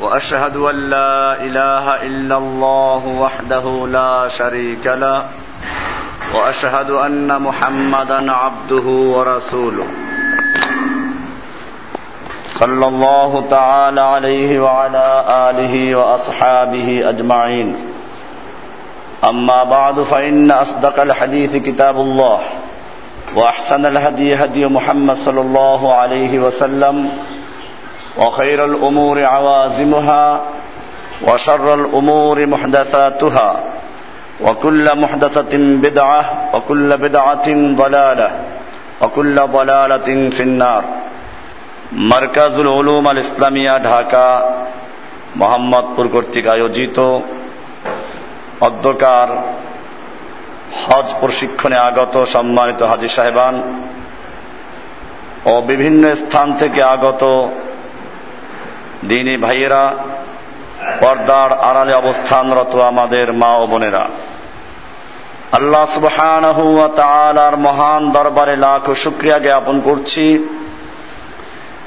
واشهد ان لا اله الا الله وحده لا شريك له واشهد ان محمدا عبده ورسوله صلى الله تعالى عليه وعلى اله واصحابه اجمعين اما بعد فان اصدق الحديث كتاب الله واحسن الهدي هدي محمد صلى الله عليه وسلم وخير الأمور عوازمها وشر الأمور محدثاتها وكل محدثة بدعة وكل بدعة ضلالة وكل ضلالة في النار مركز العلوم الإسلامية ঢাকা মোহাম্মদপুর কর্তৃক আয়োজিত অধ্যকার হজ প্রশিক্ষণে আগত সম্মানিত হাজি সাহেবান ও বিভিন্ন স্থান থেকে আগত দিনী ভাইয়েরা, পর্দার আড়ালে অবস্থানরত আমাদের মা ও বোনেরা। আল্লাহ সুবহানাহু ওয়া তাআলার মহান দরবারে লাখ শুকরিয়া জ্ঞাপন করছি,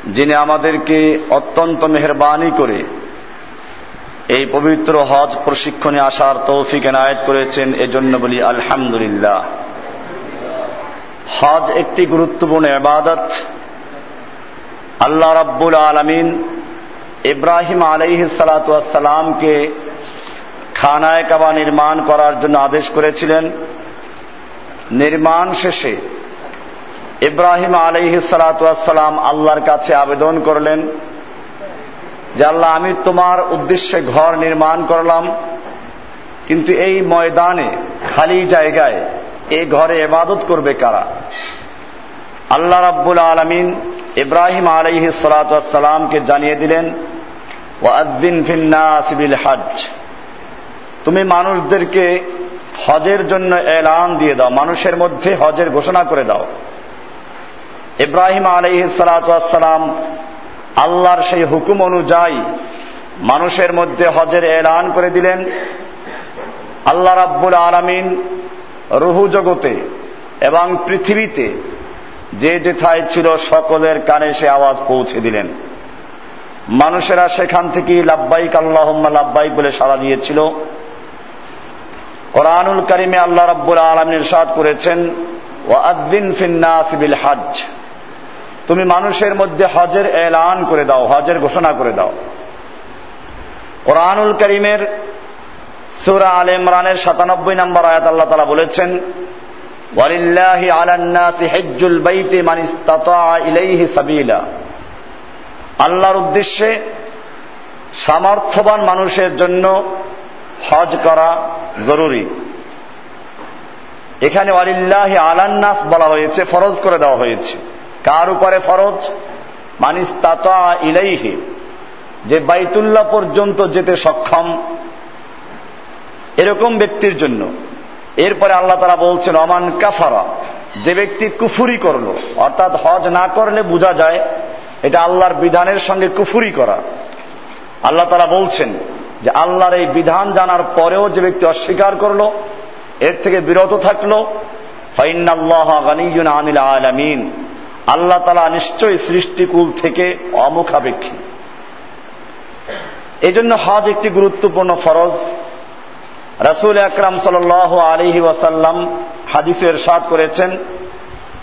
যিনি আমাদেরকে অত্যন্ত মেহরবানি করে এই পবিত্র হজ প্রশিক্ষণে আসার তৌফিক এনায়েত করেছেন। এজন্য বলি আলহামদুলিল্লাহ। হজ একটি গুরুত্বপূর্ণ এবাদত আল্লাহ রাব্বুল আলমিন ইব্রাহিম আলাইহ সালাতামকে খানায় কাবা নির্মাণ করার জন্য আদেশ করেছিলেন। নির্মাণ শেষে ইব্রাহিম আলাইহ সালাতাম আল্লাহর কাছে আবেদন করলেন যে আমি তোমার উদ্দেশ্যে ঘর নির্মাণ করলাম, কিন্তু এই ময়দানে খালি জায়গায় এই ঘরে এবাদত করবে কারা? আল্লাহ রাব্বুল আলমিন ইব্রাহিম আলাইহি সালাতামকে জানিয়ে দিলেন ওয়াদ্দিন হজ তুমি মানুষদেরকে হজের জন্য এলান দিয়ে দাও, মানুষের মধ্যে হজের ঘোষণা করে দাও। ইব্রাহিম আলাইহি সালাতাম আল্লাহর সেই হুকুম অনুযায়ী মানুষের মধ্যে হজের এলান করে দিলেন। আল্লাহ রাব্বুল আলমিন রুহু জগতে এবং পৃথিবীতে যে যেথায় ছিল সকলের কানে সে আওয়াজ পৌঁছে দিলেন। মানুষেরা সেখান থেকেই লাব্বাইক আল্লাহম্মা লাব্বাইক বলে সাড়া দিয়েছিল। কোরআনুল করিমে আল্লাহ রাব্বুল আলমিন ইরশাদ করেছেন ও আদ্দিন ফিন্নাসিবিল হজ তুমি মানুষের মধ্যে হজের এলান করে দাও, হজের ঘোষণা করে দাও। কোরআনুল করিমের সুরা আল ইমরানের সাতানব্বই নম্বর আয়াত আল্লাহ তালা বলেছেন, ওয়ালিল্লাহি আলান্নাসি হেজ্জুল বাইতে মান ইস্তাতা ইলাইহি সাবিলা। আল্লাহর উদ্দেশ্যে সামর্থ্যবান মানুষের জন্য হজ করা জরুরি। এখানে ওয়ালিল্লাহি আলান্নাস বলা হয়েছে, ফরজ করে দেওয়া হয়েছে। কার উপরে ফরজ? মানিস্তাতা ইলাইহি, যে বাইতুল্লাহ পর্যন্ত যেতে সক্ষম। এরকম ব্যক্তির জন্য। এরপরে আল্লাহ তারা বলছেন অমান কাফারা, যে ব্যক্তি কুফুরি করল, অর্থাৎ হজ না করলে বোঝা যায় এটা আল্লাহর বিধানের সঙ্গে কুফুরি করা। আল্লাহ তারা বলছেন যে আল্লাহর এই বিধান জানার পরেও যে ব্যক্তি অস্বীকার করল, এর থেকে বিরত থাকল আনিল আলামিন। আল্লাহ তালা নিশ্চয়ই সৃষ্টিকুল থেকে অমুখাপেক্ষী। এই জন্য হজ একটি গুরুত্বপূর্ণ ফরজ। রাসুল আকরাম সাল আলিহি ওয়াসাল্লাম হাদিসের সাদ করেছেন,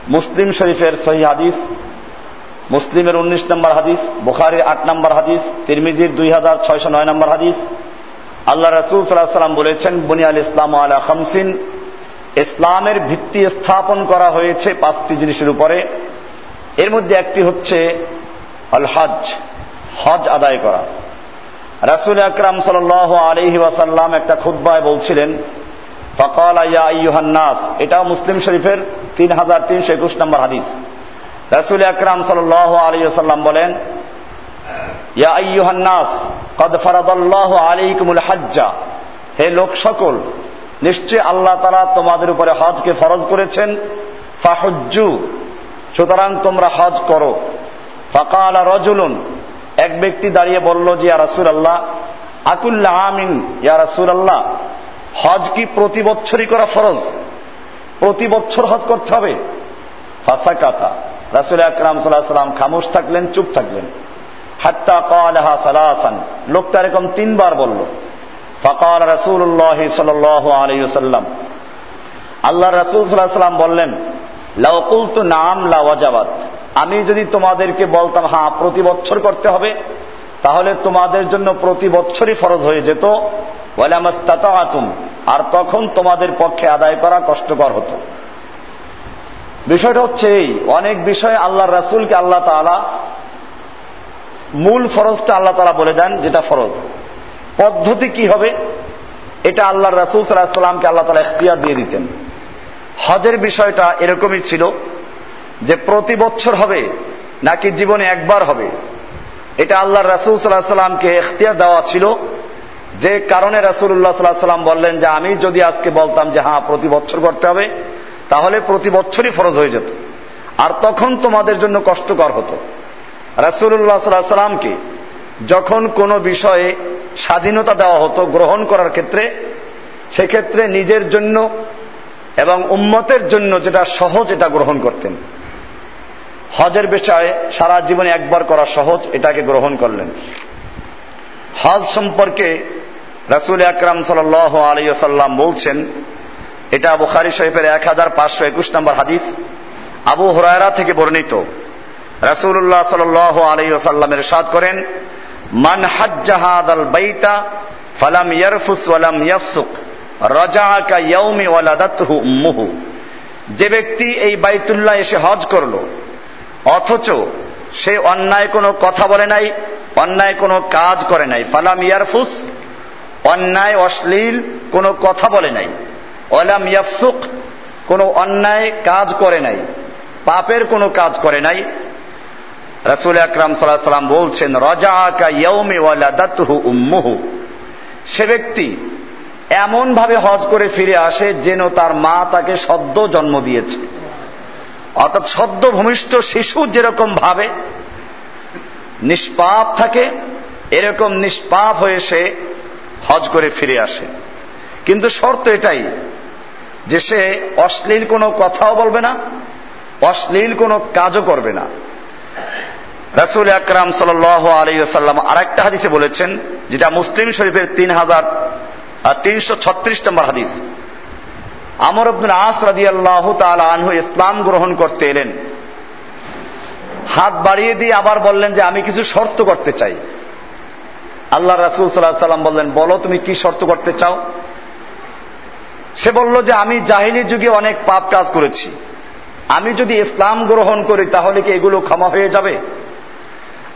মুসলিম শরীফের সহি হাদিস। মুসলিমের উনিশ নম্বর হাদিস বুখারির আট নম্বর হাদিস, তিরমিজির দুই হাজার ছয়শো নয় নম্বর হাদিস। আল্লাহ রসুল সাল্লাম বলেছেন, বুনিয়াল ইসলাম আলা খামসিন। ইসলামের ভিত্তি স্থাপন করা হয়েছে পাঁচটি জিনিসের উপরে। এর মধ্যে একটি হচ্ছে আল হজ হজ আদায় করা। রাসুল আকরাম সাল আলহি ওয়াসাল্লাম একটা খুদ্বায় বলছিলেন, ফকাল আইয়া ইউহান্নাস এটাও মুসলিম শরীফের তিন হাজার তিনশো একুশ নম্বর হাদিস। রাসুল আকরাম সাল আলী সাল্লাম বলেন, ইয়া আইয়ুহান্নাস কদ ফরাদাল্লাহু আলাইকুমুল হাজ্জা। হে লোক সকল নিশ্চয় আল্লাহ তারা তোমাদের উপরে হজকে ফরজ করেছেন। ফাহজ্জু, সুতরাং তোমরা হজ করো। ফাকাল রজুলুন, এক ব্যক্তি দাঁড়িয়ে বলল যে, ইয়া রাসুল আল্লাহ আকুল্লাহ আমিন, ইয়া রাসুল আল্লাহ হজ কি প্রতি বছরই করা ফরজ? প্রতি বছর হজ করতে হবে? ফাঁসা কাথা রাসুল আকরাম সাল্লাহ সাল্লাম খামোশ থাকলেন, চুপ থাকলেন। হাত্তা কালাহা সালাসান। লোকটা এরকম তিনবার বলল, ফকাল রাসুল্লাহ সাল আলাইসাল্লাম আল্লাহ রাসুল সাল্লাহ সাল্লাম বললেন লাউকুল তো নাম লাওয়াজাবাদ আমি যদি তোমাদেরকে বলতাম হ্যাঁ প্রতি বছর করতে হবে, তাহলে তোমাদের জন্য প্রতি বছরই ফরজ হয়ে যেত। বলে আতুম আর তখন তোমাদের পক্ষে আদায় করা কষ্টকর হতো। বিষয়টা হচ্ছে এই, অনেক বিষয়ে আল্লাহ রাসুলকে আল্লাহ তালা মূল ফরজটা আল্লাহ তালা বলে দেন, যেটা ফরজ। পদ্ধতি কি হবে? এটা আল্লাহ রাসুল সাল্লাহ সাল্লামকে আল্লাহ তালা এখতিয়ার দিয়ে দিতেন। হজের বিষয়টা এরকমই ছিল যে প্রতি বছর হবে নাকি জীবনে একবার হবে। এটা আল্লাহ রাসুল সাল্লাহ সাল্লামকে এখতিয়ার দেওয়া ছিল। যে কারণে রাসুল্লাহ সাল্লাহ সাল্লাম বললেন যে, আমি যদি আজকে বলতাম যে হ্যাঁ প্রতি বছর করতে হবে তাহলে প্রতি বছরই ফরজ হয়ে যেত। আর তখন তোমাদের জন্য কষ্টকর হতো। রাসুল্লাহ সাল্লাহ সাল্লামকে যখন কোনো বিষয়ে স্বাধীনতা দেওয়া হতো গ্রহণ করার ক্ষেত্রে, সেক্ষেত্রে নিজের জন্য এবং উম্মতের জন্য যেটা সহজ এটা গ্রহণ করতেন। হজের বিষয়ে সারা জীবনে একবার করা সহজ এটাকে গ্রহণ করলেন। হজ সম্পর্কে রাসুল আকরাম সাল আলিয়াল্লাম বলছেন এটা বুখারি শরীফের এক হাজার পাঁচশো একুশ নম্বর হাদিস। আবু হরায়রা থেকে বর্ণিত। রাসুল্লাহ সাল আলিয়াল্লামের সাদ করেন, মান বাইতা ফালাম ইয়ারফুস ওয়ালাম ইয়াফসুক রাজাকা ইয়াউমি ওয়ালাদাতহু উম্মুহু। যে ব্যক্তি এই বাইতুল্লাহ এসে হজ করল, অথচ সে অন্যায় কোনো কথা বলে নাই, অন্যায় কোনো কাজ করে নাই, ফালাম ইয়ারফুস, অন্যায় অশ্লীল কোনো কথা বলে নাই। ওয়ালাম ইয়াফসুক, কোনো অন্যায় কাজ করে নাই, পাপের কোনো কাজ করে নাই। রাসুল আকরাম সাল্লাম বলছেন রজা আকা উম্মুহু। সে ব্যক্তি এমন ভাবে হজ করে ফিরে আসে যেন তার মা তাকে সদ্য জন্ম দিয়েছে। অর্থাৎ সদ্য ভূমিষ্ঠ শিশু যেরকম ভাবে নিষ্পাপ থাকে, এরকম নিষ্পাপ হয়ে সে হজ করে ফিরে আসে। কিন্তু শর্ত এটাই যে সে অশ্লীল কোনো কথাও বলবে না, অশ্লীল কোনো কাজও করবে না। রাসুল আকরাম সাল আলাইসাল্লাম আর একটা হাদিসে বলেছেন, যেটা মুসলিম শরীফের তিন হাজার তিনশো ছত্রিশ নম্বর হাদিস। আমর আব্দুল আস রাদি আল্লাহ আনহু ইসলাম গ্রহণ করতে এলেন। হাত বাড়িয়ে দিয়ে আবার বললেন যে, আমি কিছু শর্ত করতে চাই। আল্লাহ রাসুল সাল্লাহ সাল্লাম বললেন, বলো তুমি কি শর্ত করতে চাও? সে বলল যে আমি জাহিলি যুগে অনেক পাপ কাজ করেছি। আমি যদি ইসলাম গ্রহণ করি, তাহলে কি এগুলো ক্ষমা হয়ে যাবে?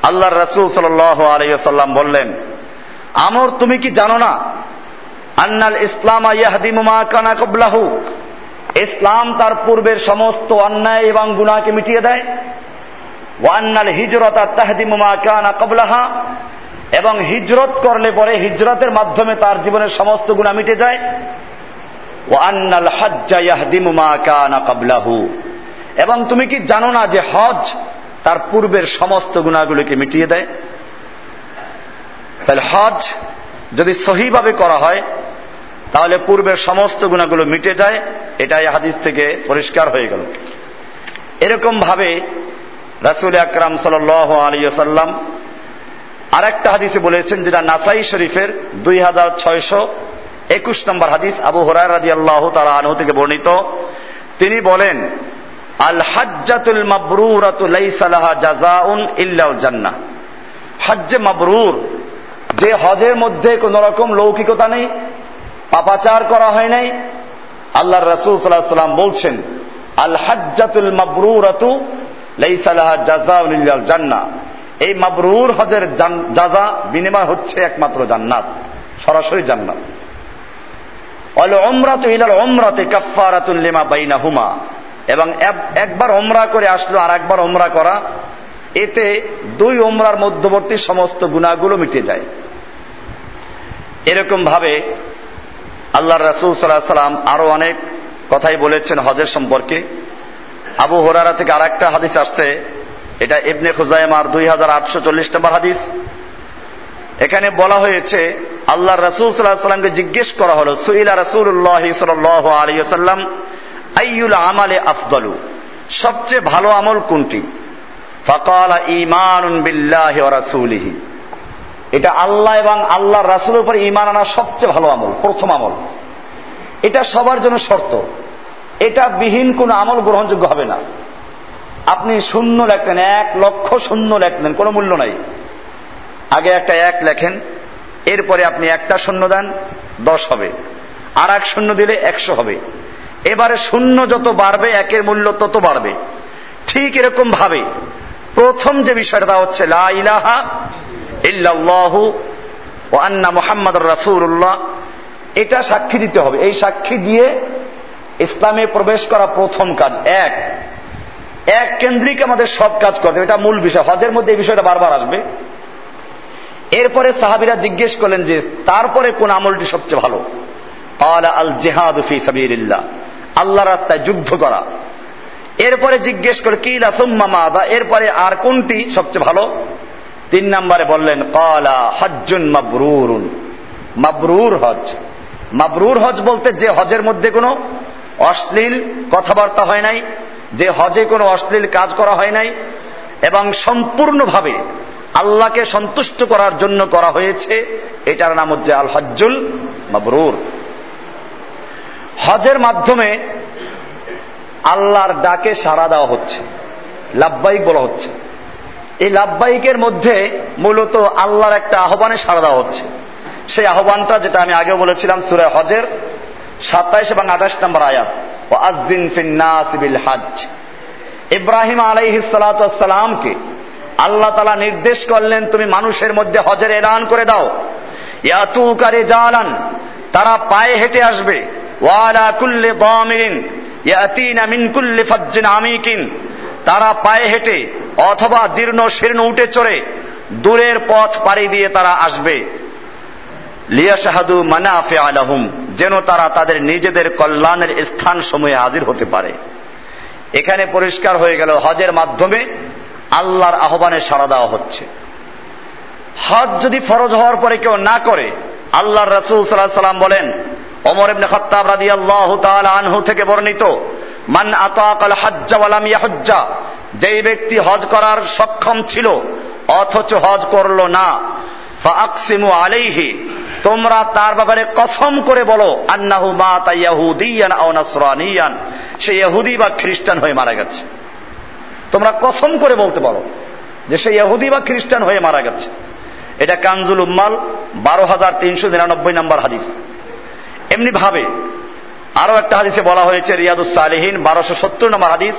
আল্লাহ রাসুল সাল আলাইসাল্লাম বললেন, আমর, তুমি কি জানো না? আন্নাল ইসলাম কানা কবলাহু ইসলাম তার পূর্বের সমস্ত অন্যায় এবং গুণাকে মিটিয়ে দেয়। ওয়ান্নাল হিজরত তাহদিমা কানা কবলাহা এবং হিজরত করলে পরে হিজরতের মাধ্যমে তার জীবনের সমস্ত গুণা মিটে যায়। হজ্জা এবং তুমি কি জানো না যে হজ তার পূর্বের সমস্ত গুণাগুলিকে মিটিয়ে দেয়? তাহলে হজ যদি সহিভাবে করা হয়, তাহলে পূর্বের সমস্ত গুণাগুলো মিটে যায়, এটাই হাদিস থেকে পরিষ্কার হয়ে গেল। এরকম ভাবে রাসুল আকরাম সাল আলিয়াল্লাম আর একটা হাদিসে বলেছেন যেটা নাসাই শরীফের দুই হাজার ছয়শো একুশ নম্বর হাদিস, আবু হরাই রাজি আল্লাহ তালা আনহু থেকে বর্ণিত। তিনি বলেন, আল হাজ্জাতুল ইল্লাল জান্নাহ। হজ্জে মাবরুর, যে হজের মধ্যে কোন রকম লৌকিকতা নেই, পাপাচার করা হয় নাই আল্লাহ রসুল সাল্লাহ সাল্লাম বলছেন, আল হাজ্জাতুল মাবরুরাতু লাইসালাহা জাজাউন ইল্লাল জান্নাহ। এই মাবরুর হজের জাজা বিনিময় হচ্ছে একমাত্র জান্নাত, সরাসরি জান্নাত। অল অমরাত ইলাল অমরাতে কাফারাতুল লিমা বাইনা হুমা এবং একবার ওমরা করে আসলো আর একবার ওমরা করা। এতে দুই ওমরার মধ্যবর্তী সমস্ত গুণাগুলো মিটে যায়। এরকম ভাবে আল্লাহ রাসুল সাল্লাহ সাল্লাম আরও অনেক কথাই বলেছেন হজের সম্পর্কে। আবু হরারা থেকে আর একটা হাদিস আসছে। এটা ইবনে খুজাইমার দুই হাজার আটশো চল্লিশ নম্বর হাদিস। এখানে বলা হয়েছে আল্লাহ রসুল সাল্লাহ সাল্লামকে জিজ্ঞেস করা হলো, সুইলা রসুল্লাহ সাল্লাহ আলিয়াল্লাম আইউল আমালে আফদলু? সবচেয়ে ভালো আমল কোনটি? ফকাল ইমান রাসুলিহি। এটা আল্লাহ এবং আল্লাহ রাসুলের উপর ইমান আনা সবচেয়ে ভালো আমল, প্রথম আমল। এটা সবার জন্য শর্ত। এটা বিহীন কোন আমল গ্রহণযোগ্য হবে না। আপনি শূন্য লেখলেন, এক লক্ষ শূন্য লেখলেন, কোনো মূল্য নাই। আগে একটা এক লেখেন, এরপরে আপনি একটা শূন্য দেন, দশ হবে। আর এক শূন্য দিলে একশো হবে। এবারে শূন্য যত বাড়বে, একের মূল্য তত বাড়বে। ঠিক এরকম ভাবে প্রথম যে বিষয়টা হচ্ছে, লা ইলাহা ও আন্না মোহাম্মদ রাসুল্লাহ এটা সাক্ষী দিতে হবে। এই সাক্ষী দিয়ে ইসলামে প্রবেশ করা প্রথম কাজ, এক। এক কেন্দ্রিক আমাদের সব কাজ করতে এটা মূল বিষয়। হজের মধ্যে এই বিষয়টা বারবার আসবে। এরপরে সাহাবিরা জিজ্ঞেস করলেন যে, তারপরে কোন আমলটি সবচেয়ে ভালো? আল জেহাদ আল্লাহ রাস্তায় যুদ্ধ করা। এরপরে জিজ্ঞেস করে কি এরপরে আর কোনটি সবচেয়ে ভালো? তিন নম্বরে বললেন কলা হজ্জুন মাবরুরুন। মাবরুর হজ মাবরুর হজ বলতে যে হজের মধ্যে কোনো অশ্লীল কথাবার্তা হয় নাই, যে হজে কোনো অশ্লীল কাজ করা হয় নাই, এবং সম্পূর্ণভাবে আল্লাহকে সন্তুষ্ট করার জন্য করা হয়েছে। এটার নাম হচ্ছে আল হজ্জুল মাবরুর। হজের মাধ্যমে আল্লাহর ডাকে সাড়া দেওয়া হচ্ছে। লাভবাহিক বলা হচ্ছে। এই লাভবাহিকের মধ্যে মূলত আল্লাহর একটা আহ্বানে সাড়া দেওয়া হচ্ছে। সেই আহ্বানটা যেটা আমি আগে বলেছিলাম সুরে হজের সাতাইশ এবং আঠাশ নম্বর আয়াত ও আজিন ফিন্নাসিবিল হাজ ইব্রাহিম আলাইহিসালামকে আল্লাহ তালা নির্দেশ করলেন, তুমি মানুষের মধ্যে হজের এলান করে দাও। ইয়াতুকারে জালান তারা পায়ে হেঁটে আসবে। ওয়ালা কুল্লে দামিরিন, ইয়াতিনা মিন কুল্লি ফাজ্জিন আমিকিন, তারা পায়ে হেঁটে অথবা জীর্ণ শীর্ণ উঠে চড়ে দূরের পথ পাড়ি দিয়ে তারা আসবে। লিয়া লিয়াশাহাদু মানাফে আলাহুম যেন তারা তাদের নিজেদের কল্যাণের স্থান সময়ে হাজির হতে পারে। এখানে পরিষ্কার হয়ে গেল হজের মাধ্যমে। আল্লাহর আহ্বানে সাড়া দেওয়া হচ্ছে। হজ যদি ফরজ হওয়ার পরে কেউ না করে, আল্লাহর রসুল সাল্লাহ সাল্লাম বলেন অমর ইবনে খত্তাব রাদি আল্লাহ আনহু থেকে বর্ণিত, মান আতাকাল হজ্জা ওয়ালাম ইয়াহজ্জা যেই ব্যক্তি হজ করার সক্ষম ছিল, অথচ হজ করল না ফাকসিমু আলাইহি, তোমরা তার ব্যাপারে কসম করে বলো, আন্নাহু মা তাইয়াহুদিয়ান আও নাসরানিয়ান, সে ইহুদি বা খ্রিস্টান হয়ে মারা গেছে। তোমরা কসম করে বলতে পারো যে সে ইহুদি বা খ্রিস্টান হয়ে মারা গেছে। এটা কানজুল উম্মাল, বারো হাজার তিনশো নিরানব্বই নম্বর হাদিস। এমনি ভাবে আরও একটা হাদিসে বলা হয়েছে, রিয়াদুস সালেহীন, বারোশো সত্তর নম্বর হাদিস।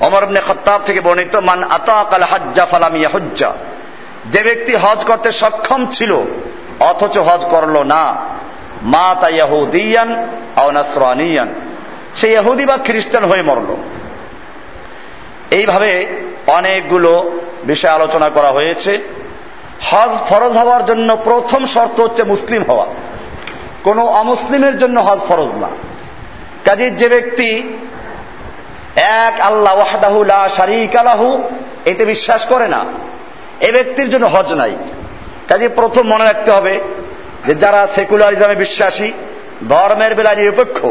অমর ইবনে খত্তাব থেকে বর্ণিত, মান আতাকাল হাজ্জা ফালামিয়া হজ্জা যে ব্যক্তি হজ করতে সক্ষম ছিল, অথচ হজ করল না। মা তা ইয়াহুদিয়ান সে ইহুদি বা খ্রিস্টান হয়ে মরল। এইভাবে অনেকগুলো বিষয় আলোচনা করা হয়েছে। হজ ফরজ হওয়ার জন্য প্রথম শর্ত হচ্ছে মুসলিম হওয়া। কোনো অমুসলিমের জন্য হজ ফরজ না। কাজে যে ব্যক্তি এক আল্লাহ ওয়াহদাহু লা শারিক আলাহু এতে বিশ্বাস করে না। এ ব্যক্তির জন্য হজ নাই। কাজে প্রথম মনে রাখতে হবে যে যারা সেকুলারিজমে বিশ্বাসী, ধর্মের বেলা নিরপেক্ষ,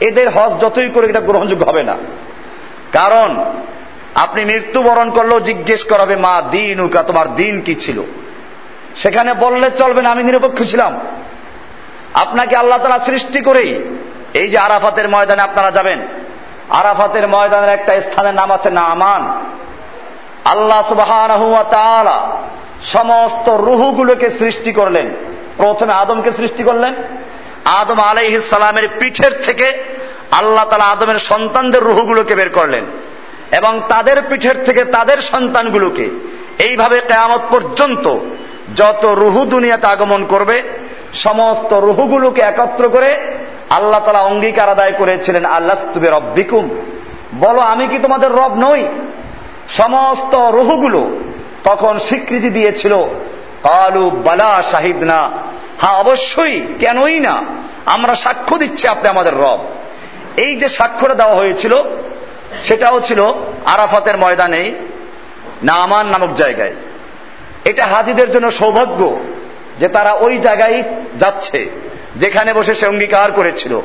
এদের হজ যতই করে এটা গ্রহণযোগ্য হবে না। কারণ, আপনি মৃত্যুবরণ করলেও জিজ্ঞেস করাবে, মা, দিন উকা, তোমার দিন কি ছিল? সেখানে বললে চলবে না, আমি নিরপেক্ষ ছিলাম। আপনাকে আল্লাহ তালা সৃষ্টি করেই এই যে আরাফাতের ময়দানে আপনারা যাবেন, আরাফাতের ময়দানের একটা স্থানের নাম আছে না আমান আল্লাহ সুবাহ সমস্ত রুহুগুলোকে সৃষ্টি করলেন। প্রথমে আদমকে সৃষ্টি করলেন। আদম আলাইহিসালামের পিঠের থেকে আল্লাহ তালা আদমের সন্তানদের রুহুগুলোকে বের করলেন এবং তাদের পিঠের থেকে তাদের সন্তানগুলোকে এইভাবে কেয়ামত পর্যন্ত যত রুহু দুনিয়াতে আগমন করবে, সমস্ত রুহুগুলোকে একত্র করে আল্লাহ তালা অঙ্গীকার আদায় করেছিলেন আল্লাহ তুবে রব্বিকুম বলো, আমি কি তোমাদের রব নই? সমস্ত রুহুগুলো তখন স্বীকৃতি দিয়েছিল, কালু বালা শাহিদ না হ্যাঁ অবশ্যই, কেনই না? আমরা সাক্ষ্য দিচ্ছি আপনি আমাদের রব। এই যে সাক্ষ্যটা দেওয়া হয়েছিল, সেটাও ছিল আরাফাতের ময়দানে নামান নামক জায়গায়। এটা হাজিদের জন্য সৌভাগ্য যে তারা ওই জায়গায় যাচ্ছে, যেখানে বসে সে অঙ্গীকার করেছিল।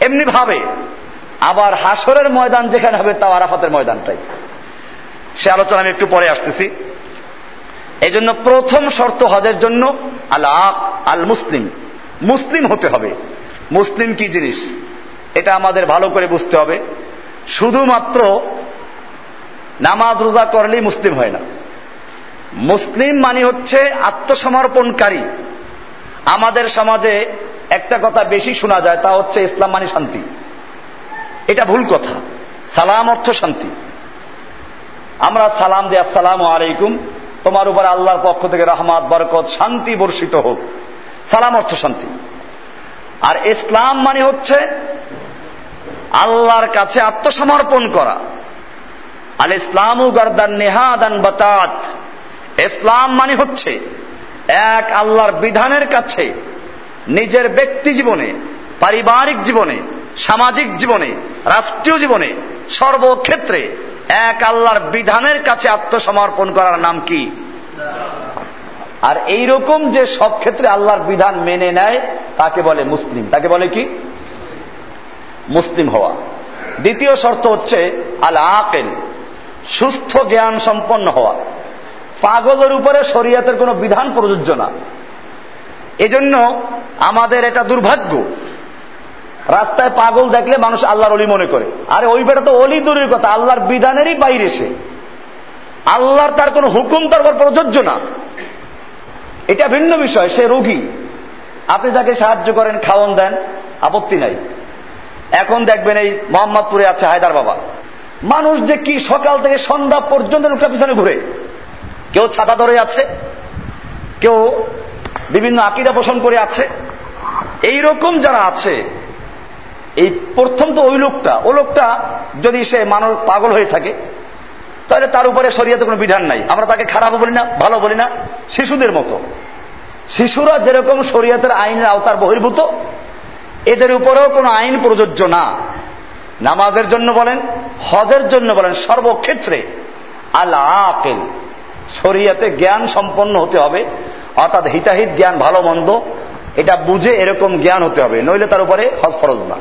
এমনি ভাবে আবার হাসরের ময়দান যেখানে হবে তাও আরাফাতের ময়দানটাই। সে আলোচনা আমি একটু পরে আসতেছি। এই জন্য প্রথম শর্ত হজের জন্য আল আক আল মুসলিম মুসলিম হতে হবে। মুসলিম কি জিনিস? এটা আমাদের ভালো করে বুঝতে হবে। শুধুমাত্র নামাজ রোজা করলেই মুসলিম হয় না। মুসলিম মানে হচ্ছে আত্মসমর্পণকারী। আমাদের সমাজে একটা কথা বেশি শোনা যায়, তা হচ্ছে ইসলাম মানে শান্তি। এটা ভুল কথা। সালাম অর্থ শান্তি। আমরা সালাম দিই, আসসালাম আলাইকুম। তোমার উপর আল্লাহর পক্ষ থেকে রহমাত, বরকত, শান্তি বর্ষিত হোক। সালাম অর্থ শান্তি। আর ইসলাম মানে হচ্ছে আল্লাহর কাছে আত্মসমর্পণ করা। আল ইসলামু বাতাত। ইসলাম মানে হচ্ছে এক আল্লাহর বিধানের কাছে, নিজের ব্যক্তি জীবনে, পারিবারিক জীবনে, সামাজিক জীবনে, রাষ্ট্রীয় জীবনে, সর্বক্ষেত্রে এক আল্লাহর বিধানের কাছে আত্মসমর্পণ করার নাম কি? আর এই রকম যে সব ক্ষেত্রে আল্লাহর বিধান মেনে নেয়, তাকে বলে মুসলিম। তাকে বলে কি? মুসলিম হওয়া। দ্বিতীয় শর্ত হচ্ছে আল আকেল সুস্থ জ্ঞান সম্পন্ন হওয়া। পাগলের উপরে শরীয়তের কোনো বিধান প্রযোজ্য না। এজন্য আমাদের এটা দুর্ভাগ্য। রাস্তায় পাগল দেখলে মানুষ আল্লাহর অলি মনে করে। আরে ওই বেটা তো অলি দূরের কথা, আল্লাহর বিধানেরই বাইরে সে। আল্লাহর তার কোনো হুকুম তার উপর প্রযোজ্য না। এটা ভিন্ন বিষয়, সে রোগী। আপনি তাকে সাহায্য করেন খাওয়ন দেন, আপত্তি নাই। এখন দেখবেন এই মোহাম্মদপুরে আছে হায়দার বাবা। মানুষ যে কি সকাল থেকে সন্ধ্যা পর্যন্ত লোকটা পিছনে ঘুরে। কেউ ছাতা ধরে আছে, কেউ বিভিন্ন আকিদা পোষণ করে আছে। এই রকম যারা আছে, এই প্রথম তো ওই লোকটা। ও লোকটা যদি সে মানুষ পাগল হয়ে থাকে, তাহলে তার উপরে শরীয়তে কোনো বিধান নাই। আমরা তাকে খারাপ বলি না, ভালো বলি না। শিশুদের মতো। শিশুরা যেরকম শরীয়তের আইনের আওতার বহির্ভূত এদের উপরেও কোনো আইন প্রযোজ্য না। নামাজের জন্য বলেন, হজের জন্য বলেন, সর্বক্ষেত্রে আল্লাহ আকেল শরীয়তে জ্ঞান সম্পন্ন হতে হবে, অর্থাৎ হিতাহিত জ্ঞান ভালো মন্দ, এটা বুঝে এরকম জ্ঞান হতে হবে, নইলে তার উপরে হজ ফরজ না।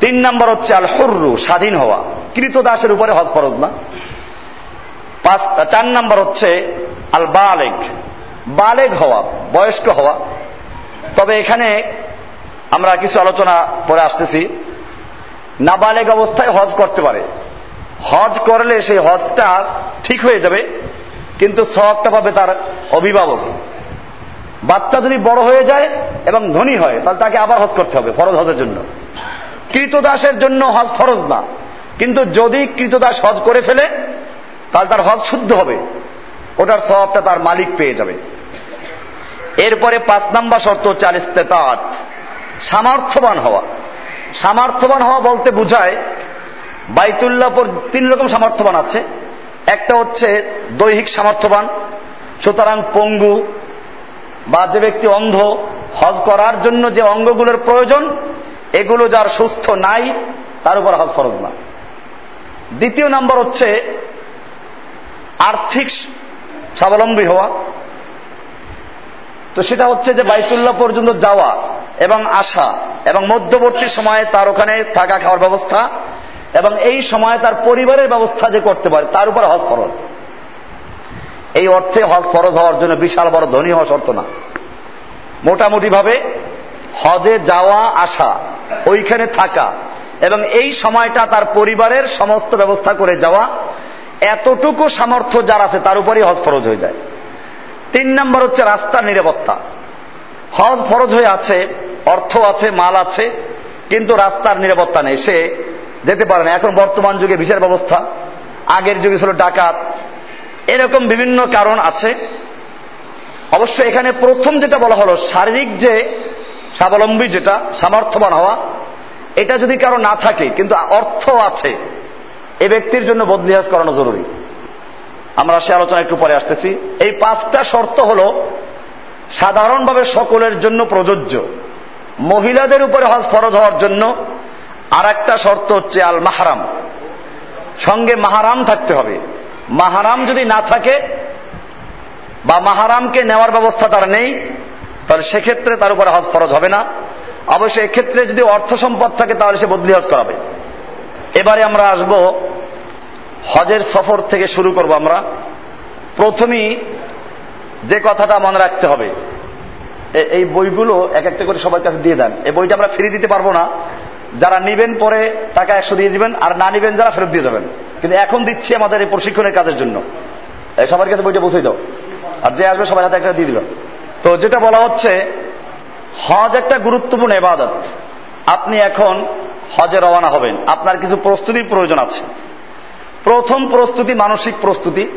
তিন নম্বর হচ্ছে আল হর্রু স্বাধীন হওয়া কৃত দাসের উপরে হজ ফরজ না। পাঁচ, চার নম্বর হচ্ছে আল বালেগ বালেগ হওয়া, বয়স্ক হওয়া। তবে এখানে আমরা কিছু আলোচনা পরে আসতেছি। নাবালেগ অবস্থায় হজ করতে পারে। হজ করলে সেই হজটা ঠিক হয়ে যাবে, কিন্তু সবটা পাবে তার অভিভাবক। বাচ্চা যদি বড় হয়ে যায় এবং ধনী হয়, তাহলে তাকে আবার হজ করতে হবে ফরজ হজের জন্য। কৃতদাসের জন্য হজ ফরজ না। কিন্তু যদি কৃতদাস হজ করে ফেলে, তাহলে তার হজ শুদ্ধ হবে। ওটার সবটা তার মালিক পেয়ে যাবে। এরপরে পাঁচ নাম্বার শর্ত হচ্ছে আল ইস্তেতাত সামর্থ্যবান হওয়া। সামর্থ্যবান হওয়া বলতে বুঝায় বাইতুল্লাহপুর তিন রকম সামর্থ্যবান আছে। একটা হচ্ছে দৈহিক সামর্থ্যবান, সুতরাং পঙ্গু বা যে ব্যক্তি অন্ধ, হজ করার জন্য যে অঙ্গগুলোর প্রয়োজন, এগুলো যার সুস্থ নাই, তার উপর হজ ফরজ না। দ্বিতীয় নাম্বার হচ্ছে আর্থিক স্বাবলম্বী হওয়া। তো সেটা হচ্ছে যে বাইতুল্লাহ পর্যন্ত যাওয়া। এবং আসা এবং মধ্যবর্তী সময়ে তার ওখানে থাকা খাওয়ার ব্যবস্থা এবং এই সময়ে তার পরিবারের ব্যবস্থা যে করতে পারে, তার উপর হজ ফরজ। এই অর্থে হজ ফরজ হওয়ার জন্য বিশাল বড় ধনী হওয়া শর্ত না। মোটামুটি ভাবে হজে যাওয়া, আসা, ওইখানে থাকা এবং এই সময়টা তার পরিবারের সমস্ত ব্যবস্থা করে যাওয়া এতটুকু সামর্থ্য যার আছে, তার উপরেই হজ ফরজ হয়ে যায়। তিন নম্বর হচ্ছে রাস্তার নিরাপত্তা। হজ ফরজ হয়ে আছে, অর্থ আছে, মাল আছে, কিন্তু রাস্তার নিরাপত্তা নেই। সে যেতে পারে না। এখন বর্তমান যুগে বিচার ব্যবস্থা, আগের যুগে ছিল ডাকাত। এরকম বিভিন্ন কারণ আছে। অবশ্য এখানে প্রথম যেটা বলা হলো, শারীরিক যে স্বাবলম্বী যেটা, সামর্থ্যবান হওয়া, এটা যদি কারও না থাকে, কিন্তু অর্থ আছে, এ ব্যক্তির জন্য বদলিহাজ করানো জরুরি। আমরা সে আলোচনা একটু পরে আসতেছি। এই পাঁচটা শর্ত হল সাধারণভাবে সকলের জন্য প্রযোজ্য। মহিলাদের উপরে হজ ফরজ হওয়ার জন্য আর একটা শর্ত হচ্ছে আল মাহারাম সঙ্গে মাহারাম থাকতে হবে। মাহারাম যদি না থাকে বা মাহারামকে নেওয়ার ব্যবস্থা তার নেই, তাহলে সেক্ষেত্রে তার উপরে হজ ফরজ হবে না। অবশ্য এক্ষেত্রে যদি অর্থ সম্পদ থাকে, তাহলে সে বদলি হজ করাবে। এবারে আমরা আসব হজের সফর থেকে শুরু করব আমরা। প্রথমেই যে কথাটা মনে রাখতে হবে। এই বইগুলো এক একটা করে সবার কাছে দিয়ে দেন। এই বইটা আমরা ফ্রি দিতে পারব না। যারা নিবেন পরে টাকা একশো দিয়ে দিবেন, আর না নিবেন যারা ফেরত দিয়ে যাবেন। কিন্তু এখন দিচ্ছি আমাদের এই প্রশিক্ষণের কাজের জন্য। সবার কাছে বইটা বসে দাও। আর যে আসবে সবার হাতে একটা দিয়ে দিল তো যেটা বলা হচ্ছে, হজ একটা গুরুত্বপূর্ণ এবাদত আপনি এখন হজে রওনা হবেন। আপনার কিছু প্রস্তুতির প্রয়োজন আছে। প্রথম প্রস্তুতি মানসিক প্রস্তুতি।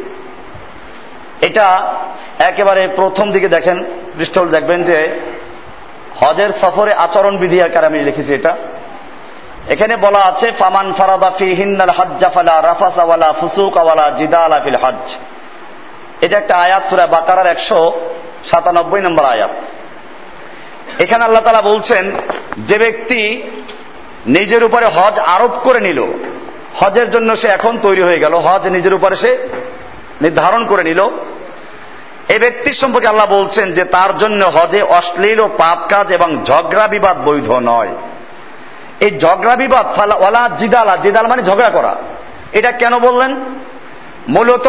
এটা একেবারে প্রথম দিকে দেখেন পৃষ্ঠল দেখবেন যে হজের সফরে আচরণ বিধি আকার আমি লিখেছি এটা। এখানে বলা আছে, ফামান ফারাদা ফি হিন্নাল হজ্জাফালা রাফাসাওয়ালা ফুসুকাওয়ালা জিদালা ফিল হজ এটা একটা আয়াত, সুরা বাকারার একশো সাতানব্বই নম্বর আয়াত। এখানে আল্লাহ তালা বলছেন, যে ব্যক্তি নিজের উপরে হজ আরোপ করে নিল, হজের জন্য সে এখন তৈরি হয়ে গেল, হজ নিজের উপরে সে নির্ধারণ করে নিল এই ব্যক্তির সম্পর্কে আল্লাহ বলছেন যে তার জন্য হজে অশ্লীল ও পাপ কাজ এবং ঝগড়া বিবাদ বৈধ নয়। এই ঝগড়া বিবাদ ওয়ালা জিদালা, জিদাল মানে ঝগড়া করা। এটা কেন বললেন? মূলত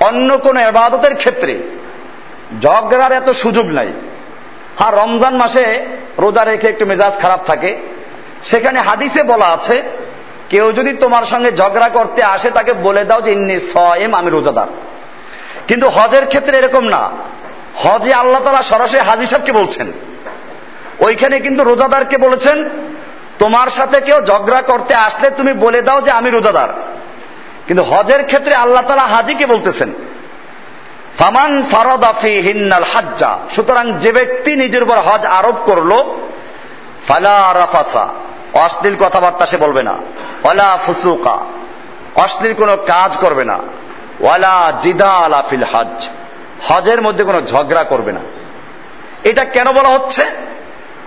অন্য কোন এবাদতের ক্ষেত্রে ঝগড়ার এত সুযোগ নাই। হ্যাঁ রমজান মাসে রোজা রেখে একটু মেজাজ খারাপ থাকে। সেখানে হাদিসে বলা আছে, কেউ যদি তোমার সঙ্গে ঝগড়া করতে আসে তাকে বলে দাও যে ইন্নি সয়েম, আমি রোজাদার। কিন্তু হজের ক্ষেত্রে এরকম না। হজে আল্লাহ তালা সরাসরি হাজি সাহেবকে বলছেন। ওইখানে কিন্তু রোজাদারকে বলেছেন, তোমার সাথে কেউ ঝগড়া করতে আসলে তুমি বলে দাও যে আমি রোজাদার। কিন্তু হজের ক্ষেত্রে আল্লাহ তালা হাজিকে বলতেছেন, ফামান ফারদাফি হিন্নাল হাজ্জা। সুতরাং যে ব্যক্তি নিজের উপর হজ আরোপ করল, ফালা রাফাসা। অশ্লীল কথাবার্তা সে বলবে না। ওয়ালা ফুসুকা। অশ্লীল কোনো কাজ করবে না। ওয়ালা জিদা আলা ফিল হজ হজের মধ্যে কোনো ঝগড়া করবে না। এটা কেন বলা হচ্ছে?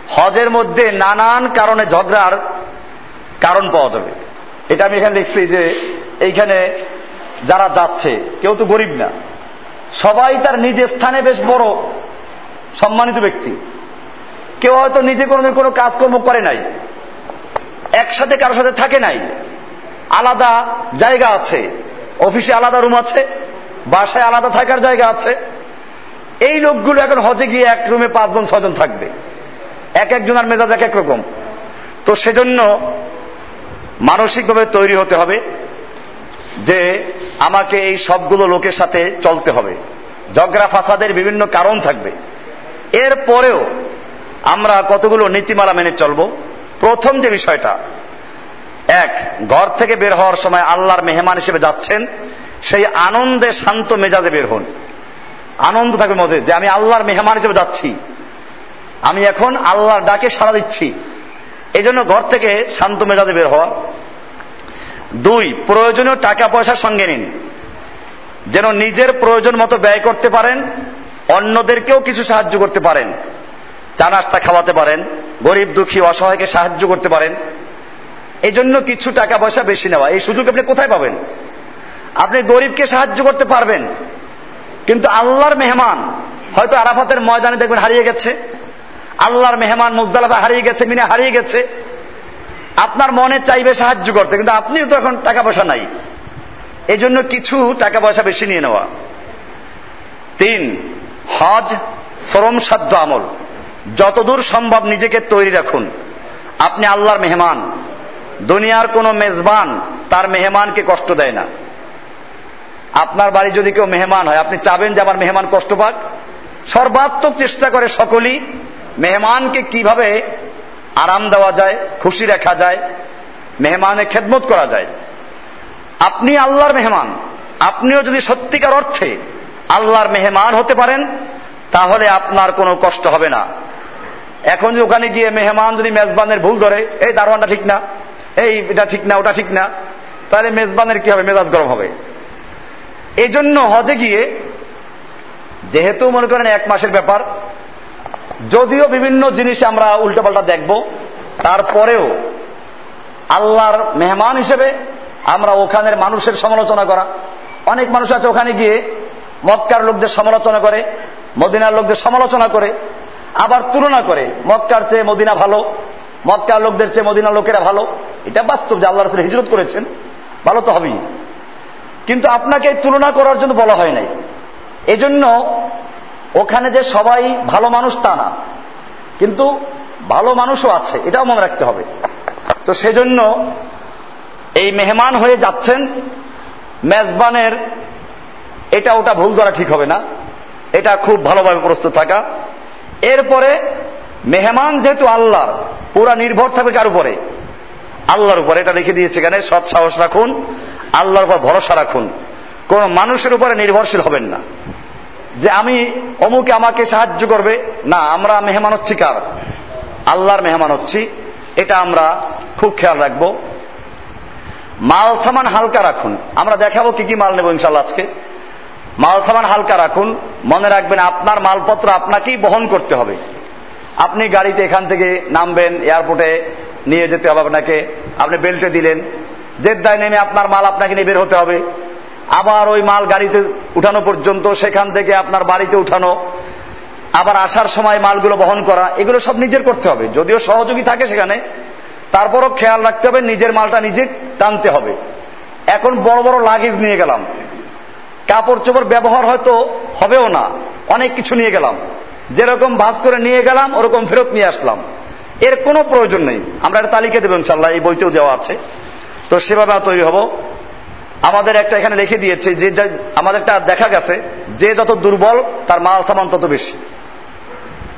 হজের মধ্যে নানান কারণে ঝগড়ার কারণ পাওয়া যাবে। এটা আমি এখানে দেখছি যে এইখানে যারা যাচ্ছে, কেউ তো গরিব না। সবাই তার নিজের স্থানে বেশ বড়, সম্মানিত ব্যক্তি। কেউ হয়তো নিজে কোনোদিন কোনো কাজকর্ম করে নাই। একসাথে কারোর সাথে থাকে নাই। আলাদা জায়গা আছে। অফিসে আলাদা রুম আছে, বাসায় আলাদা থাকার জায়গা আছে। এই লোকগুলো এখন হজে গিয়ে এক রুমে পাঁচজন ছজন থাকবে। এক একজনের মেজাজ এক এক রকম। তো সেজন্য মানসিকভাবে তৈরি হতে হবে যে আমাকে এই সবগুলো লোকের সাথে চলতে হবে। ঝগড়া, ফাসাদের বিভিন্ন কারণ থাকবে। এর পরেও আমরা কতগুলো নীতিমালা মেনে চলব? প্রথম যে বিষয়টা এক, ঘর থেকে বের হওয়ার সময় আল্লাহর মেহমান হিসেবে যাচ্ছেন, সেই আনন্দে শান্ত মেজাজে বের হন। আনন্দ থাকবে মজে যে আমি আল্লাহর মেহমান হিসেবে যাচ্ছি। আমি এখন আল্লাহর ডাকে সাড়া দিচ্ছি। এই জন্য ঘর থেকে শান্ত মেজাজে বের হওয়া। দুই, প্রয়োজনীয় টাকা পয়সা সঙ্গে নিন। যেন নিজের প্রয়োজন মতো ব্যয় করতে পারেন, অন্যদেরকেও কিছু সাহায্য করতে পারেন। চা নাস্তা খাওয়াতে পারেন, গরিব দুঃখী অসহায়কে সাহায্য করতে পারেন। এই জন্য কিছু টাকা পয়সা বেশি নেওয়া। এই সুযোগ আপনি কোথায় পাবেন? আপনি গরিবকে সাহায্য করতে পারবেন, কিন্তু আল্লাহর মেহমান, হয়তো আরাফাতের ময়দানে দেখবেন হারিয়ে গেছে। আল্লাহর মেহমান মুজদালাফা হারিয়ে গেছে, মিনা হারিয়ে গেছে। আপনার মনে চাইবে সাহায্য করতে, কিন্তু আপনিও তো এখন টাকা পয়সা নাই। এই জন্য কিছু টাকা পয়সা বেশি নিয়ে নেওয়া। তিন, হজ শ্রম সাধ্য আমল। যতদূর সম্ভব নিজেকে তৈরি রাখুন। আপনি আল্লাহর মেহমান। দুনিয়ার কোন মেজবান তার মেহমানকে কষ্ট দেয় না। আপনার বাড়ি যদি কেউ মেহমান হয়, আপনি চাবেন যে আমার মেহমান কষ্ট পাক? সর্বাত্মক চেষ্টা করে সকলেই মেহমানকে কীভাবে আরাম দেওয়া যায়, খুশি রাখা যায়, মেহমানের খেদমত করা যায়। আপনি আল্লাহর মেহমান, আপনিও যদি সত্যিকার অর্থে আল্লাহর মেহমান হতে পারেন, তাহলে আপনার কোনো কষ্ট হবে না। এখন ওখানে গিয়ে মেহমান যদি মেজবানের ভুল ধরে, এই দারোয়ানটা ঠিক না। এই, এটা ঠিক না, ওটা ঠিক না। তাহলে মেজবানের কি হবে? মেজাজ গরম হবে। এই জন্য হজে গিয়ে, যেহেতু মনে করেন এক মাসের ব্যাপার, যদিও বিভিন্ন জিনিস আমরা উল্টোপাল্টা দেখব, তারপরেও আল্লাহর মেহমান হিসেবে আমরা ওখানের মানুষের সমালোচনা করা। অনেক মানুষ আছে ওখানে গিয়ে মক্কার লোকদের সমালোচনা করে, মদিনার লোকদের সমালোচনা করে, আবার তুলনা করে, মক্কার চেয়ে মদিনা ভালো। মক্কার লোকদের চেয়ে মদিনা লোকেরা ভালো। এটা বাস্তব যে আল্লাহ রসুল হিজরত করেছেন। ভালো তো হবেই। কিন্তু আপনাকে তুলনা করার জন্য বলা হয় নাই। এজন্য ওখানে যে সবাই ভালো মানুষ তা না। কিন্তু ভালো মানুষও আছে, এটাও মনে রাখতে হবে। তো সেজন্য এই মেহমান হয়ে যাচ্ছেন, মেজবানের এটা ওটা ভুল ধরা ঠিক হবে না। এটা খুব ভালোভাবে প্রস্তুত থাকা। এরপরে মেহমান যেহেতু আল্লাহর পুরা নির্ভর থাকবে কার উপরে? আল্লাহর উপরে, এটা লিখে দিয়েছে এখানে, সৎ সাহস রাখুন, আল্লাহর উপর ভরসা রাখুন। কোন মানুষের উপরে নির্ভরশীল হবেন না। যে আমি, অমুকে আমাকে সাহায্য করবে, না, আমরা মেহমান হচ্ছি কার? আল্লাহর মেহমান হচ্ছি, এটা আমরা খুব খেয়াল রাখব। মাল সামান হালকা রাখুন। আমরা দেখাবো কি কি মাল নেব ইনশাল্লাহ আজকে। মাল সামান হালকা রাখুন। মনে রাখবেন, আপনার মালপত্র আপনাকেই বহন করতে হবে। আপনি গাড়িতে এখান থেকে নামবেন, এয়ারপোর্টে নিয়ে যেতে হবে আপনাকে, আপনি বেল্টে দিলেন। জেদ্দায় নেমে আপনার মাল আপনাকে নিয়ে বের হতে হবে। আবার ওই মাল গাড়িতে উঠানো পর্যন্ত সেখান থেকে আপনার বাড়িতে উঠানো, আবার আসার সময় মালগুলো বহন করা, এগুলো সব নিজের করতে হবে। যদিও সহযোগী থাকে সেখানে, তারপরও খেয়াল রাখতে হবে, নিজের মালটা নিজে টানতে হবে। এখন বড় বড় লাগেজ নিয়ে গেলাম। কাপড় চোপড় ব্যবহার হয়তো হবেও না, অনেক কিছু নিয়ে গেলাম। যেরকম ভাজ করে নিয়ে গেলাম, ওরকম ফেরত নিয়ে আসলাম। এর কোনো প্রয়োজন নেই। আমরা একটা তালিকা দেবো ইনশাল্লাহ এই বইতেও দেওয়া আছে। তো সেভাবে তৈরি হব। আমাদের একটা এখানে লিখে দিয়েছে, যে আমাদেরটা দেখা গেছে, যে যত দুর্বল, তার মাল সামান তত বেশি।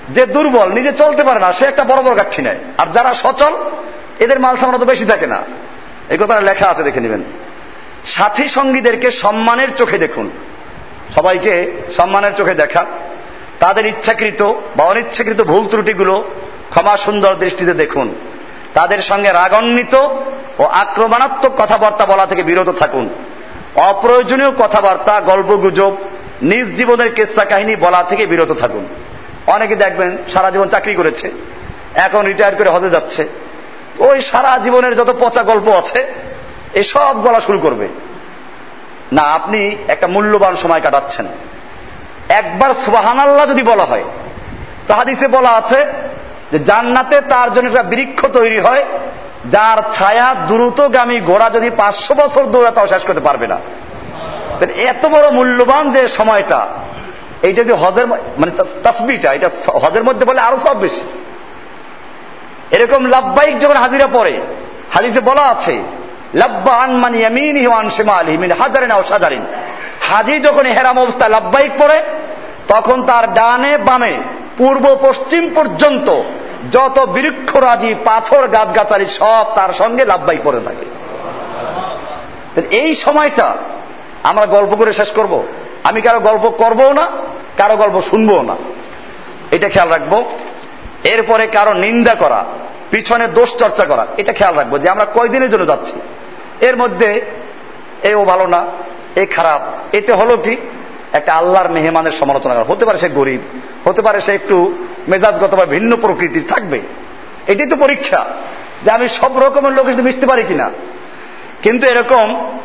যে দুর্বল, নিজে চলতে পারে না, সে একটা বড় বড় কাঠি নেয়। আর যারা সচল, এদের মাল সামান অত বেশি থাকে না। এই কথা লেখা আছে, দেখে নেবেন। সাথী সঙ্গীদেরকে সম্মানের চোখে দেখুন। সবাইকে সম্মানের চোখে দেখা। তাদের ইচ্ছাকৃত বা অনিচ্ছাকৃত ভুল ত্রুটিগুলো ক্ষমা সুন্দর দৃষ্টিতে দেখুন। তাদের সঙ্গে রাগান্বিত ও আক্রমণাত্মক কথাবার্তা বলা থেকে বিরত থাকুন। অপ্রয়োজনীয় কথাবার্তা গল্প গুজব নিজ জীবনের কেসা কাহিনী বলা থেকে বিরত থাকুন। অনেকে দেখবেন সারা জীবন চাকরি করেছে, এখন রিটায়ার করে হজে যাচ্ছে। ওই সারা জীবনের যত পচা গল্প আছে এই সব বলা শুরু করবে। না, আপনি একটা মূল্যবান সময় কাটাচ্ছেন। একবার সুবাহান আল্লাহ যদি বলা হয়, তো হাদিসে বলা আছে যে জান্নাতে তার জন্য একটা বৃক্ষ তৈরি হয়, যার ছায়া দ্রুতগামী ঘোড়া যদি পাঁচশো বছর দৌড়া তাও শেষ করতে পারবে না। এত বড় মূল্যবান যে সময়টা, এইটা যদি হজের মানে তাসবিটা এটা হজের মধ্যে বলে আরও সব বেশি। এরকম লাভবাহিক যখন হাজিরা পড়ে, হাদিসে বলা আছে, লাব্বা আনমান ইয়ামিন হিওয়ান সেমা আলী মিন হাজারিন ও সাজারিন হাজি যখন হেরাম অবস্থায় লাভবাহিক পড়ে, তখন তার ডানে বামে, পূর্ব পশ্চিম পর্যন্ত যত বৃক্ষরাজি, পাথর গাছগাছালি সব তার সঙ্গে লাভবাহিক পড়ে থাকে। এই সময়টা আমরা গল্প করে শেষ করব। আমি কারও গল্প করবও না, কারও গল্প শুনব না। এটা খেয়াল রাখব। এরপরে কারও নিন্দা করা, পিছনে দোষ চর্চা করা, এটা খেয়াল রাখব যে আমরা কয়দিনের জন্য যাচ্ছি। এর মধ্যে এও ভালো না এ খারাপ। এতে হলো কি? একটা আল্লাহর মেহমানের সমালোচনা করা। হতে পারে সে গরিব, হতে পারে সে একটু মেজাজগত বা ভিন্ন প্রকৃতির থাকবে। এটাই তো পরীক্ষা যে আমি সব রকমের লোকের সাথে মিশতে পারি কিনা। কিন্তু এরকম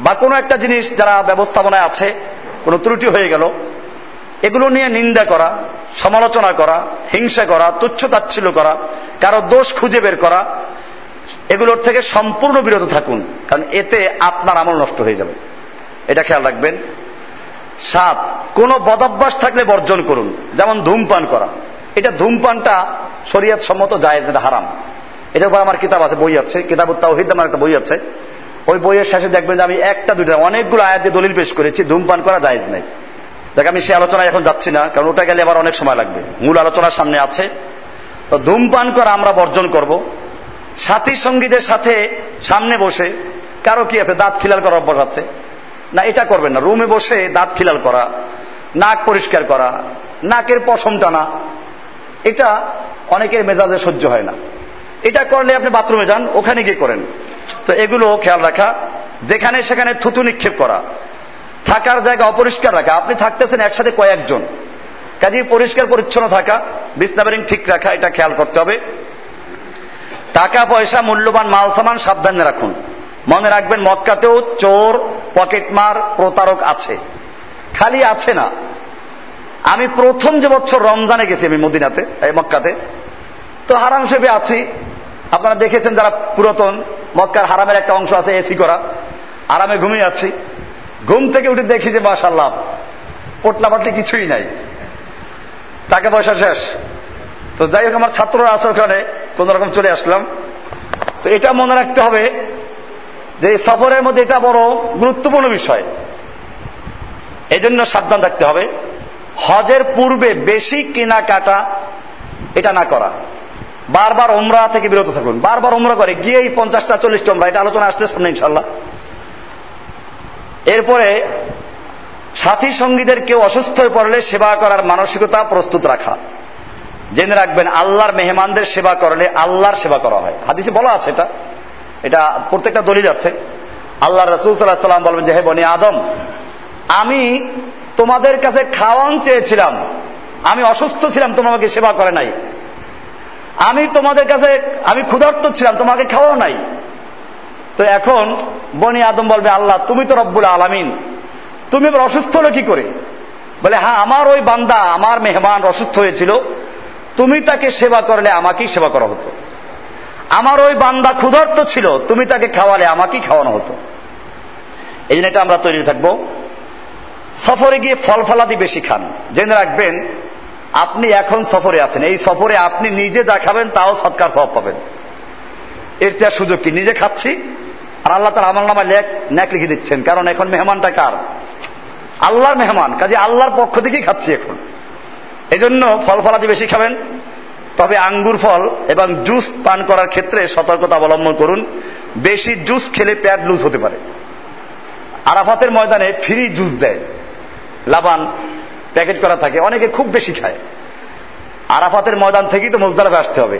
বা কোনো একটা জিনিস যারা ব্যবস্থাপনায় আছে, কোনো ত্রুটি হয়ে গেল, এগুলো নিয়ে নিন্দা করা, সমালোচনা করা, হিংসা করা, তুচ্ছ তাচ্ছিল্য করা, কারও দোষ খুঁজে বের করা, এগুলোর থেকে সম্পূর্ণ বিরত থাকুন, কারণ এতে আপনার আমল নষ্ট হয়ে যাবে। এটা খেয়াল রাখবেন। সাত কোন বদাভ্যাস থাকলে বর্জন করুন। যেমন ধূমপান করা। এটা ধূমপানটা শরিয়াত সম্মত যায় এটা হারাম। এটা উপর আমার কিতাব আছে, বই আছে। কিতাব তাওহিদ আমার একটা বই আছে। ওই বইয়ের শেষে দেখবেন যে আমি একটা, দুইটা, অনেকগুলো আয়াত দিয়ে দলিল পেশ করেছি, ধূমপান করা যায় নাই। দেখ আমি সে আলোচনায় এখন যাচ্ছি না, কারণ ওটা গেলে আবার অনেক সময় লাগবে। মূল আলোচনার সামনে আছে। তো ধূমপান করা আমরা বর্জন করব। সাথী সঙ্গীদের সাথে সামনে বসে, কারও কি আছে? দাঁত খিলাল করার অভ্যাস আছে। না, এটা করবেন না। রুমে বসে দাঁত খিলাল করা, নাক পরিষ্কার করা, নাকের পশম টানা, এটা অনেকের মেজাজে সহ্য হয় না। এটা করলে আপনি বাথরুমে যান, ওখানে গিয়ে করেন। তো এগুলো খেয়াল রাখা, যেখানে সেখানে থুতু নিক্ষেপ করা, থাকার জায়গা অপরিষ্কার রাখা। আপনি থাকতেছেন একসাথে কয়েকজন। কাজে পরিষ্কার, পরিচ্ছন্ন থাকা, বিছনা ঠিক রাখা, এটা খেয়াল করতে হবে। টাকা, পয়সা, মূল্যবান মাল, সামান সাবধানে রাখুন। মনে রাখবেন, মক্কাতেও চোর পকেটমার প্রতারক আছে। খালি আছে না। আমি প্রথম যে বছর রমজানে গেছি আমি মদিনাতে, এই মক্কাতে, তো হারাম সেবে আছি। আপনারা দেখেছেন যারা পুরাতন, মক্কার হারামের একটা অংশ আছে এসি করা। আরামে ঘুমিয়ে আছি। ঘুম থেকে উঠে দেখি যে মাসাল্লাহ পোটলা পাটলি কিছুই নাই। টাকা পয়সা শেষ। তো যাই হোক, আমার ছাত্ররা আছে ওখানে কোন রকম চলে আসলাম। তো এটা মনে রাখতে হবে যে সফরের মধ্যে এটা বড় গুরুত্বপূর্ণ বিষয়। এই জন্য সাবধান থাকতে হবে। হজের পূর্বে বেশি কেনাকাটা এটা না করা। বারবার ওমরা থেকে বিরত থাকুন। বারবার ওমরা করে, গিয়েই পঞ্চাশটা, চল্লিশটা ওমরা এটা আলোচনা আসতে সামনে ইনশাল্লাহ এরপরে সাথী সঙ্গীদের কেউ অসুস্থ হয়ে পড়লে সেবা করার মানসিকতা প্রস্তুত রাখা। জেনে রাখবেন, আল্লাহর মেহমানদের সেবা করলে আল্লাহর সেবা করা হয়। হাদিসে বলা আছে এটা। এটা প্রত্যেকটা দলিল আছে। আল্লাহ রসুল সাল্লাহ সাল্লাম বলবেন যে, হে বনি আদম, আমি তোমাদের কাছে খাওয়ান চেয়েছিলাম। আমি অসুস্থ ছিলাম তোমাকে সেবা করে নাই। আমি তোমাদের কাছে, আমি ক্ষুধার্ত ছিলাম তোমাকে খাওয়াও নাই। তো এখন বনি আদম বলবে, আল্লাহ, তুমি তো রব্বুল আলামিন। তুমি এবার অসুস্থ হলো কি করে? বলে হ্যাঁ আমার ওই বান্দা, আমার মেহমান অসুস্থ হয়েছিল। তুমি তাকে সেবা করলে আমাকেই সেবা করা হতো। আমার ওই বান্দা ক্ষুধার্ত ছিল, তুমি তাকে খাওয়ালে, আমাকেই খাওয়ানো হতো। এই জন্য এটা আমরা তৈরি থাকব। সফরে গিয়ে ফল ফলাদি বেশি খান। জেনে রাখবেন, আপনি এখন সফরে আছেন। এই সফরে আপনি নিজে যা খাবেন, তাও সৎকার সব পাবেন। এর চেয়ে সুযোগ কি? নিজে খাচ্ছি? আর আল্লাহ তার আমার নামা লেখ, ন্যাক লিখে দিচ্ছেন। কারণ এখন মেহমানটা কার? আল্লাহর মেহমান। কাজে আল্লাহর পক্ষ থেকেই খাচ্ছি এখন। এই জন্য ফল ফলাদি বেশি খাবেন। তবে আঙ্গুর ফল এবং জুস পান করার ক্ষেত্রে সতর্কতা অবলম্বন করুন। বেশি জুস খেলে প্যাড লুজ হতে পারে। আরাফাতের ময়দানে ফ্রি জুস দেয়। লাবান প্যাকেট করা থাকে। অনেকে খুব বেশি খায়। আরাফাতের ময়দান থেকেই তো মোজদারাফে আসতে হবে।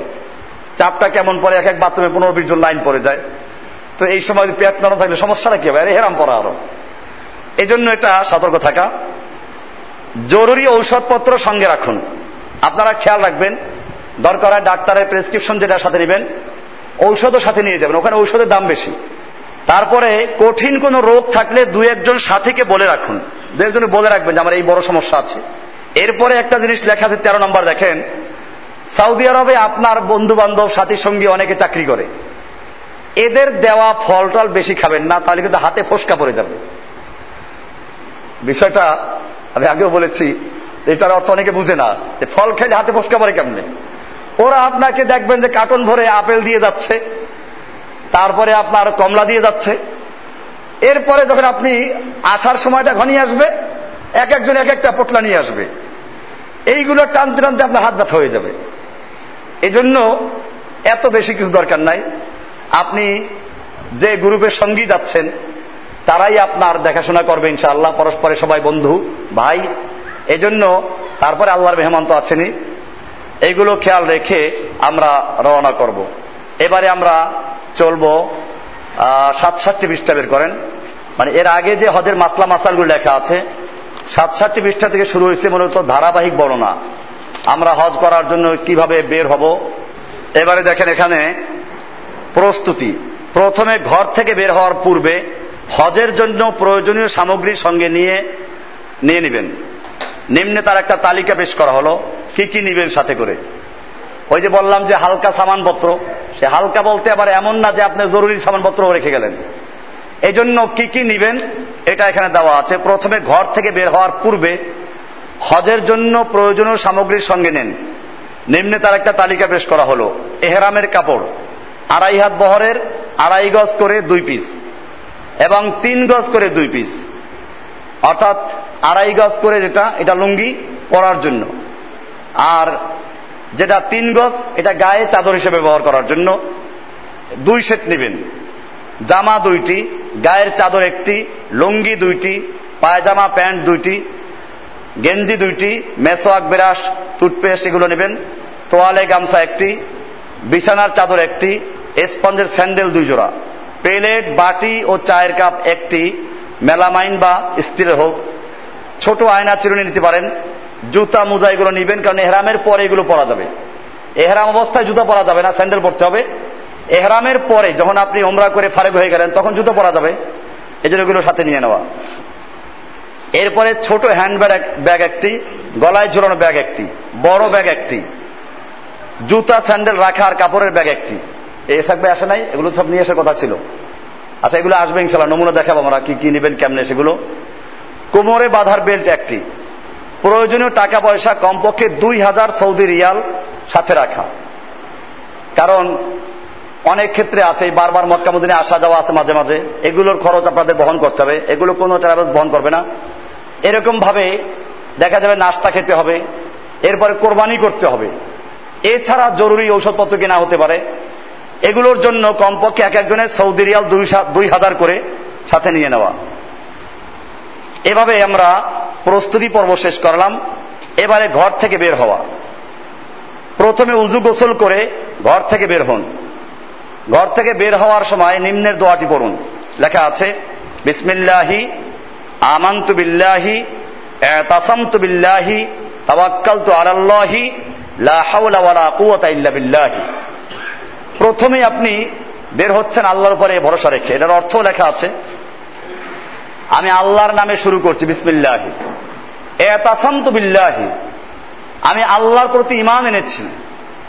চাপটা কেমন পরে এক এক বাথরুমে পনেরো বিশ জন লাইন পড়ে যায়। তো এই সময় পেট নরম থাকলে সমস্যাটা কি হবে? আরে হেরাম পড়া আরও। এই জন্য এটা সতর্ক থাকা। জরুরি ঔষধপত্র সঙ্গে রাখুন। আপনারা খেয়াল রাখবেন দরকার হয় ডাক্তারের প্রেসক্রিপশন যেটা সাথে নেবেন, ঔষধও সাথে নিয়ে যাবেন, ওখানে ঔষধের দাম বেশি। তারপরে কঠিন কোন রোগ থাকলে দু একজন সাথীকে বলে রাখুন, দু একজন বলে রাখবেন যে আমার এই বড় সমস্যা আছে। এরপরে একটা জিনিস লেখা আছে, তেরো নম্বর দেখেন, সৌদি আরবে আপনার বন্ধু বান্ধব সাথী সঙ্গী অনেকে চাকরি করে। এদের দেওয়া ফল টল বেশি খাবেন না, তাহলে কিন্তু হাতে ফসকা পড়ে যাবে। বিষয়টা আমি আগেও বলেছি, এটার অর্থ অনেকে বুঝে না, যে ফল খেলে হাতে ফসকা পড়ে কেমনে? ওরা আপনাকে দেখবেন যে কার্টন ভরে আপেল দিয়ে যাচ্ছে, তারপরে আপনার কমলা দিয়ে যাচ্ছে। এরপরে যখন আপনি আসার সময়টা ঘনিয়ে আসবে, এক একজন এক একটা পোটলা নিয়ে আসবে। এইগুলো টানতে টানতে আপনার হাত ব্যথা হয়ে যাবে। এজন্য এত বেশি কিছু দরকার নাই। আপনি যে গ্রুপের সঙ্গী যাচ্ছেন, তারাই আপনার দেখাশোনা করবে ইনশাআল্লাহ, পরস্পরে সবাই বন্ধু, ভাই। এজন্য তারপরে আল্লাহর মেহমান তো আছেনই। এইগুলো খেয়াল রেখে আমরা রওনা করব। এবারে আমরা চলবো সাত সাতটি পৃষ্ঠা বের করেন। মানে এর আগে যে হজের মাসলা মাসালগুলো লেখা আছে সাত সাতটি পৃষ্ঠা থেকে শুরু হয়েছে মূলত ধারাবাহিক বর্ণনা। আমরা হজ করার জন্য কীভাবে বের হব? এবারে দেখেন এখানে প্রস্তুতি। প্রথমে ঘর থেকে বের হওয়ার পূর্বে হজের জন্য প্রয়োজনীয় সামগ্রী সঙ্গে নিয়ে নিয়ে নেবেন। নিম্নে তার একটা তালিকা পেশ করা হলো। কি কি নিবেন সাথে করে? ওই যে বললাম যে হালকা সামানপত্র। সে হালকা বলতে আবার এমন না যে আপনি জরুরি সামানপত্র রেখে গেলেন। এই জন্য কি কি নিবেন, এটা এখানে দেওয়া আছে। প্রথমে ঘর থেকে বের হওয়ার পূর্বে হজের জন্য প্রয়োজনীয় সামগ্রীর সঙ্গে নেন। নিম্নে তার একটা তালিকা পেশ করা হলো। এহরামের কাপড়, আড়াই হাত বহরের আড়াই গজ করে দুই পিস এবং তিন গজ করে দুই পিস। অর্থাৎ আড়াই গজ করে যেটা, এটা লুঙ্গি পরার জন্য। আর যেটা তিন গজ, এটা গায়ে চাদর হিসেবে ব্যবহার করার জন্য দুই সেট নেবেন। জামা দুইটি, গায়ের চাদর একটি, লুঙ্গি দুইটি, পায়জামা, প্যান্ট দুইটি, গেঞ্জি দুইটি, মেসোয়াক বেরাস টুথপেস্ট এগুলো নেবেন। তোয়ালে গামছা একটি, বিছানার চাদর একটি, স্পঞ্জের স্যান্ডেল দুই জোড়া। প্লেট, বাটি ও চায়ের কাপ একটি, মেলামাইন বা স্টিলের হোক। ছোট আয়না চিরুনি নিতে পারেন। জুতা, মোজা এগুলো নিবেন, কারণ এহরামের পরে এগুলো পরা যাবে। এহরাম অবস্থায় জুতা পরা যাবে না, স্যান্ডেল পরতে হবে। এহরামের পরে যখন আপনি ওমরা করে ফারেক হয়ে গেলেন, তখন জুতো পরা যাবে। এই জন্য এগুলো সাথে নিয়ে নেওয়া। এরপরে ছোট হ্যান্ড ব্যাগ ব্যাগ একটি, গলায় ঝুলানো ব্যাগ একটি, বড় ব্যাগ একটি, জুতা, স্যান্ডেল রাখা আর কাপড়ের ব্যাগ একটি। এই থাকবে আসে নাই, এগুলো সব নিয়ে আসার কথা ছিল। আচ্ছা এগুলো আসবে ইনশাল্লাহ, নমুনা দেখাবো আমরা কি কি নেবেন, কেমনে সেগুলো। কোমরে বাঁধার বেল্ট একটি। প্রয়োজনীয় টাকা পয়সা কমপক্ষে দুই হাজার সৌদি রিয়াল সাথে রাখা। কারণ অনেক ক্ষেত্রে আছে বারবার মক্কা মদিনে আসা যাওয়া আছে মাঝে মাঝে। এগুলোর খরচ আপনাদের বহন করতে হবে। এগুলো কোনো ট্রাভেলস বহন করবে না। এরকম ভাবে দেখা যাবে নাস্তা খেতে হবে, এরপরে কোরবানি করতে হবে। এছাড়া জরুরি ঔষধপত্র কেনা হতে পারে। এগুলোর জন্য কমপক্ষে এক একজনের সৌদি রিয়াল দুই হাজার করে সাথে নিয়ে নেওয়া। এভাবে আমরা প্রস্তুতি পর্ব শেষ করলাম। এবারে ঘর থেকে বের হওয়া। প্রথমে উজু গোসল করে ঘর থেকে বের হন। ঘর থেকে বের হওয়ার সময় নিম্নের দোয়াটি পড়ুন। লেখা আছে, বিসমিল্লাহি, আমান্তু বিল্লাহি তাসামতু বিল্লাহি, তাওয়াক্কালতু আলাল্লাহি, লা হাওলা ওয়ালা কুওয়াতা ইল্লা বিল্লাহি। প্রথমে আপনি বের হচ্ছেন আল্লাহর উপরে ভরসা রেখে। এটার অর্থ লেখা আছে, আমি আল্লাহর নামে শুরু করছি, বিসমিল্লাহি। আমি আল্লাহর প্রতি ইমান এনেছি।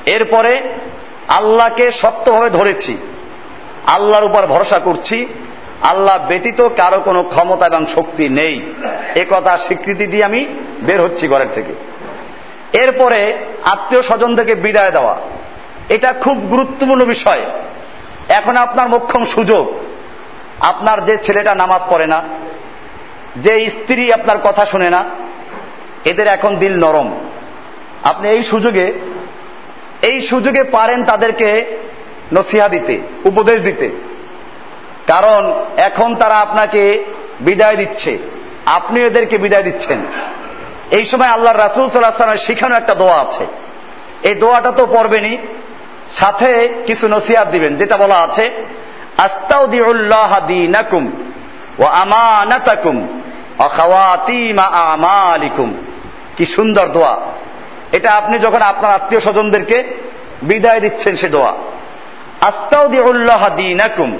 এরপরে আল্লাহকে শক্তভাবে ধরেছি। আল্লাহর উপর ভরসা করছি। আল্লাহ ব্যতীত কারও কোনো ক্ষমতা এবং শক্তি নেই। এ কথা স্বীকৃতি দিয়ে আমি বের হচ্ছি ঘরের থেকে। এরপরে আত্মীয় স্বজন থেকে বিদায় দেওয়া। এটা খুব গুরুত্বপূর্ণ বিষয়। এখন আপনার মোক্ষম সুযোগ। আপনার যে ছেলেটা নামাজ পড়ে না, যে স্ত্রী আপনার কথা শুনে না এদের এখন দিল নরম। আপনি এই সুযোগে এই সুযোগে পারেন তাদেরকে নসিহা দিতে, উপদেশ দিতে। কারণ এখন তারা আপনাকে বিদায় দিচ্ছে। আপনি এদেরকে বিদায় দিচ্ছেন। এই সময় আল্লাহ রাসুল সাল্লাহ শিখানো একটা দোয়া আছে। এই দোয়াটা তো পড়বেনি সাথে কিছু নসিহাত দিবেন, যেটা বলা আছে আস্তাউদ্দিউল্লাহ ও আমানাতাকুম আমালিকুম। কি সুন্দর দোয়া। এটা আপনি যখন আপনার আত্মীয় স্বজনদেরকে বিদায় দিচ্ছেন সে দোয়া। আস্তাউদ্দিউল্লাহ দিনাকুম।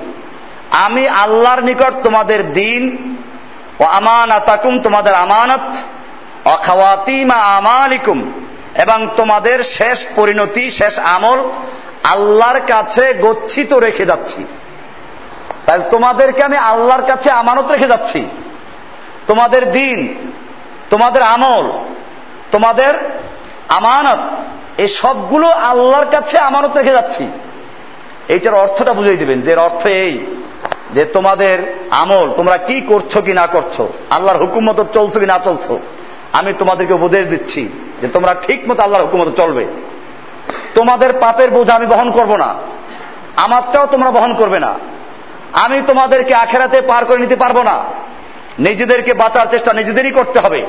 আমি আল্লাহর নিকট তোমাদের দিন ও আমানাতাকুম, তোমাদের আমানত অখাওয়াতিমা আমালিকুম এবং তোমাদের শেষ পরিণতি, শেষ আমল আল্লাহর কাছে গচ্ছিত রেখে যাচ্ছি। তাহলে তোমাদেরকে আমি আল্লাহর কাছে আমানত রেখে যাচ্ছি। তোমাদের দিন, তোমাদের আমল তোমাদের আমানত, এই সবগুলো আল্লাহর কাছে আমানত রেখে যাচ্ছি। এইটার অর্থটা বুঝিয়ে দিবেন, যে অর্থ এই, যে তোমাদের আমল, তোমরা কি করছ কি না করছ, আল্লাহর হুকুম মতো চলছো কি না চলছো, আমি তোমাদেরকে উপদেশ দিচ্ছি, যে তোমরা ঠিক মতো আল্লাহর হুকুম মতো চলবে। তোমাদের পাপের বোঝা আমি বহন করব না আমারটাও তোমরা বহন করবে না। আমি তোমাদেরকে আখেরাতে পার করে নিতে পারব না, নিজেদেরকে বাঁচার চেষ্টা নিজেদেরই করতে হবে।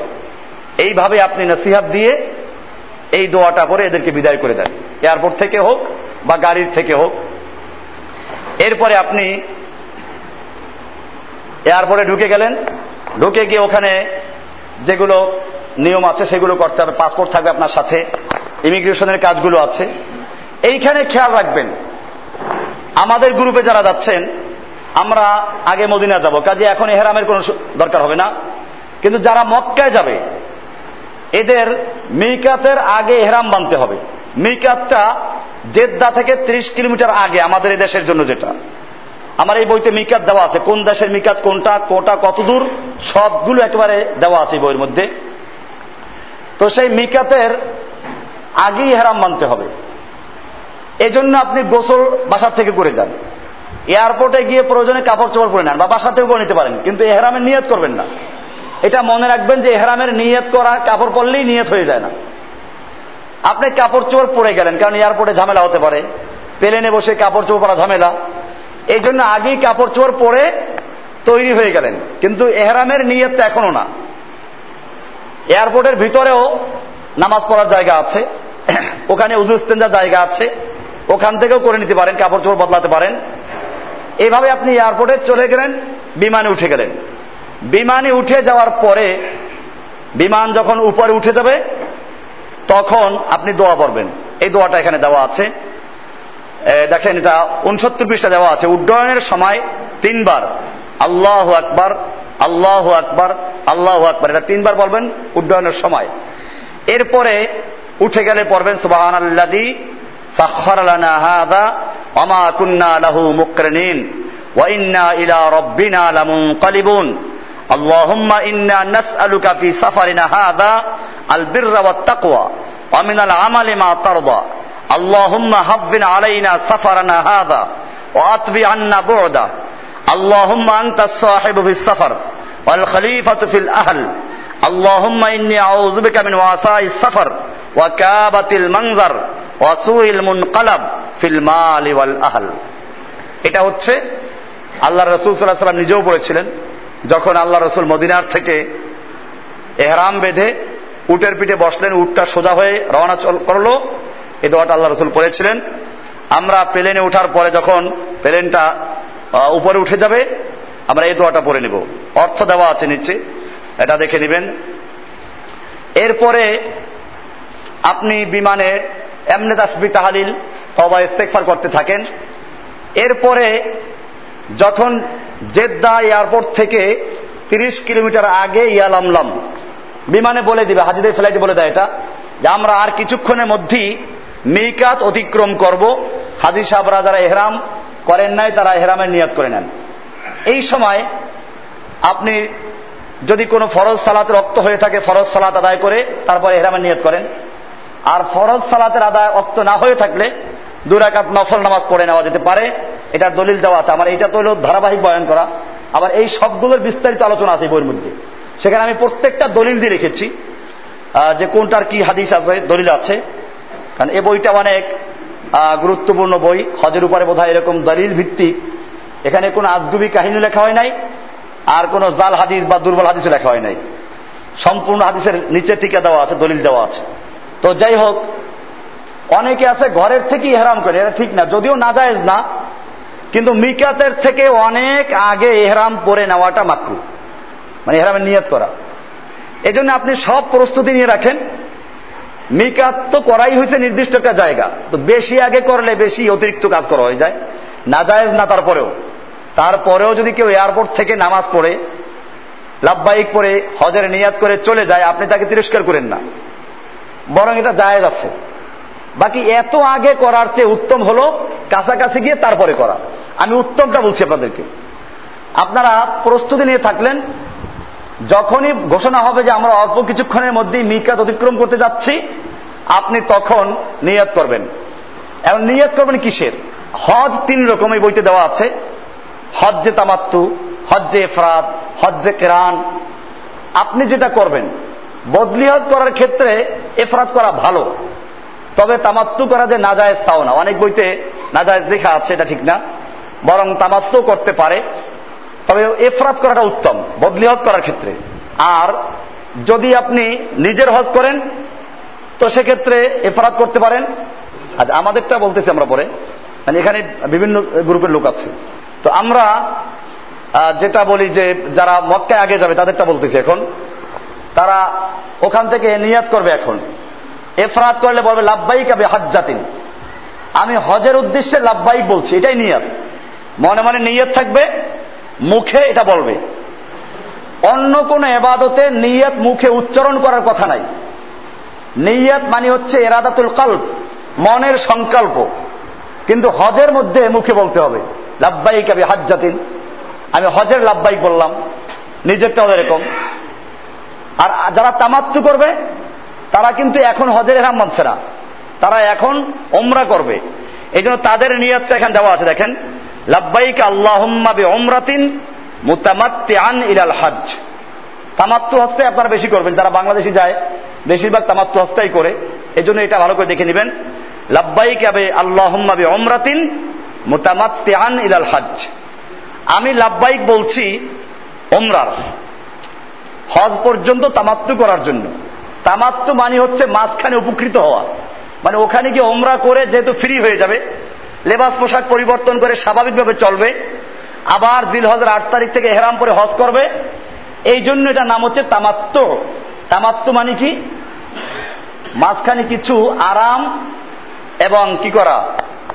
এইভাবে আপনি নসিহাত দিয়ে এই দোয়াটা করে এদেরকে বিদায় করে দেন। এয়ারপোর্ট থেকে হোক বা গাড়ির থেকে হোক। এরপরে আপনি এয়ারপোর্টে ঢুকে গেলেন। ঢুকে গিয়ে ওখানে যেগুলো নিয়ম আছে সেগুলো করতে হবে। পাসপোর্ট থাকবে আপনার সাথে। ইমিগ্রেশনের কাজগুলো আছে। এইখানে খেয়াল রাখবেন, আমাদের গ্রুপে যারা যাচ্ছেন, আমরা আগে মদিনা যাব। কাজে এখন এহেরামের কোনো দরকার হবে না। কিন্তু যারা মক্কায় যাবে এদের মিকাতের আগে এহরাম বানতে হবে। মিকাতটা জেদ্দা থেকে ৩০ কিলোমিটার আগে আমাদের এই দেশের জন্য যেটা। আমার এই বইতে মিকাত দেওয়া আছে। কোন দেশের মিকাত, কোনটা, কোটা, কত দূর, সবগুলো একেবারে দেওয়া আছে বইয়ের মধ্যে। তো সেই মিকাতের আগেই হেরাম মানতে হবে। এজন্য আপনি গোসল বাসার থেকে করে যান। এয়ারপোর্টে গিয়ে প্রয়োজনে কাপড় চোপড় পরে নেন বা বাসা থেকেও করে নিতে পারেন, কিন্তু এহরামের নিয়ত করবেন না। এটা মনে রাখবেন যে এহরামের নিয়ত করা, কাপড় পরলেই নিয়ত হয়ে যায় না। আপনি কাপড় চোপড় পরে গেলেন, কারণ এয়ারপোর্টে ঝামেলা হতে পারে। প্লেনে বসে কাপড় চোপড় পরা ঝামেলা। এই জন্য আগেই কাপড় চোপড় পরে তৈরি হয়ে গেলেন। কিন্তু এহরামের নিয়তটা এখনও না। এয়ারপোর্টের ভিতরেও নামাজ পড়ার জায়গা আছে। ওখানে উজুস্তেন্দার জায়গা আছে। ওখান থেকেও করে নিতে পারেন, কাপড় চোপড় বদলাতে পারেন। এভাবে আপনি এয়ারপোর্টে চলে গেলেন, বিমানে উঠে গেলেন। বিমানে উঠে যাওয়ার পরে বিমান যখন উপরে উঠে যাবে, তখন আপনি দোয়া পড়বেন। এই দোয়াটা এখানে দেওয়া আছে। দেখেন এটা উনসত্তর পৃষ্ঠা দেওয়া আছে। উড্ডয়নের সময় তিনবার, আল্লাহ আকবার আল্লাহ আকবার আল্লাহ আকবার। এটা তিনবার বলবেন উড্ডয়নের সময়। এরপরে উঠে গেলে পড়বেন সুবাহান আল্লাদি সাক্ষর লানা হাদা ওমা কুন্না লাহু মুকরিনিন ওয়া ইন্না ইলা রাব্বিনা লামুনকালিবুন। اللهم إنا نسألك في سفرنا هذا البر والتقوى ومن العمل ما ترضى اللهم هون علينا سفرنا هذا وأطفي عنا بعده اللهم أنت الصاحب في السفر والخليفة في الأهل اللهم إني أعوذ بك من وعثاء السفر وكابة المنظر وسوء المنقلب في المال والأهل এটা হচ্ছে আল্লাহ রসুল সাল্লাহ সাল্লাম নিজেও পড়েছিলেন যখন আল্লাহ রসুল মদিনার থেকে এহরাম বেঁধে উটের পিঠে বসলেন, উটটা সোজা হয়ে রওনা করল। এই দোয়াটা আল্লাহ রসুল পড়েছিলেন। আমরা প্লেনে ওঠার পরে যখন প্লেনটা উপরে উঠে যাবে, আমরা এই দোয়াটা পড়ে নিব। অর্থ দেওয়া আছে নিচে, এটা দেখে নেবেন। এরপরে আপনি বিমানে এমনে তাসবি তাহালিল তবা ইস্তেকফার করতে থাকেন। এরপরে যখন জেদ্দা এয়ারপোর্ট থেকে তিরিশ কিলোমিটার আগে ইয়ালামলাম বিমানে বলে দিবে, হাজিদের ফ্লাইটে বলে দেয় এটা, যে আমরা আর কিছুক্ষণের মধ্যেই মিকাত অতিক্রম করব। হাজির সাহরা যারা এহরাম করেন নাই, তারা এহরামের নিয়াত করে নেন। এই সময় আপনি যদি কোনো ফরজ সালাত রক্ত হয়ে থাকে, ফরজ সালাত আদায় করে তারপরে এহরামের নিয়াত করেন। আর ফরজ সালাতের আদায় অক্ত না হয়ে থাকলে দুরাকাত নফল নামাজ পড়ে নেওয়া যেতে পারে। এটার দলিল দেওয়া আছে। আমার এটা তো হলো ধারাবাহিক বয়ান করা। আবার এই সবগুলোর বিস্তারিত আলোচনা আছে বইয়ের মধ্যে। সেখানে আমি প্রত্যেকটা দলিল দিয়ে রেখেছি যে কোনটার কি হাদিস আছে, দলিল আছে। কারণ এই বইটা অনেক গুরুত্বপূর্ণ বই। হজের উপরে বোধ হয় এরকম দলিল ভিত্তিক। এখানে কোনো আজগুবি কাহিনী লেখা হয় নাই, আর কোনো জাল হাদিস বা দুর্বল হাদিসও লেখা হয় নাই। সম্পূর্ণ হাদিসের নিচে টিকা দেওয়া আছে, দলিল দেওয়া আছে। তো যাই হোক, অনেকে আছে ঘরের থেকে এহরাম করে, এটা ঠিক না। যদিও না যায় না কিন্তু মিকাতের থেকে অনেক আগে এহরাম পরে নেওয়াটা মাকরু মানে এহরামের নিয়ত করা। এই জন্য আপনি সব প্রস্তুতি নিয়ে রাখেন। মিকাত তো করাই হয়েছে নির্দিষ্ট একটা জায়গা। তো বেশি আগে করলে বেশি অতিরিক্ত কাজ করা হয়ে যায়। না যায় না, তারপরেও। তারপরেও যদি কেউ এয়ারপোর্ট থেকে নামাজ পড়ে, লাভবাহিক পরে হজের নিয়াত করে চলে যায়, আপনি তাকে তিরস্কার করেন না। বরং এটা জায়েজ আছে। বাকি এত আগে করার চেয়ে উত্তম হল কাছাকাছি গিয়ে তারপরে করা। আমি উত্তমটা বলছি আপনাদেরকে। আপনারা প্রস্তুতি নিয়ে থাকলেন, যখনই ঘোষণা হবে যে আমরা অল্প কিছুক্ষণের মধ্যেই মিকাত অতিক্রম করতে যাচ্ছি, আপনি তখন নিয়াত করবেন। এবং নিয়াত করবেন কিসের? হজ তিন রকম এই বইতে দেওয়া আছে। হজ্জে তামাত্তু, হজ্জে এফরাত, হজ্জে কেরান। আপনি যেটা করবেন, বদলি হজ করার ক্ষেত্রে এফরাত করা ভালো। তবে তামাত্তু করা যে নাজায়জ তাও না। অনেক বইতে নাজায়জ লেখা আছে, এটা ঠিক না। বরং তামাত্তু করতে পারে, তবে এফরাত করাটা উত্তম, বদলি হজ করার ক্ষেত্রে। আর যদি আপনি নিজের হজ করেন, তো সেক্ষেত্রে এফরাত করতে পারেন। আচ্ছা আমাদেরটা বলতেছি আমরা পরে। মানে এখানে বিভিন্ন গ্রুপের লোক আছে। তো আমরা যেটা বলি যে যারা মক্কায় আগে যাবে, তাদেরটা বলতেছি এখন। তারা ওখান থেকে নিয়াত করবে এখন। এফরাত করলে বলবে লাভবাই কাবে হাজ্জাতিন আমি হজের উদ্দেশ্যে লাভবাই বলছি, এটাই নিয়াত। মনে মনে নিয়ত থাকবে, মুখে এটা বলবে। অন্য কোন এবাদতে নিয়ত মুখে উচ্চারণ করার কথা নাই। নিয়ত মানে হচ্ছে এরাদাতুল কাল্প মনের সংকল্প। কিন্তু হজের মধ্যে মুখে বলতে হবে লাভবাই কাবি হাজ্জাতিন আমি হজের লাভবাই বললাম, নিজেরটাও এরকম। আর যারা তামাত্তু করবে, তারা কিন্তু এখন হজের এরাম মানছে না। তারা এখন ওমরা করবে। এই জন্য তাদের নিয়তটা এখানে দেওয়া আছে, দেখেন। লাব্বাইক আল্লাহম্মাবি ওমরাতিন মুতামাত্তিআন ইলাল হজ তামাত্তু হস্তে আপনারা বেশি করবেন, যারা বাংলাদেশে যায়, বেশিরভাগ তামাত্তু হস্তাই করে। এই জন্য এটা ভালো করে দেখে নেবেন। লাব্বাইক আবে আল্লাহম্মাবি ওমরাতিন মুতামাত্তিআন ইলাল হজ আমি লাব্বাইক বলছি ওমরার হজ পর্যন্ত তামাত্তু করার জন্য। তামাত্তু মানে হচ্ছে মাঝখানে উপকৃত হওয়া। মানে ওখানে গিয়ে ওমরা করে যেহেতু ফ্রি হয়ে যাবে লেবাস পোশাক পরিবর্তন করে স্বাভাবিকভাবে চলবে। আবার জিল হজের আট তারিখ থেকে হেরাম পরে হজ করবে। এই জন্য এটা নাম হচ্ছে তামাত্ম তামাত্তু মানে কি? মাঝখানে কিছু আরাম এবং কি করা?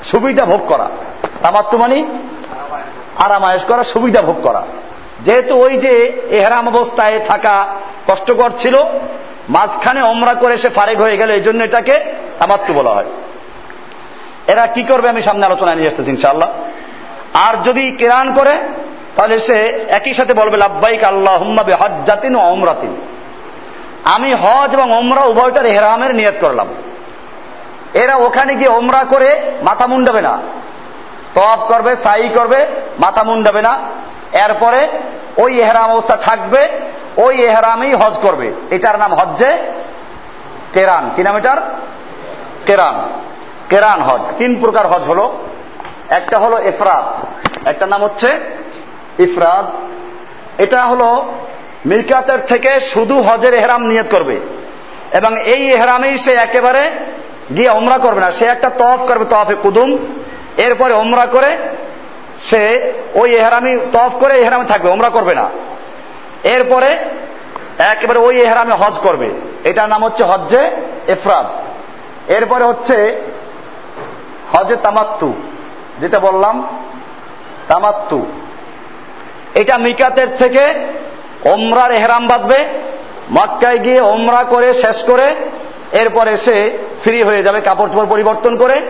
সুবিধা ভোগ করা। তামাত্তু মানে আরামায়েশ করা, সুবিধা ভোগ করা। যেহেতু ওই যে এহরাম অবস্থায় থাকা কষ্টকর ছিল, মাঝখানে অমরা করে সে ফারেক হয়ে গেল, এই জন্য এটাকে তামাত্তু বলা হয়। এরা কি করবে আমি সামনে আলোচনায় নিয়ে আসতেছি, ইনশাআল্লাহ। আর যদি কেরান করে, তাহলে সে একই সাথে বলবে লাভবাইক আল্লাহ হুম্মাবে হজ্জাতিন ও অমরাতিন আমি হজ এবং ওমরা উভয়টার এহরামের নিয়ত করলাম। এরা ওখানে গিয়ে ওমরা করে মাথা মুন্ডাবে না। তফ করবে, সাই করবে, মাথা মুন্ডাবে না। এরপরে ওই এহরাম অবস্থা থাকবে, ওই এহরামেই হজ করবে। এটার নাম হজ্জে কেরান। কি নাম এটার? কেরান। কেরান হজ। তিন প্রকার হজ হলো। একটা হলো এফরাদ একটা নাম হচ্ছে ইফরাদ এটা হলো মিরকাতের থেকে শুধু হজের এহরাম নিয়ত করবে। এবং এই এহরামেই সে একেবারে গিয়ে ওমরা করবে না। সে একটা তফ করবে তফে কুদুম। এরপরে ওমরা করে সে ওই এহরামি তফ করে এহরামে থাকবে ওমরা করবে না। এরপরে একেবারে ওই এহরামে হজ করবে। এটার নাম হচ্ছে হজ্জে এফরাদ এরপরে হচ্ছে হজে তামাত্তু, যেটা বললাম, তামাত্তু। এটা মিকাতের থেকে ওমরার এহরাম বাঁধবে, মক্কায় গিয়ে ওমরা করে, শেষ করে, এরপরে সে ফ্রি হয়ে যাবে, কাপড় চোপড় পরিবর্তন করে,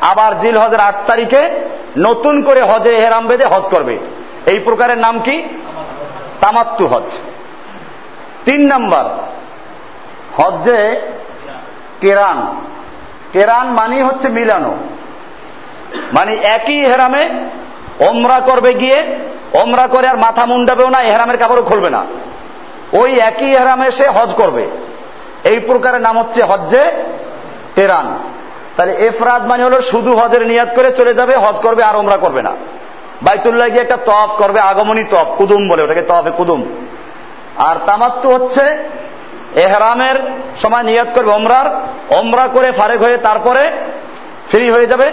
আবার জিল হজের আট তারিখে নতুন করে হজে এহরাম বেঁধে হজ করবে। এই প্রকারের নাম কি? তামাত্তু হজ। তিন নাম্বার, হজ্জে কেরান। কেরান মানি হচ্ছে মিলানো। মানে একই হেরামে ওমরা করবে গিয়ে, ওমরা করে আর মাথা মুন্ডাবেও না, এহরামের কাপড়ও খুলবে না। ওই একই এহরামে সে হজ করবে। এই প্রকারের নাম হচ্ছে হজ্জে টেরান তাহলে এফরাদ মানে হলো শুধু হজের নিয়াদ করে চলে যাবে, হজ করবে আর ওমরা করবে না। বাইতুল্লাহ গিয়ে একটা তফ করবে, আগমনী তফ কুদুম বলে ওটাকে তফে কুদুম। আর তামাত্তু হচ্ছে এহরামের সময় নিয়াত করবে ওমরার, ওমরা করে ফারেক হয়ে তারপরে ফ্রি হয়ে যাবে।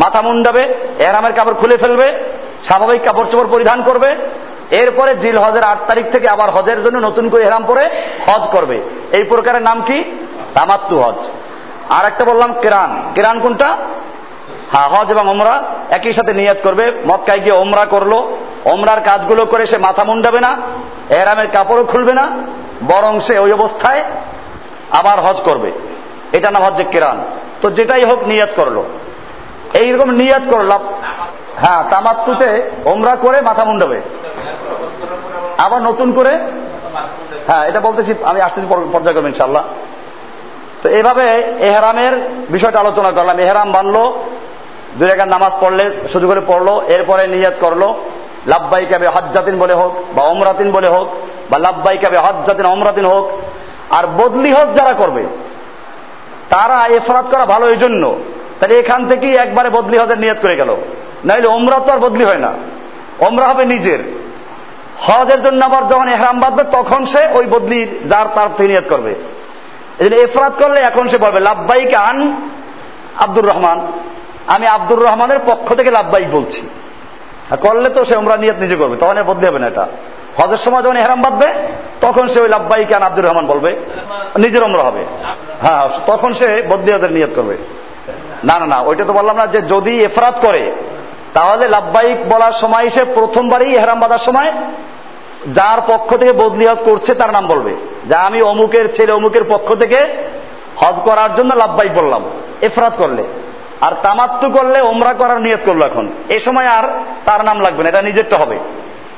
মাথা মুন্ডাবে, এহরামের কাপড় খুলে ফেলবে, স্বাভাবিক কাপড় চোপড় পরিধান করবে, এরপরে জিল হজের আট তারিখ থেকে আবার হজের জন্য নতুন করে এহরাম পরে হজ করবে। এই প্রকারের নাম কি? তামাত্তু হজ। আর একটা বললাম, কেরান। কেরান কোনটা? হ্যাঁ হজ এবং ওমরা একই সাথে নিয়াত করবে। মক্কায় গিয়ে ওমরা করল। ওমরার কাজগুলো করে সে মাথা মুন্ডাবে না, এহরামের কাপড়ও খুলবে না, বরং সে ওই অবস্থায় আবার হজ করবে। এটা নাম হজ্জে কেরান। তো যেটাই হোক নিয়াত করল। এইরকম নিয়াত করলাম হ্যাঁ তামাত্তুতে ওমরা করে মাথা মুন্ডাবে। আবার নতুন করে হ্যাঁ এটা বলতেছি, আমি আসতেছি পর্যায়ক্রমে ইনশাল্লাহ তো এভাবে এহরামের বিষয়টা আলোচনা করলাম। এহরাম বানলো, দুই রেখার নামাজ পড়লে, শুধু করে পড়ল, এরপরে নিয়াত করল। লাভবাই কাবে হজ্জাতিন বলে হোক, বা অমরাতিন বলে হোক, বা লাভবাই কাবে হজ্জাতিন অমরাতিন হোক, আর বদলি হজ যারা করবে, তারা এফরাত করা ভালো এই জন্য। তাহলে এখান থেকেই একবারে বদলি হজের নিয়ত করে গেল। নাইলে ওমরা তো আর বদলি হয় না। ওমরা হবে নিজের। হজের জন্য আবার যখন এহরাম বাঁধবে, তখন সে ওই বদলির যার তার নিয়ত করবে। এই জন্য এফরাত করলে এখন সে বলবে লাভবাইক আন আব্দুর রহমান। আমি আব্দুর রহমানের পক্ষ থেকে লাভবাইক বলছি। করলে তো সে ওমরা নিয়ত নিজে করবে, তখন বদলি হবে না এটা। হজের সময় যখন এহরাম বাঁধবে, তখন সে ওই লাভবাইক আন আব্দুর রহমান বলবে, নিজের ওমরা হবে। হ্যাঁ তখন সে বদলি হজের নিয়ত করবে। না না না, ওইটা তো বললাম না যে যদি এফরাত করে, তাহলে লাভবাইক বলার সময় সে প্রথমবারই এহরাম বাঁধার সময় যার পক্ষ থেকে বদলি হজ করছে, তার নাম বলবে। যা আমি অমুকের ছেলে, অমুকের পক্ষ থেকে হজ করার জন্য লাভবাইক বললাম। এফরাত করলে। আর তামাত্তু করলে ওমরা করার নিয়ত করল এখন। এ সময় আর তার নাম লাগবে না, এটা নিজেরটা হবে।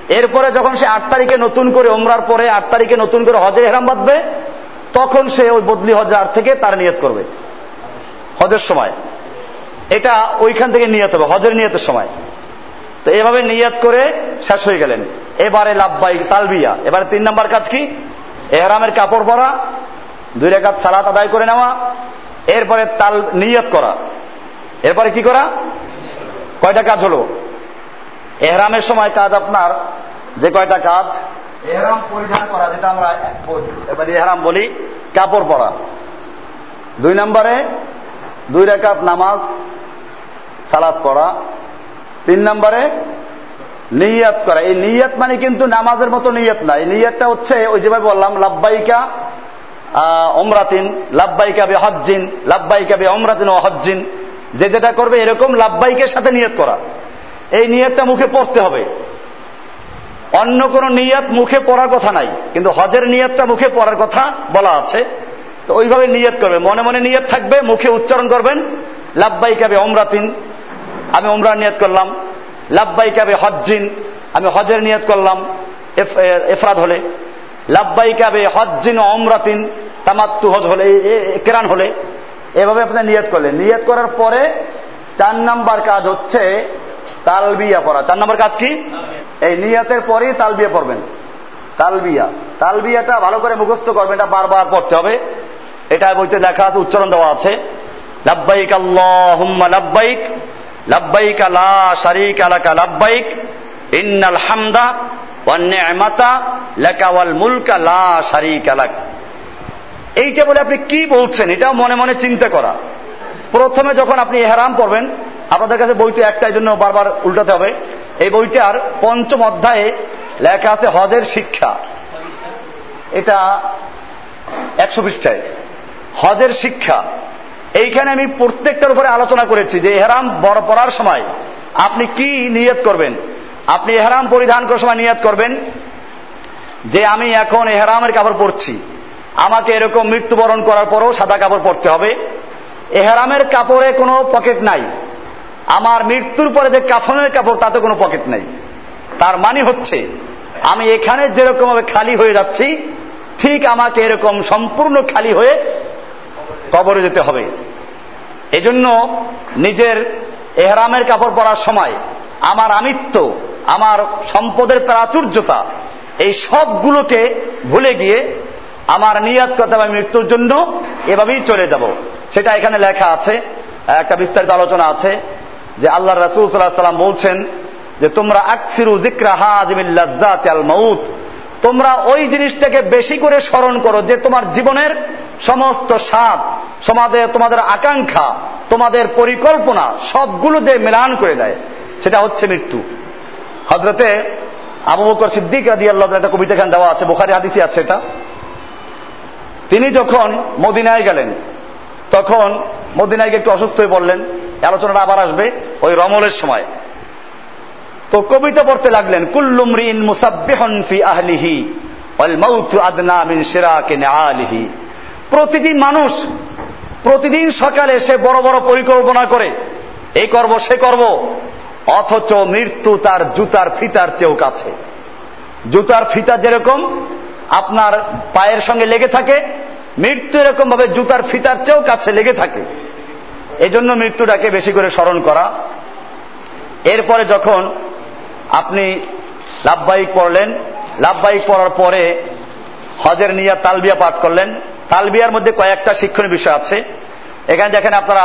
এরপরে যখন সে আট তারিখে নতুন করে ওমরার পরে আট তারিখে নতুন করে হজে এহরাম বাঁধবে, তখন সে ওই বদলি হজার থেকে তার নিয়ত করবে। হজের সময়। এটা ওইখান থেকে নিয়ত হবে হজের নিয়তের সময়। তো এভাবে নিয়াত করে শেষ হয়ে গেলেন। এবারে লাভবাই তালবিয়া। এবারে তিন নম্বর কাজ কি? এহরামের কাপড় পরা দুই রেখাত সালাত আদায় করে নেওয়া এরপরে তাল নিয়ত করা। এরপরে কি করা? কয়টা কাজ হলো? এহরামের সময় কাজ আপনার যে কয়টা কাজ? এহরাম পরিধান করা যেটা আমরা এবার এহরাম বলি কাপড় পরা। দুই নম্বরে দুই রেখাত নামাজ সালাদ পড়া। তিন নম্বরে, নিয়াত করা। এই নিয়াত মানে কিন্তু নামাজের মতো নিয়াত না। এই নিয়াতটা হচ্ছে, ওই যেভাবে বললাম লাভবাইকা অমরাতিন লাব্বাই কাবে হজ্জিন লাব্বাই কাবে অমরাতিন ও হজ্জিন। যে যেটা করবে এরকম লাব্বাইকের সাথে নিয়ত করা। এই নিয়তটা মুখে পড়তে হবে। অন্য কোন নিয়াত মুখে পড়ার কথা নাই। কিন্তু হজের নিয়তটা মুখে পড়ার কথা বলা আছে। তো ওইভাবে নিয়ত করবে। মনে মনে নিয়ত থাকবে, মুখে উচ্চারণ করবেন লাব্বাই কাবে অমরাতিন আমি ওমরার নিয়ত করলাম। লাব্বাই কাবে হজ্জিন, আমি হজের নিয়ত করলাম। এফরাদ হলে। লাব্বাই কাবে হজ্জিন অমরাতিন তামাত্তু হজ হলে কেরান হলে। এভাবে আপনি নিয়ত করলেন। নিয়ত করার পরে চার নাম্বার কাজ হচ্ছে তালবিয়া পড়া। চার নাম্বার কাজ কি? এই নিয়তের পরেই তালবিয়া পড়বেন। তালবিয়া। তালবিয়াটা ভালো করে মুখস্থ করবেন, এটা বারবার পড়তে হবে। এটা বইতে লেখা আছে, উচ্চারণ দেওয়া আছে। লাব্বাইক আল্লাহুম্মা লাব্বাইক লা ওয়াল মুলকা লা এইটা বলে আপনি কি বলছেন? এটা মনে মনে চিন্তা করা। প্রথমে যখন আপনি এহরাম পড়বেন, আপনাদের কাছে বইতে একটাই জন্য বারবার উল্টাতে হবে। এই বইটার পঞ্চম অধ্যায়ে লেখা আছে হজের শিক্ষা। এটা একশো পৃষ্ঠায়। হজের শিক্ষা। এইখানে আমি প্রত্যেকটার উপরে আলোচনা করেছি যে এহরাম বড় পড়ার সময় আপনি কি নিয়ত করবেন? আপনি এহরাম পরিধান করার সময় নিয়ত করবেন? যে আমি এখন এহরামের কাপড় পরছি। আমাকে এরকম মৃত্যুবরণ করার পরও সাদা কাপড় পরতে হবে। এহরামের কাপড়ে কোনো পকেট নাই। আমার মৃত্যুর পরে যে কাফনের কাপড়, তাতে কোনো পকেট নাই। তার মানে হচ্ছে, আমি এখানে যেরকম ভাবে খালি হয়ে যাচ্ছি, ঠিক আমাকে এরকম সম্পূর্ণ খালি হয়ে কবরে যেতে হবে। এজন্য নিজের এহরামের কাপড় পরার সময় আমার আমিত্ব আমার সম্পদের প্রাচুর্যতা, এই সবগুলোকে ভুলে গিয়ে আমার নিয়াত করতে হবে মৃত্যুর জন্য, এভাবেই চলে যাব। সেটা এখানে লেখা আছে, একটা বিস্তারিত আলোচনা আছে, যে আল্লাহ রাসুল সাল্লাহ সাল্লাম বলছেন যে, তোমরা আকসিরু জিক্রা হাজিমিল্লাজাত আল মৌত তোমরা ওই জিনিসটাকে বেশি করে স্মরণ করো যে তোমার জীবনের সমস্ত স্বাদ সমাজে তোমাদের আকাঙ্ক্ষা, তোমাদের পরিকল্পনা, সবগুলো যে মেলান করে দেয়, সেটা হচ্ছে মৃত্যু। হজরতে আবু বকর সিদ্দিক আদি আল্লাহ একটা কবিতা খান দেওয়া আছে, বোখারি হাদিসি আছে এটা। তিনি যখন মদিনায় গেলেন, তখন মদিনায় একটু অসুস্থ হয়ে পড়লেন আলোচনাটা আবার আসবে ওই রমলের সময়। তো কবিতা পড়তে লাগলেন কুল্লুমরিন মুসাব্বিহন ফি আহলিহি, ওয়াল মাউতু আদনা মিন শিরাকে আলিহি। প্রতিদিন মানুষ প্রতিদিন সকালে সে বড় বড় পরিকল্পনা করে। এই করব, সে করব, অথচ মৃত্যু তার জুতার ফিতার চেয়েও কাছে। জুতার ফিতা যেরকম আপনার পায়ের সঙ্গে লেগে থাকে, মৃত্যু এরকম ভাবে জুতার ফিতার চেয়েও কাছে লেগে থাকে। এজন্য মৃত্যুটাকে বেশি করে স্মরণ করা। এরপরে যখন আপনি লাভবাহিক পড়লেন, লাভবাহিক পড়ার পরে হজের নিয়া তালবিয়া পাঠ করলেন তালবিয়ার মধ্যে কয়েকটা শিক্ষণীয় বিষয় আছে। এখানে দেখেন আপনারা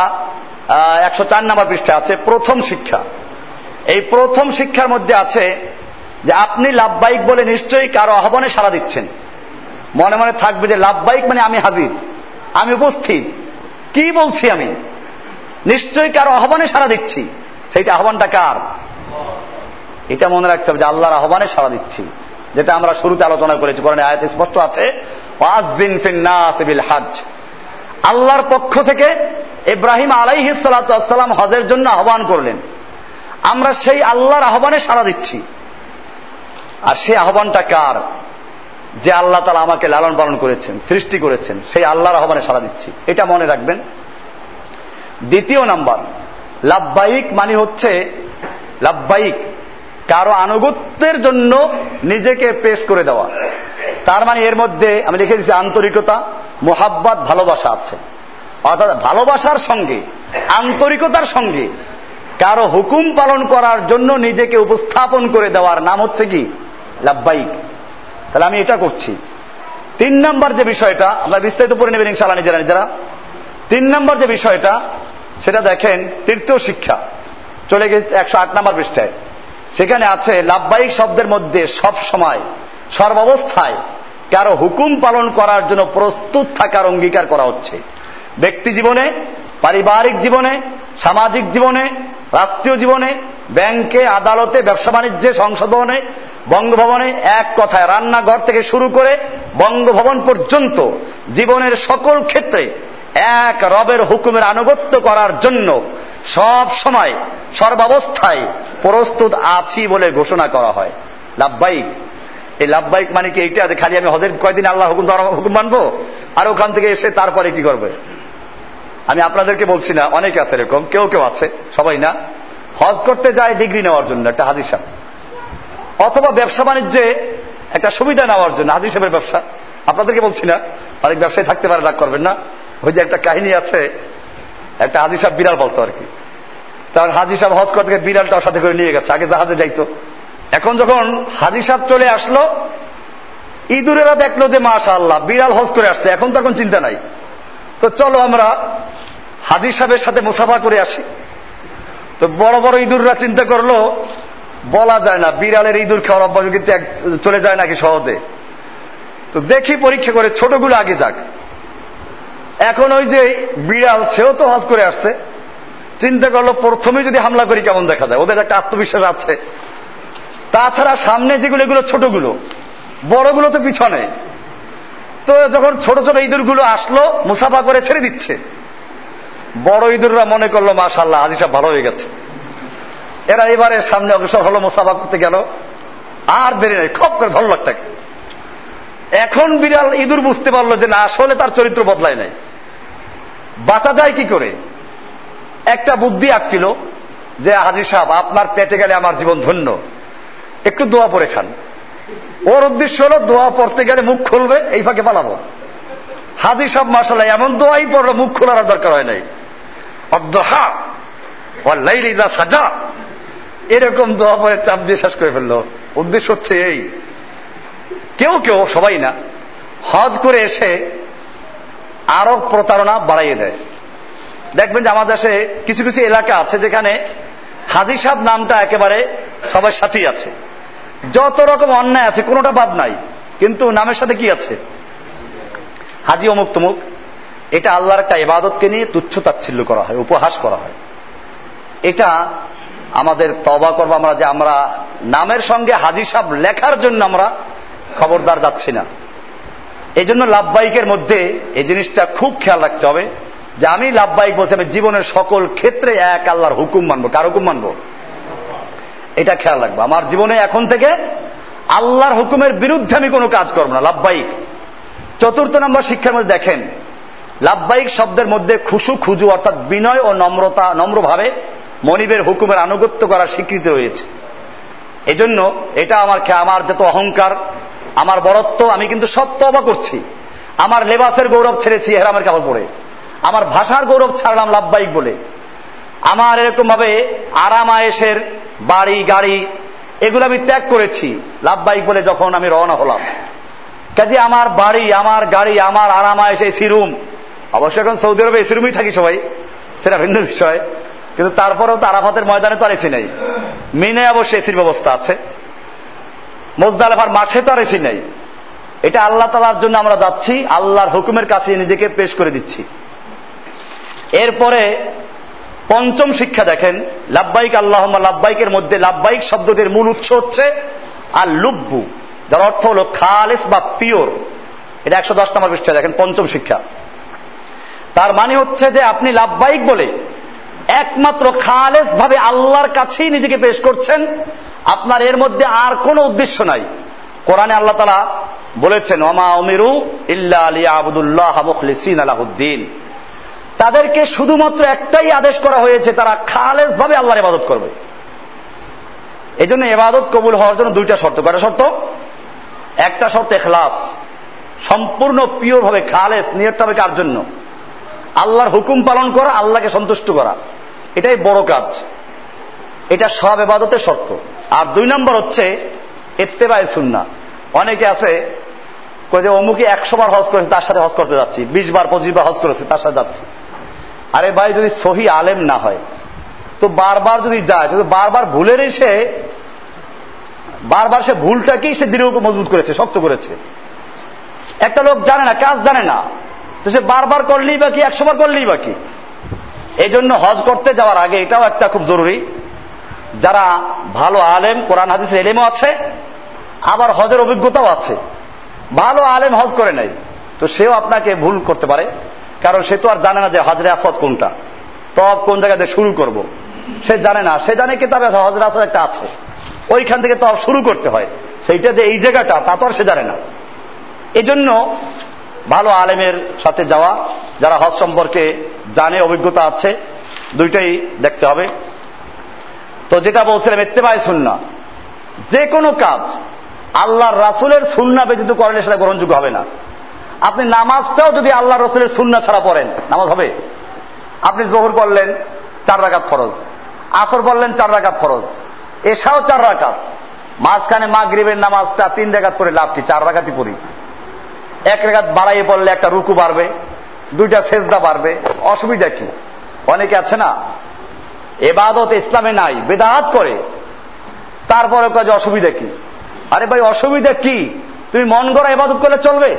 একশো চার নাম্বার পৃষ্ঠে আছে, প্রথম শিক্ষা। এই প্রথম শিক্ষার মধ্যে আছে যে আপনি লাভবাহিক বলে নিশ্চয়ই কারও আহ্বানে সাড়া দিচ্ছেন। মনে মনে থাকবে যে লাভবাহিক মানে আমি হাজির, আমি উপস্থিত। কি বলছি আমি? নিশ্চয়ই কারও আহ্বানে সাড়া দিচ্ছি। সেইটা আহ্বানটা কার? এটা মনে রাখতে হবে যে আল্লাহর আহ্বানে সাড়া দিচ্ছি। যেটা আমরা শুরুতে আলোচনা করেছি কোরআনে আয়াত স্পষ্ট আছে হাজ আল্লাহর পক্ষ থেকে ইব্রাহিম আলাইহিসালাম হজের জন্য আহ্বান করলেন। আমরা সেই আল্লাহর আহ্বানে সাড়া দিচ্ছি। আর সেই আহ্বানটা কার? যে আল্লাহ তালা আমাকে লালন পালন করেছেন, সৃষ্টি করেছেন, সেই আল্লাহর আহ্বানে সাড়া দিচ্ছি। এটা মনে রাখবেন। দ্বিতীয় নাম্বার, লাভবাহিক মানে হচ্ছে লাভবাহিক, কারও আনুগত্যের জন্য নিজেকে পেশ করে দেওয়া। তার মানে এর মধ্যে আমি লিখে দিচ্ছি আন্তরিকতা, মোহাব্বাত, ভালোবাসা আছে। অর্থাৎ ভালোবাসার সঙ্গে, আন্তরিকতার সঙ্গে কারও হুকুম পালন করার জন্য নিজেকে উপস্থাপন করে দেওয়ার নাম হচ্ছে কি? লাভবাহিক তাহলে আমি এটা করছি। তিন নম্বর যে বিষয়টা, আমরা বিস্তারিত পড়ে নেবেন ইনশাল্লাহ নিজেরা নিজেরা। তিন নম্বর যে বিষয়টা, সেটা দেখেন, তৃতীয় শিক্ষা। চলে গেছে একশো আট নম্বর পৃষ্ঠায়। সেখানে আছে লাভবাহিক শব্দের মধ্যে সব সময় সর্বাবস্থায় কারও হুকুম পালন করার জন্য প্রস্তুত থাকার অঙ্গীকার করা হচ্ছে। ব্যক্তি জীবনে, পারিবারিক জীবনে, সামাজিক জীবনে, রাষ্ট্রীয় জীবনে, ব্যাংকে, আদালতে, ব্যবসা বাণিজ্যে সংসদ ভবনে বঙ্গভবনে এক কথায় রান্নাঘর থেকে শুরু করে বঙ্গভবন পর্যন্ত জীবনের সকল ক্ষেত্রে এক রবের হুকুমের আনুগত্য করার জন্য সব সময় সর্বাবস্থায় প্রস্তুত আছি বলে ঘোষণা করা হয়। লাভবাইক এই লাভবাইক মানে কি এইটা? খালি আমি হজের কয়দিন আল্লাহ হুকুম হুকুম মানবো? আর ওখান থেকে এসে তারপরে কি করবে? আমি আপনাদেরকে বলছি না, অনেকে আছে এরকম, কেউ কেউ আছে, সবাই না। হজ করতে যায় ডিগ্রি নেওয়ার জন্য, একটা হাজির সাহেব। অথবা ব্যবসা বাণিজ্যে একটা সুবিধা নেওয়ার জন্য হাজির সাহেবের ব্যবসা। আপনাদেরকে বলছি না, অনেক ব্যবসায়ী থাকতে পারে, রাগ করবেন না। ওই যে একটা কাহিনী আছে, একটা হাজির সাহেব বিড়াল বলতো আর কি। তার হাজির সাহেব হজ করতে বিড়ালটাও সাথে করে নিয়ে গেছে, আগে জাহাজে যাইতো। এখন যখন হাজির সাহেব চলে আসলো, ইঁদুরেরা দেখল যে মাশা আল্লাহ বিড়াল হজ করে আসছে, এখন তখন চিন্তা নাই। তো চলো আমরা হাজির সাহেবের সাথে মুসাফা করে আসি। তো বড় বড় ইঁদুররা চিন্তা করল, বলা যায় না, বিড়ালের ইঁদুর খাওয়ার অভ্যাস কিন্তু চলে যায় নাকি সহজে। তো দেখি পরীক্ষা করে, ছোটগুলো আগে যাক। এখন ওই যে বিড়াল, সেও তো হজ করে আসছে। চিন্তা করল প্রথমে যদি হামলা করি কেমন দেখা যায়? ওদের একটা আত্মবিশ্বাস আছে। তাছাড়া সামনে যেগুলো, এগুলো ছোটগুলো। বড়গুলো তো পিছনে। তো যখন ছোট ছোট ইঁদুরগুলো আসলো, মুসাফা করে ছেড়ে দিচ্ছে। বড় ইঁদুররা মনে করল মাশাল্লাহ আজি সব ভালো হয়ে গেছে। এরা এবারে সামনে অগ্রসর হলো, মুসাফা করতে গেল। আর দেরি নেই, খপ করে ধরল একটাকে। এখন বিড়াল ইঁদুর বুঝতে পারল যে না, আসলে তার চরিত্র বদলায় নাই। বাঁচা যায় কি করে? একটা বুদ্ধি আটকিল যে, হাজির সাহেব, আপনার পেটে গেলে আমার জীবন ধন্য। একটু দোয়া পরে খান। ওর উদ্দেশ্য হলো দোয়া পড়তে গেলে মুখ খুলবে, এই ফাঁকে পালাবো। হাজির সাহেব মাসাল এমন দোয়াই পড়ল, মুখ খোলার দরকার হয় নাই। লাইলিজা সাজা। এরকম দোয়া পরে চাপ দিয়ে শেষ করে ফেলল। উদ্দেশ্য হচ্ছে এই। কেউ কেউ, সবাই না, হজ করে এসে আরও প্রতারণা বাড়াইয়ে দেয়। দেখবেন যে আমাদের দেশে কিছু কিছু এলাকা আছে যেখানে হাজি সাহেব নামটা একেবারে সবার সাথেই আছে। যত রকম অন্যায় আছে, কোনোটা বাদ নাই। কিন্তু নামের সাথে কি আছে? হাজি অমুক তমুক, এটা আল্লাহর একটা ইবাদতকে নিয়ে তুচ্ছ তাচ্ছিল্য করা হয়, উপহাস করা হয়। এটা আমাদের তবা করব আমরা যে আমরা নামের সঙ্গে হাজি সাহেব লেখার জন্য আমরা খবরদার যাচ্ছি না। এই জন্য লাভবাহিকের মধ্যে এই জিনিসটা খুব খেয়াল রাখতে হবে যে আমি লাভবাহিক বলছি, আমি জীবনের সকল ক্ষেত্রে এক আল্লাহর হুকুম মানবো। কার হুকুম মানবো? এটা খেয়াল রাখব। আমার জীবনে এখন থেকে আল্লাহর হুকুমের বিরুদ্ধে আমি কোনো কাজ করব না। লাভবাহিক। চতুর্থ নম্বর শিক্ষার মধ্যে দেখেন, লাভবাহিক শব্দের মধ্যে খুশু, খুজু অর্থাৎ বিনয় ও নম্রতা, নম্রভাবে মনিবের হুকুমের আনুগত্য করার স্বীকৃতি রয়েছে। এজন্য এটা আমার আমার যত অহংকার, আমার বরত্ব, আমি কিন্তু সত্য অবা করছি। আমার লেবাসের গৌরব ছেড়েছি হেরামের কাপড় পরে। আমার ভাষার গৌরব ছাড়লাম লাভবাহিক বলে। আমার এরকম ভাবে আরাম আয়েসের বাড়ি, গাড়ি, এগুলো আমি ত্যাগ করেছি। লাভবাহিক বলে যখন আমি রওনা হলাম। কাজে আমার বাড়ি, আমার গাড়ি, আমার আরাম আয়েস এসি রুম। অবশ্য এখন সৌদি আরবে এসি রুমই থাকি সবাই, সেটা ভিন্ন বিষয়। কিন্তু তারপরেও তো আরাফাতের ময়দানে তো আর এসি নেই। মিনে অবশ্য এসির ব্যবস্থা আছে। মোজদালেফার মাঠে তো আর এসি নেই। এটা আল্লাহ তালার জন্য আমরা যাচ্ছি, আল্লাহর হুকুমের কাছে নিজেকে পেশ করে দিচ্ছি। এরপরে পঞ্চম শিক্ষা দেখেন লাভবাইক আল্লাহ লাভবাইকের মধ্যে লাভবাইক শব্দটির মূল উৎস হচ্ছে আর লুব্বু যার অর্থ হল খালেস বা পিওর। এটা একশো দশ নম্বর পৃষ্ঠা দেখেন, পঞ্চম শিক্ষা। তার মানে হচ্ছে যে আপনি লাভবাহিক বলে একমাত্র খালেস ভাবে আল্লাহর কাছেই নিজেকে পেশ করছেন, আপনার এর মধ্যে আর কোনো উদ্দেশ্য নাই। কোরআনে আল্লাহ তালা বলেছেন অমা অমিরু ইল্লা আলী আবুদুল্লাহ মুখলিসিন আলাহুদ্দিন। তাদেরকে শুধুমাত্র একটাই আদেশ করা হয়েছে, তারা খালেস ভাবে আল্লাহর ইবাদত করবে। এই জন্য এবাদত কবুল হওয়ার জন্য দুইটা শর্ত। কয়টা শর্ত? একটা শর্ত এখলাস সম্পূর্ণ পিওর ভাবে খালেস নিয়তটা হবে কার জন্য? আল্লাহর হুকুম পালন করা, আল্লাহকে সন্তুষ্ট করা। এটাই বড় কাজ। এটা সব এবাদতের শর্ত। আর দুই নম্বর হচ্ছে এত্তেবায় সুন্না অনেকে আছে যে অমুকে একশো বার হজ করেছে, তার সাথে হজ করতে যাচ্ছি। বিশ বার, পঁচিশ বার হজ করেছে, তার সাথে যাচ্ছি। আরে ভাই, যদি সহি আলেম না হয়, তো বারবার যদি যায় বারবার ভুলের এসে, বারবার সে ভুলটাকেই সে দৃঢ় মজবুত করেছে, শক্ত করেছে। একটা লোক জানে না, কাজ জানে না, তো সে বারবার করলেই বাকি একশো বার করলেই বাকি এই জন্য হজ করতে যাওয়ার আগে এটাও একটা খুব জরুরি। যারা ভালো আলেম, কোরআন হাদিস এলেমও আছে, আবার হজের অভিজ্ঞতাও আছে। ভালো আলেম হজ করে নাই তো সেও আপনাকে ভুল করতে পারে। কারণ সে তো আর জানে না যে হাজরে আসদ কোনটা। তব কোন জায়গাতে শুরু করব। সে জানে না। সে জানে কিতাবে হজরে আসদ একটা আছে। ওইখান থেকে তব শুরু করতে হয়। সেইটা যে এই জায়গাটা, তা তো আর সে জানে না। এজন্য ভালো আলেমের সাথে যাওয়া, যারা হজ সম্পর্কে জানে, অভিজ্ঞতা আছে, দুইটাই দেখতে হবে। তো যেটা বলছিলাম এত্তেবায় সুন্না যে কোনো কাজ আল্লাহর রাসুলের সুন্না ব্যতীত করলে সেটা গ্রহণযোগ্য হবে না। আপনি নামাজটাও যদি আল্লাহ রসুলের সুন্না ছাড়া পড়েন, নামাজ হবে। আপনি জোহর পড়লেন, চার রাকাত ফরজ। আসর পড়লেন, চার রাকাত ফরজ। এসাও চার রাকাত। মাঝখানে মাগরিবের নামাজটা তিন রেখাত করে লাভ কি? চার রাকাতই পড়ি। এক রেখাত বাড়াইয়ে পড়লে একটা রুকু বাড়বে, দুইটা সেজদা বাড়বে। অসুবিধা কি? অনেকে আছে না? এবাদত ইসলামে নাই বেদাহাত করে। তারপরে কাজে অসুবিধা কি? আরে ভাই, অসুবিধা কি? তুমি মন গড়া এবাদত করলে চলবে?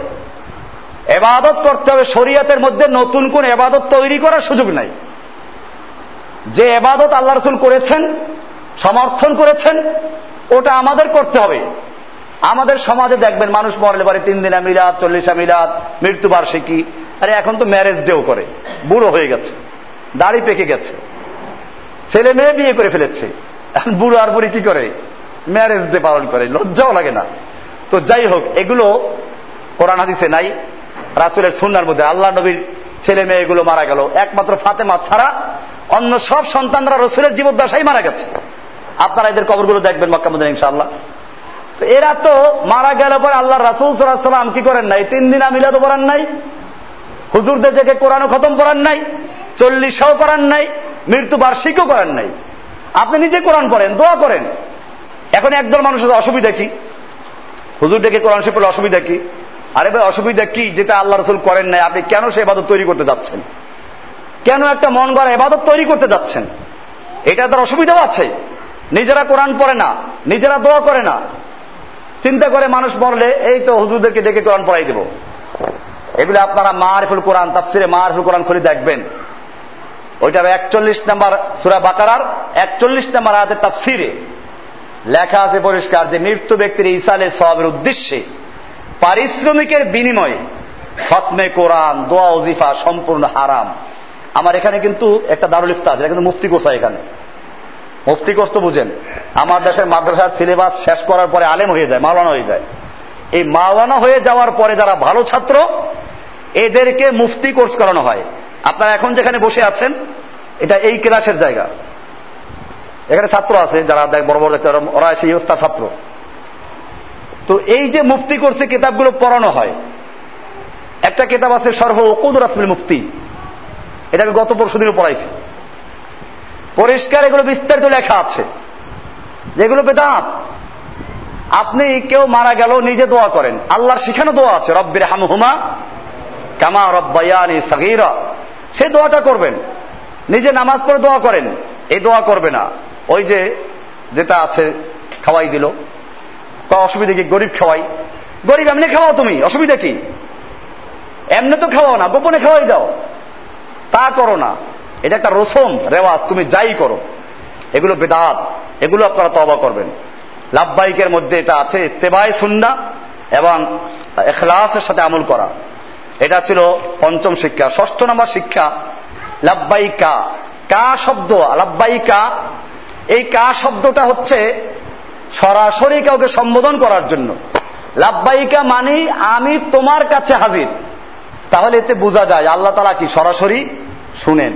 এবাদত করতে হবে শরীয়তের মধ্যে নতুন কোন এবাদত তৈরি করার সুযোগ নাই। যে এবাদত আল্লাহ রসুল করেছেন, সমর্থন করেছেন, ওটা আমাদের করতে হবে। আমাদের সমাজে দেখবেন মানুষ মরলে পারে তিন দিনা মিলাদ চল্লিশা মিলাদ মৃত্যুবার্ষিকী আরে এখন তো ম্যারেজ ডেও করে, বুড়ো হয়ে গেছে, দাড়ি পেকে গেছে, ছেলে মেয়ে বিয়ে করে ফেলেছে। এখন বুড়ো আর বুড়ি কি করে? ম্যারেজ ডে পালন করে, লজ্জাও লাগে না। তো যাই হোক, এগুলো কোরআন হাদিসে নাই। রাসুলের সুন্নার মধ্যে আল্লাহ নবীর ছেলে মেয়ে এগুলো মারা গেল। একমাত্র ফাতেমা ছাড়া অন্য সব সন্তানরা রসুলের জীবদ্দশাই মারা গেছে। আপনারা এদের কবরগুলো দেখবেন মক্কা মদিনা ইনশাআল্লাহ। তো এরা তো মারা গেল পরে আল্লাহ রাসুল সাল্লাম কি করেন নাই? তিন দিন আমিলা তো করান নাই? হুজুরদের থেকে কোরআন খতম করান নাই? চল্লিশাও করান নাই? মৃত্যু বার্ষিকও করান নাই? আপনি নিজে কোরআন পড়েন, দোয়া করেন। এখন একদল মানুষের অসুবিধা কি? হুজুর ডেকে কোরআন শিখ অসুবিধা কি? আরে ভাই, অসুবিধা কি? যেটা আল্লাহ রসুল করেন নাই, আপনি কেন সে এবাদত তৈরি করতে যাচ্ছেন? কেন একটা মন গড়া এবাদত তৈরি করতে যাচ্ছেন? এটা তার অসুবিধাও আছে। নিজেরা কোরআন পড়ে না, নিজেরা দোয়া করে না। চিন্তা করে মানুষ মরলে, এই তো হুজুরদেরকে ডেকে কোরআন পড়াই দেব। এগুলো আপনারা মারফুল কোরআন, তাফসিরে মারফুল কোরআন খুলে দেখবেন। ওইটার একচল্লিশ নাম্বার সুরা বাকারার, একচল্লিশ নাম্বার আয়াতের তাফসিরে। লেখা আছে পরিষ্কার যে মৃত্যু ব্যক্তির ইসালে সবের উদ্দেশ্যে। পারিশ্রমিকের বিনিময়ে খতমে কোরআন, দোয়া, ওজিফা সম্পূর্ণ হারাম। আমার এখানে কিন্তু একটা দারুল ইফতা আছে কিন্তু মুফতি কোষা এখানে। মুফতি কোষ তো বুঝেন। আমার দেশের মাদ্রাসার সিলেবাস শেষ করার পরে আলেম হয়ে যায়, মাওলানা হয়ে যায়। এই মাওলানা হয়ে যাওয়ার পরে যারা ভালো ছাত্র, এদেরকে মুফতি কোর্স করানো হয়। আপনারা এখন যেখানে বসে আছেন, এটা এই ক্লাসের জায়গা। এখানে ছাত্র আছে, যারা বড় বড় ওরা সেই ছাত্র। তো এই যে মুফতি করছে কিতাবগুলো পড়ানো হয়, একটা কিতাব আছে সর্ব ওকুদুর আসমিল মুফতি, এটা আমি গত পরশু দিনও পড়াইছি। পরিষ্কার এগুলো বিস্তারিত লেখা আছে, যেগুলো বেদাত। আপনি কেউ মারা গেল, নিজে দোয়া করেন, আল্লাহর শিখানো দোয়া আছে, রব্বির হামহুমা কামা রব্বায়ানি সাগিরা। সে দোয়াটা করবেন, নিজে নামাজ পড়ে দোয়া করেন, এই দোয়া করবে না। ওই যে যেটা আছে, খাওয়াই দিল। অসুবিধা কি? গরিব খাওয়াই। গরিব এমনি খাওয়াও তুমি, অসুবিধা কি? এমনি তো খাওয়াও না, গোপনে খাওয়াই দাও। তা করো না। এটা একটা রসম রেওয়াজ, তুমি যাই করো। এগুলো বেদাত, এগুলো আপনারা তবা করবেন। লাভবাহিকের মধ্যে এটা আছে তেবায় সুন্না এবং এখলাসের সাথে আমল করা। এটা ছিল পঞ্চম শিক্ষা। ষষ্ঠ নম্বর শিক্ষা লাভবাইকা কা শব্দ লাভবাইকা এই কা শব্দটা হচ্ছে সরাসরি কাউকে সম্বোধন করার জন্য। লাভবাইকা মানি, আমি তোমার কাছে হাজির। তাহলে এতে বোঝা যায়, আল্লাহ তালা কি সরাসরি শুনেন।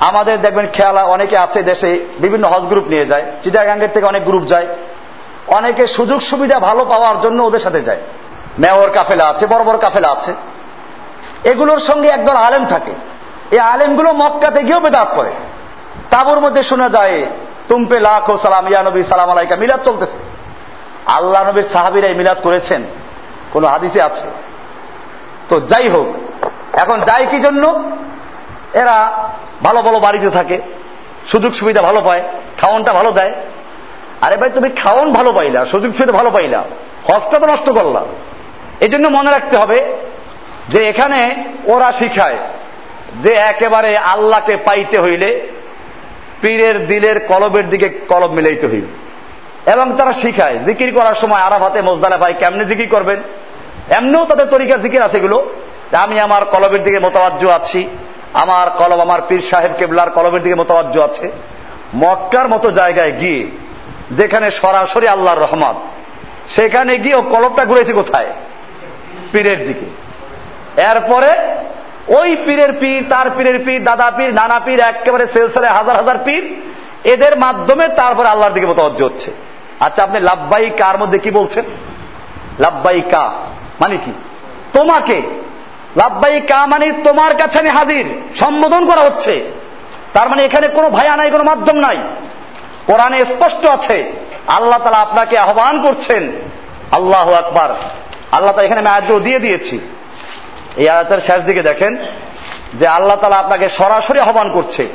আমাদের দেখবেন খেয়াল অনেকে আছে দেশে, বিভিন্ন হজ গ্রুপ নিয়ে যায়, চিটাগাঙ্গের থেকে অনেক গ্রুপ যায়। অনেকে সুযোগ সুবিধা ভালো পাওয়ার জন্য ওদের সাথে যায়। মেয়র কাফেলা আছে, বড় বড় কাফেলা আছে। এগুলোর সঙ্গে একদল আলেম থাকে। এই আলেমগুলো মক্কাতে গিয়েও বেদাত করে। তাবুর মধ্যে শোনা যায় তুমপে লাখ ও সালাম, ইয়া নবী, সালাম আলাইকা, মিলাদ চলতেছে। আল্লাহ নবীর সাহাবিরাই মিলাদ করেছেন, কোন হাদিসে আছে। তো যাই হোক, এখন যাই কি জন্য? এরা ভালো ভালো বাড়িতে থাকে, সুযোগ সুবিধা ভালো পায়, খাওয়নটা ভালো দেয়। আরে ভাই, তুমি খাওয়ন ভালো পাইলা, সুযোগ সুবিধা ভালো পাইলা, হজটা তো নষ্ট করলাম এই জন্য মনে রাখতে হবে যে এখানে ওরা শিখায় যে একেবারে আল্লাহকে পাইতে হইলে পীরের দিলের কলবের দিকে কলব মিলাইতে হইবে। এবং তারা শিখায়, জিকির করার সময় আরাফাতে মোজদালা ভাই কেমনে জিকির করবেন? এমনিও তাদের তরিকা জিকির আছে এগুলো। আমি আমার কলবের দিকে মোতাবাজ্য আছি, আমার কলব আমার পীর সাহেব কেবলার কলবের দিকে মোতাবাজ্য আছে। মক্কার মতো জায়গায় গিয়ে, যেখানে সরাসরি আল্লাহর রহমত, সেখানে গিয়ে ও কলবটা ঘুরেছে কোথায়? পীরের দিকে। এরপরে ওই পীরের পীর, তার পীরের পীর, দাদা পীর, নানা পীর একেবারে সেলসেলে হাজার হাজার পীর, এদের মাধ্যমে তারপরে আল্লাহর দিকে মতো হচ্ছে। আচ্ছা আপনি লাভবাই কার মধ্যে কি বলছেন? লাভবাই কা মানে কি? তোমাকে। লাভবাই কা মানে তোমার কাছে আমি হাজির, সম্বোধন করা হচ্ছে। তার মানে এখানে কোনো ভাইয়া নাই, কোনো মাধ্যম নাই। কোরআনে স্পষ্ট আছে, আল্লাহ তালা আপনাকে আহ্বান করছেন, আল্লাহ আকবার। আল্লাহ তালা এখানে আমি আয়াতগুলো দিয়ে দিয়েছি। এই আয়াতের শেষ দিকে দেখেন যে আল্লাহ তালা আপনাকে সরাসরি আহ্বান করছে।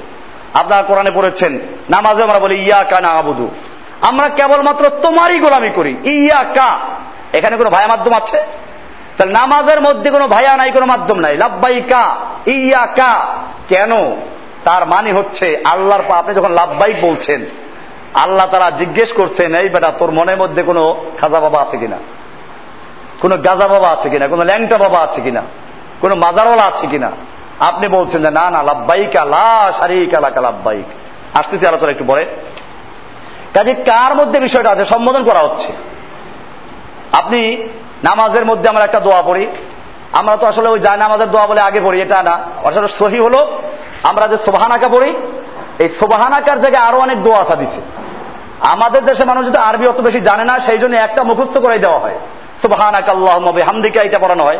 আপনারা কোরআনে পড়েছেন, নামাজে আমরা বলি ইয়া কা না আবুদু আমরা কেবলমাত্র তোমারই গোলামি করি ইয়া কা এখানে কোনো ভায়া মাধ্যম আছে? তাহলে নামাজের মধ্যে কোনো ভায়া নাই, কোনো মাধ্যম নাই। লাভবাই কা ইয়া কা কেন? তার মানে হচ্ছে আল্লাহর আপনি যখন লাভবাইক বলছেন, আল্লাহ তারা জিজ্ঞেস করছেন, এই বেটা, তোর মনের মধ্যে কোনো খাজা বাবা আছে কিনা? কোনো গাজা বাবা আছে কিনা? কোনো ল্যাংটা বাবা আছে কিনা? কোনো মাজারওয়ালা আছে কিনা? আপনি বলছেন যে, না না লাভবাইক আলা আলাকা লাভবাইক আসতেছি আলোচনা একটু পরে। কাজে কার মধ্যে বিষয়টা আছে? সম্বোধন করা হচ্ছে। আপনি নামাজের মধ্যে আমরা একটা দোয়া পড়ি। আমরা তো আসলে ওই যায় নামাজের দোয়া বলে আগে পড়ি, এটা না। আসলে সহি হলো, আমরা যে সোবাহানাকা পড়ি, এই সোবাহানাকার জায়গায় আরও অনেক দোয়া আসা দিছে আমাদের দেশে মানুষ যদি আরবি অত বেশি জানে না, সেই জন্য একটা মুখস্থ করে দেওয়া হয়। সুবাহানাক আল্লাহ হামদিকা এটা পড়ানো হয়।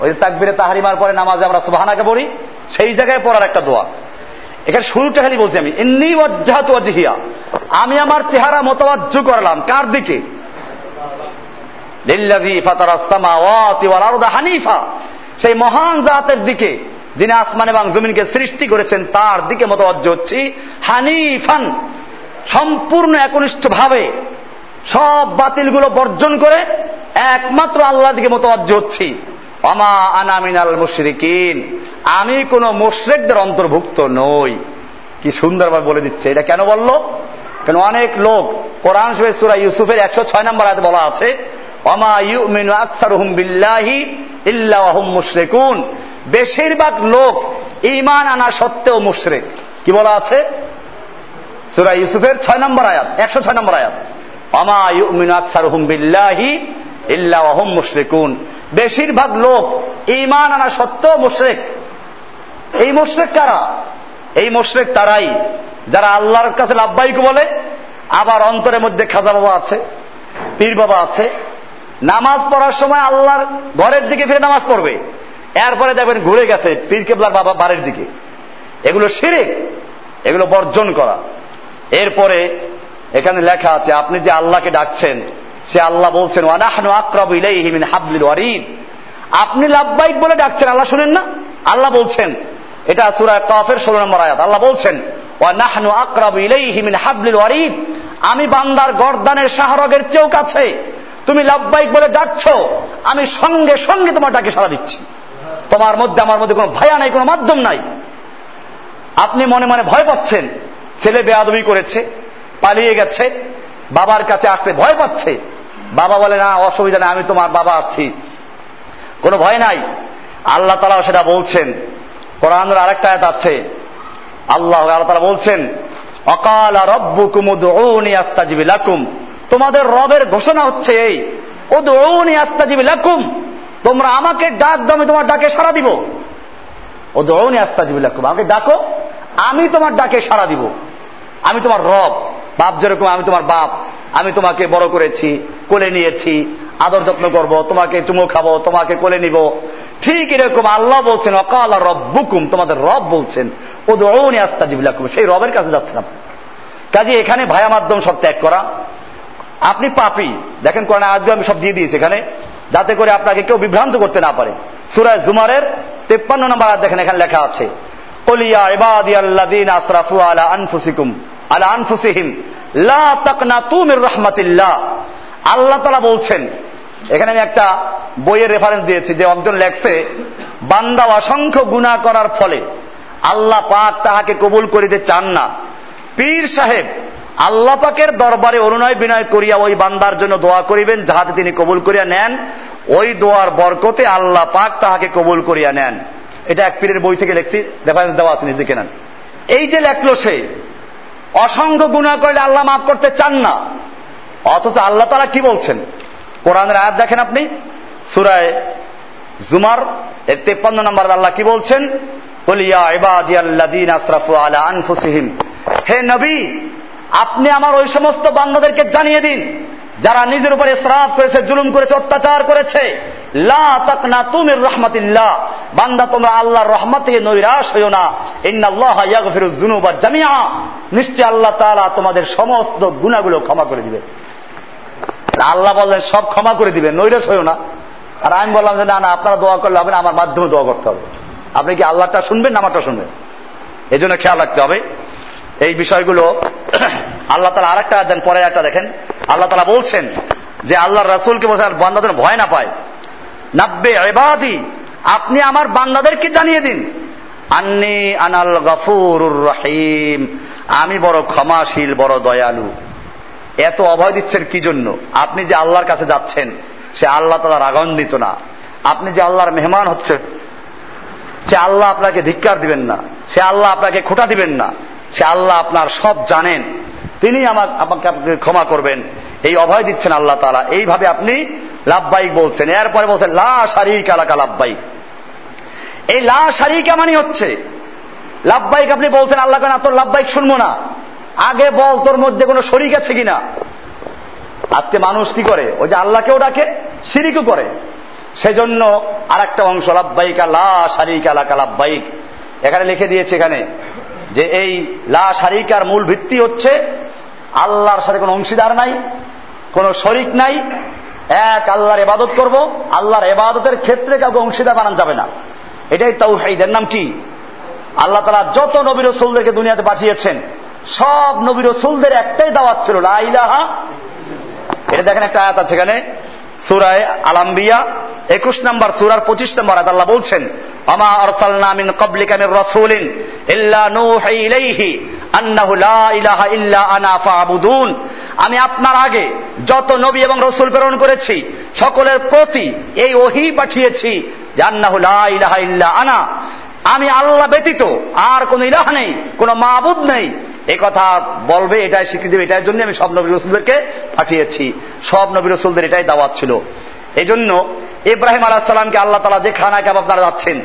ওই তাকবিরে তাহারিমার পরে নামাজে আমরা সুবহানাকে পড়ি, সেই জায়গায় পড়ার একটা দোয়া। এখানে শুরুটা খালি বলছি আমি, ইন্নি ওয়াজ্জাহাতু ওয়াজহিয়া আমি আমার চেহারা মোতাবাজ্জ করলাম, কার দিকে? হানিফা। সেই মহান জাতের দিকে, যিনি আসমান এবং জমিনকে সৃষ্টি করেছেন, তার দিকে মোতাবজ্জ হচ্ছি, হানিফান। সম্পূর্ণ একনিষ্ঠ ভাবে সব বাতিলগুলো বর্জন করে একমাত্র আল্লাহ দিকে মোতাবজ্জ হচ্ছি। অমা আনামিনাল মুশরিকিন। আমি কোন মুশরেকদের অন্তর্ভুক্ত নই। কি সুন্দরভাবে বলে দিচ্ছে। এটা কেন বলল? কেন অনেক লোক, কোরআন সূরা ইউসুফের একশো ছয় নম্বর আয়াতে বলা আছে অমা ইউমিনু আকসারুহুম বিল্লাহি বেশিরভাগ লোক ইমান আনা সত্ত্বেও মুশরিক। কি বলা আছে? সুরা ইউসুফের ছয় নম্বর আয়াত, একশো ছয় নম্বর আয়াত। অমা ইউমিনু আকসারুহুম বিল্লাহি ওয়াহুম মুশরিকুন। বেশিরভাগ লোক ইমান আনা সত্ত্বেও মুশরিক। এই মুশরিক কারা? এই মুশরিক তারাই। যারা আল্লাহর কাছে লাভবাহিক বলে, আবার অন্তরের মধ্যে খাজা বাবা আছে, পীর বাবা আছে। নামাজ পড়ার সময় আল্লাহর ঘরের দিকে ফিরে নামাজ পড়বে। এরপরে দেখবেন ঘুরে গেছে পীর কেবলার বাবা বাড়ির দিকে। এগুলো শিরিক, এগুলো বর্জন করা। এরপরে এখানে লেখা আছে, আপনি যে আল্লাহকে ডাকছেন সে আল্লাহ বলছেন ওয়ানাহনু আকরাবু ইলাইহি মিন হাবলিল ওয়ারিদ। আপনি লাভবাইক বলে ডাকছেন, আল্লাহ শুনেন না? আল্লাহ বলছেন, এটা সূরা কাফের 16 নম্বর আয়াত। আল্লাহ বলছেন ওয়ানাহনু আকরাবু ইলাইহি মিন হাবলিল ওয়ারিদ। আমি বান্দার গর্দানের শাহরগের চেয়েও কাছে। তুমি লাভবাইক বলে ডাকছো, আমি সঙ্গে সঙ্গে তোমার ডাকে সাড়া দিচ্ছি। তোমার মধ্যে আমার মধ্যে কোনো ভয়া নাই, কোনো মাধ্যম নাই। আপনি মনে মনে ভয় পাচ্ছেন, ছেলে বেয়াদবি করেছে, পালিয়ে গেছে, বাবার কাছে আসতে ভয় পাচ্ছে। বাবা বলে, না, অসুবিধা নেই, আমি তোমার বাবা আসছি। কোনো ভয় নাই। আল্লাহ তালাও সেটা বলছেন। কোরআনের আরেকটা আয়াত আছে। আল্লাহ আল্লাহ তালা বলছেন, অকাল রব্বু কুমুদি আস্তাজিবি লাকুম। তোমাদের রবের ঘোষণা হচ্ছে এই ও দৌনি আস্তাজিবি লাকুম। তোমরা আমাকে ডাক দাও, আমি তোমার ডাকে সাড়া দিব। ও দৌনি আস্তাজিবি লাকুম। আমাকে ডাকো, আমি তোমার ডাকে সাড়া দিব। আমি তোমার রব। বাপ যেরকম, আমি তোমার বাপ, আমি তোমাকে বড় করেছি, কোলে নিয়েছি, আদর যত্ন করব, তোমাকে চুমো খাব, তোমাকে কোলে নিব। ঠিক এরকম আল্লাহ বলছেন, অকাল রব্বুকুম তোমাদের রব বলছেন ও দৌড়নি আস্তা জিবিলাকুম সেই রবের কাছে যাচ্ছেন আপনি। কাজে এখানে ভায়া মাধ্যম সব ত্যাগ করা। আপনি পাপি। দেখেন কোরআন আজকে আমি সব দিয়ে দিয়েছি এখানে, যাতে করে আপনাকে কেউ বিভ্রান্ত করতে না পারে। সুরায় জুমারের তেপ্পান্ন নম্বর দেখেন এখানে লেখা আছে কলিয়া ইবাদি আল্লাদিন আসরাফু আলা আনফুসিকুম আলা আনফুসিহিম, লা তাকনাতু মির রাহমাতিল্লাহ। আল্লাহ তাআলা বলছেন, এখানে আমি একটা বইয়ের রেফারেন্স দিয়েছি, যে একজন লেখছে, বান্দা অসংখ্য গুনাহ করার ফলে আল্লাহ পাক তাহাকে কবুল করিতে চান না। পীর সাহেব, আল্লাহ পাকের দরবারে অনুনয় বিনয় করিয়া ওই বান্দার জন্য দোয়া করিবেন, যাহাতে তিনি কবুল করিয়া নেন। ওই দোয়ার বরকতে আল্লাহ পাক তাহাকে কবুল করিয়া নেন। এটা এক পীরের বই থেকে লেখছি রেফারেন্স দেওয়া আছে নিজে কেনেন এই যে লেখলো সে অসংখ্য গুণা করলে আল্লাহ মাফ করতে চান না। অথচ আল্লাহ তারা কি বলছেন? কোরআনের আয়াত দেখেন আপনি? সুরায় জুমার এর তেপ্পান্ন নম্বর আল্লাহ কি বলছেন? হে নবী, আপনি আমার ওই সমস্ত বান্ধবদেরকে জানিয়ে দিন যারা নিজের উপরে শ্রাপ করেছে, জুলুম করেছে, অত্যাচার করেছে, লা তাকনা তুমির রহমাতিল্লাহ। বান্দা, তোমরা আল্লাহর রহমত থেকে নৈরাশ হইও না। ইন্নাল্লাহ ইয়াগফিরু যুনুবা জামিআ। নিশ্চয় আল্লাহ তাআলা তোমাদের সমস্ত গুনাহগুলো ক্ষমা করে দিবে। আল্লাহ বললেন, সব ক্ষমা করে দিবেন নৈরাশ হইও না। আর আমি বললাম যে, না না, আপনারা দোয়া করলে হবে না, আমার মাধ্যমে দোয়া করতে হবে। আপনি কি আল্লাহটা শুনবেন না আমারটা শুনবেন? এই জন্য খেয়াল রাখতে হবে। এই বিষয়গুলো আল্লাহ তালা আর একটা পরে একটা দেখেন। আল্লাহ তালা বলছেন যে আল্লাহ রাসুলকে বলছেন বান্দাদের ভয় না পায়। নাব্বে এবাদি আপনি আমার বান্দাদেরকে জানিয়ে দিন। আন্নি আনাল গফুরুর রহিম, আমি বড় ক্ষমাশীল, বড় দয়ালু। এত অভয় দিচ্ছেন কি জন্য? আপনি যে আল্লাহর কাছে যাচ্ছেন, সে আল্লাহ তালা রাগান্বিত না। আপনি যে আল্লাহর মেহমান হচ্ছেন, সে আল্লাহ আপনাকে ধিক্কার দিবেন না। সে আল্লাহ আপনাকে খোটা দিবেন না। সে আল্লাহ আপনার সব জানেন। তিনি আমাকে আমাকে আপনাকে ক্ষমা করবেন। এই অভয় দিচ্ছেন আল্লাহ তালা এইভাবে আপনি লাভবাইক বলছেন। এরপরে বলছেন, লা শারিক আলাকা লাভবাইক এই লা শারিকা মানে হচ্ছে লাভবাইক আপনি বলছেন, আল্লাহ কেন তোর লাভবাইক শুনব না। আগে বল, তোর মধ্যে কোনো শরিক আছে কিনা? আজকে মানুষ কি করে? ওই যে আল্লাহকেও ডাকে সিরিকও করে। সেজন্য আর একটা অংশ লাভবাইক লা শারিক আলাকা লাভবাইক এখানে লিখে দিয়েছে এখানে যে এই লা শারিকার মূল ভিত্তি হচ্ছে আল্লাহর সাথে কোনো অংশীদার নাই, কোনো শরিক নাই। এক, আল্লাহর এবাদত করব। আল্লাহর এবাদতের ক্ষেত্রে কাউকে অংশীদার বানান যাবে না। এটাই তাওহাইদের নাম কি? আল্লাহ তালা যত নবী রসুলদেরকে দুনিয়াতে পাঠিয়েছেন, সব নবী রসুলদের একটাই দাওয়াত ছিল লাইলাহা এটা দেখেন একটা আয়াত আছে এখানে। সুরায় আলাম্বিয়া একুশ নম্বর সুরার পঁচিশ নম্বর আয়াত আল্লাহ বলছেন আনা আমি আপনার আগে যত নবী এবং রসুল প্রেরণ করেছি, সকলের প্রতি এই ওহি পাঠিয়েছি যে লা আনা। আমি আল্লাহ ব্যতীত আর কোন ইলাহ নেই, কোন মাহবুদ নেই এই কথা বলবে, এটাই স্বীকৃতি দেবে, এটার জন্য আমি সব নবী রসুলদেরকে পাঠিয়েছি। সব নবী রসুলদের এটাই দাওয়াত ছিল। এই জন্য ইব্রাহিম আলাহিসাল্লামকে আল্লাহ তালা যে খানা কাবাব আপনারা যাচ্ছেন,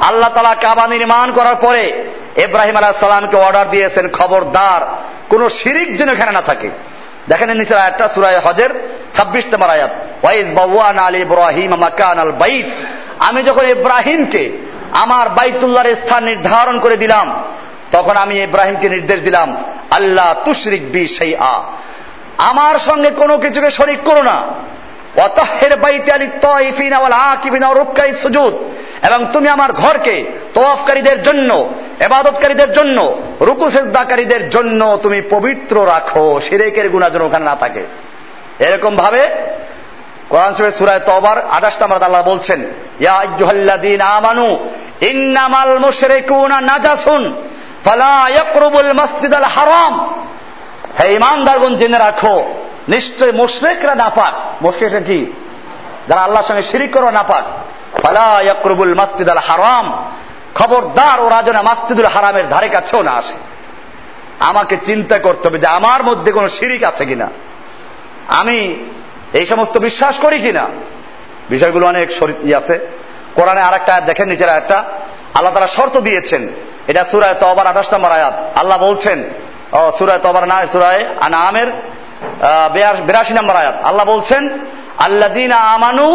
আল্লাহ তালা কাবা নির্মাণ করার পরে ইব্রাহিম আলাহিসাল্লামকে অর্ডার দিয়েছেন, খবরদার, কোন শিরিক যেন এখানে না থাকে। দেখেন নিচের আয়াতটা সুরায় হজের ছাব্বিশ নম্বর আয়াত। ওয়াইজ বাউয়ান আলী ইব্রাহিম মাকান আল বাইত। আমি যখন ইব্রাহিমকে আমার বাইতুল্লাহর স্থান নির্ধারণ করে দিলাম তখন আমি ইব্রাহিমকে নির্দেশ দিলাম আল্লাহ তুশরিক বি সেই আ আমার সঙ্গে কোনো কিছুকে শরিক করো না। অতহের বাইতে আলী তয়ফিন আওয়াল আকিবিন এবং তুমি আমার ঘরকে তোয়াফকারীদের জন্য এবাদতকারীদের জন্য, রুকু সেদ্দাকারীদের জন্য তুমি পবিত্র রাখো সিরেকের গুণা যেন ওখানে না থাকে। এরকম ভাবে কোরআন শরীফের সূরায় তওবার 28 নম্বর আল্লাহ বলছেন, ইয়া আমানু, ইন্নামাল মুশরিকুনা নাজাসুন। ফালা ইয়াকরুবুল মাসজিদাল হারাম। হে ঈমানদারগণ জেনে রাখো, নিশ্চয় মুশরিকরা নাপাক। মুশরিকরা কি? যারা আল্লাহর সঙ্গে শিরিক করো নাপাক। ফালা ইয়াকরুবুল মাসজিদাল হারাম। খবরদার ওরা যেন মাসজিদুল হারামের ধারে কাছেও না আসে। আমাকে চিন্তা করতে হবে যে আমার মধ্যে কোনো শিরিক আছে কিনা। আমি এই সমস্ত বিশ্বাস করি কিনা। বিষয়গুলো অনেক আছে। কোরআনে আর একটা দেখেন, নিচের একটা আল্লাহ তারা শর্ত দিয়েছেন এটা সুরায় তবার আঠাশ নম্বর আয়াত। আল্লাহ বলছেন, ও সুরায় তবার না সুরায় আনামের বিরাশি নম্বর আয়াত। আল্লাহ বলছেন আল্লাদিন আমানু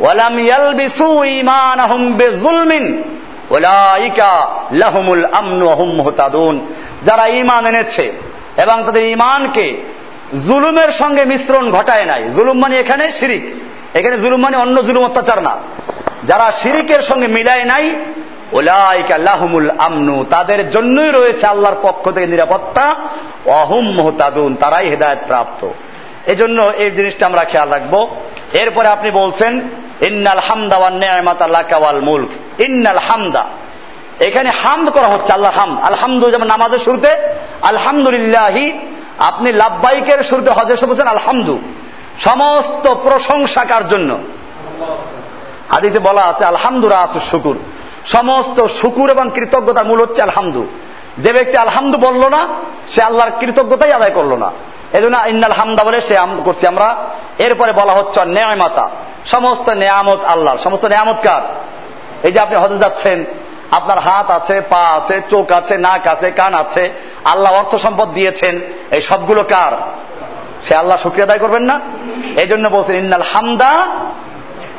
ওয়ালাম ইয়ালবিসু ঈমানাহুম বিজুলমিন ওলাইকা লাহুমুল আমনু হুম মুহতাদুন। যারা ঈমান এনেছে এবং তাদের ঈমানকে জুলুমের সঙ্গে মিশ্রণ ঘটায় নাই। জুলুম মানে এখানে শিরিক। এখানে জুলুম মানে অন্য জুলুম অত্যাচার না। যারা শিরিকের সঙ্গে মিলায় নাই ওলাইকাল্লাহমুল আমনু, তাদের জন্যই রয়েছে আল্লাহর পক্ষ থেকে নিরাপত্তা। অহুম মোহতাদুন, তারাই হেদায়ত প্রাপ্ত। এজন্য এই জিনিসটা আমরা খেয়াল রাখব। এরপরে আপনি বলছেন, ইন্নাল হামদা ওয়ান মুলক। ইন্নাল হামদা, এখানে হামদ করা হচ্ছে আল্লাহ হাম আলহামদু যেমন নামাজের শুরুতে, আলহামদুলিল্লাহি আপনি লাভবাইকের শুরুতে হজের বলছেন, আলহামদু সমস্ত প্রশংসা কার জন্য? হাদিসে বলা আছে, আলহামদুরা আসু শুকুর। সমস্ত শুকুর এবং কৃতজ্ঞতার মূল হচ্ছে আলহামদু। যে ব্যক্তি আলহামদু বলল না, সে আল্লাহর কৃতজ্ঞতাই আদায় করল না। এই জন্য ইন্নাল হামদা বলে সে আমদ করছি আমরা। এরপরে বলা হচ্ছে ন্যায়মাতা সমস্ত নেয়ামত আল্লাহর। সমস্ত নেয়ামত কার? এই যে আপনি হজে যাচ্ছেন, আপনার হাত আছে, পা আছে, চোখ আছে, নাক আছে, কান আছে, আল্লাহ অর্থ সম্পদ দিয়েছেন, এই সবগুলো কার? সে আল্লাহ শুক্রিয়া আদায় করবেন না? এই জন্য বলছেন, ইন্নাল হামদা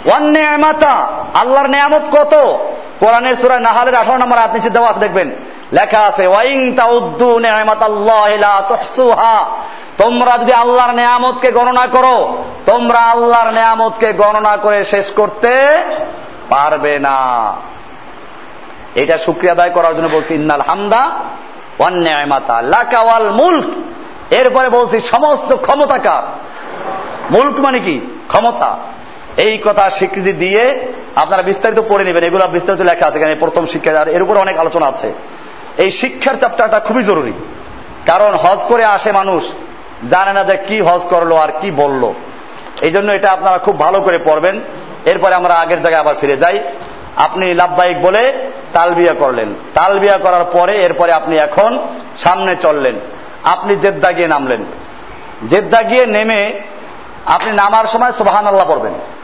ওয়ান নেয়ামাতা। আল্লাহর নেয়ামত কত? কোরআনের সুরায় নাহালের আঠারো নম্বর আয়াত নিচে দেওয়া আছে, দেখবেন। লেখা আছে তোমরা যদি আল্লাহর নেয়ামতকে গণনা করো, তোমরা আল্লাহর নেয়ামতকে গণনা করে শেষ করতে পারবে না। এটা শুক্রিয়া আদায় করার জন্য বলছি, ইন্নাল হামদা ওয়ান নেয়ামাতা। লাকাওয়াল মুলক। এরপরে বলছি, সমস্ত ক্ষমতাকার মুলক মানে কি? ক্ষমতা। এই কথা স্বীকৃতি দিয়ে আপনারা বিস্তারিত পড়ে নেবেন, এগুলো বিস্তারিত লেখা আছে এখানে প্রথম শিক্ষা আর এর উপরে অনেক আলোচনা আছে। এই শিক্ষার চ্যাপ্টারটা খুবই জরুরি, কারণ হজ করে আসে মানুষ, জানে না যে কি হজ করল আর কি বলল। এই জন্য এটা আপনারা খুব ভালো করে পড়বেন। এরপরে আমরা আগের জায়গায় আবার ফিরে যাই। আপনি লাভবাহিক বলে তালবিয়া করলেন। তালবিয়া করার পরে এরপরে আপনি এখন সামনে চললেন। আপনি জেদ্দা গিয়ে নামলেন। জেদ্দা গিয়ে নেমে আপনি নামার সময় সোবাহান আল্লাহ পড়বেন।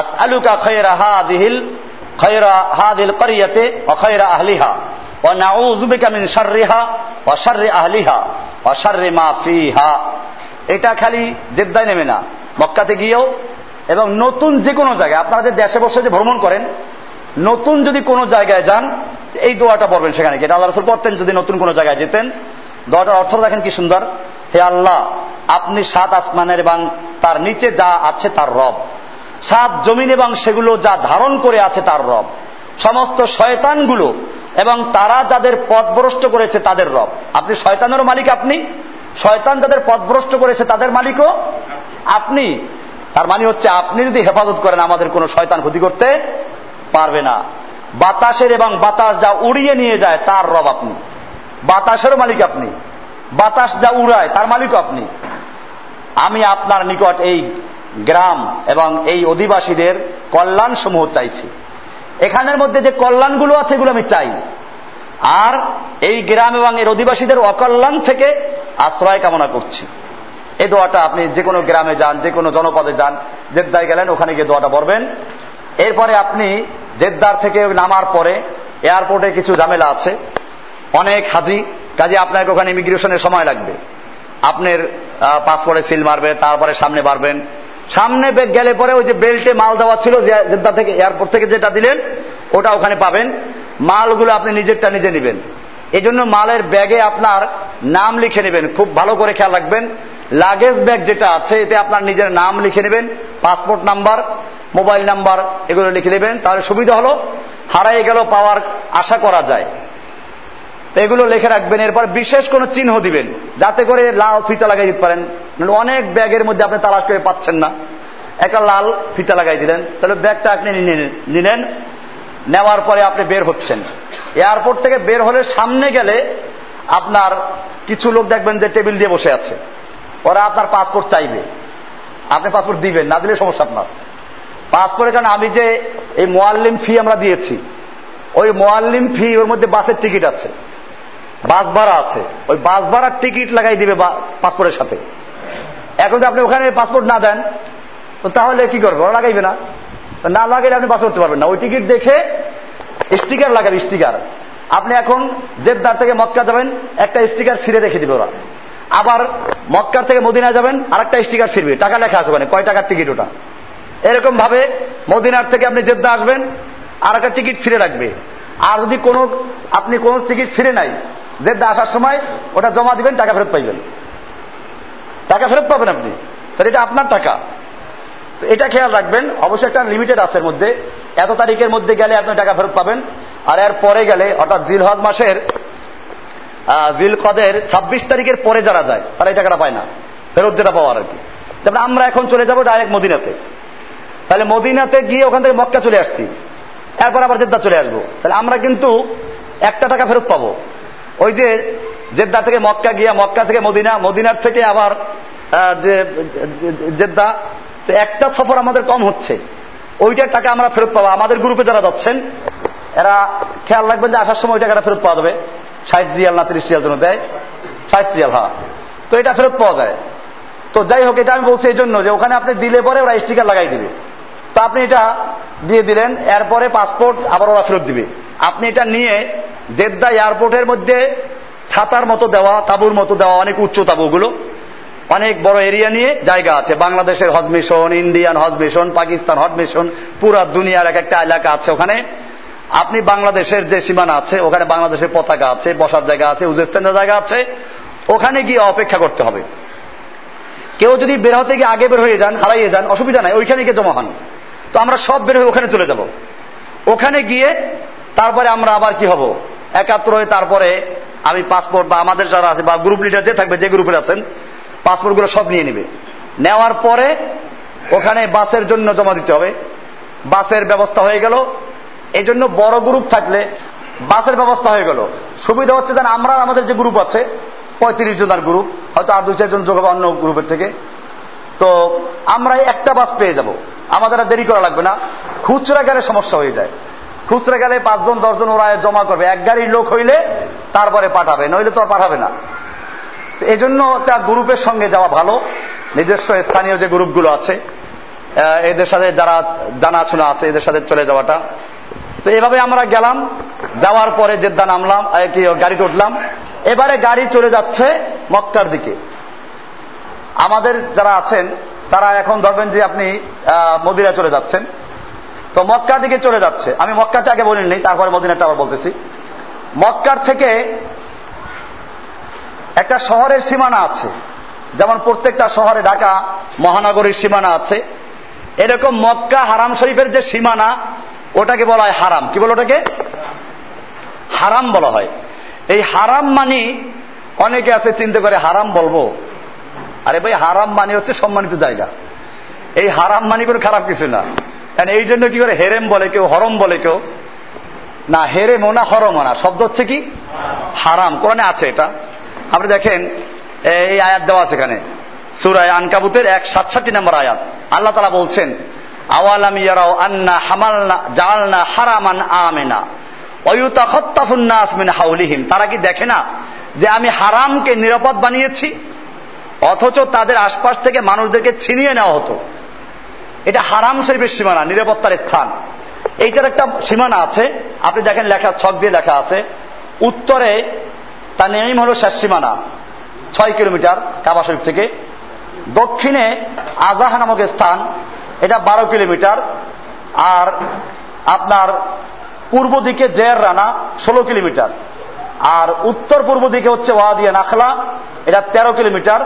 আসআলুকা খয়রা হাদিহিল খয়রা হাদিল করিয়াতে অখয়রা আহলিহা। ও নাউজুবিকা মিন শাররিহা ও শাররি আহলিহা ও শাররি মা ফিহা। এটা খালি জেদ্দায় নেমে না। মক্কাতে গিয়েও এবং নতুন যে কোনো জায়গায়, আপনারা যে দেশে বসে যে ভ্রমণ করেন, নতুন যদি কোনো জায়গায় যান, এই দোয়াটা পড়বেন সেখানে এটা আল্লাহ রসুল করতেন যদি নতুন কোনো জায়গায় যেতেন। দোয়াটার অর্থ দেখেন কি সুন্দর। হে আল্লাহ, আপনি সাত আসমানের এবং তার নিচে যা আছে তার রব। সাত জমিন এবং সেগুলো যা ধারণ করে আছে তার রব। সমস্ত শয়তানগুলো এবং তারা যাদের পথভ্রষ্ট করেছে তাদের রব। আপনি শয়তানেরও মালিক আপনি? শয়তান যাদের পথভ্রষ্ট করেছে তাদের মালিকও? আপনি। তার মানে হচ্ছে আপনি যদি হেফাজত করেন, আমাদের কোনো শয়তান ক্ষতি করতে পারবে না। বাতাসের এবং বাতাস যা উড়িয়ে নিয়ে যায়, তার রব আপনি। বাতাসেরও মালিক আপনি। বাতাস যা উড়ায়, তার মালিকও আপনি। আমি আপনার নিকট এই গ্রাম এবং এই অধিবাসীদের কল্যাণ সমূহ চাইছি। এখানের মধ্যে যে কল্যাণগুলো আছে এগুলো আমি চাই। আর এই গ্রাম এবং এর অধিবাসীদের অকল্যাণ থেকে আশ্রয় কামনা করছি। এই দোয়াটা আপনি যে কোনো গ্রামে যান, যে কোনো জনপদে যান, জেদ্দায় গেলেন, ওখানে গিয়ে দোয়াটা পড়বেন। এরপরে আপনি জেদ্দার থেকে নামার পরে এয়ারপোর্টে কিছু ঝামেলা আছে। অনেক হাজি, কাজে আপনাকে ওখানে ইমিগ্রেশনের সময় লাগবে। আপনার পাসপোর্টে সিল মারবে, তারপরে সামনে বাড়বেন। সামনে গেলে পরে ওই যে বেল্টে মাল দেওয়া ছিল জেদ্দা থেকে এয়ারপোর্ট থেকে যেটা দিলেন, ওটা ওখানে পাবেন। মালগুলো আপনি নিজেরটা নিজে নেবেন। এই জন্য মালের ব্যাগে আপনার নাম লিখে নেবেন। খুব ভালো করে খেয়াল রাখবেন। লাগেজ ব্যাগ যেটা আছে, এতে আপনার নিজের নাম লিখে নেবেন পাসপোর্ট নাম্বার মোবাইল নাম্বার এগুলো লিখে নেবেন। তাহলে সুবিধা হলো হারাই গেল পাওয়ার আশা করা যায়। তো এগুলো লিখে রাখবেন, এরপর বিশেষ কোনো চিহ্ন দিবেন, যাতে করে লাল ফিতা লাগাই দিতে পারেন। অনেক ব্যাগের মধ্যে আপনি তালাশ করে পাচ্ছেন না। একটা লাল ফিতা লাগাই দিলেন, তাহলে ব্যাগটা আপনি নিলেন, নেওয়ার পরে আপনি বের হচ্ছেন। এয়ারপোর্ট থেকে বের হলে সামনে গেলে আপনার কিছু লোক দেখবেন যে টেবিল দিয়ে বসে আছে। ওরা আপনার পাসপোর্ট চাইবে। আপনি পাসপোর্ট দিবেন, না দিলে সমস্যা আপনার। পাসপোর্টের কারণে আমি যে এই মোয়াল্লিম ফি আমরা দিয়েছি, ওই মোয়াল্লিম ফি ওর মধ্যে বাসের টিকিট আছে। বাস ভাড়া আছে। ওই বাস ভাড়ার টিকিট লাগাই দিবে পাসপোর্টের সাথে। এখন যদি আপনি ওখানে পাসপোর্ট না দেন, তো তাহলে কি করবে? ওরা লাগাইবে না। না লাগাইলে আপনি বাস করতে পারবেন না। ওই টিকিট দেখে স্টিকার লাগার স্টিকার আপনি এখন জেদ্দার থেকে মক্কা যাবেন, একটা স্টিকার ছিঁড়ে রেখে দিবে ওরা। আবার মক্কার থেকে মদিনা যাবেন আর একটা স্টিকার ছিঁড়বে। টাকা লেখা আছে ওখানে, কয় টাকার টিকিট ওটা? এরকম ভাবে মদিনার থেকে আপনি জেদ্দা আসবেন আর একটা টিকিট ছিঁড়ে রাখবে। আর যদি কোনো, আপনি কোনো টিকিট ছিঁড়ে নাই জেদ্দা আসার সময় ওটা জমা দিবেন, টাকা ফেরত পাইবেন। টাকা ফেরত পাবেন আপনি। তাহলে এটা আপনার টাকা। তো এটা খেয়াল রাখবেন, অবশ্যই একটা লিমিটেড আছে মধ্যে। এত তারিখের মধ্যে গেলে আপনি টাকা ফেরত পাবেন। আর এর পরে গেলে, অর্থাৎ জিলহজ মাসের জিল কদের ছাব্বিশ তারিখের পরে যারা যায়, তারা এই টাকাটা পায় না। ফেরত যেটা পাওয়ার আর কি। যেমন আমরা এখন চলে যাব ডাইরেক্ট মদিনাতে। তাহলে মদিনাতে গিয়ে ওখান থেকে মক্কা চলে আসছি। এরপর আবার জেদ্দা চলে আসব। তাহলে আমরা কিন্তু একটা টাকা ফেরত পাবো। ওই যে জেদ্দা থেকে মক্কা গিয়া, মক্কা থেকে মদিনা, মদিনার থেকে আবার যে, জেদ্দা একটা সফর আমাদের কম হচ্ছে। ওইটার টাকা আমরা ফেরত পাবো। আমাদের গ্রুপে যারা যাচ্ছেন, এরা খেয়াল রাখবেন যে আসার সময় ওই টাকাটা ফেরত পাওয়া যাবে। ষাট রিয়াল না তিরিশ রিয়াল জন্য দেয়। ষাট রিয়াল হ্যাঁ। তো এটা ফেরত পাওয়া যায়। তো যাই হোক, এটা আমি বলছি এই জন্য যে ওখানে আপনি দিলে পরে ওরা স্টিকার লাগাই দিবে। তো আপনি এটা দিয়ে দিলেন, এরপরে পাসপোর্ট আবার ওরা ফেরত দিবে। আপনি এটা নিয়ে জেদ্দা এয়ারপোর্টের মধ্যে ছাতার মতো দেওয়া, তাবুর মতো দেওয়া, অনেক উচ্চ তাবুগুলো। অনেক বড় এরিয়া নিয়ে জায়গা আছে। বাংলাদেশের হজ মিশন ইন্ডিয়ান হজ মিশন পাকিস্তান হজ মিশন পুরা দুনিয়ার এক একটা এলাকা আছে ওখানে। আপনি বাংলাদেশের যে সীমানা আছে, ওখানে বাংলাদেশের পতাকা আছে, বসার জায়গা আছে উজেস্তানের জায়গা আছে, ওখানে গিয়ে অপেক্ষা করতে হবে। কেউ যদি বের হতে গিয়ে আগে বের হয়ে যান, হারাইয়ে যান, অসুবিধা নাই, ওইখানে গিয়ে জমা হন। তো আমরা সব বের হয়ে ওখানে চলে যাব। ওখানে গিয়ে তারপরে আমরা আবার কি হব? একাত্র হয়ে তারপরে আমি পাসপোর্ট বা আমাদের যারা আছে বা গ্রুপ লিডার যে থাকবে, যে গ্রুপের আছেন, পাসপোর্টগুলো সব নিয়ে নেবে। নেওয়ার পরে ওখানে বাসের জন্য জমা দিতে হবে। বাসের ব্যবস্থা হয়ে গেল। এই জন্য বড় গ্রুপ থাকলে বাসের ব্যবস্থা হয়ে গেল। সুবিধা হচ্ছে যেন আমরা আমাদের যে গ্রুপ আছে, পঁয়ত্রিশ জনের গ্রুপ হয়তো আর দু চারজন যোগ অন্য গ্রুপের থেকে। তো আমরা একটা বাস পেয়ে যাব। আমাদের দেরি করা লাগবে না। খুচরা গেলে সমস্যা হয়ে যায়। খুচরা গেলে পাঁচজন, দশজন ওরা জমা করবে। এক গাড়ির লোক হইলে তারপরে পাঠাবে, নইলে তো পাঠাবে না। এই জন্য একটা গ্রুপের সঙ্গে যাওয়া ভালো। নিজস্ব স্থানীয় যে গ্রুপগুলো আছে এদের সাথে যারা জানাশোনা আছে, এদের সাথে চলে যাওয়াটা। তো এভাবে আমরা গেলাম। যাওয়ার পরে জেদ্দা নামলাম গাড়িতে উঠলাম। এবারে গাড়ি চলে যাচ্ছে মক্কার দিকে। আমাদের যারা আছেন, তারা এখন ধরবেন যে আপনি মদিরা চলে যাচ্ছেন। তো মক্কার দিকে চলে যাচ্ছে। আমি মক্কাটা আগে বলিনি, তারপরে মদিনাটা আবার বলতেছি। মক্কার থেকে একটা শহরের সীমানা আছে। যেমন প্রত্যেকটা শহরে ঢাকা মহানগরীর সীমানা আছে। এরকম মক্কা হারাম শরীফের যে সীমানা, ওটাকে বলা হয় হারাম। কি বলো ওটাকে? হারাম বলা হয়। এই হারাম মানি অনেকে আছে, চিন্তা করে হারাম বলব? আরে ভাই, হারাম মানি হচ্ছে সম্মানিত জায়গা। এই হারাম মানি কোনো খারাপ কিছু না। এই জন্য কি করে? হেরেম বলে কেউ, হরম বলে কেউ। না, হেরেমো না হরমো না, শব্দ হচ্ছে কি? হারাম, কোরআনে আছে এটা। আপনি দেখেন, এই আয়াত দেওয়া আছে এখানে। সুরায় আনকাবুতের এক সাতষট্টি নম্বর আয়াত। আল্লাহ তালা বলছেন আন্না অয়ুতা তারা কি দেখে না যে আমি হারামকে নিরাপদ বানিয়েছি? অথচ তাদের আশপাশ থেকে মানুষদেরকে ছিনিয়ে নেওয়া হতো। এটা হারাম শরীফের সীমানা, নিরাপত্তার স্থান। এইটার একটা সীমানা আছে। আপনি দেখেন লেখা, ছক দিয়ে লেখা আছে। উত্তরে তার নেম হল শেষ সীমানা, ছয় কিলোমিটার কাবা শরীফ থেকে। দক্ষিণে আজাহা নামক স্থান, এটা বারো কিলোমিটার। আর আপনার পূর্ব দিকে জের রানা, ষোলো কিলোমিটার। আর উত্তর পূর্ব দিকে হচ্ছে ওয়াদিয়া নাখলা, এটা তেরো কিলোমিটার।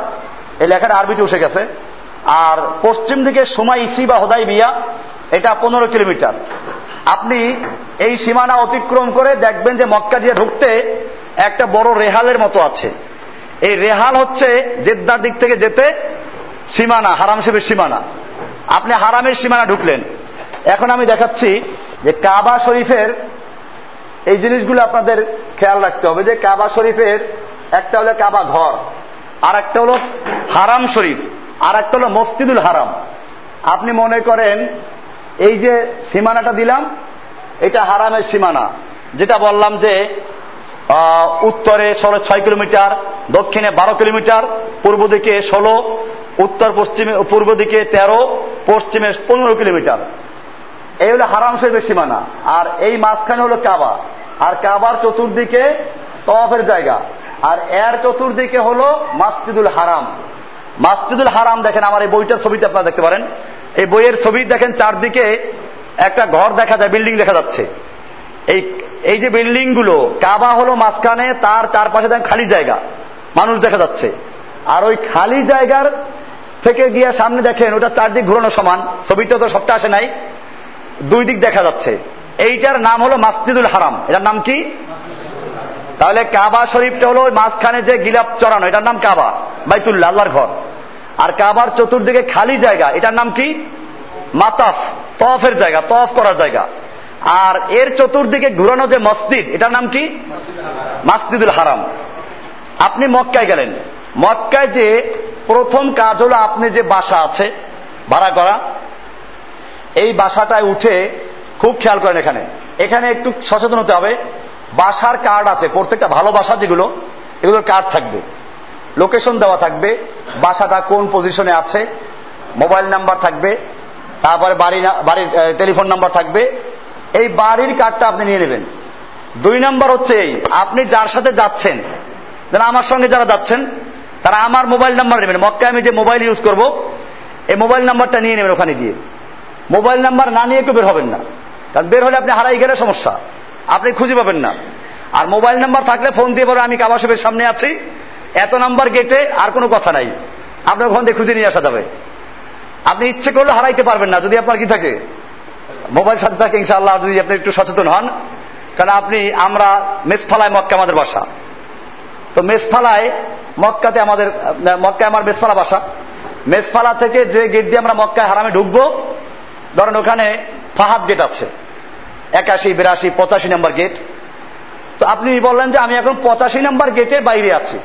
এই লেখাটা আরবিতে উঠে গেছে। আর পশ্চিম দিকে সময় ইসি বা হোদাই বিয়া, এটা পনেরো কিলোমিটার। আপনি এই সীমানা অতিক্রম করে দেখবেন যে মক্কা দিয়ে ঢুকতে একটা বড় রেহালের মতো আছে। এই রেহাল হচ্ছে জেদ্দার দিক থেকে যেতে সীমানা, হারাম শিবের সীমানা। আপনি হারামের সীমানা ঢুকলেন। এখন আমি দেখাচ্ছি যে কাবা শরীফের এই জিনিসগুলো আপনাদের খেয়াল রাখতে হবে যে কাবা শরীফের একটা হলো কাবা ঘর আর একটা হলো হারাম শরীফ। আর একটা হলো মসজিদুল হারাম। আপনি মনে করেন, এই যে সীমানাটা দিলাম, এটা হারামের সীমানা। যেটা বললাম যে উত্তরে ষোলো, ছয় কিলোমিটার, দক্ষিণে বারো কিলোমিটার, পূর্ব দিকে ষোলো, উত্তর পশ্চিমে, পূর্ব দিকে তেরো, পশ্চিমে পনেরো কিলোমিটার। এই হলো হারাম শরীফের সীমানা। আর এই মাঝখানে হলো কাবা। আর কাবার চতুর্দিকে তফের জায়গা। আর এর চতুর্দিকে হলো মাসজিদুল হারাম। মাসজিদুল হারাম দেখেন, আমার এই বইটার ছবিতে আপনারা দেখতে পারেন। এই বইয়ের ছবি দেখেন, চারদিকে একটা ঘর দেখা যায়, বিল্ডিং দেখা যাচ্ছে। এই এই যে বিল্ডিংগুলো কাবা হলো মাঝখানে, তার চারপাশে দেখেন খালি জায়গা, মানুষ দেখা যাচ্ছে। আর ওই খালি জায়গার থেকে গিয়ে সামনে দেখেন, ওটা চারদিক ঘুরানো সমান, ছবিতে তো সবটা আসে নাই, দুই দিক দেখা যাচ্ছে। এইটার নাম হলো মাসজিদুল হারাম। এটার নাম কি? তাহলে কাবা শরীফটা হলো মাঝখানে যে গিলাপ চড়ানো, এটার নাম কাবা, বাইতুল্লাহ, আল্লাহর ঘর। আর কাবার চতুর্দিকে খালি জায়গা, এটার নাম কি? মাতাফ তফের জায়গা তফ করার জায়গা। আর এর চতুর্দিকে ঘুরানো যে মসজিদ, এটার নাম কি? মাসজিদুল হারাম। আপনি মক্কায় গেলেন। মক্কায় যে প্রথম কাজ হলো আপনি যে বাসা আছে, ভাড়া করা, এই বাসাটায় উঠে খুব খেয়াল করেন এখানে। এখানে একটু সচেতন হতে হবে। বাসার কার্ড আছে, প্রত্যেকটা ভালো বাসা যেগুলো, এগুলোর কার্ড থাকবে। লোকেশন দেওয়া থাকবে, বাসাটা কোন পজিশনে আছে, মোবাইল নাম্বার থাকবে, তারপরে বাড়ি বাড়ির টেলিফোন নাম্বার থাকবে, এই বাড়ির কার্ডটা আপনি নিয়ে নেবেন। দুই নাম্বার হচ্ছে এই, আপনি যার সাথে যাচ্ছেন আমার সঙ্গে যারা যাচ্ছেন, তারা আমার মোবাইল নাম্বার নেবেন। মক্কায় আমি যে মোবাইল ইউজ করব, এই মোবাইল নাম্বারটা নিয়ে নেবেন ওখানে গিয়ে। মোবাইল নাম্বার না নিয়ে একটু বের হবেন না, কারণ বের হলে আপনি হারাই গেলে সমস্যা, আপনি খুঁজে পাবেন না। আর মোবাইল নাম্বার থাকলে ফোন দিয়ে বলে, আমি কাবাসবের সামনে আছি এত নাম্বার গেটে আর কোনো কথা নাই। আপনার ওখান থেকে খুঁজে নিয়ে আসা যাবে। আপনি ইচ্ছে করলে হারাইতে পারবেন না, যদি আপনার কি থাকে। মোবাইল সাথে থাকে, ইনশাআল্লাহ, যদি আপনি একটু সচেতন হন। কারণ আপনি, আমরা মেসফালায় মক্কা আমাদের বাসা। তো মেসফালায়, মক্কাতে আমাদের, মক্কায় আমার মেসফালা বাসা। মেসফালা থেকে যে গেট দিয়ে আমরা মক্কায় হারামে ঢুকবো, ধরেন ওখানে ফাহাদ গেট আছে। একাশি, বিরাশি, পঁচাশি নাম্বার গেট। তো আপনি বললেন যে আমি এখন পঁচাশি নাম্বার গেটের বাইরে আছি।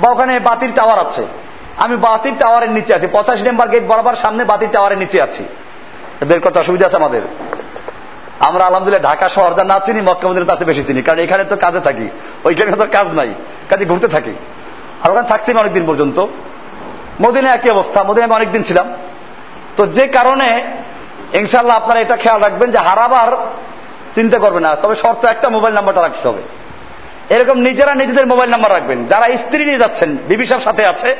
বা ওখানে বাতির টাওয়ার আছে। আমি বাতির টাওয়ারের নিচে আছি। পঁচাশি নাম্বার গেট বরাবর সামনে বাতির টাওয়ারের নিচে আছি। বের করতে অসুবিধা আছে আমাদের। আমরা আলহামদুলিল্লাহ ঢাকা শহর যা না চিনি, মক্কা মন্দির তাতে বেশি চিনি। কারণ এখানে তো কাজে থাকি। ওইখানে তো কাজ নাই। কাজে ঘুরতে থাকি। আর ওখানে থাকছি আমি অনেকদিন পর্যন্ত। মদিনে একই অবস্থা। মদিনে আমি অনেকদিন ছিলাম। তো যে কারণে ইনশাল্লাহ আপনারা এটা খেয়াল রাখবেন যে হারাবার চিন্তা করবে না। তবে শর্ত একটা মোবাইল নাম্বারটা রাখতে হবে। এরকম নিজেরা নিজেদের মোবাইল নাম্বার রাখবেন। যারা স্ত্রী নিয়ে যাচ্ছেন, বিবি সাহেব সাথে আছে,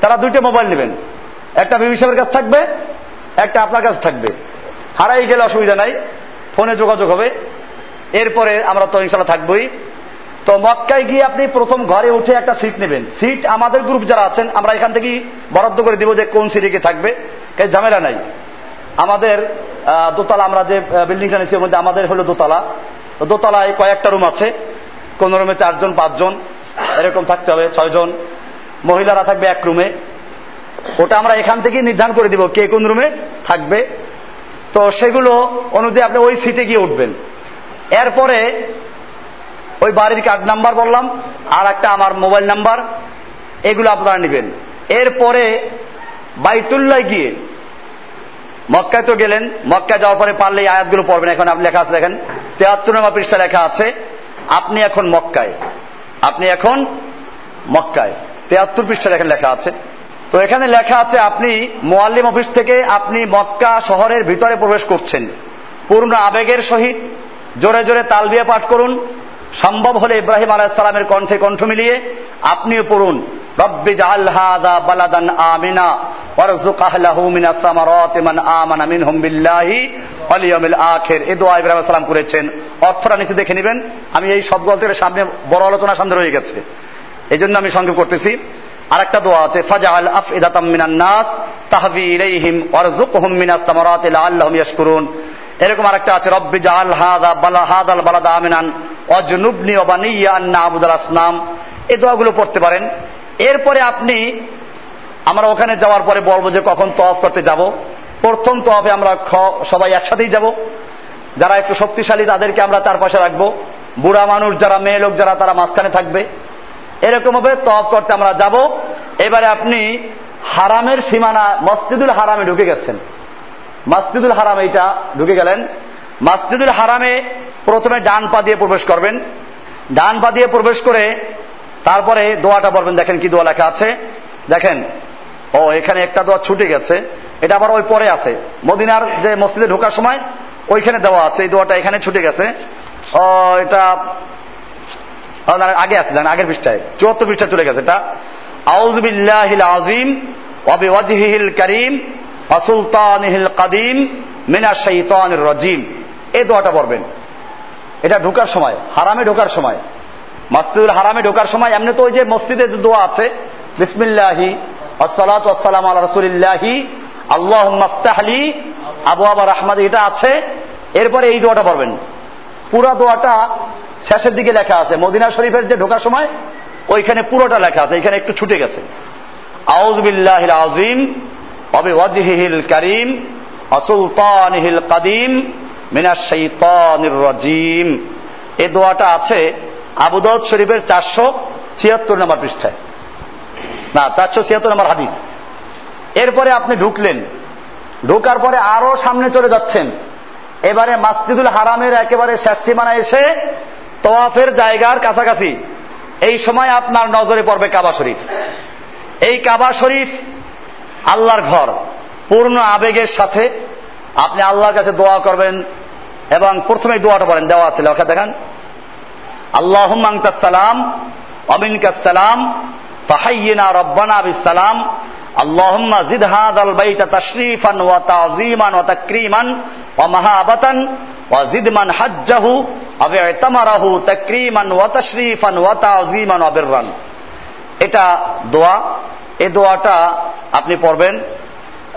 তারা দুইটা মোবাইল নেবেন। একটা বিবি সাহেবের কাছে থাকবে, একটা আপনার কাছে থাকবে। হারাই গেলে অসুবিধা নাই, ফোনে যোগাযোগ হবে। এরপরে আমরা তো ইনশাল্লাহ থাকবোই। তো মক্কায় গিয়ে আপনি প্রথম ঘরে উঠে একটা সিট নেবেন। সিট আমাদের গ্রুপ যারা আছেন, আমরা এখান থেকে বরাদ্দ করে দিব যে কোন সিটে থাকবে। ঝামেলা নাই। আমাদের দোতলা আমরা যে বিল্ডিংটা নিচ্ছি মধ্যে আমাদের হলো দোতলা। তো দোতলায় কয়েকটা রুম আছে। কোন রুমে চারজন, পাঁচজন, এরকম থাকতে হবে, ছয়জন। মহিলারা থাকবে এক রুমে। ওটা আমরা এখান থেকে নির্ধারণ করে দিব কে কোন রুমে থাকবে। তো সেগুলো অনুযায়ী আপনি ওই সিটে গিয়ে উঠবেন। এরপরে ওই বাড়ির কার্ড নাম্বার বললাম, আর একটা আমার মোবাইল নাম্বার এগুলো আপনারা নেবেন। এরপরে বাইতুল্লায় গিয়ে মক্কায় তো গেলেন। মক্কায় যাওয়ার পরে পারলে আয়াতগুলো পড়বেন। এখন আপনি লেখা আছে দেখেন তেহাত্তর নম্বর পৃষ্ঠা লেখা আছে। আপনি এখন মক্কায়। আপনি এখন মক্কায়। তেয়াত্তর পৃষ্ঠা এখানে লেখা আছে। তো এখানে লেখা আছে, আপনি মোয়াল্লিম অফিস থেকে আপনি মক্কা শহরের ভিতরে প্রবেশ করছেন। পূর্ণ আবেগের সহিত জোরে জোরে তালবিয়া পাঠ করুন। সম্ভব হলে ইব্রাহিম আলাহিসাল্লামের কণ্ঠে কণ্ঠ মিলিয়ে আপনিও পড়ুন। রব্বি জাল হাদা বালাদান আমিনা ওয়ারজুক আহলাহু মিনাস সামারাতি মান আমানা মিনহুম বিল্লাহি ওয়াল ইয়াউমিল আখির এই দোয়া ইব্রাহিম সালাম করেছেন। অর্থটা নিচে দেখে নেবেন। আমি এই সব গল্পের সামনে বড় আলোচনা সামনে রয়ে গেছে। এই জন্য আমি সংক্ষেপ করতেছি। আরেকটা দোয়া আছে ফাজাল আফইদাতাম মিনান নাস তাহবি ইলাইহিম ওয়ারজুকহুম মিনাস সামারাতি লাআল্লাহুম ইয়াশকুরুন। এরকম আরেকটা আছে, রব্বি জাল হাদা বালা হাদাল বালাদা আমিনান অজনুবনি অবানিয়া আন্না আবুদাল আসনাম। এই দোয়াগুলো পড়তে পারেন। এরপরে আপনি আমরা ওখানে যাওয়ার পরে বলব যে কখন তফ করতে যাব। প্রথম তফে আমরা সবাই একসাথেই যাব। যারা একটু শক্তিশালী তাদেরকে আমরা তার পাশে রাখব। বুড়া মানুষ যারা, মেয়ে লোক যারা, তারা মাঝখানে থাকবে। এরকম ভাবে তফ করতে আমরা যাব। এবারে আপনি হারামের সীমানা, মসজিদুল হারামে ঢুকে গেছেন। মাসজিদুল হারাম এইটা ঢুকে গেলেন। মাসজিদুল হারামে প্রথমে ডান পা দিয়ে প্রবেশ করবেন। ডান পা দিয়ে প্রবেশ করে তারপরে দোয়াটা বলবেন দেখেন কি দোয়া লেখা আছে। দেখেন ও, এখানে একটা দোয়া ছুটে গেছে। এটা আবার ওই পরে আছে। মদিনার যে মসজিদে ঢোকার সময় ওইখানে দেওয়া আছে। এই দোয়াটা এখানে ছুটে গেছে। ও, এটা আগে আছে আগের পৃষ্ঠায়। চুয়াত্তর পৃষ্ঠা চলে গেছে এটা। আউজবিল্লাহিল আজিম ওয়াবি ওয়াজহিহিল করিম অসুলতানিহিল কাদিম মিনা শৈতানির রাজিম। এই দোয়াটা পড়বেন। এটা ঢোকার সময়, হারামে ঢোকার সময়। মাসজিদুল হারামে ঢোকার সময়, এমনি তো ওই যে মসজিদে যে দোয়া আছে, বিসমিল্লাহি আসসালাতু আসসালাম আল্লাহ আল্লাহ এটা আছে। এরপরে এই দোয়াটা পড়বেন। পুরা দোয়াটা শেষের দিকে লেখা আছে। মদিনা শরীফের যে ঢোকার সময়, ওইখানে পুরোটা লেখা আছে। এখানে একটু ছুটে গেছে। আজিম করিম কাদিম রাজিম। এই দোয়াটা আছে আবুদাউদ শরীফের চারশো ছিয়াত্তর নম্বর পৃষ্ঠায়। না, চারশো ছিয়াত্তর নম্বর হাদিস। এরপরে আপনি ঢুকলেন। ঢোকার পরে আরও সামনে চলে যাচ্ছেন। এবারে মাসজিদুল হারামের একেবারে শেষ সীমানা এসে তোয়াফের জায়গার কাছাকাছি। এই সময় আপনার নজরে পড়বে কাবা শরীফ। এই কাবা শরীফ আল্লাহর ঘর। পূর্ণ আবেগের সাথে আপনি আল্লাহর কাছে দোয়া করবেন এবং প্রথমে দোয়াটা বলেন দেওয়া আছে, লেখা দেখান। আল্লাহ সালাম অমিনকাসালাম ফাহাইয়িনা রব্বানা বিসালাম, আল্লাহুম্মা জিদ হাদাল বাইতা তাশরীফান ওয়া তাযীমান ওয়া তাকরীমান ওয়া মাহাবাতান ওয়া জিদ মান হাজ্জাহু আও ইতামারাহু এটা দোয়া। এ দোয়াটা আপনি পড়বেন।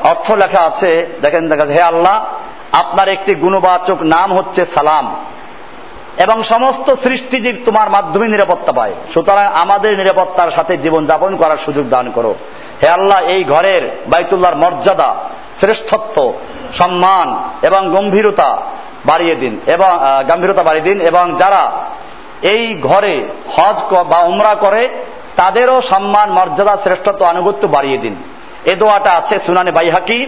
অর্থ লেখা আছে, দেখেন দেখা হে আল্লাহ, আপনার একটি গুণবাচক নাম হচ্ছে সালাম। এবং সমস্ত সৃষ্টিজীব তোমার মাধ্যমে নিরাপত্তা পায়। সুতরাং আমাদের নিরাপত্তার সাথে জীবন যাপন করার সুযোগ দান করো। হে আল্লাহ, এই ঘরের বাইতুল্লাহর মর্যাদা, শ্রেষ্ঠত্ব, সম্মান এবং গম্ভীরতা বাড়িয়ে দিন এবং গম্ভীরতা বাড়িয়ে দিন এবং যারা এই ঘরে হজ বা উমরা করে, তাদেরও সম্মান, মর্যাদা, শ্রেষ্ঠত্ব, আনুগত্য বাড়িয়ে দিন। এ দোয়াটা আছে সুনানে বাইহাকি,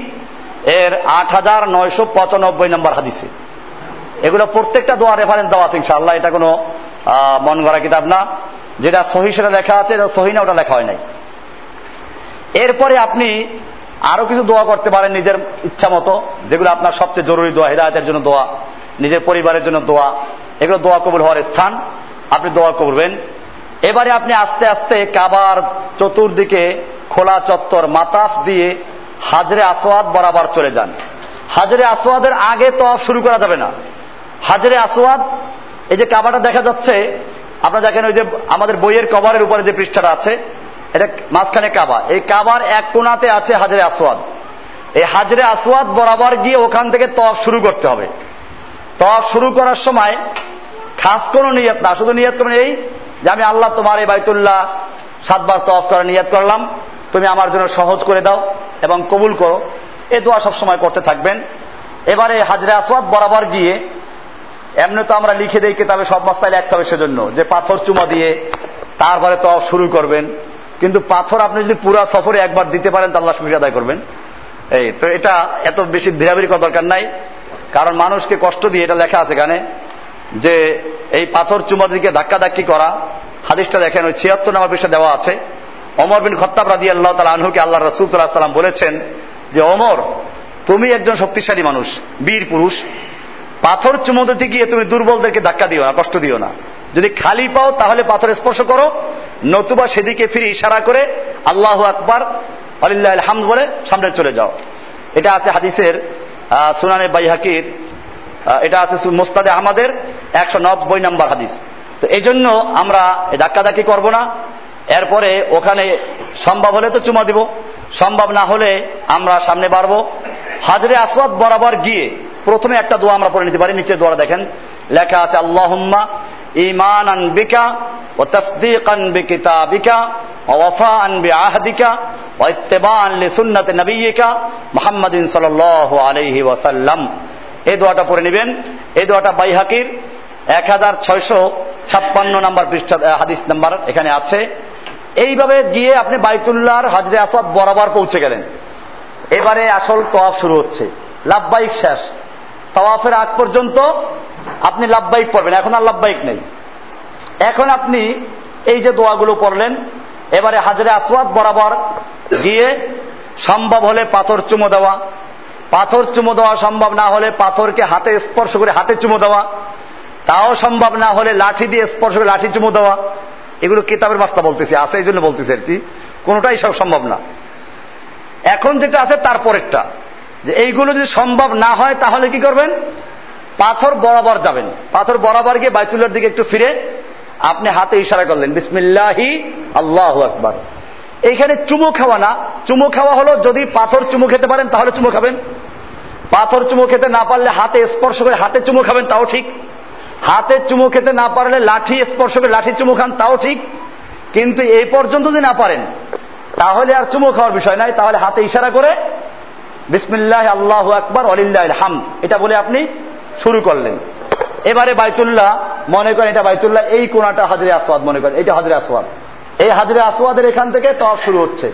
এর আট হাজার নয়শো পঁচানব্বই নম্বর হাদিসে। এগুলো প্রত্যেকটা দোয়া রেফারেন্স দেওয়া আছে ইনশাআল্লাহ। এটা কোনো মন গড়া কিতাব না। যেটা সহি সেটা লেখা আছে সহি না, ওটা লেখা হয় নাই। এরপরে আপনি আরও কিছু দোয়া করতে পারেন নিজের ইচ্ছা মতো, যেগুলো আপনার সবচেয়ে জরুরি দোয়া, হৃদায়তের জন্য দোয়া, নিজের পরিবারের জন্য দোয়া, এগুলো দোয়া কবুল হওয়ার স্থান আপনি দোয়া করবেন। এবারে আপনি আস্তে আস্তে কাবার চতুর্দিকে খোলা চত্বর, মাতাফ দিয়ে হাজরে আসোয়াদ বরাবর চলে যান। হাজরে আসোয়াদের আগে তফ শুরু করা যাবে না। হাজরে আসোয়াদ এই যে কাবাটা দেখা যাচ্ছে, আপনারা দেখেন ওই যে আমাদের বইয়ের কভারের উপরে যে পৃষ্ঠাটা আছে, এটা মাঝখানে কাবা। এই কাবার এক কোনাতে আছে হাজরে আসোয়াদ এই হাজরে আসোয়াদ বরাবর গিয়ে ওখান থেকে তফ শুরু করতে হবে। তফ শুরু করার সময় খাস কোনো নিয়ত না, শুধু নিয়ত করবেন এই যে আমি আল্লাহ তোমার এই বাইতুল্লাহ সাতবার তফ করে নিয়ত করলাম, তুমি আমার জন্য সহজ করে দাও এবং কবুল করো। এ দোয়া সবসময় করতে থাকবেন। এবারে হাজরে আসওয়াদ বরাবর গিয়ে এমনি তো আমরা লিখে দিই কিতাবে, সব মাস্তায় লিখতে হবে সেজন্য। যে পাথর চুমা দিয়ে তারপরে তো শুরু করবেন। কিন্তু পাথর আপনি যদি পুরা সফরে একবার দিতে পারেন তাহলে শুক্রিয়া আদায় করবেন। এই, তো এটা এত বেশি ধীরাবিরি দরকার নাই। কারণ মানুষকে কষ্ট দিয়ে এটা লেখা আছে এখানে, যে এই পাথর চুমা দিকে ধাক্কা ধাক্কি করা। হাদিসটা দেখেন, ওই ছিয়াত্তর নাম্বার পৃষ্ঠা দেওয়া আছে। অমর বিন খত্তাব রাদি আল্লাহ তালা আনহুকে আল্লাহ রসুল সাল্লাহ সাল্লাম বলেছেন যে অমর তুমি একজন শক্তিশালী মানুষ, বীর পুরুষ। পাথর চুমোতে গিয়ে তুমি দুর্বলদেরকে ধাক্কা দিও না, কষ্ট দিও না। যদি খালি পাও, তাহলে পাথর স্পর্শ করো। নতুবা সেদিকে ফিরে ইশারা করে আল্লাহ আকবার আলিল্লাহ হামদ বলে সামনে চলে যাও। এটা আছে হাদিসের সুনানে বাইহাকির এটা আছে মোস্তাদে আহমদের একশো নব্বই নম্বর হাদিস। তো এই জন্য আমরা ধাক্কাধাক্কি করব না। এরপরে ওখানে সম্ভব হলে তো চুমা দিব। সম্ভব না হলে আমরা সামনে বাড়বো। হাজরে আসওয়াদ বরাবর গিয়ে প্রথমে একটা দোয়া আমরা পড়ে নিতে পারি নিচে দোয়া দেখেন। লেখা আছে, আল্লাহুম্মা ইমান আনবিকা ও তসদিকান বিকিতাবিকা ওয়াফা আনবি আহদিকা ও ইত্তেবান লি এই এই এক হাজার ছয়শো ছাপ্পান্ন হাদিস নাম্বার এখানে আছে। এইভাবে গিয়ে আপনি বাইতুল্লাহর হাজরে আসাদ বরাবর পৌঁছে গেলেন। এবারে আসল তফ শুরু হচ্ছে। লাভবাহিক শেষ। তওয়াফের আগ পর্যন্ত আপনি লাভবাহিক পড়বেন, এখন আর লাভবাহিক নেই। এখন আপনি এই যে দোয়াগুলো পড়লেন, এবারে হাজারে আসওয়াদ বরাবর গিয়ে সম্ভব হলে পাথর চুমো দেওয়া, পাথর চুমো দেওয়া সম্ভব না হলে পাথরকে হাতে স্পর্শ করে হাতে চুমো দেওয়া, তাও সম্ভব না হলে লাঠি দিয়ে স্পর্শ করে লাঠি চুমো দেওয়া, এগুলো কিতাবের মাস্তা বলতেছি, আছে এই জন্য বলতেছি আর কি। কোনোটাই সব সম্ভব না। এখন যেটা আছে তারপরেরটা। যে এইগুলো যদি সম্ভব না হয়, তাহলে কি করবেন? পাথর বরাবর যাবেন। পাথর বরাবর গিয়ে বাইতুল্লার দিকে একটু ফিরে আপনি হাতে ইশারা করলেন, বিসমিল্লাহি আল্লাহ আকবার। এইখানে চুমু খাওয়া না। চুমু খাওয়া হলো যদি পাথর চুমু খেতে পারেন, তাহলে চুমু খাবেন। পাথর চুমু খেতে না পারলে হাতে স্পর্শ করে হাতে চুমু খাবেন, তাও ঠিক। হাতে চুমু খেতে না পারলে লাঠি স্পর্শ করে লাঠি চুমু খান, তাও ঠিক। কিন্তু এই পর্যন্ত যদি না পারেন, তাহলে আর চুমু খাওয়ার বিষয় নাই। তাহলে হাতে ইশারা করে বিসমিল্লাহ, আল্লাহ আকবর অলিল্লাহ হাম এটা বলে আপনি শুরু করলেন। এবারে বাইতুল্লাহ, মনে করেন এটা বাইতুল্লাহ, এই কোনাটা হাজরে আসওয়াদ মনে করেন, এটা হাজরে আসওয়াদ। এই হাজরে আসওয়াদের এখান থেকে তফ শুরু হচ্ছে।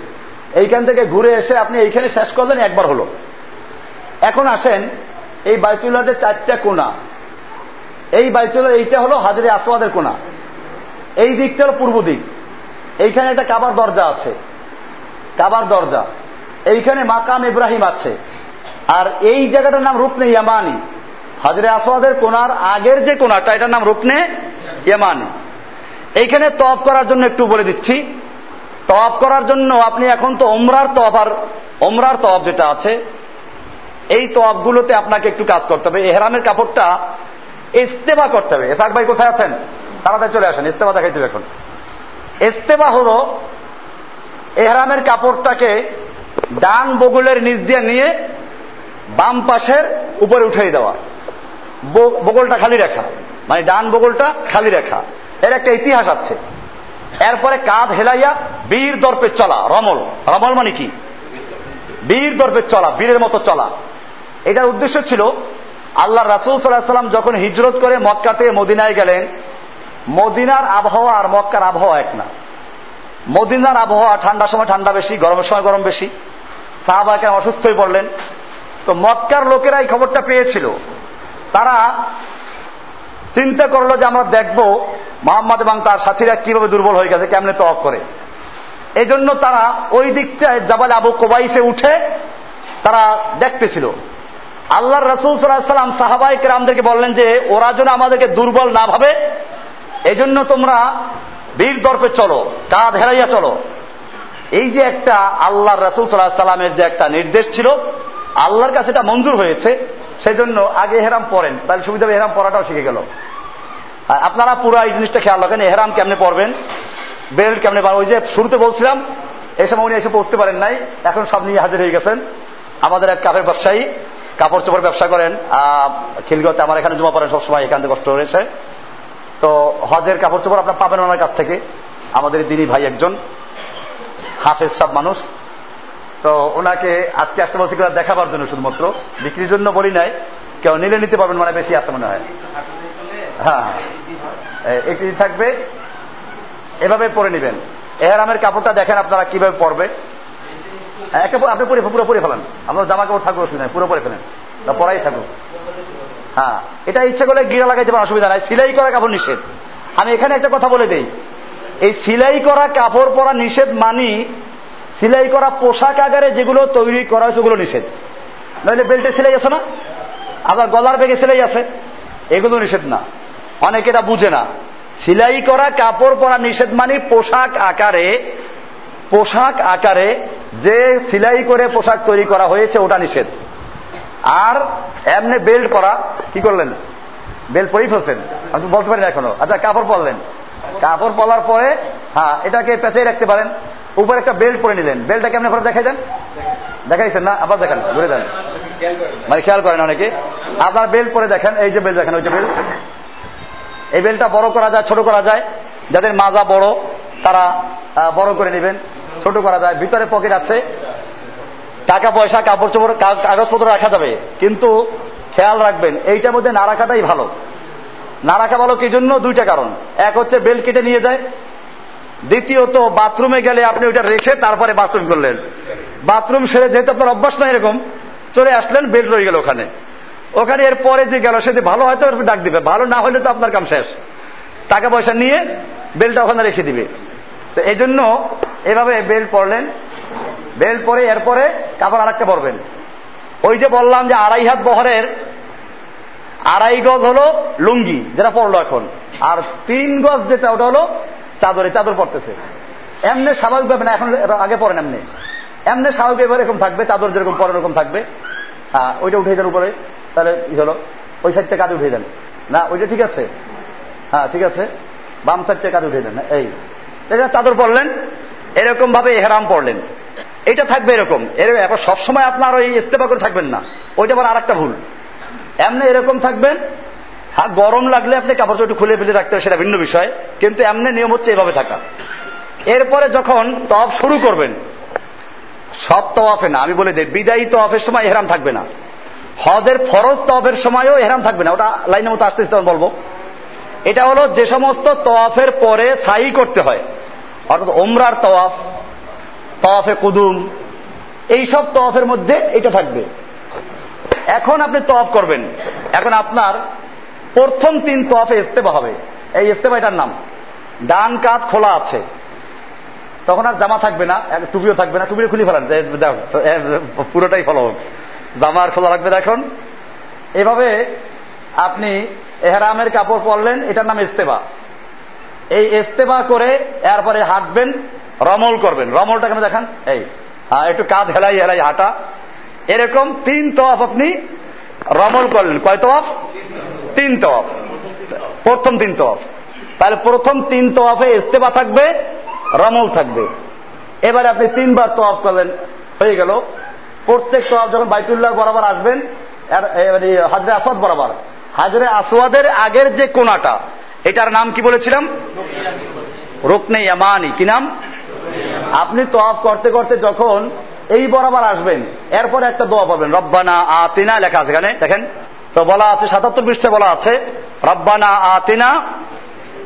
এইখান থেকে ঘুরে এসে আপনি এইখানে শেষ করলেন, একবার হলো। এখন আসেন, এই বাইতুল্লাহতে চারটা কোনা। এই বাইতুল্লাহ, এইটা হলো হাজরে আসওয়াদের কোনা। এই দিকটা হল পূর্ব দিক। এইখানে একটা কাবার দরজা আছে। কাবার দরজা। এইখানে মাকাম ইব্রাহিম আছে। আর এই জায়গাটার নাম রুকনে ইয়ামানি। হাজরে আসওয়াদের কোনার আগের যে কোনাটা, এটার নাম রুকনে ইয়ামানি। এইখানে তফ করার জন্য একটু বলে দিচ্ছি। তফ করার জন্য আপনি এখন তো ওমরার তফ আর ওমরার তফ যেটা আছে, এই তফগুলোতে আপনাকে একটু কাজ করতে হবে। এহরামের কাপড়টা ইস্তেবা করতে হবে। এসাক ভাই কোথায় আছেন? তাড়াতাড়ি চলে আসেন, ইস্তেবা দেখাইতে এখন। ইস্তেবা হল এহরামের কাপড়টাকে ডান বগলের নিচ দিয়ে নিয়ে বাম পাশের উপরে উঠিয়ে দেওয়া। বগলটা খালি রাখা। মানে ডান বগলটা খালি রাখা। এর একটা ইতিহাস আছে। এরপরে কাঁধ হেলাইয়া বীর দর্পে চলা, রমল। রমল মানে কি? বীর দর্পে চলা, বীরের মতো চলা। এটার উদ্দেশ্য ছিল আল্লাহ রাসুল সাল্লাম যখন হিজরত করে মক্কা থেকে মদিনায় গেলেন, মদিনার আবহাওয়া আর মক্কার আবহাওয়া এক না। মদিনার আবহাওয়া ঠান্ডার সময় ঠান্ডা বেশি, গরমের সময় গরম বেশি। সাহাবাকে অসুস্থ হয়ে পড়লেন তো মক্কার লোকেরা এই খবরটা পেয়েছিল। তারা চিন্তা করল যে আমরা দেখব মোহাম্মদ এবং তার সাথীরা কীভাবে দুর্বল হয়ে গেছে, কেমনে তফ করে। এই জন্য তারা ওই দিকটায় জাবাল আবু কোবাইসে উঠে তারা দেখতেছিল। আল্লাহ রসুল সাল্লাম সাহাবাই রামদেরকে বললেন যে, ওরা যেন আমাদেরকে দুর্বল না ভাবে এই জন্য তোমরা বীর দর্পে চলো, কাঁধ হেরাইয়া চলো। এই যে একটা আল্লাহ রসুল সাল্লাহ সাল্লামের যে একটা নির্দেশ ছিল, আল্লাহর কাছে এটা মঞ্জুর হয়েছে সেই জন্য আগে হেরাম পড়েন। তাহলে সুবিধা হেরাম পড়াটাও শিখে গেল। আপনারা পুরো এই জিনিসটা খেয়াল রাখেন হেরাম কেমনে পড়বেন, বেল্ট কেমনে ওই যে শুরুতে বলছিলাম, এই সময় উনি এসে পৌঁছতে পারেন নাই, এখন সব নিয়ে হাজির হয়ে গেছেন। আমাদের এক কাপের ব্যবসায়ী, কাপড় চোপড় ব্যবসা করেন খিলগতে, আমার এখানে জমা পড়েন, সবসময় এখান থেকে কষ্ট হয়েছে। তো হজের কাপড় চোপড় আপনার পাবেন ওনার কাছ থেকে। আমাদের দিনী ভাই একজন। হাফেজ সব মানুষ। তো ওনাকে আজকে আসতে বলছি দেখাবার জন্য শুধুমাত্র। বিক্রির জন্য বলি নাই, কেউ নিলে নিতে পারবেন মানে বেশি আছে মনে হয়। হ্যাঁ একটি থাকবে, এভাবে পরে নেবেন। এহারামের কাপড়টা দেখেন আপনারা কীভাবে পরবে। আপনি পরে পুরো পরে ফেলেন। আপনার জামা কাপড় থাকবে, অসুবিধা পুরো পরে ফেলেন। পরাই থাকুক। হ্যাঁ এটা ইচ্ছা করলে গিরা লাগাইতে পারেন, অসুবিধা নাই। সিলাই করা কাপড় নিষেধ। আমি এখানে একটা কথা বলে দিই। এই সিলাই করা কাপড় পরা নিষেধ মানি, সিলাই করা পোশাক আকারে যেগুলো তৈরি করা হয়েছে ওগুলো নিষেধ। নইলে বেল্টে সেলাই আছে না? আবার গলার বেগে সেলাই আছে? এগুলো নিষেধ না। অনেকে এটা বুঝে না। সিলাই করা কাপড় পরা নিষেধ মানি পোশাক আকারে পোশাক আকারে যে সিলাই করে পোশাক তৈরি করা হয়েছে ওটা নিষেধ। আর এমনি বেল্ট পরা, কি করলেন? বেল্ট পরেই ফেলছেন। আপনি বলতে পারি না এখনও। আচ্ছা কাপড় পরলেন। কাপড় পরার পরে হ্যাঁ এটাকে পেঁচাই রাখতে পারেন। উপরে একটা বেল্ট পরে নিলেন। বেল্টটা কেমন করে দেখাই দেন? দেখাইছেন না? আবার দেখান, ঘুরে দেন। মানে খেয়াল করেন অনেকে। আপনার বেল্ট পরে দেখেন, এই যে বেল্ট দেখেন, ওই যে বেল্ট এই বেল্টটা বড় করা যায়, ছোট করা যায়। যাদের মাজা বড়, তারা বড় করে নেবেন। ছোট করা যায়। ভিতরে পকেট আছে। টাকা পয়সা, কাপড় চোপড় কাগজপত্র রাখা যাবে। কিন্তু খেয়াল রাখবেন, এইটার মধ্যে না রাখাটাই ভালো। না রাখা ভালো কি জন্য? দুইটা কারণ। এক হচ্ছে বেল্ট কেটে নিয়ে যায়। দ্বিতীয়ত, বাথরুমে গেলে আপনি ওইটা রেখে তারপরে বাথরুম করলেন। বাথরুম সেরে যেহেতু আপনার অভ্যাস নয় এরকম, চলে আসলেন বেল্ট রয়ে গেল ওখানে। ওখানে এর পরে যে গেল সেটি ভালো হয়তো ডাক দিবে। ভালো না হলে তো আপনার কাম শেষ। টাকা পয়সা নিয়ে বেল্টটা ওখানে রেখে দিবে। তো এই জন্য এভাবে বেল্ট পরলেন। বেল্ট পরে এরপরে কাপড় আরেকটা পরবেন। ওই যে বললাম যে আড়াই হাত বহরের আড়াই গজ হলো লুঙ্গি, যেটা পড়ল এখন। আর তিন গজ যেটা, ওটা হলো চাদরে, চাদর পড়তেছে। এমনি স্বাভাবিকভাবে না, এখন আগে পড়েন এমনি। এমনি স্বাভাবিকভাবে এরকম থাকবে, চাদর যেরকম পরে এরকম থাকবে। হ্যাঁ ওইটা উঠে দেন উপরে, তাহলে হলো, ওই সাইডটা কাঁধে উঠে দেন না, ওইটা ঠিক আছে। হ্যাঁ ঠিক আছে। বাম সাইডটা কাঁধে উঠে দেন এই। এটা চাদর পড়লেন এরকম ভাবে এহরাম পড়লেন। এটা থাকবে এরকম। এরকম সবসময় আপনার ওই ইস্তেফা করে থাকবেন না। ওইটা আবার আর ভুল। এমনি এরকম থাকবেন? হ্যাঁ গরম লাগলে আপনি কাপড় একটু খুলে ফেলে রাখতে হবে, সেটা ভিন্ন বিষয়। কিন্তু এমনি নিয়ম হচ্ছে এভাবে থাকা। এরপরে যখন তফ শুরু করবেন, সব তওয়াফে না, আমি বলে দেই, বিদায়ী তওয়াফের সময় এহরাম থাকবে না। হজের ফরজ তওয়াফের সময়ও এহরাম থাকবে না। ওটা লাইনের মতো আসতে তখন বলব। এটা হলো যে সমস্ত তওয়াফের পরে সাই করতে হয়। অর্থাৎ ওমরার তওয়াফ, তওয়াফে কুদুম, এইসব তওয়াফের মধ্যে এটা থাকবে। এখন আপনি তফ করবেন। এখন আপনার প্রথম তিন তফে ইস্তেফা হবে। এই ইস্তেফা এটার নাম। ডান কাজ খোলা আছে। তখন আর জামা থাকবে না টুপিও থাকবে না টুপিও খুলে ফেলান পুরোটাই ফলো জামা আর খোলা রাখবে এখন। এভাবে আপনি এহরামের কাপড় পরলেন, এটার নাম ইস্তেফা এই ইস্তেফা করে এরপরে হাঁটবেন, রমল করবেন। রমলটা কেন দেখান, এই হ্যাঁ একটু কাঁধ হেলাই হেলাই হাঁটা। এরকম তিন তফ আপনি রমল করলেন। কয় তফ তিন তফ প্রথম তিন তফ তাহলে প্রথম তিন তফে ইস্তেফা থাকবে রমল থাকবে। এবারে আপনি তিনবার তোয়াফ করলেন, হয়ে গেল। প্রত্যেক তোয়াফ যখন বাইতুল্লাহ বরাবর আসবেন হাজরে আসাদ বরাবর। হাজরে আসওয়াদের আগের যে কোনাটা এটার নাম কি বলেছিলাম? রুকনে ইয়ামানি। কি নাম? আপনি তোয়াফ করতে করতে যখন এই বরাবর আসবেন। এরপর একটা দোয়া পাবেন, রব্বানা আতিনা লেখা আছে এখানে, দেখেন। তো বলা আছে, সাতাত্তর পৃষ্ঠে বলা আছে, রব্বানা আতিনা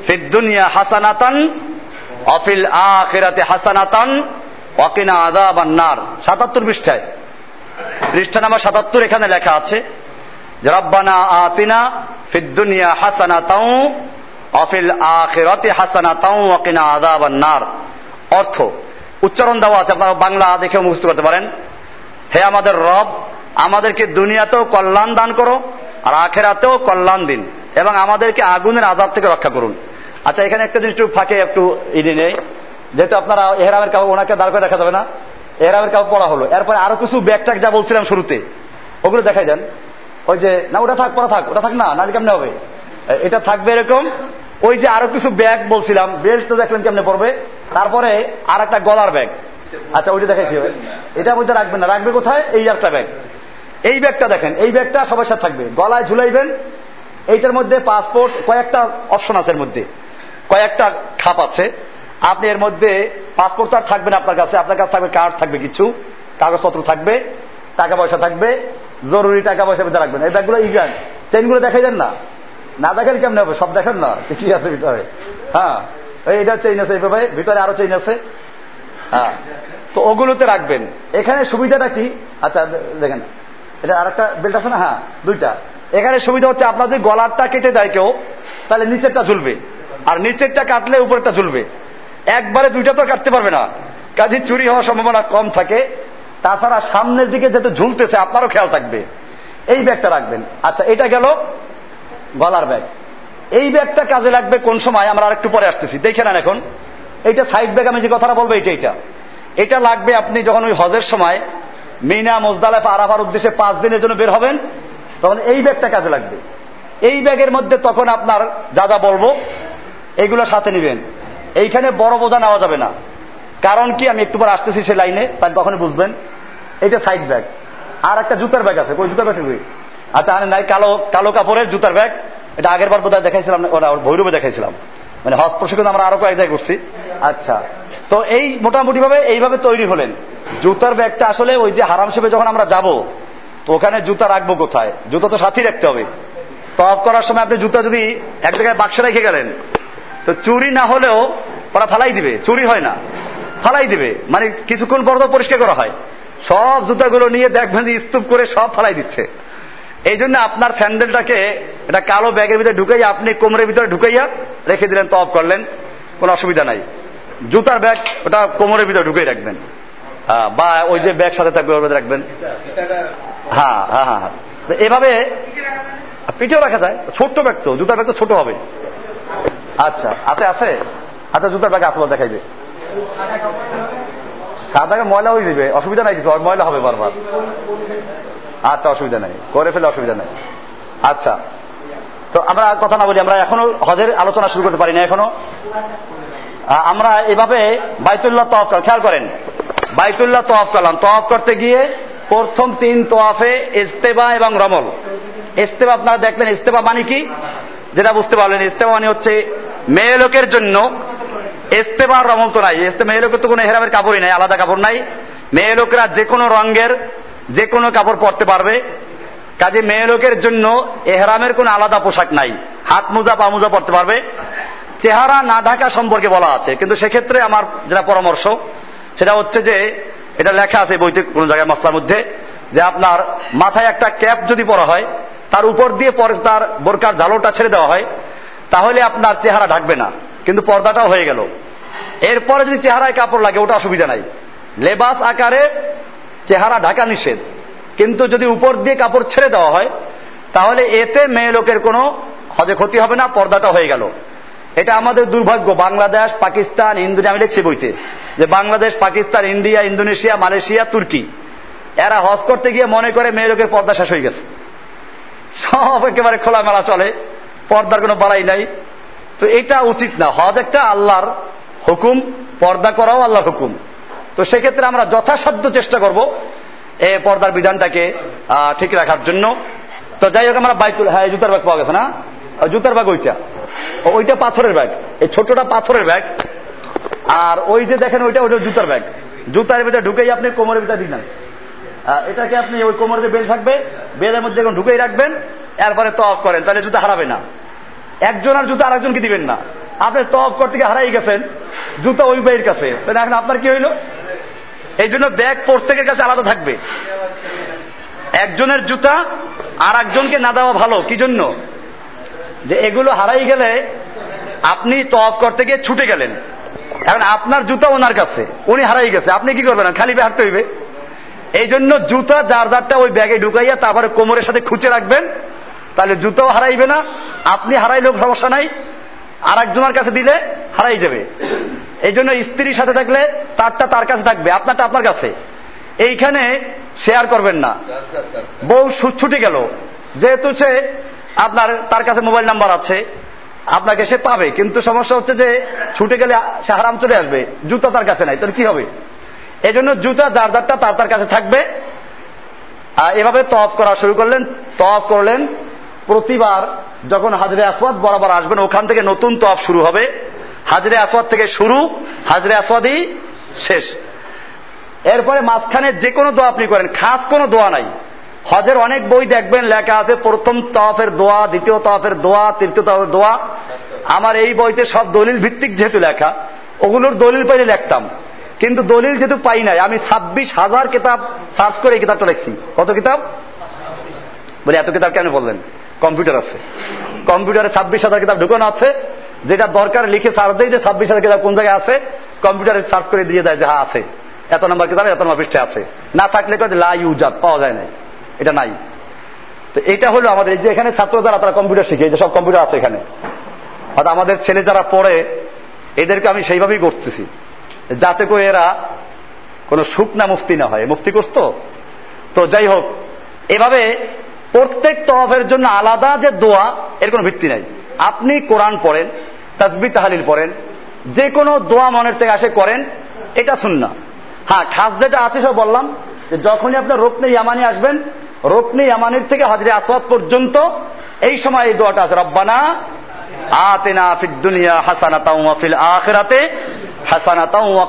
ফিদ্দুনিয়া হাসানাতান অফিল আখিরাতে হাসানাতান অকিনা আদা বান্নার সাতাত্তর পৃষ্ঠায়। পৃষ্ঠা নাম্বার সাতাত্তর এখানে লেখা আছে, যে রব্বানা আতিনা ফিদ্দুনিয়া হাসানা তাও অফিল আখিরাতে হাসানা তাও অকিনা আদা বান্নার অর্থ উচ্চারণ দেওয়া আছে, আপনারা বাংলা দেখে মুখস্থ করতে পারেন। হে আমাদের রব, আমাদেরকে দুনিয়াতেও কল্যাণ দান করো, আর আখেরাতেও কল্যাণ দিন, এবং আমাদেরকে আগুনের আজাব থেকে রক্ষা করুন। আচ্ছা এখানে একটা জিনিস একটু ফাঁকে একটু ইডি নেই। যেহেতু আপনারা এহরামের কাউ ওনাকে দাঁড় করে দেখা যাবে না, এহরামের কাউ পড়া হলো। এরপরে আরও কিছু ব্যাগ ট্যাগ যা বলছিলাম শুরুতে, ওগুলো দেখাই দেন। ওই যে, না, ওটা থাক, পড়া থাক, ওটা থাক না, নাহলে কেমনে হবে? এটা থাকবে এরকম ওই যে আরও কিছু ব্যাগ বলছিলাম বেল্ট তো দেখলেন কেমনে পড়বে? তারপরে আর একটা গলার ব্যাগ আচ্ছা ওইটা দেখাইছি এটা মধ্যে রাখবেন না, রাখবে কোথায়? এই একটা ব্যাগ এই ব্যাগটা দেখেন, এই ব্যাগটা সবার সাথে থাকবে। গলায় ঝুলাইবেন, এইটার মধ্যে পাসপোর্ট কয়েকটা অপশন আছে এর মধ্যে। কয়েকটা খাপ আছে। আপনি এর মধ্যে পাসপোর্ট আর থাকবে না আপনার কাছে আপনার কাছে থাকবে কার্ড থাকবে কিছু। কাগজপত্র থাকবে, টাকা পয়সা থাকবে, জরুরি টাকা পয়সা রাখবেন। এই ব্যাগগুলো ইগান চেনগুলো দেখাই দেন না। না দেখেন কেমন হবে? সব দেখেন না? কি আছে ভিতরে? হ্যাঁ। এটা চেইন আছে এইভাবে ভিতরে আরও চেইন আছে। হ্যাঁ। তো ওগুলোতে রাখবেন। এখানে সুবিধাটা কি? আচ্ছা দেখেন। এটা আর একটা বেল্ট আছে না? হ্যাঁ দুইটা। এখানে সুবিধা হচ্ছে আপনার যদি গলারটা কেটে দেয় কেউ তাহলে নিচেরটা ঝুলবে। আর নিচেরটা কাটলে উপরেরটা ঝুলবে। একবারে দুইটা তো কাটতে পারবে না। কাজে চুরি হওয়ার সম্ভাবনা কম থাকে। তাছাড়া সামনের দিকে যেহেতু ঝুলতেছে আপনারও খেয়াল থাকবে। এই ব্যাগটা রাখবেন। আচ্ছা এটা গেল গলার ব্যাগ। এই ব্যাগটা কাজে লাগবে কোন সময়? আমরা আর একটু পরে আসতেছি। দেখে নেন এখন। এইটা সাইড ব্যাগ, আমি যে কথাটা বলব এইটা এইটা। এটা লাগবে আপনি যখন ওই হজের সময় মিনা, মোজদালেফ, আরাফার উদ্দেশ্যে পাঁচ দিনের জন্য বের হবেন, তখন এই ব্যাগটা কাজে লাগবে। এই ব্যাগের মধ্যে তখন আপনার যা যা বলব এইগুলো সাথে নিবেন। এইখানে বড় বোঝা নেওয়া যাবে না। কারণ কি, আমি একটু পর আসতেছি সে লাইনে তাই তখনই বুঝবেন। এটা সাইড ব্যাগ। আর একটা জুতার ব্যাগ আছে। ওই জুতার ব্যাগ আচ্ছা আমি নাই, কালো কালো কাপড়ের জুতার ব্যাগ, এটা আগের বার বোধহয় দেখাইছিলাম, ওরা ভৈরবে দেখাইছিলাম। মানে হজ প্রশিক্ষণ আমরা আরও কয়েক জায়গায় করছি। আচ্ছা তো এই মোটামুটি ভাবে এইভাবে তৈরি হলেন। জুতার ব্যাগটা আসলে ওই যে হারাম সেবে যখন আমরা যাব, তো ওখানে জুতা রাখব কোথায়? জুতা তো সাথী রাখতে হবে। তফ করার সময় আপনি জুতা যদি এক জায়গায় বাক্সে রেখে গেলেন, তো চুরি না হলেও ওরা ফালাই দিবে। চুরি হয় না, ফালাই দিবে। মানে কিছুক্ষণ পর তো পরিষ্কার করা হয়। সব জুতাগুলো নিয়ে দেখবেন স্তূপ করে সব ফালাই দিচ্ছে। এই জন্য আপনার স্যান্ডেলটাকে এটা কালো ব্যাগের ভিতরে ঢুকাইয়া আপনি কোমরের ভিতরে ঢুকাইয়া রেখে দিলেন তফ করলেন। কোনো অসুবিধা নাই। জুতার ব্যাগ ওটা কোমরের ভিতরে ঢুকাই রাখবেন। আহ, বা ওই যে ব্যাগ সাথে থাকবে রাখবেন। হ্যাঁ হ্যাঁ হ্যাঁ হ্যাঁ। তো এভাবে পিঠেও রাখা যায়। ছোট্ট ব্যাগ তো জুতার ব্যাগ তো ছোট হবে। আচ্ছা আছে আছে? আচ্ছা জুতার ব্যাগ আসব দেখাইবে সাদাকে ময়লা হয়ে দিবে অসুবিধা নাই কিছু ময়লা হবে বারবার। আচ্ছা অসুবিধা নাই। করে ফেলে অসুবিধা নাই। আচ্ছা। তো আমরা কথা না বলি, আমরা এখনও হজের আলোচনা শুরু করতে পারি না এখনও। আমরা এভাবে বাইতুল্লাহ তফ খেয়াল করেন। বাইতুল্লাহ তফ করলাম। তফ করতে গিয়ে প্রথম তিন তোয়াফে ইস্তেবা এবং রমল। ইস্তেবা আপনারা দেখলেন ইস্তেবা মানে কি? যেটা বুঝতে পারলেন ইস্তেবা মানে হচ্ছে মেয়ে লোকের জন্য ইস্তেবা রমল তো নাই। মেয়ে লোকের তো কোনো হেরামের কাপড়ই নাই, আলাদা কাপড় নাই। মেয়ে লোকেরা যে কোনো রঙের যে কোনো কাপড় পরতে পারবে। কাজে মেয়ে লোকের জন্য এহরামের কোনো আলাদা পোশাক নাই। হাত মোজা, পা মোজা পরতে পারবে। চেহারা না ঢাকা সম্পর্কে বলা আছে। কিন্তু সেক্ষেত্রে আমার যেটা পরামর্শ, সেটা হচ্ছে যে, এটা লেখা আছে বইতে কোন জায়গায় মাসলার মধ্যে, যে আপনার মাথায় একটা ক্যাপ যদি পরা হয়, তার উপর দিয়ে পরে, তার বোরকার ঝালোটা ছেড়ে দেওয়া হয়, তাহলে আপনার চেহারা ঢাকবে না। কিন্তু পর্দাটাও হয়ে গেল। এরপরে যদি চেহারায় কাপড় লাগে, ওটা অসুবিধা নাই। লেবাস আকারে চেহারা ঢাকা নিষেধ। কিন্তু যদি উপর দিয়ে কাপড় ছেড়ে দেওয়া হয়, তাহলে এতে মেয়ে লোকের কোনো হজে ক্ষতি হবে না, পর্দাটা হয়ে গেল। এটা আমাদের দুর্ভাগ্য। বাংলাদেশ, পাকিস্তান, ইন্দোনেশিয়া, আমি লিখছি বইতে যে Bangladesh, Pakistan, India, Indonesia, Malaysia, তুর্কি, এরা হজ করতে গিয়ে মনে করে মেয়ে লোকের পর্দা শেষ হয়ে গেছে। সব একেবারে খোলামেলা চলে, পর্দার কোনো বাড়াই নাই। তো এটা উচিত না। হজ একটা আল্লাহর হুকুম, পর্দা করাও আল্লাহর হুকুম। তো সেক্ষেত্রে আমরা যথাসাধ্য চেষ্টা করব এ পর্দার বিধানটাকে ঠিক রাখার জন্য। তো যাই হোক আমরা বাইতুল হ্যাঁ জুতার ব্যাগ পাওয়া গেছে না? জুতার ব্যাগ ওইটা। ওইটা পাথরের ব্যাগ। এই ছোটটা পাথরের ব্যাগ। আর ওই যে দেখেন ওইটা ওইটা জুতার ব্যাগ। জুতার ভিতরে ঢুকেই আপনি কোমরের ভিতরে আহ, এটাকে আপনি ওই কোমরের যে বেল থাকবে। বেলের মধ্যে এখন ঢুকেই রাখবেন এরপরে তফ করেন তাহলে জুতা হারাবে না। একজন আর জুতা আরেকজনকে দিবেন না। আপনি তফ করতে গিয়ে হারাই গেছেন জুতা ওই ভাইয়ের কাছে। তাহলে এখন আপনার কি হইল? এই জন্য ব্যাগ প্রত্যেকের কাছে আলাদা থাকবে। একজনের জুতা আর একজনকে না দেওয়া ভালো, কি জন্য? যে এগুলো হারাই গেলে আপনি তফ করতে গিয়ে ছুটে গেলেন। এখন আপনার জুতা ওনার কাছে, উনি হারাই গেছে, আপনি কি করবেন? খালি হাঁটতে হইবে। এই জন্য জুতা যার যারটা ওই ব্যাগে ঢুকাইয়া তারপরে কোমরের সাথে খুঁচে রাখবেন, তাহলে জুতাও হারাইবে না। আপনি হারাইলেও সমস্যা নাই আর একজনের কাছে দিলে হারাই যাবে। এই জন্য স্ত্রীর সাথে থাকলে তারটা তার কাছে থাকবে, আপনারটা আপনার কাছে। এইখানে শেয়ার করবেন না। বউ ছুটে গেল। যেহেতু সে আপনার, তার কাছে মোবাইল নাম্বার আছে, আপনাকে সে পাবে। কিন্তু সমস্যা হচ্ছে যে ছুটে গেলে সে হারাম চলে আসবে, জুতা তার কাছে নাই, তাহলে কি হবে? এই জন্য জুতা যার যারটা তার তার কাছে থাকবে। আর এভাবে তফ করা শুরু করলেন তফ করলেন। প্রতিবার যখন হাজরে আসওয়াদ বরাবর আসবেন, ওখান থেকে নতুন তফ শুরু হবে। হাজরে আসওয়াদ থেকে শুরু, হাজরে আসওয়াদই শেষ। এরপরে মাঝখানে যে কোনো দোয়া আপনি করেন, খাস কোনো দোয়া নাই। হজের অনেক বই দেখবেন, লেখা আছে, প্রথম তফের দোয়া, দ্বিতীয় তফের দোয়া, তৃতীয় তফের দোয়া। আমার এই বইতে সব দলিল ভিত্তিক যেহেতু লেখা, ওগুলোর দলিল পাইলে লিখতাম। কিন্তু দলিল যেহেতু পাই নাই, আমি ছাব্বিশ হাজার কিতাব সার্চ করে এই কিতাবটা লিখছি। কত কিতাব? বলে, এত কিতাব কেন বললেন? কম্পিউটার আছে। কম্পিউটারে ছাব্বিশ হাজার কিতাব ঢুকানো আছে। যেটা দরকার লিখে সার্চ দেয় যে ছাব্বিশ হাজার কিতাব কোন জায়গায় আছে কম্পিউটারে সার্চ করে দিয়ে দেয় যে হ্যাঁ আছে। এত নম্বর কিতাব এত নম্বর পৃষ্ঠে আছে। না থাকলে কয় লা ইউজাদ, পাওয়া যায় না এটা নাই। তো এটা হলো আমাদের, এই যে এখানে ছাত্র যারা, তারা কম্পিউটার শিখে যে সব কম্পিউটার আছে এখানে। অর্থাৎ আমাদের ছেলে যারা পড়ে, এদেরকে আমি সেইভাবেই করতেছি। যাতে করে এরা কোনো শুকনা মুফতি না হয়। মুফতি করছ তো? তো যাই হোক, এভাবে প্রত্যেক তহফের জন্য আলাদা যে দোয়া, এর কোনো ভিত্তি নাই। আপনি কোরআন পড়েন, তাজবি তাহালিল পড়েন যে কোনো দোয়া মনের থেকে আসে করেন, এটা শুননা হ্যাঁ খাস যেটা আছে সব বললাম, যে যখনই আপনার রোকনে ইয়ামানি আসবেন, রোকনে ইয়ামানির থেকে হাজরে আসওয়াদ পর্যন্ত এই সময় এই দোয়াটা আছে, রব্বানা দুনিয়া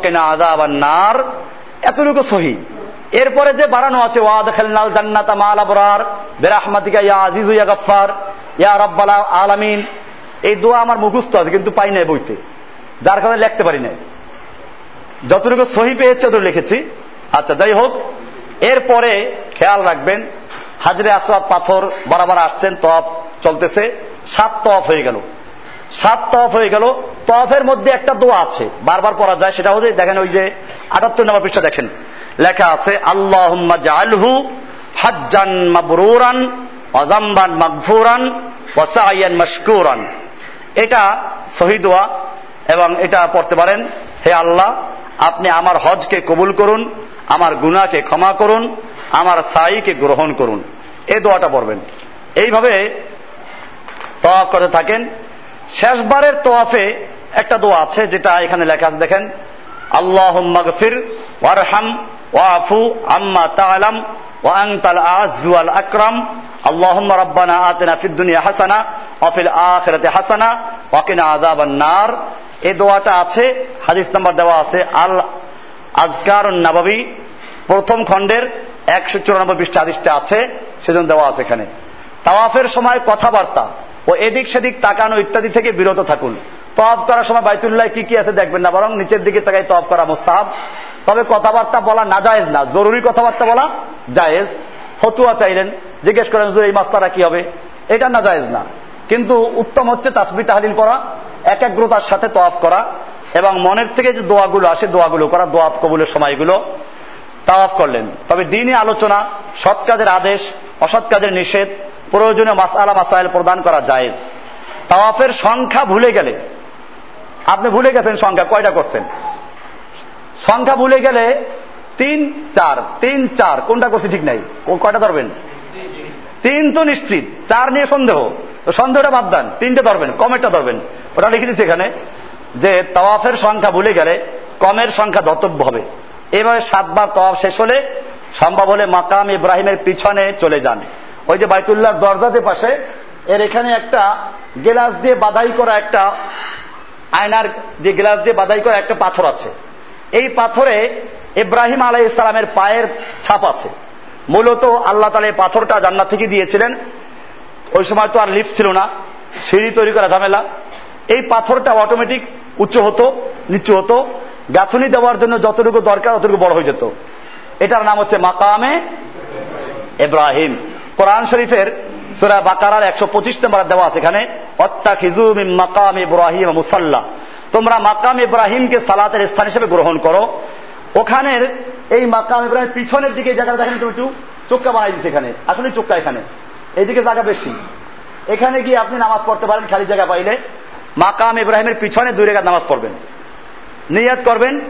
কিনা এতটুকু এরপরে যে বাড়ানো আছে ইয়া ইয়া আলামিন। এই দোয়া আমার মুখস্থ আছে, কিন্তু পাই নাই বইতে। যার কারণে লিখতে পারি নাই। যতটুকু সহি পেয়েছে তত লিখেছি। আচ্ছা যাই হোক, এরপরে খেয়াল রাখবেন, হাজরে আসওয়াদ পাথর বরাবর আসছেন তফ চলতেছে, সাত তফ হয়ে গেল। সাত তফ হয়ে গেল তফের মধ্যে একটা দোয়া আছে, বারবার পড়া যায়, সেটা হচ্ছে, দেখেন ওই যে আটাত্তর নম্বর পৃষ্ঠা দেখেন। লেখা আছে আল্লাহ জালহু হাজ্জান মাবরুরান অজাম্বান মাগফুরান ওয়াসাইয়ান মশকুরান। এটা শহীদোয়া এবং এটা পড়তে পারেন, হে আল্লাহ, আপনি আমার হজকে কবুল করুন, আমার গুনাকে ক্ষমা করুন, আমার সাইকে গ্রহণ করুন। এই দোয়াটা পড়বেন। এইভাবে তওয়াফ করতে থাকেন। শেষবারের তোয়াফে একটা দোয়া আছে, যেটা এখানে লেখা আছে, দেখেন আল্লাহ ওয়ারহাম ওয়াফু আম্মা তালাম ওয়াংতাল আজুয়াল হাসানা দোয়াটা আছে, হাদিস নাম্বার দেওয়া আছে, আল প্রথম খণ্ডের একশো চুরানব্বই পৃষ্ঠা আছে, সেজন্য দেওয়া আছে এখানে। তাওয়াফের সময় কথাবার্তা ও এদিক সেদিক তাকানো ইত্যাদি থেকে বিরত থাকুন। তফ করার সময় বাইতুল্লাহ কি কি আছে দেখবেন না, বরং নিচের দিকে তাকাই তফ করা মোস্তাহ তবে কথাবার্তা বলা না জায়েজ না, জরুরি কথাবার্তা বলা জায়েজ। ফতুয়া চাইলেন, জিজ্ঞেস করেন যে এই মাস্তারা কি হবে? এটা না জায়েজ না। কিন্তু উত্তম হচ্ছে তাসবি তাহলিল করা একাগ্রতার সাথে তফ করা এবং মনের থেকে যে দোয়াগুলো আসে দোয়াগুলো করা দোয়া কবুলের সময়গুলো তাওয়াফ করলেন। তবে দিনই আলোচনা, সৎ কাজের আদেশ, অসৎ কাজের নিষেধ, প্রয়োজনীয় মাসালা মাসাইল প্রদান করা জায়েজ। তাওয়াফের সংখ্যা ভুলে গেলে, আপনি ভুলে গেছেন সংখ্যা, কয়টা করছেন? সংখ্যা ভুলে গেলে তিন, চার তিন, চার, কোনটা করছি ঠিক নাই? কয়টা ধরবেন? তিন তো নিশ্চিত, চার নিয়ে সন্দেহ। তো সন্দেহটা বাদ দেন তিনটে ধরবেন, কমেরটা ধরবেন। ওটা লিখে দিচ্ছি এখানে, যে তাওয়াফের সংখ্যা ভুলে গেলে কমের সংখ্যা ধর্তব্য হবে। এভাবে সাতবার তওয়াফ শেষ হলে সম্ভব হলে মাকাম ইব্রাহিমের পিছনে চলে যান। ওই যে বাইতুল্লাহর দরজাতে পাশে, এর এখানে একটা গেলাস দিয়ে বাধাই করা একটা আয়নার যে গ্লাস দিয়ে বাধাই করা একটা পাথর আছে। এই পাথরে ইব্রাহিম আলাই ইসলামের পায়ের ছাপ আছে। মূলত আল্লাহ তালা এই পাথরটা জান্নাত থেকে দিয়েছিলেন। ওই সময় তো আর লিফট ছিল না, সিঁড়ি তৈরি করা ঝামেলা। এই পাথরটা অটোমেটিক উচ্চ হতো, নিচু হতো। গাঁথনি দেওয়ার জন্য যতটুকু দরকার ততটুকু বড় হয়ে যেত। এটার নাম হচ্ছে মাকামে ইব্রাহিম। কোরআন শরীফের সুরা বাকারার একশো পঁচিশ নম্বর দেওয়া আছে এখানে অত্তা খিজুম মাকাম ইব্রাহিম মুসাল্লাহ তোমরা মাকাম ইব্রাহিমকে সালাতের স্থান হিসেবে গ্রহণ করো। ওখানের এই মাকাম ইব্রাহিম পিছনের দিকে জায়গাটা দেখেন তুমি একটু, চোখটা বানাই দিচ্ছে এখানে। আসলে চোখটা এখানে। এইদিকে জায়গা বেশি। এখানে গিয়ে আপনি নামাজ পড়তে পারেন, খালি জায়গা পাইলে। মাকাম ইব্রাহিমের পিছনে দুই রেখাত নামাজ পড়বেন। নিয়াত করবেন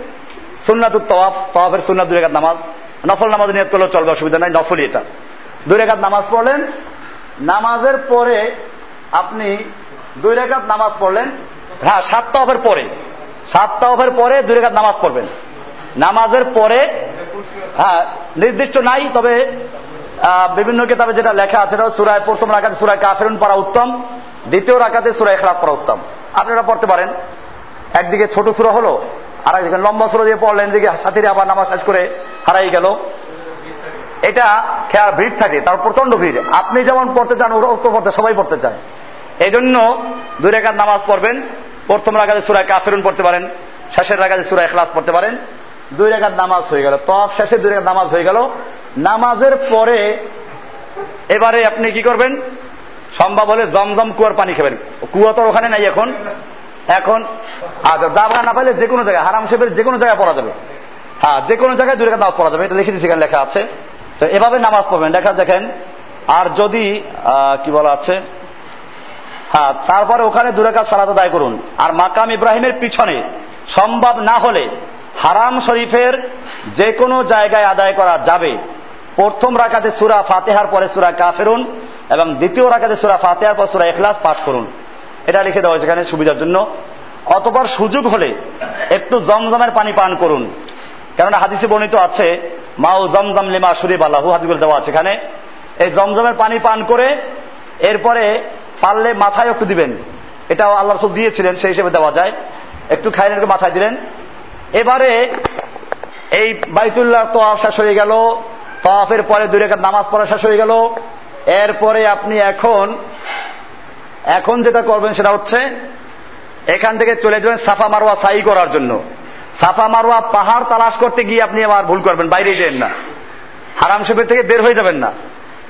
সুন্নাতুর তওয়াফ, তওয়াফের সুন্নাত দুই রেখাত নামাজ। নফল নামাজ নিয়াত করলেও চলবে, অসুবিধা নাই, নফলই এটা। দুই রেখাত নামাজ পড়লেন, নামাজের পরে আপনি দুই রেখাত নামাজ পড়লেন হ্যাঁ সাত তওয়াফের পরে। সাত অফের পরে দুই রেখাত নামাজ পড়বেন। নামাজের পরে হ্যাঁ নির্দিষ্ট নাই, তবে বিভিন্ন কিতাবে যেটা লেখা আছে সুরায়, প্রথম রাখাতে সুরায় কাফেরুন পড়া উত্তম, দ্বিতীয় রাখাতে সুরায় খেলাফ পড়া উত্তম। আপনারা পড়তে পারেন। একদিকে ছোট সুরা হলো আর একদিকে লম্বা সুরা দিয়ে পড়লেন, এদিকে সাথীরা আবার নামাজ শেষ করে হারাই গেল। এটা খেয়াল, ভিড় থাকে, তার প্রচণ্ড ভিড়। আপনি যেমন পড়তে চান ওরা উত্তর পড়তে, সবাই পড়তে চায়। এই জন্য দুই রেখাত নামাজ পড়বেন। প্রথম রাখাতে সুরায় কাফেরুন পড়তে পারেন, শেষের রাখাতে সুরায় খেলাস পড়তে পারেন, দুই রেখাত নামাজ হয়ে গেল। তফ শেষে দুই রেখাত নামাজ হয়ে গেল। নামাজের পরে এবারে আপনি কি করবেন? সম্ভব হলে জমজম কুয়ার পানি খাবেন। কুয়া তো ওখানে নাই এখন। এখন আচ্ছা জাবগা না পাইলে যে কোনো জায়গায়, হারাম শেপের যে কোনো জায়গায় পড়া যাবে। হ্যাঁ যে কোনো জায়গায় দুই রেখা নামাজ পড়া যাবে। এটা লিখে দিচ্ছি লেখা আছে। তো এভাবে নামাজ পড়বেন। লেখা দেখেন, আর যদি কি বলা আছে? হ্যাঁ তারপরে ওখানে দুরেখা সালাত আদায় করুন। আর মাকাম ইব্রাহিমের পিছনে সম্ভব না হলে হারাম শরীফের যে কোনো জায়গায় আদায় করা যাবে। প্রথম রাখাতে সুরা ফাতেহার পরে সুরা কাফেরুন এবং দ্বিতীয় রাখাতে সুরা ফাতেহার পর সুরা এখলাস পাঠ করুন। এটা লিখে দেওয়া হয়েছে এখানে সুবিধার জন্য। অতপর সুযোগ হলে একটু জমজমের পানি পান করুন। কেননা হাদিসে বর্ণিত আছে মাও জমজম লিমা শরীফ আল্লাহু, হাদিসগুলো দেওয়া আছে এখানে। এই জমজমের পানি পান করে এরপরে পারলে মাথায় একটু দিবেন। এটাও আল্লাহ রসুল দিয়েছিলেন, সেই হিসেবে দেওয়া যায়। একটু খাইলেন মাথায় দিলেন। এবারে এই বাইতুল্লাহ তোয়াফ শেষ হয়ে গেল। তোয়াফের পরে দুই রেখাত নামাজ পড়া শেষ হয়ে গেল। এরপরে আপনি এখন এখন যেটা করবেন সেটা হচ্ছে, এখান থেকে চলে যাবেন সাফা মারোয়া সাই করার জন্য। সাফা মারোয়া পাহাড় তালাশ করতে গিয়ে আপনি আবার ভুল করবেন, বাইরে যেন না। হারাম শেপের থেকে বের হয়ে যাবেন না।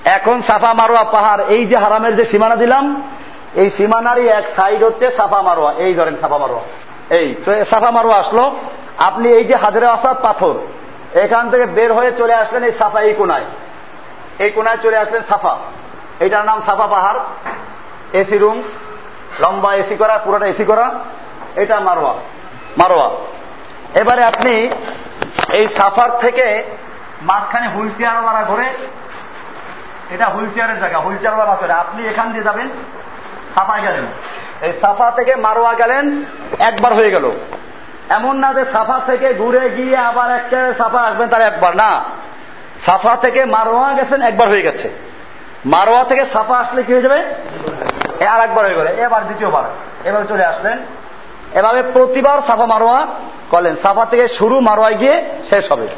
এখন সাফা মারোয়া পাহাড়, এই যে হারামের যে সীমানা দিলাম, এই সীমানারই এক সাইড হচ্ছে সাফা মারোয়া। এই ধরেন সাফা মারোয়া। এই, তো সাফা মারোয়া আসলো। আপনি এই যে হাজারে আসাদ পাথর, এখান থেকে বের হয়ে চলে আসলেন এই সাফা, এই কোনায়। এই কোনায় চলে আসলেন সাফা। এটার নাম সাফা পাহাড়। এসি রুম, লম্বা এসি করা, পুরোটা এসি করা। এটা মারোয়া মারোয়া। এবারে আপনি এই সাফার থেকে মাঝখানে হুইল চেয়ারওয়ালা ঘরে এটা হুইল চেয়ারের জায়গা হুইল চেয়ারওয়ালা করে আপনি এখান দিয়ে যাবেন, সাফায় গেলেন। এই সাফা থেকে মারোয়া গেলেন, একবার হয়ে গেল। এমন না যে সাফা থেকে ঘুরে গিয়ে আবার একটা সাফা আসবেন তার একবার, না। সাফা থেকে মারোয়া গেছেন, একবার হয়ে গেছে। মারোয়া থেকে সাফা আসলে কি হয়ে যাবে? আর একবার হয়ে গেল। এবার দ্বিতীয়বার। এবার চলে আসলেন। এভাবে প্রতিবার সাফা মারোয়া করলেন। সাফা থেকে শুরু মারোয়ায় গিয়ে শেষ হবে।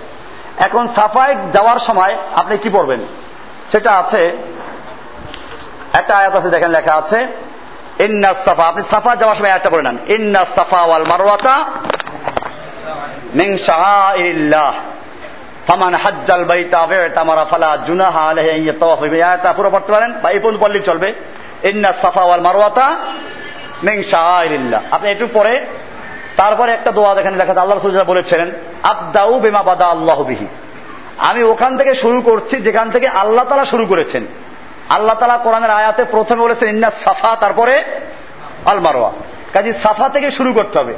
এখন সাফায় যাওয়ার সময় আপনি কি পড়বেন? সেটা আছে, একটা আয়াত আছে, দেখেন লেখা আছে, ইন্না সাফা আপনি সাফা যাওয়ার সময় পড়ে নেন, ইন্না সাফা ওয়াল মারওয়াতা পুরো পারেন চলবে মারওয়াতা আপনি একটু পরে তারপরে একটা দোয়া দেখেন, লেখা আল্লাহ বলেছিলেন, আবদাউ বিমা বাদা আল্লাহ বিহি আমি ওখান থেকে শুরু করছি, যেখান থেকে আল্লাহ তালা শুরু করেছেন। আল্লাহ তালা কোরআনের আয়াতে প্রথমে বলেছেন, ইন্না সাফা তারপরে আল মারোয়া কাজী সাফা থেকে শুরু করতে হবে।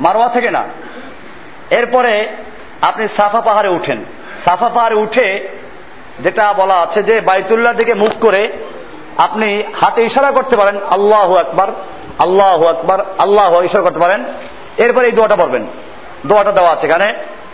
মারোয়া থেকে না। এরপরে আপনি সাফা পাহাড়ে উঠেন। সাফা পাহাড়ে উঠে যেটা বলা আছে যে বাইতুল্লাহ দিকে মুখ করে আপনি হাতে ইশারা করতে পারেন, আল্লাহ আকবার আল্লাহ আকবার, আল্লাহ ইশারা করতে পারেন। এরপরে এই দোয়াটা পড়বেন। দোয়াটা দেওয়া আছে এখানে।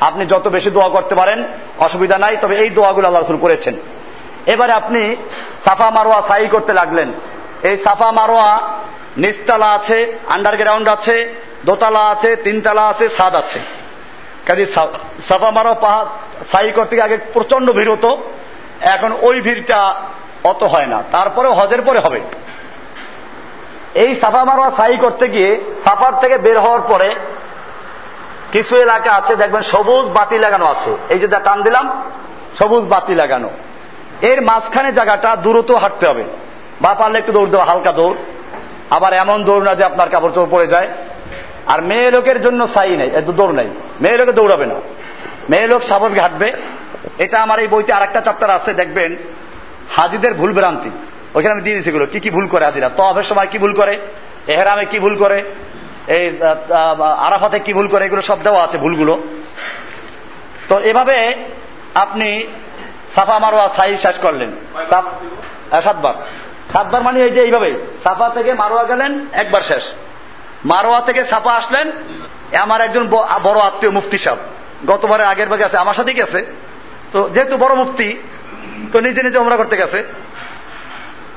আপনি যত বেশি দোয়া করতে পারেন, অসুবিধা নাই, তবে এই দোয়াগুলো আল্লাহ রসুল করেছেন। এবারে আপনি সাফা মারোয়া সাই করতে লাগলেন। এই সাফা মারোয়া নিচতলা আছে আন্ডারগ্রাউন্ড আছে, দোতলা আছে, তিনতলা আছে সাদ আছে। কাজে সাফা মারোয়া পাহাড় সাই করতে গিয়ে আগে প্রচণ্ড ভিড় হতো, এখন ওই ভিড়টা অত হয় না। তারপরে হজের পরে হবে। এই সাফা মারোয়া সাই করতে গিয়ে, সাফার থেকে বের হওয়ার পরে কিছু এলাকা আছে, দেখবেন সবুজ বাতি লাগানো আছে। এই যে টান দিলাম, সবুজ বাতি লাগানো। এর মাঝখানে জায়গাটা দূরত্ব হাঁটতে হবে। বা পারলে একটু দৌড় দেওয়া হালকা দৌড়। আবার এমন দৌড় না যে আপনার কাপড় চোপড় পড়ে যায়। আর মেয়ে লোকের জন্য সাই নেই দৌড় নেই। মেয়ে লোকে দৌড়াবে না। মেয়ে লোক স্বাভাবিক হাঁটবে। এটা আমার এই বইতে আরেকটা চ্যাপ্টার আছে, দেখবেন। হাজিদের ভুল ভ্রান্তি। ওইখানে আমি দিয়ে এগুলো। কি কি ভুল করে হাজিরা? তফের সময় কি ভুল করে? এহেরামে কি ভুল করে? এই আরাফাতে কি ভুল করে? এগুলো সব দেওয়া আছে ভুলগুলো। তো এভাবে আপনি সাফা মারোয়া সাই শেষ করলেন। সাতবার। সাতবার মানে এই যে এইভাবে সাফা থেকে মারোয়া গেলেন একবার শেষ। মারোয়া থেকে সাফা আসলেন আমার একজন বড় আত্মীয় মুফতি সাহেব। গতবারে আগের বার গেছে আমার সাথেই গেছে তো যেহেতু বড় মুফতি তো নিজে নিজে ওমরা করতে গেছে।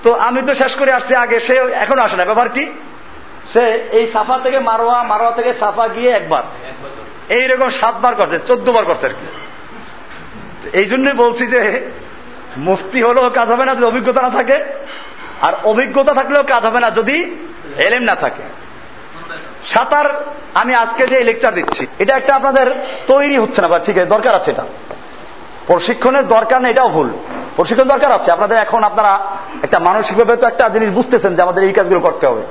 তো আমি তো শেষ করে আসছি আগে সে এখনও আসে না। ব্যাপার কি সে এই সাফা থেকে মারোয়া মারোয়া থেকে সাফা গিয়ে একবার। এইরকম সাতবার করছে চোদ্দ বার করছে আর কি। এই জন্যই বলছি যে মুফতি হলেও কাজ হবে না যদি অভিজ্ঞতা না থাকে আর অভিজ্ঞতা থাকলেও কাজ হবে না যদি এলেম না থাকে। সাঁতার আমি আজকে যে লেকচার দিচ্ছি এটা একটা আপনাদের তৈরি হচ্ছে না বা ঠিক আছে দরকার আছে এটা। প্রশিক্ষণের দরকার নেই এটাও ভুল। প্রশিক্ষণ দরকার আছে। আপনাদের এখন আপনারা একটা মানসিকভাবে তো একটা জিনিস বুঝতেছেন যে আমাদের এই কাজগুলো করতে হবে।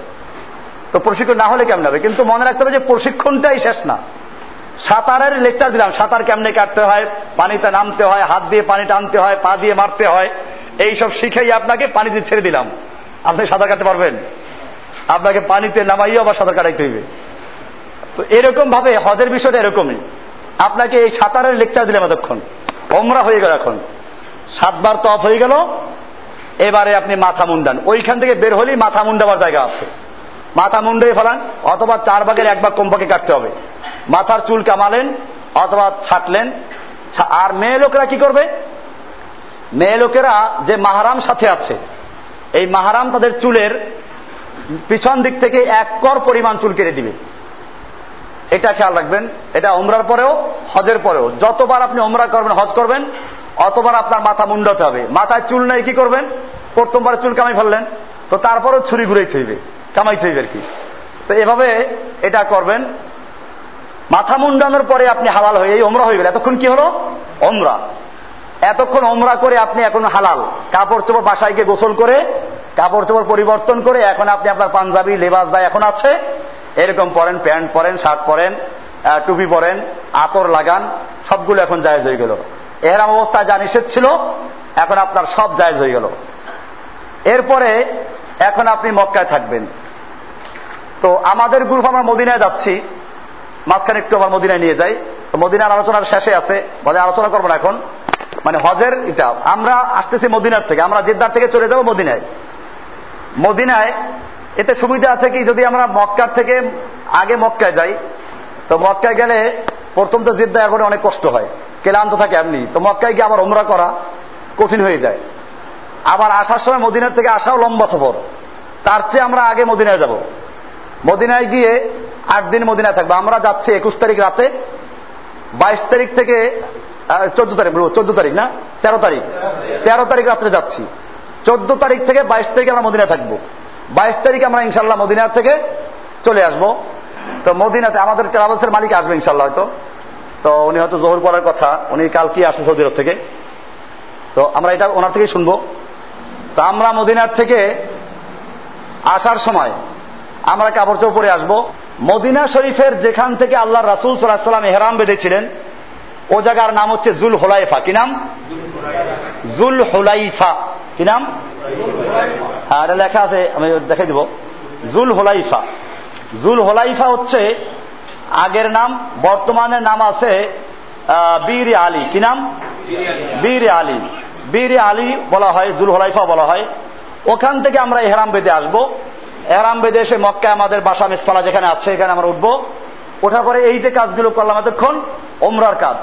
তো প্রশিক্ষণ না হলে কেমন হবে? কিন্তু মনে রাখতে হবে যে প্রশিক্ষণটাই শেষ না। সাঁতারের লেকচার দিলাম, সাঁতার কেমনে কাটতে হয়, পানিতে নামতে হয়, হাত দিয়ে পানি টানতে হয়, পা দিয়ে মারতে হয় এই সব শিখেই আপনাকে পানিতে ছেড়ে দিলাম। আপনি সাঁতার কাটতে পারবেন? আপনাকে পানিতে নামাইও আবার সাঁতার কাটাইতে হইবে। তো এরকম ভাবে হজের বিষয়টা এরকমই। আপনাকে এই সাঁতারের লেকচার দিলাম এতক্ষণ। ওমরা হয়ে গেল এখন। সাতবার তফ হয়ে গেল। এবারে আপনি মাথা মুন্ডান। ওইখান থেকে বের হলেই মাথা মুন্ডাবার জায়গা আছে। মাথা মুন্ডে ফেলান, অথবা চার ভাগের এক ভাগ কমপক্ষে কাটতে হবে। মাথার চুল কামালেন, অথবা ছাটলেন। আর মেয়ে লোকেরা কি করবে? মেয়ে লোকেরা যে মাহারাম সাথে আছে, এই মাহারাম তাদের চুলের পিছন দিক থেকে এক কর পরিমাণ চুল কেটে দিবে। এটা খেয়াল রাখবেন, এটা ওমরার পরেও, হজের পরেও। যতবার আপনি ওমরা করবেন, হজ করবেন, অতবার আপনার মাথা মুন্ডাতে হবে। মাথায় চুল নাই, কি করবেন? প্রথমবার চুল কামাই ফেললেন, তো তারপরেও ছুরি ঘুরেই থইবে কামাই থইবে আর কি। তো এভাবে এটা করবেন। মাথা মুন্ডানোর পরে আপনি হালাল হয়ে এই ওমরা হয়ে গেল। এতক্ষণ কি হলো? ওমরা। এতক্ষণ ওমরা করে আপনি এখন হালাল। কাপড় চোপড় বাসায় গিয়ে গোসল করে, কাপড় চোপড় পরিবর্তন করে এখন আপনি আপনার পাঞ্জাবি, লেবাস যা এখন আছে, এরকম পরেন, প্যান্ট পরেন, শার্ট পরেন টুপি পরেন, আতর লাগান, সবগুলো এখন জায়েজ হয়ে গেল। এহরাম অবস্থায় যা নিষেধ ছিল, এখন আপনার সব জায়েজ হয়ে গেল। এরপরে এখন আপনি মক্কায় থাকবেন। তো আমাদের গ্রুপ আমরা মদিনায় যাচ্ছি, মাঝখানে একটু আমার মদিনায় নিয়ে যাই। মদিনার আলোচনার শেষে আছে, বলে আলোচনা করব না এখন। মানে হজের এটা, আমরা আসতেছি মদিনার থেকে, আমরা জেদ্দার থেকে চলে যাব মদিনায়। মদিনায় এতে সুবিধা আছে কি, যদি আমরা মক্কার থেকে আগে মক্কায় যাই, তো মক্কায় গেলে প্রথম তো জিদ্দা এখন অনেক কষ্ট হয়, ক্লান্ত থাকে এমনি। তো মক্কায় গিয়ে আবার ওমরা করা কঠিন হয়ে যায়। আবার আসার সময় মদিনার থেকে আসাও লম্বা সফর। তার চেয়ে আমরা আগে মদিনায় যাব। মদিনায় গিয়ে আট দিন মদিনায় থাকব। আমরা যাচ্ছি একুশ তারিখ রাতে। বাইশ তারিখ থেকে চোদ্দ তারিখ চোদ্দ তারিখ না? তেরো তারিখ। তেরো তারিখ রাত্রে যাচ্ছি। চোদ্দ তারিখ থেকে বাইশ তারিখে আমরা মদিনায় থাকব। বাইশ তারিখে আমরা ইনশাল্লাহ মদিনার থেকে চলে আসব। তো মদিনাতে আমাদের ট্রাভেলসের মালিক আসবে ইনশাল্লাহ হয়তো। তো উনি হয়তো জোহর পড়ার কথা। উনি কালকে আসে সৌদি আরব থেকে? তো আমরা এটা ওনার থেকেই শুনব। তো আমরা মদিনার থেকে আসার সময় আমরা কাপড় চোপড় আসব। মদিনা শরীফের যেখান থেকে আল্লাহ রাসুল সাল্লাহ সাল্লাম এহরাম বেঁধেছিলেন, ও জায়গার নাম হচ্ছে জুল হোলাইফা কি নাম? জুল হোলাইফা কি নাম? হ্যাঁ এটা লেখা আছে, আমি দেখে দিব। জুল হোলাইফা জুল হোলাইফা হচ্ছে আগের নাম বর্তমানের নাম আছে বীর আলী। কি নাম? বীর আলী। বীর আলী বলা হয় জুল হোলাইফা বলা হয়। ওখান থেকে আমরা এহরাম বেঁধে আসব। এহরাম বেঁধে এসে মক্কায় আমাদের বাসা মিসপালা যেখানে আছে, এখানে আমরা উঠবো। ওঠার পরে এই যে কাজগুলো করলাম, এতক্ষণ ওমরার কাজ।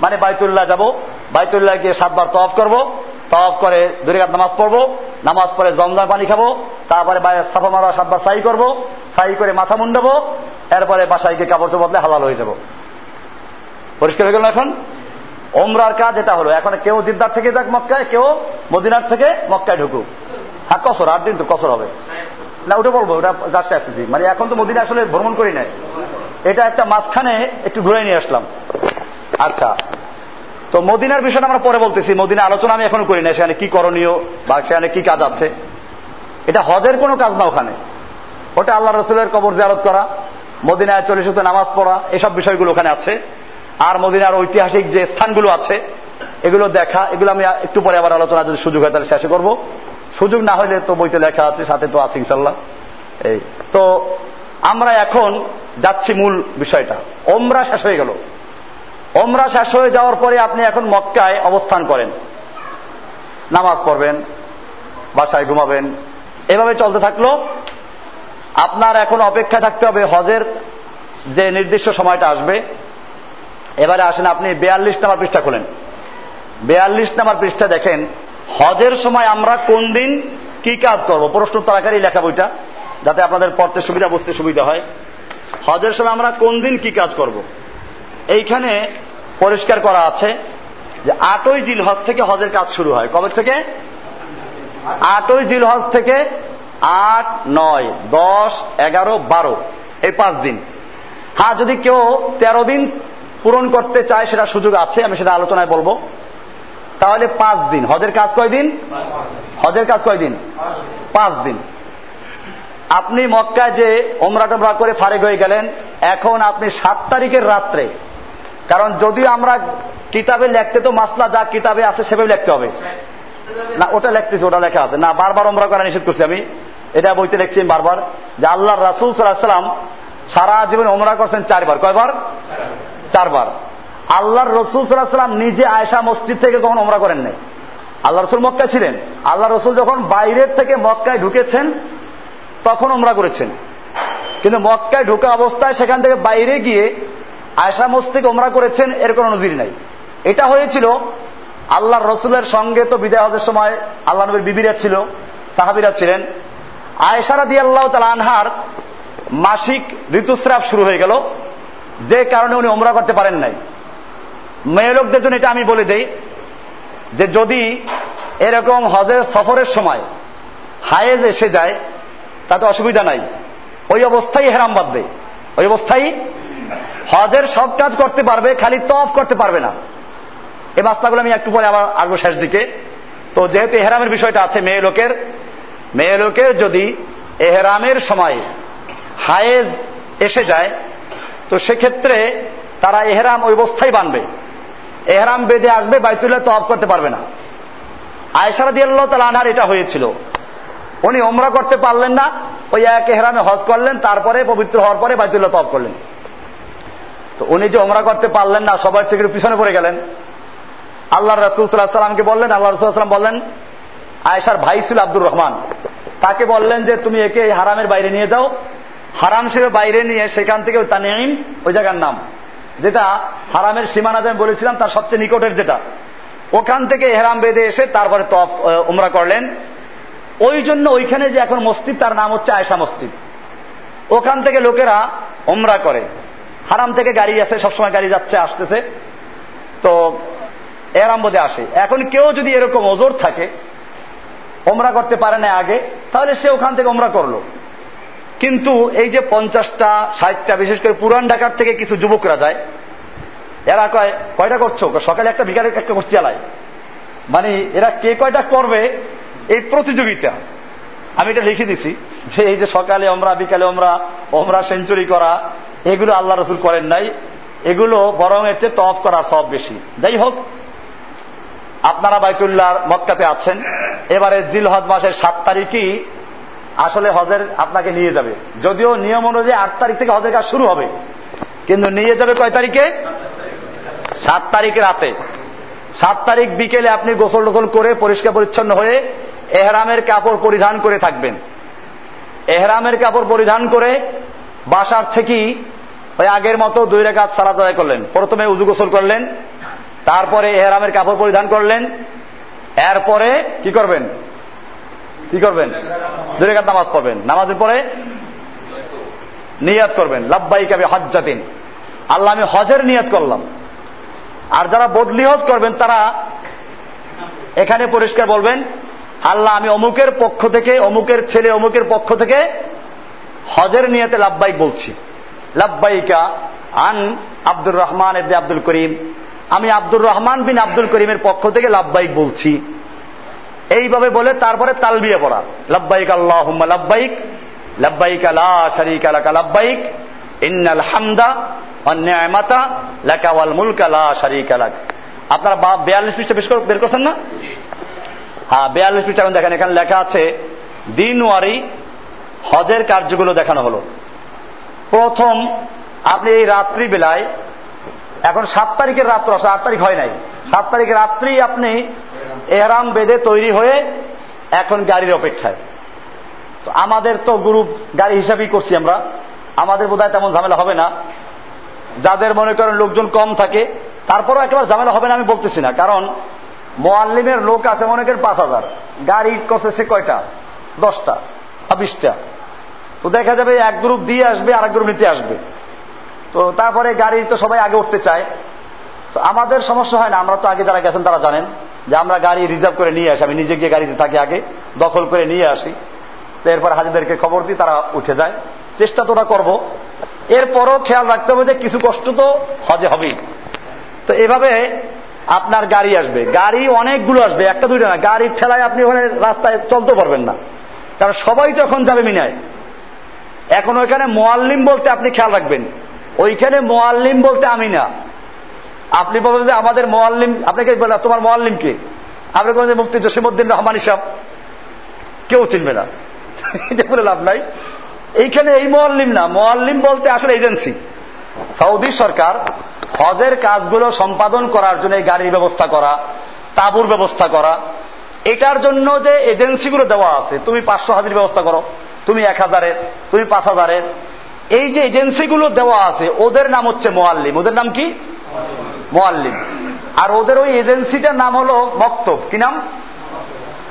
মানে বাইতুল্লাহ যাব। বাইতুল্লাহ গিয়ে সাতবার তফ করব। তফ করে দুরিকাত নামাজ পড়ব। নামাজ পড়ে জমদার পানি খাব। তারপরে সাফা মারা সাতবার সাই করব। সাই করে মাথা মুন্ডাবো। এরপরে বাসায় গিয়ে কাপড় চোপড়ে হালাল হয়ে যাব। পরিষ্কার হয়ে গেল এখন? ওমরার কাজ এটা হলো, এখন কেউ জিদ্দার থেকে যাক মক্কায়, কেউ মদিনার থেকে মক্কায় ঢুকুক। হ্যাঁ কসর, আট দিন তো কসর হবে। না, ওটা বলব, ওটা গাছটা আসতেছি। মানে এখন তো মদিনা আসলে ভ্রমণ করি নাই। এটা একটা মাঝখানে একটু ঘুরে নিয়ে আসলাম। আচ্ছা। তো মদিনার বিষয়টা আমরা পরে বলতেছি। মদিনা আলোচনা আমি এখনও করি না সেখানে কি করণীয় বা সেখানে কি কাজ আছে। এটা হজের কোনো কাজ না ওখানে। ওটা আল্লাহ রসুলের কবর জিয়ারত করা, মদিনায় চল্লিশ নামাজ পড়া, এসব বিষয়গুলো ওখানে আছে। আর মদিনার ঐতিহাসিক যে স্থানগুলো আছে, এগুলো দেখা, এগুলো আমি একটু পরে আবার আলোচনা যদি সুযোগ হয় তাহলে শেষে করব। সুযোগ না হলে তো বইতে লেখা আছে, সাথে তো আছে ইনশাল্লাহ এই, তো আমরা এখন যাচ্ছি মূল বিষয়টা। ওমরা শেষ হয়ে গেল। ওমরা শেষ হয়ে যাওয়ার পরে আপনি এখন মক্কায় অবস্থান করেন। নামাজ পড়বেন, বাসায় ঘুমাবেন। এভাবে চলতে থাকল। আপনার এখন অপেক্ষা থাকতে হবে হজের যে নির্দিষ্ট সময়টা আসবে। এবারে আসেন আপনি বেয়াল্লিশ নাম্বার পৃষ্ঠা খোলেন। বেয়াল্লিশ নাম্বার পৃষ্ঠা দেখেন হজের সময় আমরা কোন দিন কি কাজ করব? প্রশ্ন তারাকারই লেখা বইটা, যাতে আপনাদের পড়তে সুবিধা, বুঝতে সুবিধা হয়। হজের সময় আমরা কোন দিন কি কাজ করব? এইখানে পরিষ্কার করা আছে যে আটই জিল হজ থেকে হজের কাজ শুরু হয়। কবে থেকে? আটই জিল হজ থেকে আট, নয়, দশ, এগারো, বারো, এই পাঁচ দিন। হ্যাঁ যদি কেউ তেরো দিন পূরণ করতে চায়, সেটা সুযোগ আছে, আমি সেটা আলোচনায় বলব। তাহলে পাঁচ দিন। হজের কাজ কয় দিন হজের কাজ কয় দিন পাঁচ দিন। আপনি মক্কায় যে ওমরা টোমরা করে ফারেক হয়ে গেলেন, এখন আপনি সাত তারিখের রাত্রে, কারণ যদিও আমরা কিতাবে লিখতে তো মাসলা যা কিতাবে আছে সেভাবে লিখতে হবে। না, ওটা লিখতেছি, ওটা লেখা আছে। না, বারবার ওমরা করা নিষেধ করছি আমি। এটা বইতে লিখছি বারবার। যে আল্লাহ রাসুল সাল্লাহ সারা জীবন ওমরা করছেন চারবার। কয়বার? চারবার। আল্লাহর রসুল সাল্লাহ সাল্লাম নিজে আয়সা মসজিদ থেকে কখন ওমরা করেন নাই। আল্লাহ রসুল মক্কায় ছিলেন। আল্লাহ রসুল যখন বাইরের থেকে মক্কায় ঢুকেছেন, তখন ওমরা করেছেন। কিন্তু মক্কায় ঢুকা অবস্থায় সেখান থেকে বাইরে গিয়ে আয়সা মসজিদ ওমরা করেছেন এর কোনো নজির নাই। এটা হয়েছিল আল্লাহর রসুলের সঙ্গে তো বিদায় হজের সময় আল্লাহ নবীর বিবিরা ছিল, সাহাবিরা ছিলেন। আয়সারা দিয়ে আল্লাহ তালা আনহার মাসিক ঋতুস্রাব শুরু হয়ে গেল। যে কারণে উনি ওমরা করতে পারেন নাই। মেয়ে লোকদের জন্য এটা আমি বলে দেই যে যদি এরকম হজের সফরের সময় হায়েজ এসে যায়, তাতে অসুবিধা নাই। ওই অবস্থায় হেরাম বাঁধবে। ওই অবস্থায় হজের সব কাজ করতে পারবে, খালি তফ করতে পারবে না। এই মাস্তাগুলো আমি একটু পরে আবার আসব শেষ দিকে। তো যেহেতু এহেরামের বিষয়টা আছে মেয়ে লোকের মেয়ে লোকের যদি এহেরামের সময় হায়েজ এসে যায়, তো সেক্ষেত্রে তারা এহেরাম ওই অবস্থায় বানবে এহেরাম বেঁধে আসবে, বাইতুল্লাহ তফ করতে পারবে না। আয়সারা দিয়াল্লাহ তালা আনহার এটা হয়েছিল। উনি ওমরা করতে পারলেন না, ওই এক এহরামে হজ করলেন, তারপরে পবিত্র হওয়ার পরে বাইতুল্লাহ তফ করলেন। তো উনি যে ওমরা করতে পারলেন না, সবার থেকে পিছনে পড়ে গেলেন। আল্লাহ রসুল সাল্লাহ সাল্লামকে বললেন আল্লাহ রসুলাম বললেন, আয়েশার ভাই ছিল আব্দুর রহমান। তাকে বললেন যে, তুমি একে হারামের বাইরে নিয়ে যাও। হারাম শিবের বাইরে নিয়ে সেখান থেকে তানিম ওই জায়গার নাম। যেটা হারামের সীমানাতে আমি বলেছিলাম, তার সবচেয়ে নিকটের যেটা। ওখান থেকে হেরাম বেঁধে এসে তারপরে তফ উমরা করলেন। ওই জন্য ওইখানে যে এখন মসজিদ, তার নাম হচ্ছে আয়সা মসজিদ। ওখান থেকে লোকেরা ওমরা করে। হারাম থেকে গাড়ি আছে সবসময় গাড়ি যাচ্ছে, আসতেছে। তো এরাম বোধে আসে। এখন কেউ যদি এরকম ওজোর থাকে ওমরা করতে পারে না আগে, তাহলে সে ওখান থেকে ওমরা করল। কিন্তু এই যে পঞ্চাশটা, ষাটটা, বিশেষ করে পুরান ঢাকার থেকে কিছু যুবকরা যায়, এরা কয়, কয়টা করছ? সকালে একটা বিকালে একটা করছি চালায়। মানে এরা কে কয়টা করবে এই প্রতিযোগিতা। আমি এটা লিখে দিছি যে এই যে সকালে আমরা বিকালে আমরা ওমরা সেঞ্চুরি করা, এগুলো আল্লাহ রসুল করেন নাই। এগুলো বরং এর চেয়ে তফ করা সব বেশি। যাই হোক, আপনারা বাইতুল্লাহ মক্কাতে আছেন। এবারে জিল হজ মাসের সাত তারিখই আসলে হজের আপনাকে নিয়ে যাবে। যদিও নিয়ম অনুযায়ী আট তারিখ থেকে হজের কাজ শুরু হবে। কিন্তু নিয়ে যাবে কয় তারিখে? সাত তারিখ রাতে। সাত তারিখ বিকেলে আপনি গোসল টোসল করে পরিষ্কার পরিচ্ছন্ন হয়ে এহরামের কাপড় পরিধান করে থাকবেন। এহরামের কাপড় পরিধান করে বাসার থেকেই ওই আগের মতো দুই রেখা সালাত আদায় করলেন। প্রথমে উজু গোসল করলেন, তারপরে এহরামের কাপড় পরিধান করলেন। এরপরে কি করবেন? কি করবেন? দুই রেখাত নামাজ পড়বেন। নামাজের পরে নিয়াত করবেন। লাভবাই কাবে হজ্জাতিন আল্লাহ, আমি হজের নিয়াত করলাম। আর যারা বদলি হজ করবেন, তারা এখানে পরিষ্কার বলবেন, আল্লাহ, আমি অমুকের পক্ষ থেকে, অমুকের ছেলে, অমুকের পক্ষ থেকে হজের নিয়াতে লাভবাইক বলছি। লাভবাইকা আন আব্দুর রহমান এবনে আব্দুল করিম। আমি আব্দুর রহমান বিন আব্দুল করিমের পক্ষ থেকে লাভবাইক বলছি। এইভাবে বলে তারপরে তালবিয়া পড়া। লাভবাইক আল্লাহ লাভবাইক লাভবাইক আলা শরিক আলাকা লাভবাইক ইন্নাল হামদা অন্যায়মাতা লেকাওয়াল মুলকা লা শরিক আলাক আপনারা বিয়াল্লিশ পৃষ্ঠা বের করছেন না? হ্যাঁ বিয়াল্লিশ পৃষ্ঠা দেখেন এখানে লেখা আছে দিনওয়ারি হজের কার্যগুলো দেখানো হলো। প্রথম আপনি এই রাত্রি বেলায় এখন সাত তারিখের রাত্র আসলে আট তারিখ হয় নাই। সাত তারিখ রাত্রি আপনি এহরাম বেঁধে তৈরি হয়ে এখন গাড়ির অপেক্ষায়। তো আমাদের তো গ্রুপ গাড়ি হিসাবেই করছি আমরা। আমাদের বোধহয় তেমন ঝামেলা হবে না। যাদের মনে করেন লোকজন কম থাকে, তারপরও একেবারে ঝামেলা হবে না আমি বলতেছি না। কারণ মোয়াল্লিমের লোক আছে মনে করেন পাঁচ হাজার। গাড়ি কষে সে কয়টা? দশটা বিশটা। তো দেখা যাবে এক গ্রুপ দিয়ে আসবে আর এক গ্রুপ নিতে আসবে। তো তারপরে গাড়ি তো সবাই আগে উঠতে চায়। তো আমাদের সমস্যা হয় না, আমরা তো আগে যারা গেছেন তারা জানেন। যে আমরা গাড়ি রিজার্ভ করে নিয়ে আসি, আমি নিজে গিয়ে গাড়িতে থাকি আগে, দখল করে নিয়ে আসি। তো এরপর হাজিদেরকে খবর দিই, তারা উঠে যায়। চেষ্টা তো ওরা করব। এরপরও খেয়াল রাখতে হবে যে কিছু কষ্ট তো হজে হবেই। তো এভাবে আপনার গাড়ি আসবে। গাড়ি অনেকগুলো আসবে, একটা দুইটা না। গাড়ির ঠেলায় আপনি ওখানে রাস্তায় চলতে পারবেন না। কারণ সবাই তো এখন যাবে মিনায়। এখন ওইখানে মোয়াল্লিম বলতে আপনি খেয়াল রাখবেন। ওইখানে মোয়াল্লিম বলতে আমি না। আপনি বলবেন যে আমাদের মোয়াল্লিম, আপনাকে বলে তোমার মোয়াল্লিম কে? আপনি বলেন যে মুফতি জসিমুদ্দিন রহমান ইসাব কেউ চিনবে না। এটা বলে লাভ নাই। এইখানে এই মোয়াল্লিম না। মোয়াল্লিম বলতে আসলে এজেন্সি। সৌদি সরকার হজের কাজগুলো সম্পাদন করার জন্য এই গাড়ির ব্যবস্থা করা, তাবুর ব্যবস্থা করা। এটার জন্য যে এজেন্সিগুলো দেওয়া আছে, তুমি পাঁচশো হাজির ব্যবস্থা করো, তুমি এক হাজারের, তুমি পাঁচ হাজারের। এই যে এজেন্সিগুলো দেওয়া আছে, ওদের নাম হচ্ছে মোয়াল্লিম। ওদের নাম কি? মোয়াল্লিম। আর ওদের ওই এজেন্সিটার নাম হলো মক্তব। কি নাম?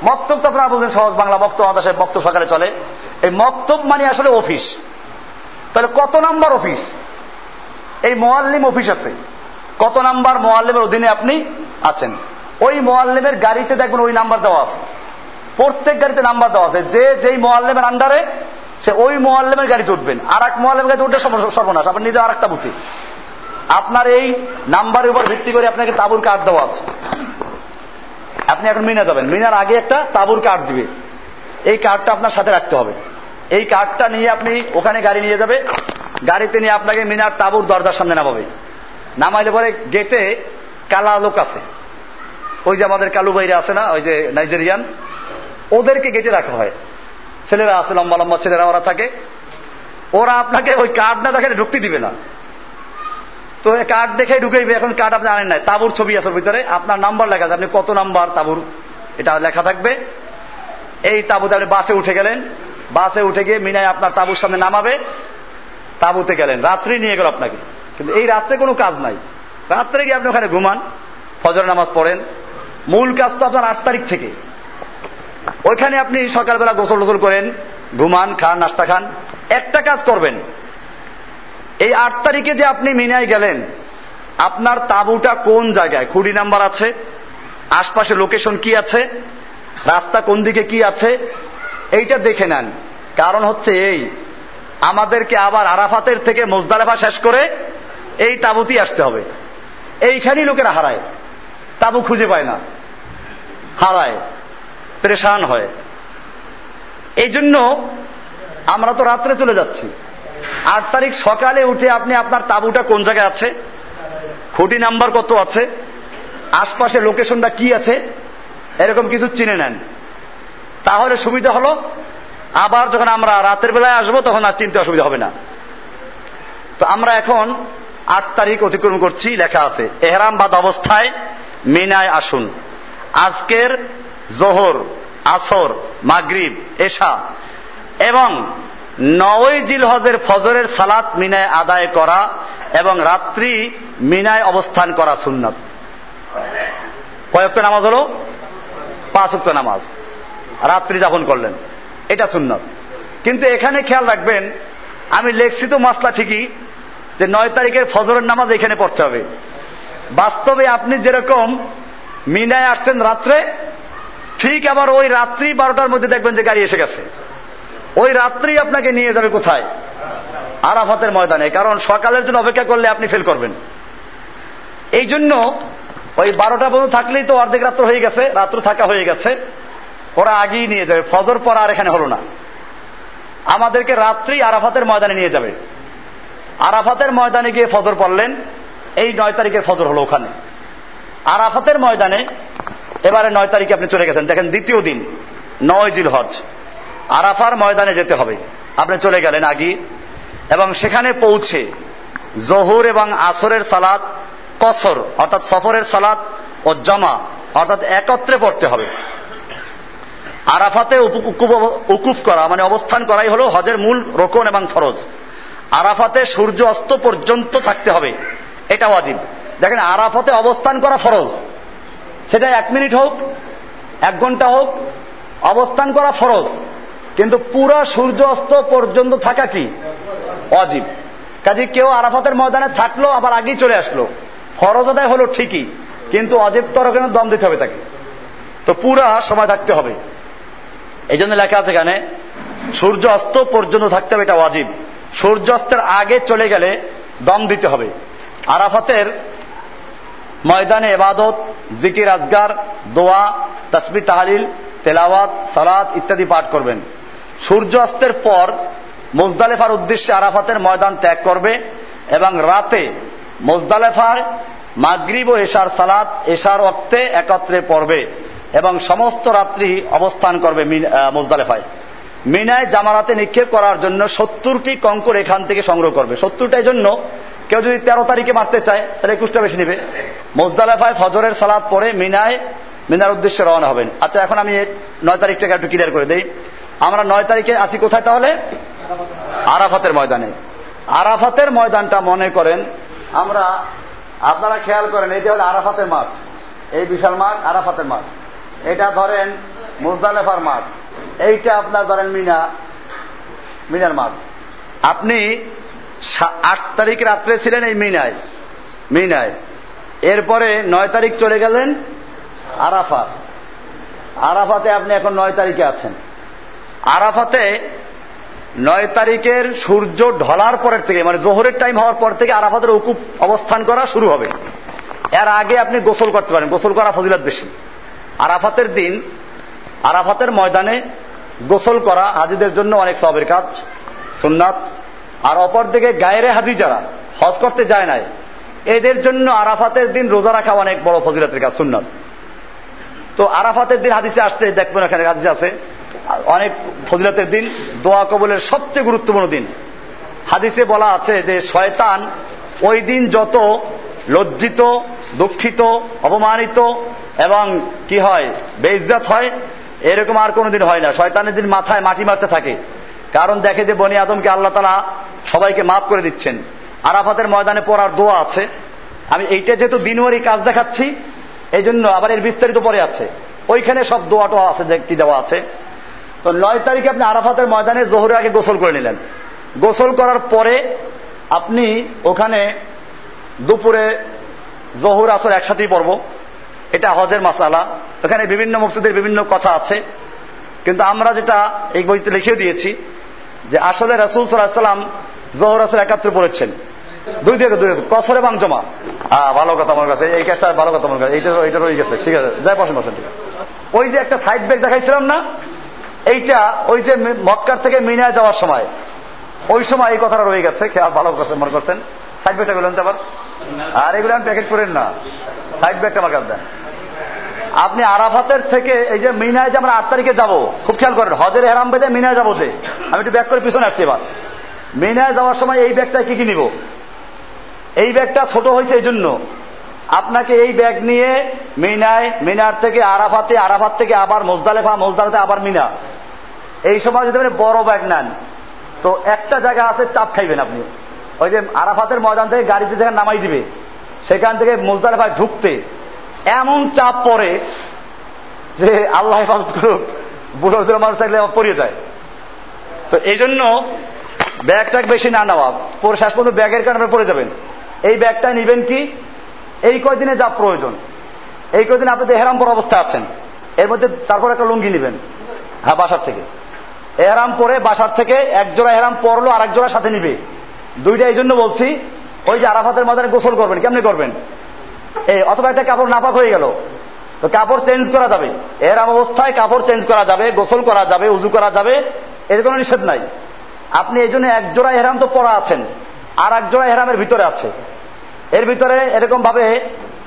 মক্তব তো আপনারা বলছেন সহজ বাংলা, মক্তব আমাদের মক্তব সকালে চলে। এই মক্তব মানে আসলে অফিস। তাহলে কত নাম্বার অফিস? এই মোয়াল্লিম অফিস আছে। কত নাম্বার মোয়াল্লিমের অধীনে আপনি আছেন? ওই মোয়াল্লেমের গাড়িতে দেখবেন ওই নাম্বার দেওয়া আছে। প্রত্যেক গাড়িতে নাম্বার দেওয়া আছে। যে যেই মোয়াল্লেমের আন্ডারে সে ওই মোয়াল্লেমের গাড়িতে উঠবেন। আর এক মোয়াল্লেমের গাড়িতে উঠলে সর্বনাশ। আপনার নিজে আর একটা বুথে আপনার এই নাম্বারের উপর ভিত্তি করে আপনাকে তাবুর কার্ড দেওয়া আছে। আপনি এখন মিনা যাবেন। মিনার আগে একটা তাবুর কার্ড দিবে। এই কার্ডটা আপনার সাথে রাখতে হবে। এই কার্ডটা নিয়ে আপনি ওখানে গাড়ি নিয়ে যাবে। গাড়িতে নিয়ে আপনাকে মিনার তাবুর দরজার সামনে নামাবে। নামাইলে পরে গেটে কালা লোক আছে। ওই যে আমাদের কালু বাইরে আছে না, ওই যে নাইজেরিয়ান, ওদেরকে গেটে রাখা হয়। ছেলেরা আছে, লম্বা লম্বা ছেলেরা, ওরা থাকে। ওরা আপনাকে ওই কার্ড না দেখে ঢুকতে দিবে না। তো কার্ড দেখে ঢুকেইবে, এখন কার্ড আপনি আনেন নাই। তাবুর ছবি আছে ভিতরে, আপনার নাম্বার লেখা আছে, আপনি কত নাম্বার তাবুর? এটা লেখা থাকবে। এই তাবুতে আপনি বাসে উঠে গেলেন, বাসে উঠে গিয়ে মিনায় আপনার তাবুর সামনে নামাবে, তাবুতে গেলেন। রাত্রি নিয়ে গেল আপনাকে। কিন্তু এই রাত্রে কোনো কাজ নাই। রাত্রে গিয়ে আপনি ওখানে ঘুমান ফজর নামাজ পড়েন। মূল কাজ তো আপনার আট তারিখ থেকে। ওইখানে আপনি সকালবেলা গোসল টোসল করেন, ঘুমান, খান, নাস্তা খান। একটা কাজ করবেন এই আট তারিখে যে আপনি মিনায় গেলেন, আপনার তাবুটা কোন জায়গায়? খুঁড়ি নাম্বার আছে? আশপাশে লোকেশন কি আছে? রাস্তা কোন দিকে কি আছে? এইটা দেখে নেন। কারণ হচ্ছে এই, আমাদেরকে আবার আরাফাতের থেকে মোজদালেফা শেষ করে এই তাবুতি আসতে হবে। এইখানেই লোকেরা হারায়। তাবু খুঁজে পায় না। হারায়। প্রেশান হয়। এই জন্য আমরা তো রাত্রে চলে যাচ্ছি। আট তারিখ সকালে উঠে আপনি আপনার তাবুটা কোন জায়গায় আছে? খুঁটি নাম্বার কত আছে? আশপাশে লোকেশনটা কি আছে? এরকম কিছু চিনে নেন। তাহলে সুবিধা হলো, আবার যখন আমরা রাতের বেলায় আসব, তখন আর চিনতে অসুবিধা হবে না। তো আমরা এখন আট তারিখ অতিক্রম করছি, লেখা আছে, এহরাম বাদ অবস্থায় মিনায় আসুন। আজকের জোহর, আসর, মাগরিব, এশা এবং নয় জিল হজের ফজরের সালাত মিনায় আদায় করা এবং রাত্রি মিনায় অবস্থান করা সুন্নত। কয়েকটা নামাজ হলো? পাঁচ উক্ত নামাজ। রাত্রি যাপন করলেন। এটা সুন্নত। কিন্তু এখানে খেয়াল রাখবেন, আমি লেখছি তো মাসলা ঠিকই, যে নয় তারিখের ফজরের নামাজ এখানে পড়তে হবে। বাস্তবে আপনি যেরকম মিনায় আসছেন রাত্রে, ঠিক আবার ওই রাত্রি বারোটার মধ্যে দেখবেন যে গাড়ি এসে গেছে। ওই রাত্রি আপনাকে নিয়ে যাবে কোথায়? আরাফাতের ময়দানে, কারণ সকালের জন্য অপেক্ষা করলে আপনি ফেল করবেন। এই জন্য ওই বারোটা পর্যন্ত থাকলেই তো অর্ধেক রাত্র হয়ে গেছে, রাত্র থাকা হয়ে গেছে। ওরা আগেই নিয়ে যাবে, ফজর পর আর এখানে হলো না। আমাদেরকে রাত্রি আরাফাতের ময়দানে নিয়ে যাবে। আরাফাতের ময়দানে গিয়ে ফজর পড়লেন, এই নয় তারিখের ফজর হলো ওখানে। আরাফাতের ময়দানে, এবারে নয় তারিখে আপনি চলে গেছেন। দেখেন দ্বিতীয় দিন, নয় জিল হজ আরাফার ময়দানে যেতে হবে। আপনি চলে গেলেন আগে। এবং সেখানে পৌঁছে জহুর এবং আসরের সালাদ কসর, অর্থাৎ সফরের সালাদ ও জমা, অর্থাৎ একত্রে পড়তে হবে। আরাফাতে উকুফ করা মানে অবস্থান করাই হলো হজের মূল রোকন এবং ফরজ। আরাফাতে সূর্য অস্ত পর্যন্ত থাকতে হবে। এটা ওয়াজিব। দেখেন, আরাফাতে অবস্থান করা ফরজ। সেটা এক মিনিট হোক, এক ঘণ্টা হোক, অবস্থান করা ফরজ। কিন্তু পুরা সূর্য অস্ত পর্যন্ত থাকা কি? অজীব। কাজে কেউ আরাফাতের ময়দানে থাকল, আবার আগেই চলে আসলো। ফরজ আদায় হলো ঠিকই, কিন্তু অজীব তর কিন্তু দম দিতে হবে তাকে? তো পুরা সময় থাকতে হবে। এই জন্য লেখা আছে এখানে সূর্য অস্ত পর্যন্ত থাকতে হবে, এটা অজীব। সূর্যাস্তের আগে চলে গেলে দম দিতে হবে। আরাফাতের ময়দানে এবাদত, জিকির, আজগার, দোয়া তসবি তাহালিল, তেলাওয়াত, সালাত ইত্যাদি পাঠ করবেন। সূর্য অস্তের পর মোজদালেফার উদ্দেশ্যে আরাফাতের ময়দান ত্যাগ করবে এবং রাতে মোজদালেফার মাগরিব ও এশার সালাত এশার অক্তে একত্রে পড়বে এবং সমস্ত রাত্রি অবস্থান করবে মোজদালেফায়। মিনায় জামারাতে নিক্ষেপ করার জন্য সত্তরটি কঙ্কর এখান থেকে সংগ্রহ করবে। সত্তরটার জন্য কেউ যদি তেরো তারিখে মারতে চায়, তাহলে একুশটা বেশি নেবে। মোজদালেফায় ফজরের সালাদ পরে মিনায়, মিনার উদ্দেশ্যে রওনা হবেন। আচ্ছা এখন আমি নয় তারিখটাকে একটু ক্লিয়ার করে দিই। আমরা নয় তারিখে আসি কোথায় তাহলে? আরাফাতের ময়দানে। আরাফাতের ময়দানটা মনে করেন, আমরা, আপনারা খেয়াল করেন, এটা হলো আরাফাতের মাঠ। এই বিশাল মাঠ আরাফাতের মাঠ। এটা ধরেন মুজদালেফার মাঠ। এইটা আপনার ধরেন মিনা, মিনার মাঠ। আপনি আট তারিখ রাত্রে ছিলেন এই মিনায় মিনায়। এরপরে নয় তারিখ চলে গেলেন আরাফাত। আরাফাতে আপনি এখন নয় তারিখে আছেন। আরাফাতে নয় তারিখের সূর্য ঢলার পরের থেকে মানে জোহরের টাইম হওয়ার পর থেকে আরাফাতের উকুপ অবস্থান করা শুরু হবে। এর আগে আপনি গোসল করতে পারেন, গোসল করা ফজিলাত বেশি। আরাফাতের দিন, আরাফাতের ময়দানে গোসল করা হাজিদের জন্য অনেক সবের কাজ, সুন্নাত। আর অপর দিকে গায়েরে হাজি যারা, হজ করতে যায় নাই, এদের জন্য আরাফাতের দিন রোজা রাখা অনেক বড় ফজিলাতের কাজ, সুন্নাত। তো আরাফাতের দিন হাদিসে আসতে দেখবেন এখানে হাদিসে আছে অনেক ফজিলতের দিন, দোয়া কবলের সবচেয়ে গুরুত্বপূর্ণ দিন। হাদিসে বলা আছে যে, শয়তান ওই দিন যত লজ্জিত, দুঃখিত, অপমানিত এবং কি হয়, বেইজ্জত হয়, এরকম আর কোনোদিন হয় না। শয়তানের দিন মাথায় মাটি মারতে থাকে। কারণ দেখে যে বনি আদমকে আল্লাহ তালা সবাইকে মাফ করে দিচ্ছেন। আরাফাতের ময়দানে পড়ার দোয়া আছে। আমি এইটা যেহেতু দিনওয়ারি কাজ দেখাচ্ছি এই জন্য আবার এর বিস্তারিত পরে আছে। ওইখানে সব দোয়া টোয়া আছে, যে কি দেওয়া আছে। তো নয় তারিখে আপনি আরাফাতের ময়দানে জোহরের আগে গোসল করে নিলেন। গোসল করার পরে আপনি ওখানে দুপুরে জহুর আসর একসাথেই পড়ব। এটা হজের মাসালা। ওখানে বিভিন্ন মুক্তিদের বিভিন্ন কথা আছে। কিন্তু আমরা যেটা এই বইতে লিখে দিয়েছি যে আসলে রাসুল সাল্লাম জহর আসর একাত্রে পড়েছেন। দুই দিকে দুই কসর এবং জমা। হ্যাঁ ভালো কথা আমার কাছে। এই কাজটা ভালো কথা আমার কাছে। এইটা এইটা রয়ে গেছে। ঠিক আছে। যাই বসেন বসেন। ঠিক আছে ওই যে একটা সাইড ব্যাগ দেখাইছিলাম না? এইটা ওই যে মক্কার থেকে মিনায় যাওয়ার সময়। ওই সময় এই কথাটা রয়ে গেছে, খেয়াল ভালো কথা মনে করছেন? সাইড ব্যাগটা বললেন তো আবার। আর এগুলো আমি প্যাকেট করেন না। সাইড ব্যাগটা আমার কাছে আপনি আরাফাতের থেকে এই যে মিনায় যে আমরা আট তারিখে যাব, খুব খেয়াল করেন, হজের হেরাম বেঁধে মিনায় যাব যে। আমি একটু ব্যাগ করে পিছনে আসছি এবার। মিনায় যাওয়ার সময় এই ব্যাগটায় কি কি নিব? এই ব্যাগটা ছোট হয়েছে এই জন্য। আপনাকে এই ব্যাগ নিয়ে মিনায়, মিনার থেকে আরাফাতে, আরাফাত থেকে আবার মোজদালেফা মোজদালেফা আবার মিনা। এই সময় যদি বড় ব্যাগ নেন, তো একটা জায়গা আছে, চাপ খাইবেন আপনি। ওই যে আরাফাতের ময়দান থেকে গাড়িতে যেখানে নামাই দিবে, সেখান থেকে মোজদালেফায় ঢুকতে এমন চাপ পড়ে যে আল্লাহ হেফাজত করুক, বুড়ো মানুষ থাকলে পড়িয়ে যায়। তো এই জন্য ব্যাগটা বেশি না নেওয়া। পরে শেষ পর্যন্ত ব্যাগের কারণে পড়ে যাবেন। এই ব্যাগটা নিবেন কি? এই কয়দিনে যা প্রয়োজন। এই কয়দিন আপনি এহরাম পর অবস্থা আছেন। এর মধ্যে তারপর একটা লুঙ্গি নেবেন। হ্যাঁ বাসার থেকে। এহরাম পরে বাসার থেকে এক জোড়া এহরাম পরলো আর এক জোড়া সাথে নিবে। দুইটা এই জন্য বলছি, ওই যে আরাফাতের মধ্যে গোসল করবেন, কেমনি করবেন? এই, অথবা একটা কাপড় নাপাক হয়ে গেল। তো কাপড় চেঞ্জ করা যাবে। এহরাম অবস্থায় কাপড় চেঞ্জ করা যাবে, গোসল করা যাবে, উজু করা যাবে, এর কোনো নিষেধ নাই। আপনি এই জন্য এক জোড়া এহরাম তো পরা আছেন আর এক জোড়া এহরামের ভিতরে আছে। এর ভিতরে এরকম ভাবে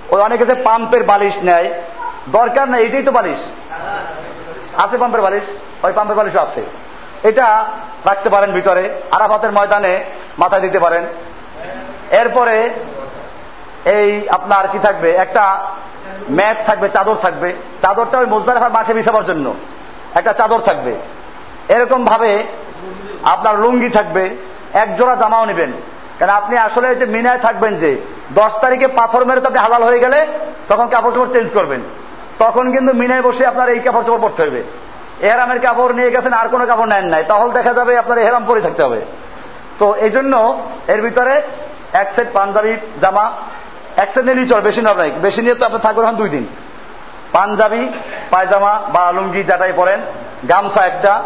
ওই অনেকে যে পাম্পের বালিশ নেয়, দরকার নেই, এটাই তো বালিশ। আছে পাম্পের বালিশ? ওই পাম্পের বালিশও আছে। এটা রাখতে পারেন ভিতরে, আরাফাতের ময়দানে মাথায় দিতে পারেন। এরপরে এই আপনার কি থাকবে? একটা ম্যাট থাকবে, চাদর থাকবে। চাদরটা ওই মোজদারেফার মাঠে বিছাবার জন্য। একটা চাদর থাকবে। এরকম ভাবে আপনার লুঙ্গি থাকবে, এক জোড়া জামাও নেবেন। কারণ আপনি আসলে যে মিনায় থাকবেন যে, দশ তারিখে পাথর মেরে তো হালাল হয়ে গেলে তখন কাপড় চোপড় চেঞ্জ করবেন। তখন কিন্তু মিনায় বসে আপনার এই কাপড় চোপড় পরতে হবে। এহরামের কাপড় নিয়ে গেছেন, আর কোনো কাপড় নেন নাই। তাহলে দেখা যাবে আপনার এহরাম পরে থাকতে হবে। তো এই জন্য এর ভিতরে এক সেট পাঞ্জাবি জামা, এক সেট নিলেই চল বেশি নয়, বেশি নিয়ে তো আপনার থাকবে এখন দুই দিন। পাঞ্জাবি, পায়জামা বা লুঙ্গি যেটাই পরেন, গামছা একটা।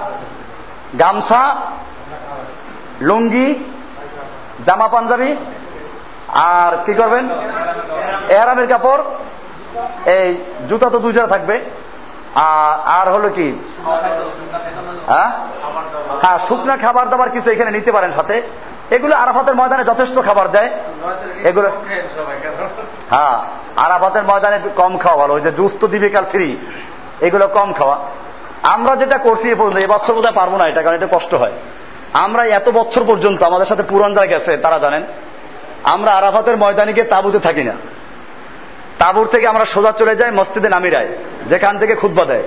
গামছা, লুঙ্গি জামা পাঞ্জাবি। আর কি করবেন? এহারামের কাপড় এই জুতা তো দুই জোড়া থাকবে। আর হলো কি? হ্যাঁ? হ্যাঁ শুকনা খাবার দাবার কিছু এখানে নিতে পারেন সাথে। এগুলো আরাফাতের ময়দানে যথেষ্ট খাবার দেয়। এগুলো হ্যাঁ আরাফাতের ময়দানে কম খাওয়া ভালো। ওই যে জুস তো দিবে কাল ফ্রি এগুলো কম খাওয়া। আমরা যেটা করছি এবছর বোধহয় পারব না এটা, কারণ এটা কষ্ট হয়। আমরা এত বছর পর্যন্ত আমাদের সাথে পুরান যারা গেছে, তারা জানেন। আমরা আরাফাতের ময়দানে গিয়ে তাবুতে থাকি না। তাবুর থেকে আমরা সোজা চলে যাই মসজিদে নামিরায়, যেখান থেকে খুদ্া দেয়।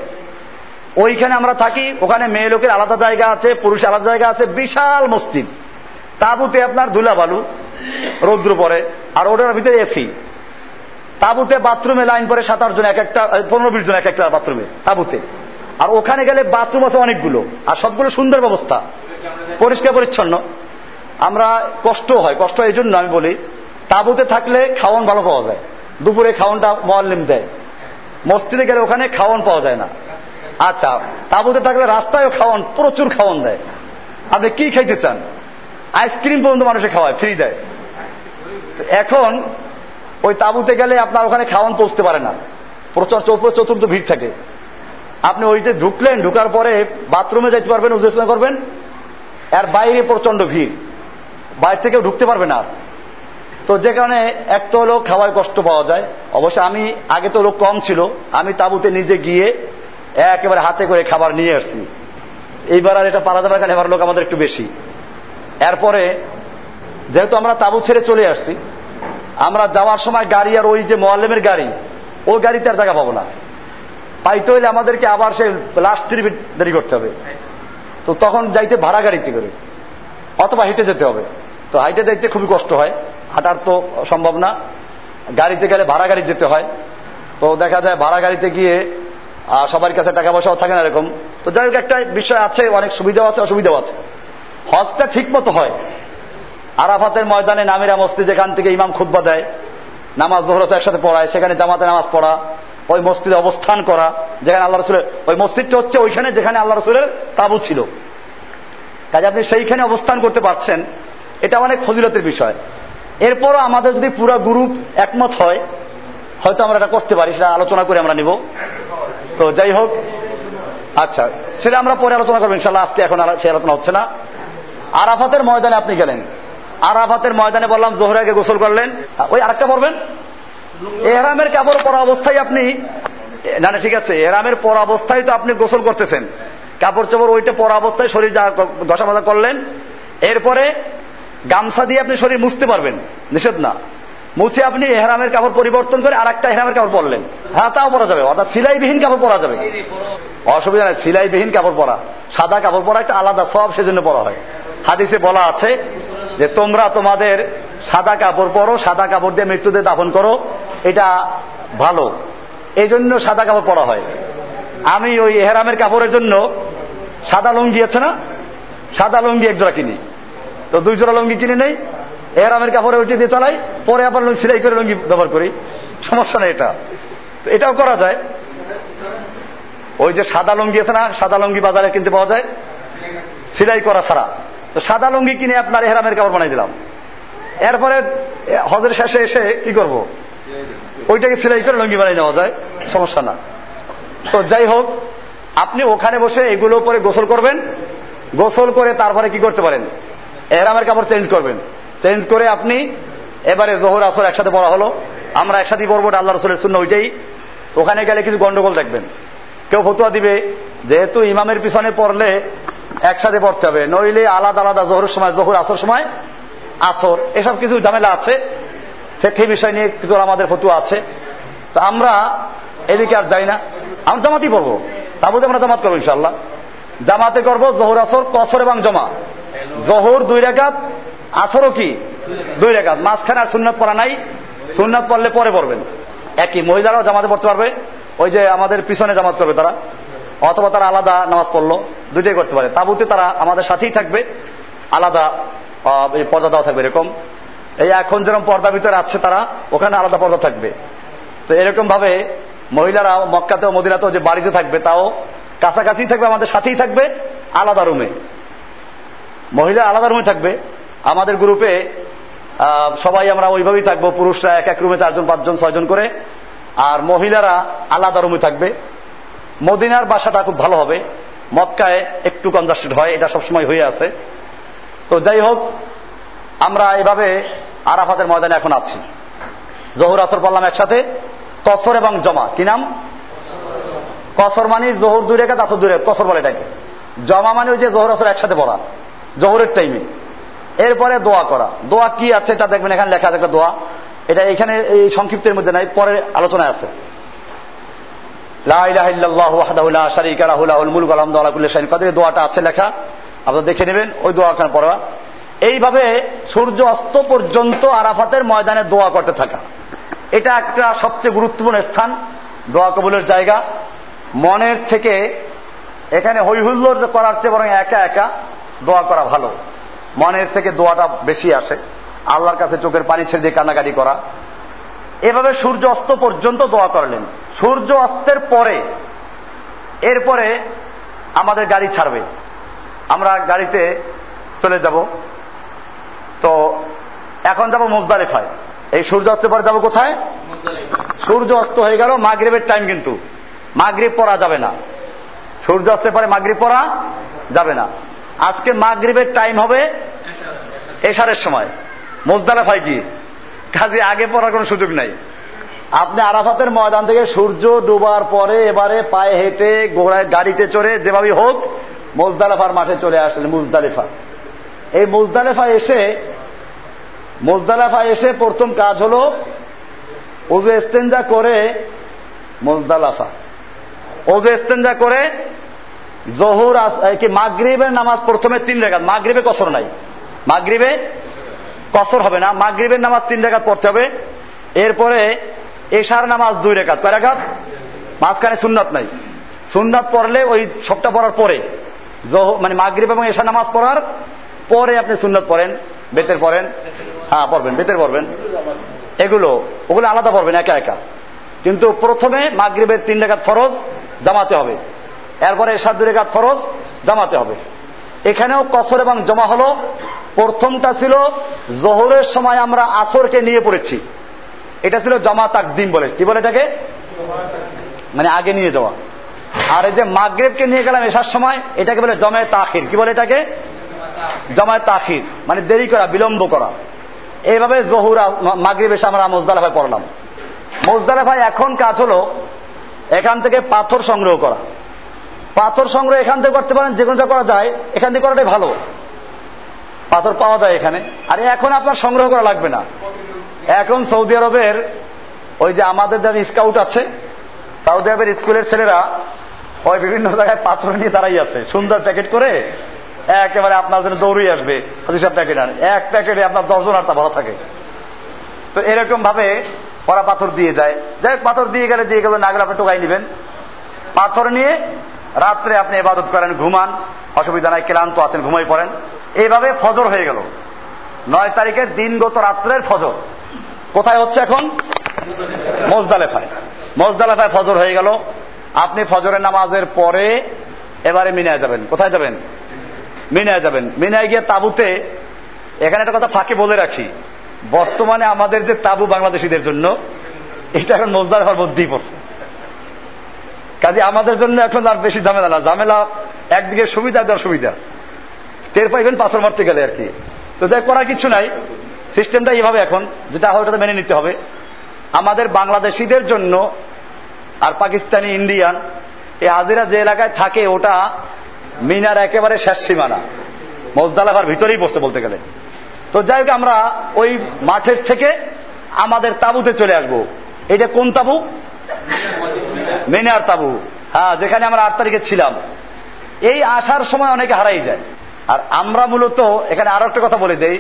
ওইখানে আমরা থাকি, ওখানে মেয়ে লোকের আলাদা জায়গা আছে, পুরুষ আলাদা জায়গা আছে, বিশাল মসজিদ। তাবুতে আপনার ধুলা বালু রৌদ্র পরে আর ওটার ভিতরে এসি। তাবুতে বাথরুমে লাইন পরে সাত জন, এক একটা পনেরো, বিশ জন এক একটা বাথরুমে, তাবুতে। আর ওখানে গেলে বাথরুম আছে অনেকগুলো, আর সবগুলো সুন্দর ব্যবস্থা। পরিষ্কার পরিচ্ছন্ন। আমরা কষ্ট হয়, কষ্ট এই জন্য আমি বলি, তাবুতে থাকলে খাওয়ান ভালো পাওয়া যায়। দুপুরে খাওয়ানটা মোয়াল্লিম দেয়। মসজিদে গেলে ওখানে খাওয়ান পাওয়া যায় না। আচ্ছা তাবুতে থাকলে রাস্তায়ও খাওয়ান প্রচুর খাওয়ান দেয়। আপনি কি খাইতে চান? আইসক্রিম পর্যন্ত মানুষে খাওয়ায়, ফ্রি দেয়। এখন ওই তাবুতে গেলে আপনার ওখানে খাওয়ান পৌঁছতে পারে না। প্রচুর চতুর্থ ভিড় থাকে। আপনি ওইতে ঢুকলেন, ঢুকার পরে বাথরুমে যাইতে পারবেন উদ্দেশ্য করবেন আর বাইরে প্রচণ্ড ভিড়। বাইরে থেকেও ঢুকতে পারবে না তো যে কারণে এক তো লোক খাওয়ায় কষ্ট পাওয়া যায়। অবশ্য আমি, আগে তো লোক কম ছিল। আমি তাবুতে নিজে গিয়ে একেবারে হাতে করে খাবার নিয়ে আসছি। এইবার আর এটা পারা যাবে এবার লোক আমাদের একটু বেশি। এরপরে যেহেতু আমরা তাবু ছেড়ে চলে আসছি, আমরা যাওয়ার সময় গাড়ি আর ওই যে মোয়াল্লেমের গাড়ি ওই গাড়িতে আর জায়গা পাবো না। পাইতে হইলে আমাদেরকে আবার সে লাস্ট দেরি করতে হবে। তো তখন যাইতে ভাড়া গাড়িতে করে। অথবা হেঁটে যেতে হবে। তো হাইটে যাইতে খুবই কষ্ট হয়। হাঁটার তো সম্ভব না। গাড়িতে গেলে ভাড়া গাড়ি যেতে হয়। তো দেখা যায় ভাড়া গাড়িতে গিয়ে সবার কাছে টাকা পয়সাও থাকে না এরকম। তো যাই হোক, একটা বিষয় আছে, অনেক সুবিধাও আছে, অসুবিধাও আছে। হজটা ঠিক মতো হয়। আরাফাতের ময়দানে নামিরা মসজিদ, যেখান থেকে ইমাম খুদ্া দেয়, নামাজ জোহরস একসাথে পড়ায়, সেখানে জামাতে নামাজ পড়া। ওই মসজিদে অবস্থান করা, যেখানে আল্লাহ রসুলের, ওই মসজিদটা হচ্ছে ওইখানে যেখানে আল্লাহ রসুলের তাবু ছিল। কাজে আপনি সেইখানে অবস্থান করতে পারছেন, এটা অনেক ফজিলতের বিষয়। এরপরও আমাদের যদি পুরো গ্রুপ একমত হয়, হয়তো আমরা এটা করতে পারি, সেটা আলোচনা করে আমরা নিব। তো যাই হোক আচ্ছা সেটা আমরা পরে আলোচনা করব ইনশাল্লাহ আজকে এখন সে আলোচনা হচ্ছে না। আরাফাতের ময়দানে আপনি গেলেন। আরাফাতের ময়দানে বললাম, জোহরাকে গোসল করলেন। ওই আরেকটা বলবেন এহরামের কাপড় পরা অবস্থায় আপনি, না না, ঠিক আছে, এহরামের পরা অবস্থায় তো আপনি গোসল করতেছেন। কাপড় চোপড় ওইটা পরা অবস্থায় শরীর ঘষা মাজা করলেন, এরপরে গামছা দিয়ে আপনি শরীর মুছতে পারবেন, নিষেধ না। মুছে আপনি এহরামের কাপড় পরিবর্তন করে আর একটা এহরামের কাপড় পরলেন। হ্যাঁ তাও পরা যাবে, অর্থাৎ সিলাইবিহীন কাপড় পরা যাবে। অসুবিধা নেই, সিলাইবিহীন কাপড় পরা, সাদা কাপড় পরা একটা আলাদা সব সেজন্য পরা হয়। হাদিসে বলা আছে যে তোমরা তোমাদের সাদা কাপড় পরো, সাদা কাপড় দিয়ে মৃত্যুদের দাফন করো, এটা ভালো। এই জন্য সাদা কাপড় পরা হয়। আমি ওই এহরামের কাপড়ের জন্য সাদা লুঙ্গি, আছে না? সাদা লুঙ্গি এক জোড়া কিনি। তো দুই জোড়া লুঙ্গি কিনে নেই, এহরামের কাপড়ে উঠে দিয়ে চালাই, পরে আবার সিলাই করে লুঙ্গি ব্যবহার করি। সমস্যা নেই এটা। তো এটাও করা যায়। ওই যে সাদা লুঙ্গি আছে না, সাদা লুঙ্গি বাজারে কিনতে পাওয়া যায়। সিলাই করা ছাড়া। তো সাদা লুঙ্গি কিনে আপনার এহরামের কাপড় বানাই দিলাম। এরপরে হজের শেষে এসে কি করব? ওইটাকে সেলাই করে লুঙ্গি বানাই নেওয়া যায়, সমস্যা না। তো যাই হোক, আপনি ওখানে বসে এগুলো পরে গোসল করবেন, গোসল করে তারপরে কি করতে পারেন? এরামের কাপড় চেঞ্জ করবেন। চেঞ্জ করে আপনি এবারে জোহর আসর একসাথে পড়া হলো, আমরা একসাথে পড়ব আল্লাহ রসুলের শূন্য ওইটাই। ওখানে গেলে কিছু গন্ডগোল দেখবেন। কেউ ফতুয়া দিবে, যেহেতু ইমামের পিছনে পড়লে একসাথে পড়তে হবে, নইলে আলাদা আলাদা জোহরের সময়, জোহর আসর সময় আসর, এসব কিছু ঝামেলা আছে। সেই বিষয় নিয়ে কিছু আমাদের ফতুয়া আছে। তো আমরা এদিকে আর যাই না। আমরা জামাতই পড়ব। তাবুতে আমরা জামাত করব ইনশাল্লাহ জামাতে করব জোহর আসর, কসর এবং জমা। জোহর দুই রেখাত, আসরও কি? দুই রেখাত। মাঝখানে আর সুন্নাত পড়া নাই। সুন্নাত পড়লে পরে পড়বেন। একই মহিলারাও জামাতে পড়তে পারবে। ওই যে আমাদের পিছনে জামাত করবে তারা। অথবা তারা আলাদা নামাজ পড়ল। দুইটাই করতে পারে। তাবুতে তারা আমাদের সাথেই থাকবে। আলাদা পর্দা দেওয়া থাকবে এরকম। এই এখন যেরকম পর্দার ভিতরে আছে তারা, ওখানে আলাদা পর্দা থাকবে। তো এরকম ভাবে মহিলারা মক্কাতেও মদিনাতেও যে বাড়িতে থাকবে তাও কাছাকাছি থাকবে, আমাদের সাথেই থাকবে, আলাদা রুমে মহিলা আলাদা রুমে থাকবে। আমাদের গ্রুপে সবাই আমরা ওইভাবেই থাকব, পুরুষরা এক এক রুমে চারজন, পাঁচজন, ছয়জন করে। আর মহিলারা আলাদা রুমে থাকবে। মদিনার বাসাটা খুব ভালো হবে। মক্কায় একটু কনজাস্টেড হয়, এটা সবসময় হয়ে আছে। তো যাই হোক, আমরা এভাবে আরাফাতের ময়দানে এখন আছি। জহুর আসর পড়লাম একসাথে। কসর এবং জমা, কি নাম? কসর মানে জোহর দুই রেখা আসর দুই রেখা কসর বলে এটাকে। জমা মানে ওই যে জোহর আসর একসাথে পড়া, জোহরের টাইমে এরপরে দোয়া করা। দোয়া কি আছে এটা দেখবেন, এখানে লেখা আছে একটা দোয়া। এটা এখানে এই সংক্ষিপ্তের মধ্যে নাই পরে আলোচনায় আছে। দোয়াটা আছে লেখা। আপনারা দেখে নেবেন, ওই দোয়া পড়া। এইভাবে সূর্য অস্ত পর্যন্ত আরাফাতের ময়দানে দোয়া করতে থাকা। এটা একটা সবচেয়ে গুরুত্বপূর্ণ স্থান, দোয়া কবুলের জায়গা। মনের থেকে এখানে হৈহুল্লোর করার চেয়ে বরং একা একা দোয়া করা ভালো। মনের থেকে দোয়াটা বেশি আসে। আল্লাহর কাছে চোখের পানি ছেড়ে দিয়ে কান্নাকাটি করা। এভাবে সূর্য অস্ত পর্যন্ত দোয়া করলেন। সূর্য অস্তের পরে, এরপরে আমাদের গাড়ি ছাড়বে। আমরা গাড়িতে চলে যাব। তো এখন যাব মুজদালিফায়। এই সূর্য অস্তের পরে যাব কোথায়? সূর্য অস্ত হয়ে গেল মাগরীবের টাইম কিন্তু। মাগরীব পড়া যাবে না। সূর্য অস্তের পরে মাগরীব পড়া যাবে না। আজকে মাগরীবের টাইম হবে এশারের সময়। মোজদালাফায় গিয়ে। কাজে আগে পড়ার কোনো সুযোগ নাই। আপনি আরাফাতের ময়দান থেকে সূর্য ডুবার পরে এবারে পায়ে হেঁটে গোড়ায় গাড়িতে চড়ে যেভাবে হোক মোজদালেফার মাঠে চলে আসলেন, মুজদালেফা। এই মুজদালেফা এসে, মোজদালেফা এসে প্রথম কাজ হল ওজু এস্তেঞ্জা করে মোজদালাফা। ওজু এস্তেঞ্জা করে জহুর কি, মাগরীবের নামাজ প্রথমে তিন রেখাত। মাগরীবে কসর নাই। মাগরীবে কসর হবে না, মাগরীবের নামাজ তিন রেখাত পড়তে হবে। এরপরে এশার নামাজ দুই রেখাত। কয় রেখাত? মাঝখানে সুন্নাত নাই। সুন্নাত পড়লে ওই সবটা পড়ার পরে মানে মাগরীব এবং এশা নামাজ পড়ার পরে আপনি সুন্নত পড়েন, বেতের পড়েন হ্যাঁ পড়বেন, বেতের পড়বেন। এগুলো, ওগুলো আলাদা পড়বেন, একা একা। কিন্তু প্রথমে মাগরীবের তিন রেখাত ফরজ জামাতে হবে। এরপরে এশার দুই রেখাত ফরজ জামাতে হবে। এখানেও কসর এবং জমা হল। প্রথমটা ছিল জোহরের সময় আমরা আসরকে নিয়ে পড়েছি। এটা ছিল জমা তাকদিম বলে। কি বলে এটাকে? মানে আগে নিয়ে যাওয়া। আর এই যে মাগরেবকে নিয়ে গেলাম এসার সময়, এটাকে বলে জমায় তাখির। কি বলে এটাকে? জমায় তাখির। মানে দেরি করা, বিলম্ব করা। এইভাবে জহুর মাগরীব এসে আমরা মোজদালাফায় পড়লাম। মোজদালাফায় এখন কাজ হলো এখান থেকে পাথর সংগ্রহ করা। পাথর সংগ্রহ এখান থেকে করতে পারেন যে কোনোটা করা যায়, এখান থেকে করাটাই ভালো। পাথর পাওয়া যায় এখানে। আর এখন আপনার সংগ্রহ করা লাগবে না। এখন সৌদি আরবের ওই যে আমাদের যারা স্কাউট আছে, সৌদি আরবের স্কুলের ছেলেরা ওই বিভিন্ন জায়গায় পাথর নিয়ে দাঁড়াই আছে। সুন্দর প্যাকেট করে একেবারে আপনার জন্য দৌড়ই আসবে। সব প্যাকেট আনে এক প্যাকেটে আপনার দশজন আটটা ভালো থাকে। তো এরকম ভাবে ওরা পাথর দিয়ে যায়। যাই পাথর দিয়ে গেলে দিয়ে গেলে না গেলে আপনি টোকাই নেবেন। পাথর নিয়ে রাত্রে আপনি এবাদত করেন, ঘুমান। অসুবিধা নাই, ক্লান্ত আছেন, ঘুমাই পড়েন। এইভাবে ফজর হয়ে গেল। নয় তারিখের দিনগত রাত্রের ফজর। কোথায় হচ্ছে এখন? মোজদালেফায়। মোজদালেফায় ফজর হয়ে গেল। আপনি ফজরের নামাজের পরে এবারে মিনায় যাবেন। কোথায় যাবেন? মিনায় যাবেন। মিনায় গিয়ে তাবুতে, এখানে একটা কথা ফাঁকে বলে রাখি, বর্তমানে আমাদের যে তাবু বাংলাদেশিদের জন্য, এটা এখন মোজদালেফার মধ্যেই পড়ছে। কাজে আমাদের জন্য এখন আর বেশি ঝামেলা না। ঝামেলা একদিকে সুবিধা দেওয়ার সুবিধা টের পাইবেন পাথর মারতে গেলে আর কি। তো যাই করার কিছু নাই। সিস্টেমটা এইভাবে এখন, যেটা হয় ওটাতে মেনে নিতে হবে। আমাদের বাংলাদেশিদের জন্য আর পাকিস্তানি ইন্ডিয়ান, এই হাজিরা যে এলাকায় থাকে, ওটা মিনার একেবারে শেষ সীমানা। মজদালাফার ভিতরেই বসতে বলতে গেলে। তো যাই হোক, আমরা ওই মাঠের থেকে আমাদের তাবুতে চলে আসব। এটা কোন তাবু? মিনার তাবু। হ্যাঁ যেখানে আমরা আট তারিখে ছিলাম। এই আসার সময় অনেকে হারাই যায়। আর আমরা মূলত, এখানে আরও একটা কথা বলে দেই।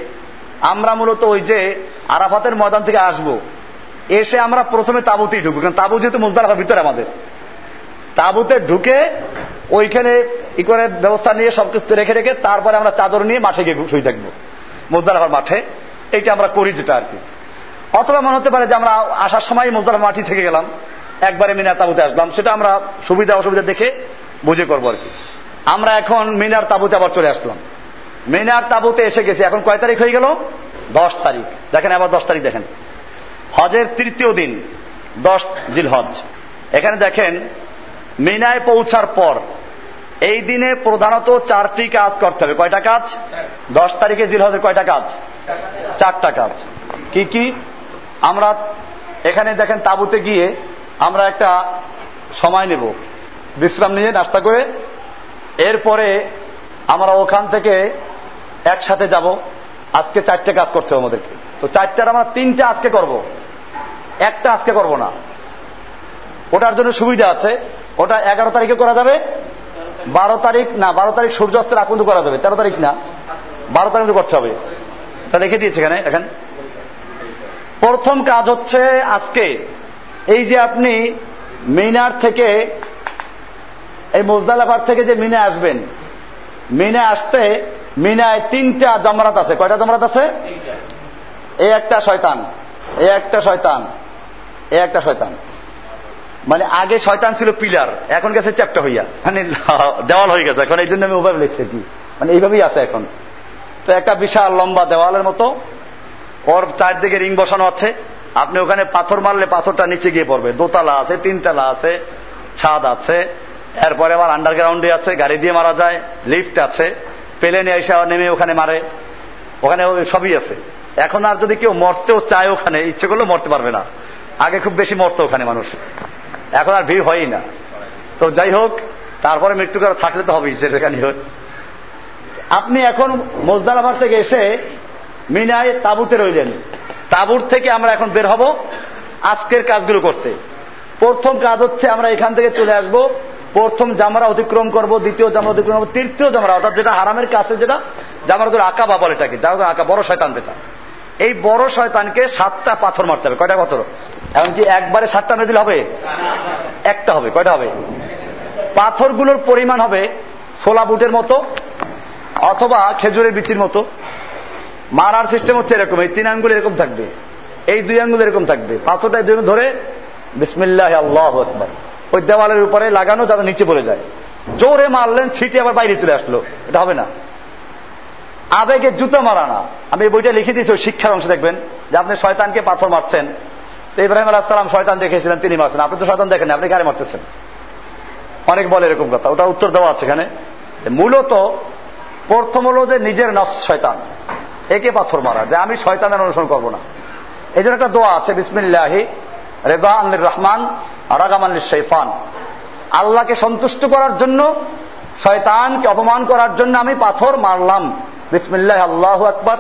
আমরা মূলত ওই যে আরাফাতের ময়দান থেকে আসব। এসে আমরা প্রথমে তাবুতেই ঢুকবো, কারণ তাবু যেহেতু মুজদালাফার ভিতরে আমাদের। তাবুতে ঢুকে ওইখানে ই করে ব্যবস্থা নিয়ে সবকিছু রেখে রেখে তারপরে আমরা চাদর নিয়ে মাঠে গিয়ে শুয়ে থাকব, মুজদালাফার মাঠে। এইটা আমরা করি যেটা আর কি। অথবা মনে হতে পারে যে আমরা আসার সময় মুজদালাফা মাটি থেকে গেলাম, একবারে মিনার তাবুতে আসলাম, সেটা আমরা সুবিধা অসুবিধা দেখে বুঝে করব আর কি। আমরা এখন মিনার তাবুতে আবার চলে আসলাম। মিনার তাবুতে এসে গেছি, এখন কয় তারিখ হয়ে গেল? দশ তারিখ। দেখেন, আবার দশ তারিখ দেখেন। হজের তৃতীয় দিন, দশ জিল হজ এখানে দেখেন, মিনায় পৌঁছার পর এই দিনে প্রধানত চারটি কাজ করতে হবে। কয়টা কাজ? দশ তারিখে জিল হজের কয়টা কাজ? চারটা কাজ। কি কি? আমরা এখানে দেখেন তাবুতে গিয়ে আমরা একটা সময় নেব। বিশ্রাম নিয়ে নাস্তা করে, এরপরে আমরা ওখান থেকে একসাথে যাব। আজকে চারটে কাজ করতে হবে আমাদেরকে। তো চারটার আমরা তিনটা আজকে করব। একটা আজকে করব না। ওটার জন্য সুবিধা আছে। ওটা এগারো তারিখে করা যাবে। বারো তারিখ না বারো তারিখ সূর্যাস্তের আগ করা যাবে। তেরো তারিখ না। বারো তারিখ করতে হবে। তা লিখে দিয়েছে এখানে এখন প্রথম কাজ হচ্ছে আজকে এই যে আপনি মিনার থেকে এই মোজদালাফার থেকে যে মিনে আসবেন মিনা আসতে মিনায় তিনটা জমরাত আছে। কয়টা জমরাত আছে? এই একটা শয়তান এই একটা শয়তান। এ একটা শয়তান। মানে আগে শয়তান ছিল পিলার, এখন গেছে চ্যাপ্টা হইয়া। মানে দেওয়াল হয়ে গেছে, এখন এই জন্য আমি ওভাবে লিখছি কি। মানে এইভাবেই আছে এখন। তো একটা বিশাল লম্বা দেওয়ালের মতো, ওর চারদিকে রিং বসানো আছে। আপনি ওখানে পাথর মারলে পাথরটা নিচে গিয়ে পড়বে। দোতলা আছে, তিনতলা আছে, ছাদ আছে, এরপরে আবার আন্ডারগ্রাউন্ডে আছে, গাড়ি দিয়ে মারা যায় লিফট আছে। প্লেনে এসে নেমে ওখানে মারে। ওখানে সবই আছে। এখন আর যদি কেউ মরতেও চায় ওখানে, ইচ্ছে করলেও মরতে পারবে না। আগে খুব বেশি মরতো ওখানে মানুষ। এখন আর ভিড় হয়ই না। তো যাই হোক, তারপরে মৃত্যু করা থাকলে তো হবেই সেখানে হোক। আপনি এখন মোজদারাবার থেকে এসে মিনায় তাবুতে রইলেন। তাবুর থেকে আমরা এখন বের হব আজকের কাজগুলো করতে। প্রথম কাজ হচ্ছে আমরা এখান থেকে চলে আসব। প্রথম জামারা অতিক্রম করব, দ্বিতীয় জামরা অতিক্রম করব, তৃতীয় জামারা, অর্থাৎ যেটা হারামের কাছে যেটা জামারাতুল আঁকা বা বলে এটাকে, জামারাতুল আঁকা বড় শয়তান যেটা। এই বড় শয়তানকে সাতটা পাথর মারতে হবে। কয়টা পাথর? এমনকি একবারে সাতটা মেরে দিলে হবে? একটা হবে। কয়টা হবে? পাথরগুলোর পরিমাণ হবে সোলা বুটের মতো অথবা খেজুরের বিচির মতো। মারার সিস্টেম হচ্ছে এরকম। এই তিন আঙ্গুল এরকম থাকবে। এই দুই আঙ্গুল এরকম থাকবে। পাথরটা দুই ধরে বিসমিল্লাহ, আল্লাহ আকবর। ওই দেওয়ালের উপরে লাগানো যাতে নিচে পড়ে যায়। জোরে মারলেন, ছিটে আবার বাইরে চলে আসলো। এটা হবে না। আবেগে জুতো মারা না। আমি এই বইটা লিখে দিয়েছি শিক্ষার অংশ দেখবেন, যে আপনি শয়তানকে পাথর মারছেন। তো ইব্রাহিম আলাহাম শয়তান দেখেছিলেন তিনি মারছেন। আপনি তো শয়তান দেখেন আপনি কারে মারতেছেন? অনেক বলে এরকম কথা ওটা উত্তর দেওয়া আছে এখানে। মূলত প্রথম হল যে নিজের নফস শয়তান। একে পাথর মারা, যে আমি শয়তানের অনুসরণ করব না। এই জন্য একটা দোয়া আছে, বিসমিল্লাহি রেজা আল্লির রহমান আরাগামান শৈফান আল্লাহকে সন্তুষ্ট করার জন্য, শয়তানকে অপমান করার জন্য আমি পাথর মারলাম। বিসমিল্লাহ আল্লাহ আকবর,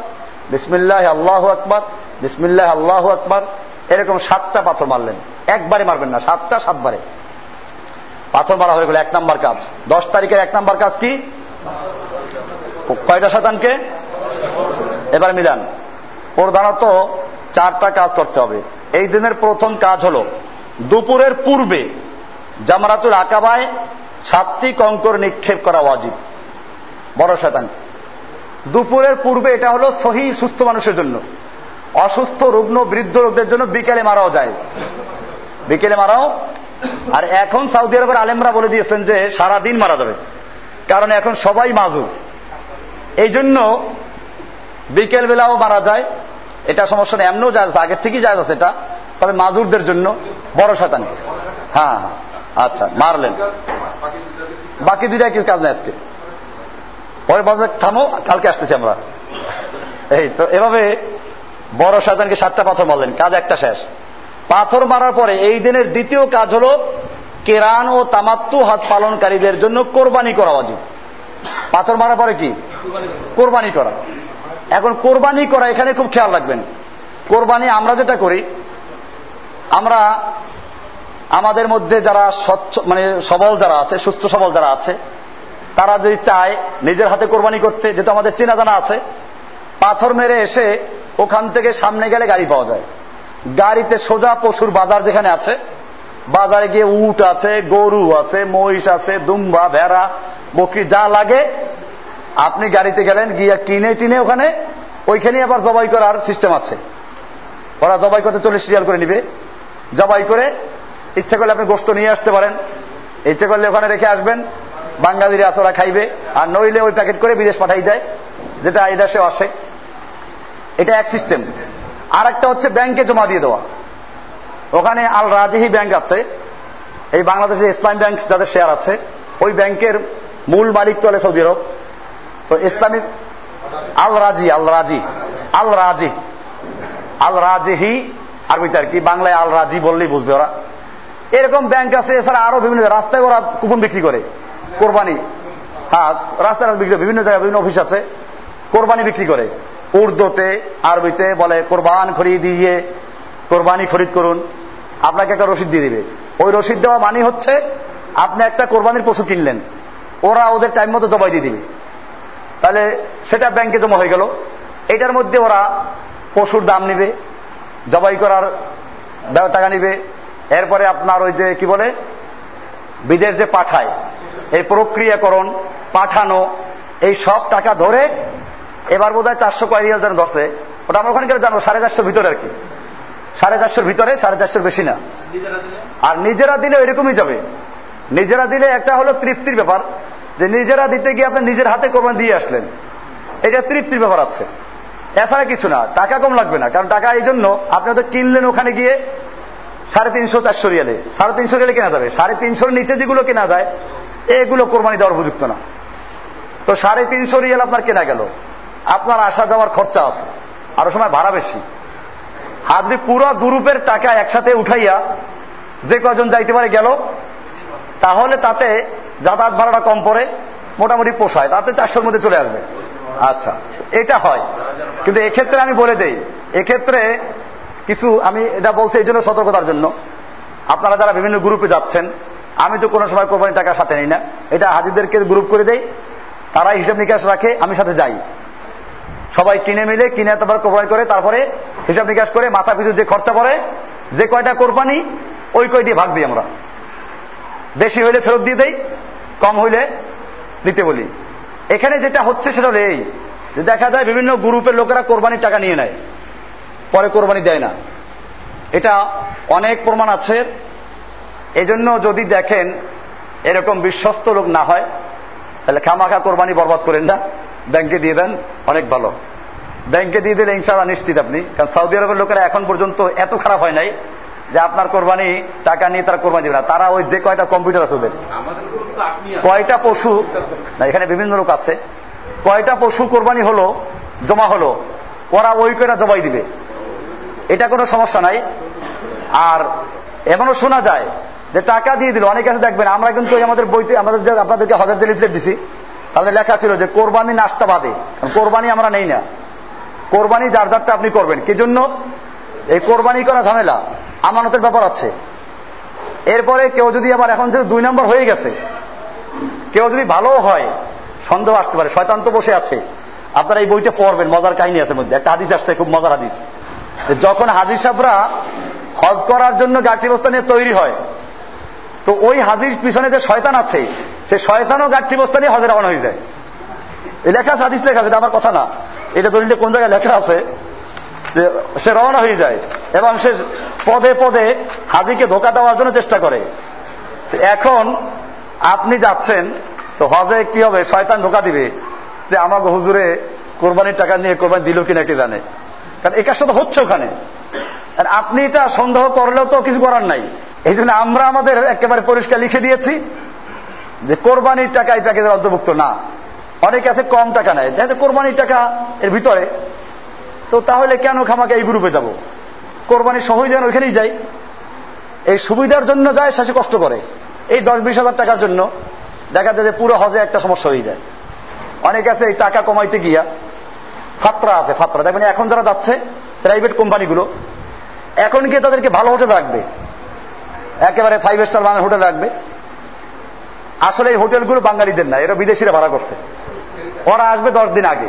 বিসমিল্লাহ আল্লাহ আকবর, বিসমিল্লাহ আল্লাহ আকবর, এরকম সাতটা পাথর মারলেন। একবারে মারবেন না, সাতটা সাতবারে। পাথর মারা হয়ে গেল এক নাম্বার কাজ। দশ তারিখের এক নাম্বার কাজ কি? কয়টা শতানকে এবার মিলান। প্রধানত চারটা কাজ করতে হবে। এই দিনের প্রথম কাজ হল, দুপুরের পূর্বে জামারাতুল আকাবায় সাতটি কঙ্কর নিক্ষেপ করা ওয়াজিব। বড় শতান দুপুরের পূর্বে এটা হলো সহি সুস্থ মানুষের জন্য। অসুস্থ, রুগ্ন, বৃদ্ধ লোকদের জন্য বিকেলে মারাও যায় বিকেলে মারাও। আর এখন সৌদি আরবের আলেমরা বলে দিয়েছেন যে সারা দিন মারা যাবে। কারণ এখন সবাই মাজুর। এই জন্য বিকেল বেলাও মারা যায়। এটা সমস্যা নেই। এমনও যায় আগের থেকেই যায় আছে এটা। তবে মাজুরদের জন্য বড় শতানকে হ্যাঁ হ্যাঁ। আচ্ছা মারলেন। বাকি দুইটা কি কাজ নেই আজকে? পরে বাজার থামো, কালকে আসতেছি আমরা। এই তো এভাবে বড় শয়তানকে সাতটা পাথর মারলেন, কাজ একটা শেষ। পাথর মারার পরে এই দিনের দ্বিতীয় কাজ হল কেরান ও তামাত্তু হাত পালনকারীদের জন্য কোরবানি করা উচিত। পাথর মারার পরে কি? কোরবানি করা। এখন কোরবানি করা, এখানে খুব খেয়াল রাখবেন। কোরবানি আমরা যেটা করি, আমরা আমাদের মধ্যে যারা স্বচ্ছ মানে সবল যারা আছে, সুস্থ সবল যারা আছে তারা যদি চায় নিজের হাতে কোরবানি করতে, যেহেতু আমাদের চেনা জানা আছে, পাথর মেরে এসে ওখান থেকে সামনে গেলে গাড়ি পাওয়া যায়। গাড়িতে সোজা পশুর বাজার যেখানে আছে, বাজারে গিয়ে উট আছে, গরু আছে, মহিষ আছে, দুম্বা, ভেড়া, বকরি, যা লাগে, আপনি গাড়িতে গেলেন, গিয়া কিনে টিনে ওখানে ওইখানে আবার জবাই করার সিস্টেম আছে। ওরা জবাই করতে চল্লিশ সিরিয়াল করে নিবে। জবাই করে ইচ্ছা করলে আপনি গোস্ত নিয়ে আসতে পারেন। ইচ্ছে করলে ওখানে রেখে আসবেন। বাঙালিরা আছে, ওরা খাইবে। আর নইলে ওই প্যাকেট করে বিদেশ পাঠাই দেয়, যেটা এই দেশে আসে। এটা এক সিস্টেম। আর একটা হচ্ছে ব্যাংকে জমা দিয়ে দেওয়া। ওখানে আল রাজিহি ব্যাংক আছে, এই বাংলাদেশের ইসলাম ব্যাংক যাদের শেয়ার আছে, ওই ব্যাংকের মূল মালিক তো সৌদি আরব। তো ইসলামিক আল রাজি আল রাজি আল রাজি, আল রাজিহি আরবিতে আর কি, বাংলায় আল রাজি বললেই বুঝবে ওরা। এরকম ব্যাংক আছে, এছাড়া আরও বিভিন্ন রাস্তায় ওরা কুপন বিক্রি করে। হ্যাঁ রাস্তায় বিক্রি বিভিন্ন জায়গায় বিভিন্ন অফিস আছে। কোরবানি বিক্রি করে। উর্দুতে, আরবিতে বলে, কোরবান খরিদ দিয়ে, কোরবানি খরিদ করুন। আপনাকে একটা রসিদ দিয়ে দিবে। ওই রসিদ দেওয়া মানে হচ্ছে, আপনি একটা কোরবানির পশু কিনলেন। ওরা ওদের টাইম মতো জবাই দিয়ে দিবে। তাহলে সেটা ব্যাংকে জমা হয়ে গেল। এটার মধ্যে ওরা পশুর দাম নিবে, জবাই করার টাকা নিবে। এরপরে আপনার ওই যে কি বলে বিদেশ যে পাঠায় এই প্রক্রিয়াকরণ পাঠানো এই সব টাকা ধরে এবার বোধ হয় চারশো কয় রিয়াল যেন ধরছে ওটা আমরা ওখানে জানব? সাড়ে চারশোর ভিতরে আর কি। সাড়ে চারশোর ভিতরে সাড়ে চারশোর বেশি না। আর নিজেরা দিলে এরকমই যাবে। নিজেরা দিলে একটা হলো তৃপ্তির ব্যাপার যে নিজেরা দিতে গিয়ে আপনি নিজের হাতে কোরবানি দিয়ে আসলেন। এটা তৃপ্তির ব্যাপার আছে। এছাড়া কিছু না টাকা কম লাগবে না কারণ টাকা এই জন্য আপনি হয়তো কিনলেন ওখানে গিয়ে সাড়ে তিনশো চারশো রিয়ালে। সাড়ে তিনশো রিয়ালে কেনা যাবে। সাড়ে তিনশোর নিচে যেগুলো কেনা যায় এগুলো কোরবানি দেওয়ার উপযুক্ত না। তো সাড়ে তিনশো রিয়াল আপনার কেনা গেল। আপনার আসা যাওয়ার খরচা আছে। আরও সময় ভাড়া বেশি। আর যদি পুরো গ্রুপের টাকা একসাথে উঠাইয়া যে কজন যাইতে পারে গেল, তাহলে তাতে যাতায়াত ভাড়াটা কম পড়ে, মোটামুটি পোষায়। তাতে চারশোর মধ্যে চলে আসবে। আচ্ছা এটা হয়। কিন্তু এক্ষেত্রে আমি বলে দেই, এক্ষেত্রে কিছু আমি এটা বলছি এই জন্য সতর্কতার জন্য। আপনারা যারা বিভিন্ন গ্রুপে যাচ্ছেন আমি তো কোনো সময় কোরবানির টাকা সাথে নিই না। এটা হাজিদেরকে গ্রুপ করে দেই। তারা হিসাব নিকাশ রাখে, আমি সাথে যাই। সবাই কিনে মিলে, কিনে তারপর কোরবানি করে, তারপরে হিসাব নিকাশ করে, মাথা পিছু যে খরচা পড়ে, যে কয়টা কোরবানি, ওই কয় দিয়ে ভাগ দিই আমরা। বেশি হইলে ফেরত দিয়ে দেই, কম হইলে দিতে বলি। এখানে যেটা হচ্ছে সেটা এই, যে দেখা যায় বিভিন্ন গ্রুপের লোকেরা কোরবানির টাকা নিয়ে নেয়, পরে কোরবানি দেয় না। এটা অনেক প্রমাণ আছে। এজন্য যদি দেখেন এরকম বিশ্বস্ত লোক না হয় তাহলে খামাখা কোরবানি বরবাদ করেন না। ব্যাংকে দিয়ে দেন অনেক ভালো। ব্যাংকে দিয়ে দিলে ইনশাল্লাহ নিশ্চিত আপনি। কারণ সৌদি আরবের লোকেরা এখন পর্যন্ত এত খারাপ হয় নাই যে আপনার কোরবানি টাকা নিয়ে তারা কোরবানি দেবে না। তারা ওই যে কয়টা কম্পিউটার আছে ওদের? কয়টা পশু? না এখানে বিভিন্ন লোক আছে। কয়টা পশু কোরবানি হলো জমা হলো ওরা ওই কয়টা জমাই দিবে? এটা কোনো সমস্যা নাই। আর এমনও শোনা যায় যে টাকা দিয়ে দিল, অনেক কাছে দেখবেন, আমরা কিন্তু আমাদের বইতে, আমাদের যে আপনাদেরকে হাজার যে লিফলেট দিছি, তাদের লেখা ছিল যে কোরবানি নাস্তা বাদে। কোরবানি আমরা নেই না। কোরবানি যার যারটা আপনি করবেন। কি জন্য? এই কোরবানি করা ঝামেলা। আমানতের ব্যাপার আছে। এরপরে কেউ যদি আবার এখন যে দুই নম্বর হয়ে গেছে, কেউ যদি ভালো হয়, সন্দেহ আসতে পারে। শয়তান তো বসে আছে। আপনারা এই বইটা পড়বেন, মজার কাহিনী আছে মধ্যে। একটা হাদিস আসছে, খুব মজার হাদিস। যখন হাজির সাহরা হজ করার জন্য গাঠি বস্তা নিয়ে তৈরি হয় তো ওই হাজির পিছনে যে শয়তান আছে, সে শয়তানও গাঠি নিয়ে হজে রওনা হয়ে যায়। লেখা আছে, হাদিস লেখা আছে আমার কথা না। এটা দলিলটা কোন জায়গায় লেখা আছে যে সে রওনা হয়ে যায় এবং সে পদে পদে হাজিকে ধোকা দেওয়ার জন্য চেষ্টা করে। এখন আপনি যাচ্ছেন, তো হজে কি হবে? শয়তান ধোকা দিবে যে আমাকে হুজুরে কোরবানির টাকা নিয়ে কোরবানি দিল কিনা কে জানে। কারণ এই কাজটা তো হচ্ছে ওখানে। আর আপনি এটা সন্দেহ করলেও তো কিছু করার নাই। এই জন্য আমরা আমাদের একেবারে পরিষ্কার লিখে দিয়েছি যে কোরবানির টাকা এই প্যাকেজের অন্তর্ভুক্ত না। অনেকে আছে কম টাকা নেয়। দেখে কোরবানির টাকা এর ভিতরে, তো তাহলে কেন খামাকে এই গ্রুপে যাব? কোরবানি সহজ যেন ওইখানেই যাই এই সুবিধার জন্য যায় শেষে কষ্ট করে। এই দশ বিশ হাজার টাকার জন্য দেখা যায় যে পুরো হজে একটা সমস্যা হয়ে যায়। অনেকে আছে এই টাকা কমাইতে গিয়া ফাত্রা আছে, ফাত্রা। দেখবেন এখন যারা যাচ্ছে প্রাইভেট কোম্পানিগুলো, এখন গিয়ে তাদেরকে ভালো হোটেল রাখবে। একেবারে ফাইভ স্টার বাংলা হোটেল রাখবে। আসলে এই হোটেলগুলো বাঙালিদের না এরা বিদেশিরা ভাড়া করছে। ওরা আসবে দশ দিন আগে।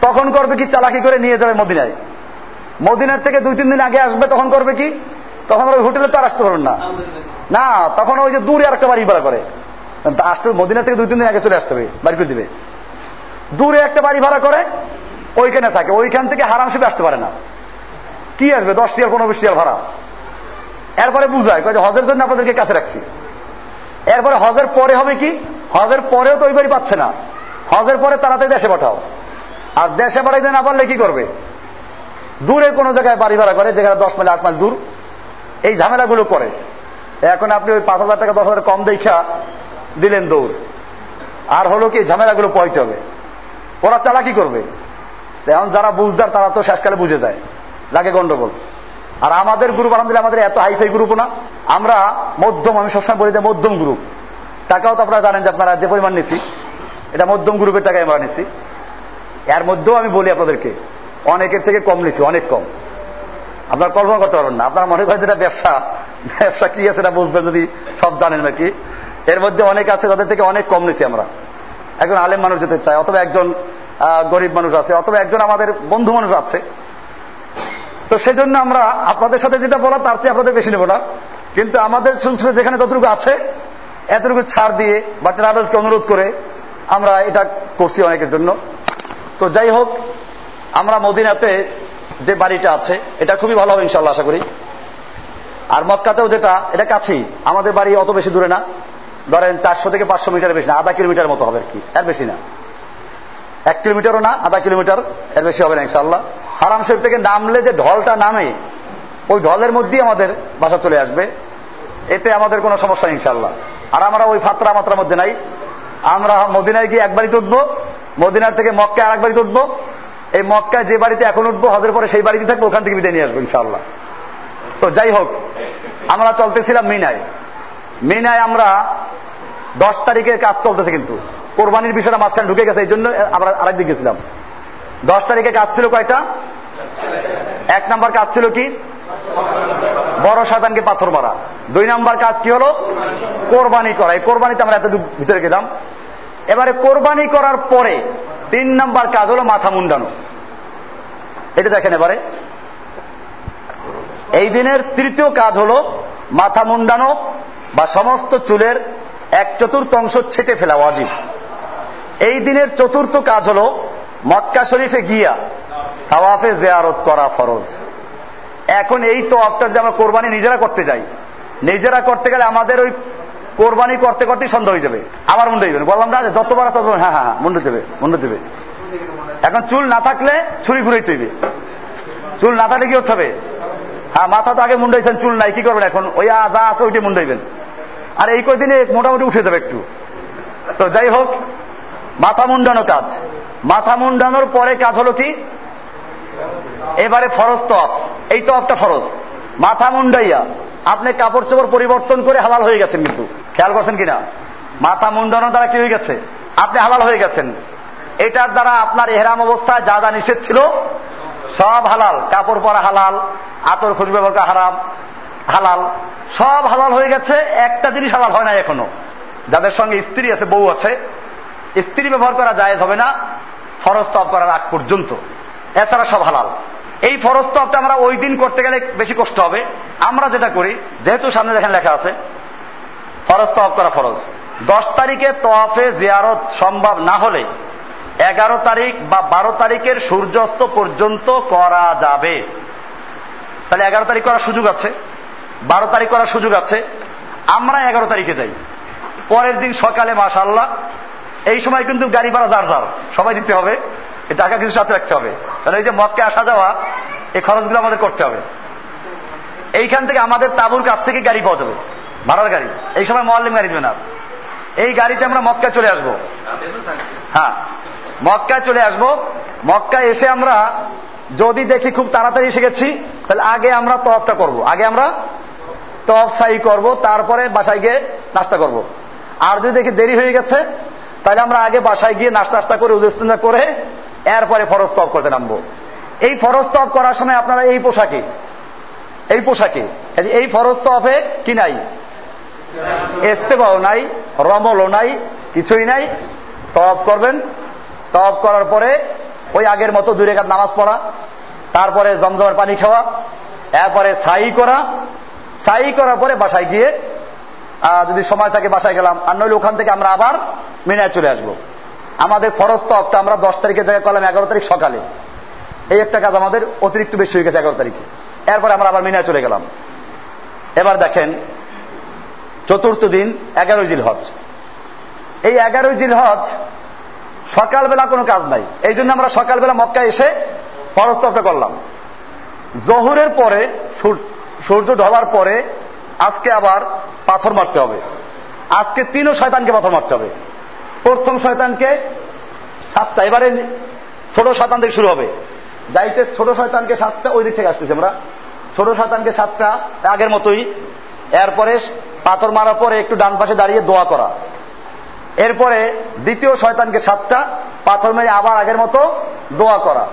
তখন করবে কি চালাকি করে নিয়ে যাবে মদিনায়। মদিনার থেকে দুই তিন দিন আগে আসবে তখন করবে কি? তখন ওই হোটেলে তো আর আসতে পারবেন না। না তখন ওই যে দূরে আরেকটা বাড়ি ভাড়া করে। আসতে মদিনা থেকে দুই তিন দিন আগে চলে আসতে হবে বাড়ি করে দিবে। দূরে একটা বাড়ি ভাড়া করে ওইখানে থাকে। ওইখান থেকে হারাম আসতে পারে না। কি আসবে? দশ টিয়ার পনেরো বিশ টিয়ার ভাড়া। এরপরে বুঝায় হজের জন্য আপনাদেরকে কাছে রাখছি। এরপরে হজের পরে হবে কি? হজের পরেও তো ওই বাড়ি পাচ্ছে না। হজের পরে তাড়াতাড়ি দেশে পাঠাও। আর দেশে পাঠাইতে না পারলে কি করবে? দূরে কোনো জায়গায় বাড়ি ভাড়া করে, যেখানে দশ মাইল, আট মাইল দূর। এই ঝামেলাগুলো করে। এখন আপনি ওই পাঁচ হাজার টাকা, দশ হাজার কম দেখা দিলেন দৌড়। আর হলো কি, ঝামেলাগুলো পয়তে হবে। ওরা চালাকি করবে। এখন যারা বুঝদার, তারা তো শেষকালে বুঝে যায়। লাগে গন্ডগোল। আর আমাদের গ্রুপ আলহামদুলিল্লাহ আমাদের এত হাইফাই গ্রুপ না। আমরা মধ্যম, আমি সবসময় বলি যে মধ্যম গ্রুপ টাকাও তো আপনারা জানেন যে আপনারা যে পরিমাণ নিছি, এটা মধ্যম গ্রুপের টাকায় আমরা নিছি। এর মধ্যেও আমি বলি আপনাদেরকে, অনেকের থেকে কম নিছি, অনেক কম। আপনার কল্পনা করতে পারবেন না। আপনার মনে করেন যেটা ব্যবসা ব্যবসা কি আছে সেটা বুঝবেন যদি সব জানেন নাকি। এর মধ্যে অনেক আছে তাদের থেকে অনেক কম নিছি আমরা। একজন আলেম মানুষ যেতে চায়, অথবা একজন গরিব মানুষ আছে, অথবা একজন আমাদের বন্ধু মানুষ আছে। তো সেজন্য আমরা আপনাদের সাথে যেটা বলা তার চেয়ে আপনাদের বেশি নেব না। কিন্তু আমাদের সংস্কৃতি যেখানে যতটুকু আছে, এতটুকু ছাড় দিয়ে বা ট্রাভেলসকে অনুরোধ করে আমরা এটা করছি অনেকের জন্য। তো যাই হোক, আমরা মদিনাতে যে বাড়িটা আছে, এটা খুবই ভালো হবে ইনশাল্লাহ আশা করি। আর মক্কাতেও যেটা, এটা কাছেই। আমাদের বাড়ি অত বেশি দূরে না। ধরেন চারশো থেকে পাঁচশো মিটার বেশি না, আধা কিলোমিটার মতো হবে আর কি আর বেশি না। এক কিলোমিটারও না, আধা কিলোমিটার, এর বেশি হবে না ইনশাল্লাহ হারাম শরীফ থেকে নামলে যে ঢলটা নামে, ওই ঢলের মধ্যেই আমাদের বাসা চলে আসবে। এতে আমাদের কোনো সমস্যা ইনশাল্লাহ আর আমরা ওই ফাত্রা মাত্রার মধ্যে নাই। আমরা মদিনায় গিয়ে এক বাড়িতে উঠবো, মদিনার থেকে মক্কায় আর এক উঠবো। এই মক্কায় যে বাড়িতে এখন উঠবো, হজের পরে সেই বাড়িতে থাকব, ওখান থেকে বিদায় নিয়ে আসব ইনশাল্লাহ তো যাই হোক, আমরা চলতেছিলাম মিনায়। মিনায় আমরা দশ তারিখের কাজ চলতেছে কিন্তু। কোরবানির বিষয়টা মাঝখানে ঢুকে গেছে, এই জন্য আমরা আরেক দিকে গেছিলাম। দশ তারিখে কাজ ছিল কয়টা? এক নাম্বার কাজ ছিল কি? বড় শয়তানকে পাথর মারা। দুই নাম্বার কাজ কি হলো? কোরবানি করা। এই কোরবানিতে আমরা এত ভিতরে গেলাম। এবারে কোরবানি করার পরে তিন নাম্বার কাজ হলো মাথা মুন্ডানো। এটা দেখেন এবারে। এই দিনের তৃতীয় কাজ হলো মাথা মুন্ডানো বা সমস্ত চুলের এক চতুর্থাংশ ছেটে ফেলা, ওয়াজিব। এই দিনের চতুর্থ কাজ হলো মক্কা শরীফে গিয়া তাওয়াফে জেয়ারত করা ফরজ। এখন এই তো আফটার যে আমরা কোরবানি নিজেরা করতে যাই, নিজেরা করতে গেলে আমাদের ওই কোরবানি করতে করতেই সন্দেহ হয়ে যাবে। আমার মুন্ডে যাবে বললাম, না, যতবার আছে হ্যাঁ হ্যাঁ মুন্ডে যাবে মুন্ডে যাবে এখন চুল না থাকলে ছুরি ঘুরেই তৈবে চুল না থাকলে কি হতে হবে? হ্যাঁ মাথা তো আগে মুন্ডাইছেন চুল নাই, কি করবেন এখন? ওই যা আছে ওইটি মুন্ডাইবেন আর এই কদিনে মোটামুটি উঠে যাবে একটু। তো যাই হোক মাথা মুন্ডানো কাজ। মাথা মুন্ডানোর পরে কাজ হলো কি? এবারে ফরজ তপ এই তপটা ফরজ। মাথা মুন্ডাইয়া। আপনি কাপড় চোপড় পরিবর্তন করে হালাল হয়ে গেছেন কিন্তু। খেয়াল করছেন কিনা? মাথা মুন্ডানোর দ্বারা কি হয়ে গেছে? আপনি হালাল হয়ে গেছেন। এটার দ্বারা আপনার এহরাম অবস্থায় যা যা নিষেধ ছিল, সব হালাল। কাপড় পরা হালাল, আতর খুঁজবে ব্যবহার হারাম, হালাল। সব হালাল হয়ে গেছে, একটা জিনিস হালাল হয় না এখনও। যাদের সঙ্গে স্ত্রী আছে, বউ আছে স্ত্রী ব্যবহার করা যায় হবে না, ফরজ করার আগ পর্যন্ত। এছাড়া সব হালাল। এই ফরজ আমরা ওই দিন করতে গেলে বেশি কষ্ট হবে। আমরা যেটা করি, যেহেতু সামনে দেখেন লেখা আছে, ফরজ তপ করা ফরজ। দশ তারিখে তফে জিয়ারত সম্ভব না হলে এগারো তারিখ বা বারো তারিখের সূর্যাস্ত পর্যন্ত করা যাবে। তাহলে এগারো তারিখ করার সুযোগ আছে, বারো তারিখ করার সুযোগ আছে। আমরা এগারো তারিখে যাই। পরের দিন সকালে মাসাল্লাহ এই সময় কিন্তু গাড়ি ভাড়া যার যার, সবাই দিতে হবে। টাকা কিছু সাথে রাখতে হবে। তাহলে এই যে মক্কে আসা যাওয়া, এই খরচগুলো আমাদের করতে হবে। এইখান থেকে আমাদের তাবুর কাছ থেকে গাড়ি পাওয়া যাবে, ভাড়ার গাড়ি। এই সময় মহাল্লিম গাড়ি দেবে না। এই গাড়িতে আমরা মক্কায় চলে আসব। হ্যাঁ মক্কায় চলে আসব। মক্কায় এসে আমরা যদি দেখি খুব তাড়াতাড়ি এসে গেছি, তাহলে আগে আমরা তফটা করব। আগে আমরা তফ সাই করব, তারপরে বাসায় গিয়ে নাস্তা করব। আর যদি দেখি দেরি হয়ে গেছে তাহলে আমরা আগে বাসায় গিয়ে নাস্তা নাস্তা করে উজস্তিনা করে এরপরে ফরজ করতে নামবো। এই ফরজ তফ করার সময় আপনারা এই পোশাকে এই পোশাকে, এই ফরজ তফে কি নাই? এস্তেবাও নাই, রমলও নাই, কিছুই নাই। তফ করবেন তফ করার পরে ওই আগের মতো দূরে কাত নামাজ পড়া, তারপরে জমজমের পানি খাওয়া, এরপরে সাই করা সাই করার পরে বাসায় গিয়ে যদি সময় থাকে বাসায় গেলাম। আর নইলে ওখান থেকে আমরা আবার মিনায় চলে আসব। আমাদের ফরজ তফটা আমরা দশ তারিখের জায়গায় করলাম এগারো তারিখ সকালে। এই একটা কাজ আমাদের অতিরিক্ত বেশি হয়ে গেছে এগারো তারিখে। এরপরে আমরা আবার মিনায় চলে গেলাম। এবার দেখেন, চতুর্থ দিন, এগারোই জিল হজ এই এগারোই জিল হজ সকালবেলা কোনো কাজ নাই। এই জন্য আমরা সকালবেলা মক্কা এসে ফরজ তফটা করলাম। জহুরের পরে সূর্য ঢলার পরে আজকে আবার পাথর মারতে হবে। আজকে তিনও শয়তানকে পাথর মারতে হবে। প্রথম শয়তানকে সাতটা, এবারে ছোট শয়তান থেকে শুরু হবে। যাইতে ছোট শয়তানকে সাতটা ওই দিক থেকে আসতেছি আমরা। ছোট শয়তানকে সাতটা আগের মতোই। এরপরে পাথর মারার পরে একটু ডান পাশে দাঁড়িয়ে দোয়া করা। এরপরে দ্বিতীয় শয়তানকে সাতটা পাথর মেরে আবার আগের মতো দোয়া করা।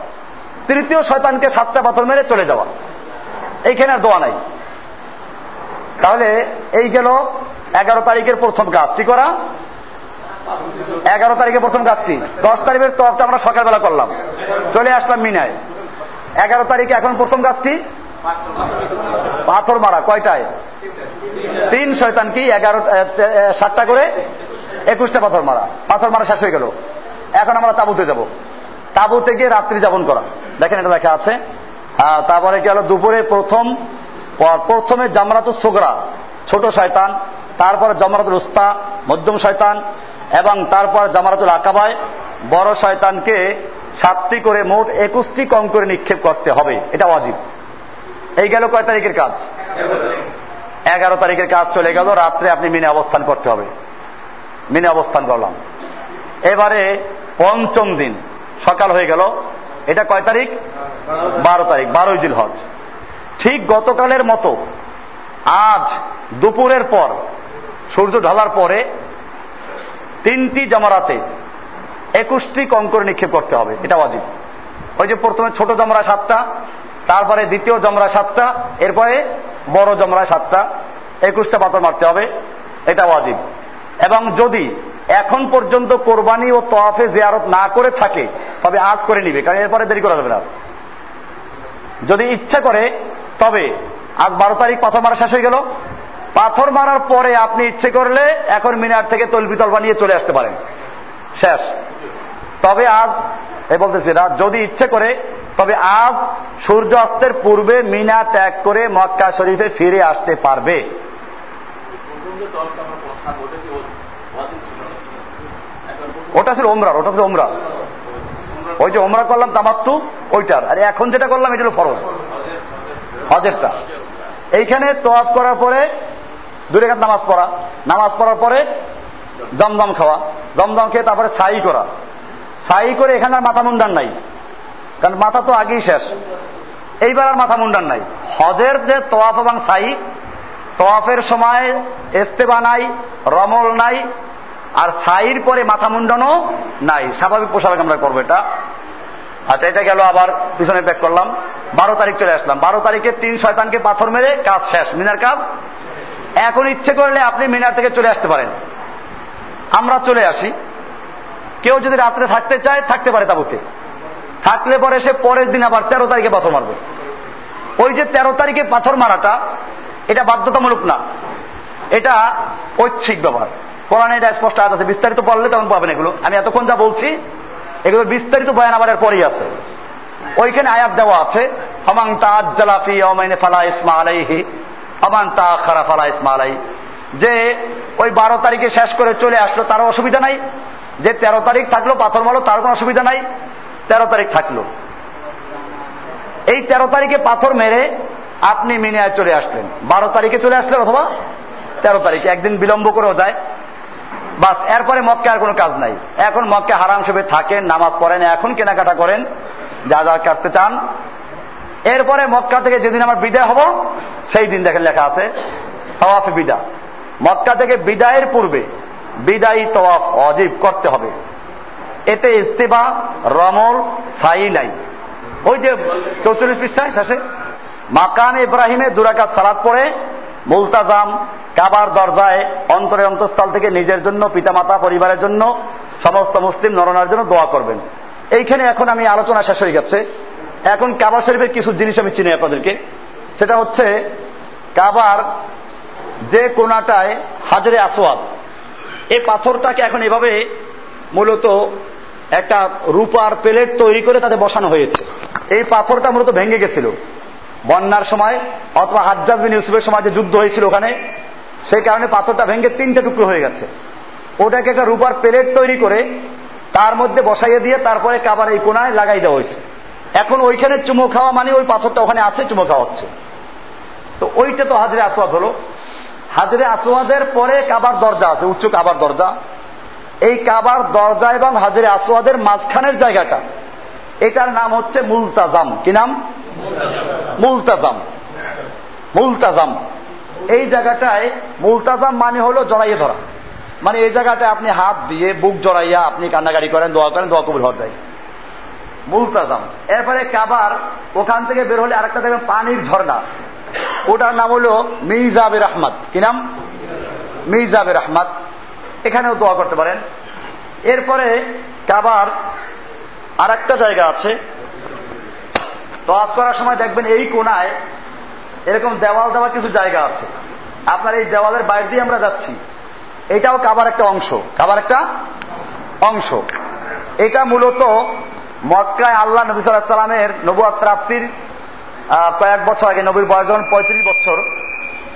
তৃতীয় শয়তানকে সাতটা পাথর মেরে চলে যাওয়া। এইখানে আর দোয়া নাই। তাহলে এই গেল এগারো তারিখের প্রথম কাজ। কি করা? এগারো তারিখের প্রথম কাজটি দশ তারিখের তফটা আমরা সকালবেলা করলাম। চলে আসলাম মিনায়। এগারো তারিখে এখন প্রথম কাজটি পাথর মারা, কয়টায়? তিন শয়তান কি? এগারো সাতটা করে একুশটা পাথর মারা। পাথর মারা শেষ হয়ে গেল। এখন আমরা তাবুতে যাব। তাবুতে গিয়ে রাত্রি যাপন করা। দেখেন এটা দেখা আছে। তারপরে কি হলো? দুপুরে প্রথম প্রথমে জামরাতুল সোগরা, ছোট শয়তান, তারপর জামরাতুল উস্তা, মধ্যম শয়তান, এবং তারপর জামারাতুল আকাবায়। বড় শয়তানকে সাতটি করে, মোট একুশটি কম করে নিক্ষেপ করতে হবে। এটা অজীব এই গেল কয় তারিখের কাজ? এগারো তারিখের কাজ চলে গেল, রাত্রে আপনি মিনে অবস্থান করতে হবে। মিনে অবস্থান করলাম। এবারে পঞ্চম দিন, সকাল হয়ে গেল। এটা কয় তারিখ? বারো তারিখ, বারোই জিল হজ ঠিক গতকালের মতো, আজ দুপুরের পর, সূর্য ঢালার পরে, তিনটি জামারাতে একুশটি কঙ্কর নিক্ষেপ করতে হবে, এটা অজিব ওই যে প্রথমে ছোট জমরা সাতটা, তারপরে দ্বিতীয় জমরা সাতটা, এরপরে বড় জমরা সাতটা, একুশটা পাথর মারতে হবে, এটা অজিব এবং যদি এখন পর্যন্ত কোরবানি ও তোয়াফে জিয়ারত না করে থাকে, তবে আজ করে নিবে, কারণ এরপরে দেরি করা যাবে না। যদি ইচ্ছা করে তবে আজ বারো তারিখ পাথর মারা শেষ হয়ে গেল। পাথর মারার পরে আপনি ইচ্ছে করলে এখন মিনার থেকে তলবিতল বানিয়ে চলে আসতে পারেন। শেষ। তবে আজ, এ বলতেছি না, যদি ইচ্ছে করে, তবে আজ সূর্য অস্তের পূর্বে মিনা ত্যাগ করে মক্কা শরীফে ফিরে আসতে পারবে। ওটা ছিল ওমরার ওটা ছিল ওমরা ওই যে ওমরা করলাম তামাত্তু, ওইটার। আর এখন যেটা করলাম, এটা হল ফরজ। হজেরটা এইখানে তোয়াজ করার পরে দুই রেখাত নামাজ পড়া। নামাজ পড়ার পরে জমদম খাওয়া। জমদম খেয়ে তারপরে সাই করা। সাই করে এখানে আর মাথা মুন্ডান নাই। কারণ মাথা তো আগেই শেষ। এইবার আর মাথা মুন্ডান নাই। হজের যে তোয়াফ এবং সাই তোয়াফের সময় এস্তেবা নাই, রমল নাই, আর সাইর পরে মাথা মুন্ডানো নাই। স্বাভাবিক পোশাক আমরা করব এটা। আচ্ছা এটা গেল আবার পিছনে ব্যাক করলাম। বারো তারিখ চলে আসলাম। বারো তারিখে তিন শয়তানকে পাথর মেরে কাজ শেষ। মিনার কাজ? এখন ইচ্ছে করলে আপনি মিনার থেকে চলে আসতে পারেন। আমরা চলে আসি। কেউ যদি রাত্রে থাকতে চায়, থাকতে পারে তাবুতে। থাকলে পরে সে পরের দিন আবার তেরো তারিখে পাথর মারবে। ওই যে তেরো তারিখে পাথর মারাটা, এটা বাধ্যতামূলক না। এটা ঐচ্ছিক ব্যাপার কোরআনে এটা স্পষ্ট আছে। বিস্তারিত পড়লে তখন পাবেন এগুলো। আমি এতক্ষণ যা বলছি এগুলো বিস্তারিত বয়ান আবার পরেই আছে। ওইখানে আয়াত দেওয়া আছে হমাং তাজ্জালাফি অমাইনে ফালা ইসমা আলাইহি হমাং তা খারা ফালা ইসমা আলাই যে ওই বারো তারিখে শেষ করে চলে আসলো তারও অসুবিধা নাই, যে তেরো তারিখ থাকল, পাথর মারলো তার কোনো অসুবিধা নাই, তেরো তারিখ থাকল। এই তেরো তারিখে পাথর মেরে আপনি মিনিয়ায় চলে আসলেন। বারো তারিখে চলে আসলেন অথবা তেরো তারিখে, একদিন বিলম্ব করেও যায়। বাস, এরপরে মক্কে আর কোনো কাজ নাই। এখন মক্কে হারাম হিসেবে থাকেন, নামাজ পড়েন, এখন কেনাকাটা করেন, যা যা কাটতে চান। এরপরে মক্কা থেকে যেদিন আমার বিদায় হব, সেই দিন দেখেন লেখা আছে, তওয়াফে বিদা মক্কা থেকে বিদায়ের পূর্বে বিদায়ী তওয়াফ অজীব করতে হবে। এতে ইস্তেবা, রমল, সাই নাই। ওই যে চৌচল্লিশ পৃষ্ঠায় শেষে, মাকাম ইব্রাহিমে দুরাকাত সালাদ পড়ে মুলতাজাম, কাবার দরজায় অন্তরে অন্তঃস্থল থেকে নিজের জন্য, পিতামাতা, পরিবারের জন্য, সমস্ত মুসলিম নরনার জন্য দোয়া করবেন। এইখানে এখন আমি আলোচনা শেষ হয়ে গেছে। এখন কাবার শরীফের কিছু জিনিস আমি চিনি আপনাদেরকে। সেটা হচ্ছে কাবার যে কোনাটায় হাজরে আসোয়াদ এই পাথরটাকে এখন এভাবে মূলত একটা রূপার প্লেট তৈরি করে তাতে বসানো হয়েছে। এই পাথরটা মূলত ভেঙে গেছিল। বন্যার সময় অথবা হাজ্জাজ বিন ইউসুফের সময় যে যুদ্ধ হয়েছিল ওখানে, সেই কারণে পাথরটা ভেঙে তিনটে টুকরো হয়ে গেছে। ওটাকে একটা রূপার প্লেট তৈরি করে তার মধ্যে বসাইয়ে দিয়ে তারপরে কাবার এই কোনায় লাগাই দেওয়া হয়েছে। এখন ওইখানে চুমো খাওয়া মানে ওই পাথরটা ওখানে আছে, চুমো খাওয়া হচ্ছে। তো ওইটা তো হাজরে আসওয়াদ হলো। হাজরে আসওয়াদের পরে কাবার দরজা আছে, উচ্চ কাবার দরজা। এই কাবার দরজা এবং হাজরে আসওয়াদের মাঝখানের জায়গাটা, এটার নাম হচ্ছে মুলতাজাম। কি নাম? মুলতাজাম। মুলতাজাম। এই জায়গাটায় মুলতাজাম মানে হলো জড়াইয়ে ধরা। মানে এই জায়গাটায় আপনি হাত দিয়ে বুক জড়াইয়া আপনি কান্নাকারি করেন, দোয়া করেন, দোয়া কবুল হওয়ার যায় মুলতাজাম। এরপরে কাবার, ওখান থেকে বের হলে আরেকটা দেখবেন পানির ঝর্ণা। ওটার নাম হলো মিজাবের আহমদ কি নাম? মিজাবের আহমদ এখানেও দোয়া করতে পারেন। এরপরে কাবার আর একটা জায়গা আছে। তফ করার সময় দেখবেন এই কোনায় এরকম দেওয়াল দেওয়া কিছু জায়গা আছে। আপনার এই দেওয়ালের বাইরে দিয়ে আমরা যাচ্ছি। এটাও কাবার একটা অংশ। কাবার একটা অংশ। এটা মূলত মক্কায় আল্লাহ নবী সাল্লামের নবুয়াদ প্রাপ্তির কয়েক বছর আগে, নবীর বয়স যখন পঁয়ত্রিশ বছর,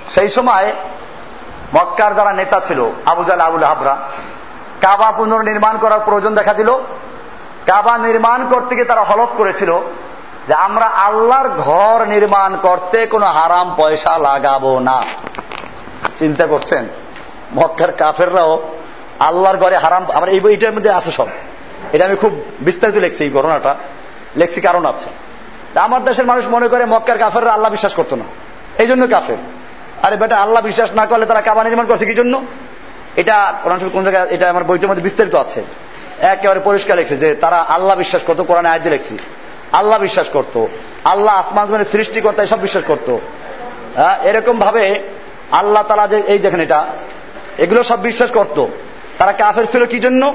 সেই সময় মক্কার যারা নেতা ছিল আবুজাল আবুল হাবরা, কাবা পুনর্নির্মাণ করার প্রয়োজন দেখা দিল। কাবা নির্মাণ করতে গিয়ে তারা হলফ করেছিল। যে আমরা আল্লাহর ঘর নির্মাণ করতে কোনো হারাম পয়সা লাগাবো না। চিন্তা করছেন? মক্কার কাফেররাও আল্লাহর ঘরে হারাম আমার এই বইটার মধ্যে আছে সব। এটা আমি খুব বিস্তারিত লেখছি এই ঘটনাটা। লেখছি কারণ আছে। আমার দেশের মানুষ মনে করে মক্কার কাফেররা আল্লাহ বিশ্বাস করতো না। এই জন্য কাফের। আরে বেটা, আল্লাহ বিশ্বাস না করলে তারা কাবা নির্মাণ করছে কি জন্য? এটা কোরআন কোন জায়গায় এটা আমার বইটার মধ্যে বিস্তারিত আছে। একেবারে পরিষ্কার লেখছে যে তারা আল্লাহ বিশ্বাস করতো, কোরআনে আয়াত লেখছি। আল্লাহ বিশ্বাস করত। আল্লাহ আসমান জমিনের সৃষ্টিকর্তা এসব বিশ্বাস করত। হ্যাঁ এরকম ভাবে আল্লাহ তারা যে এই দেখেন এটা। এগুলো সব বিশ্বাস করত। তারা কাফের ছিল কি জন্য?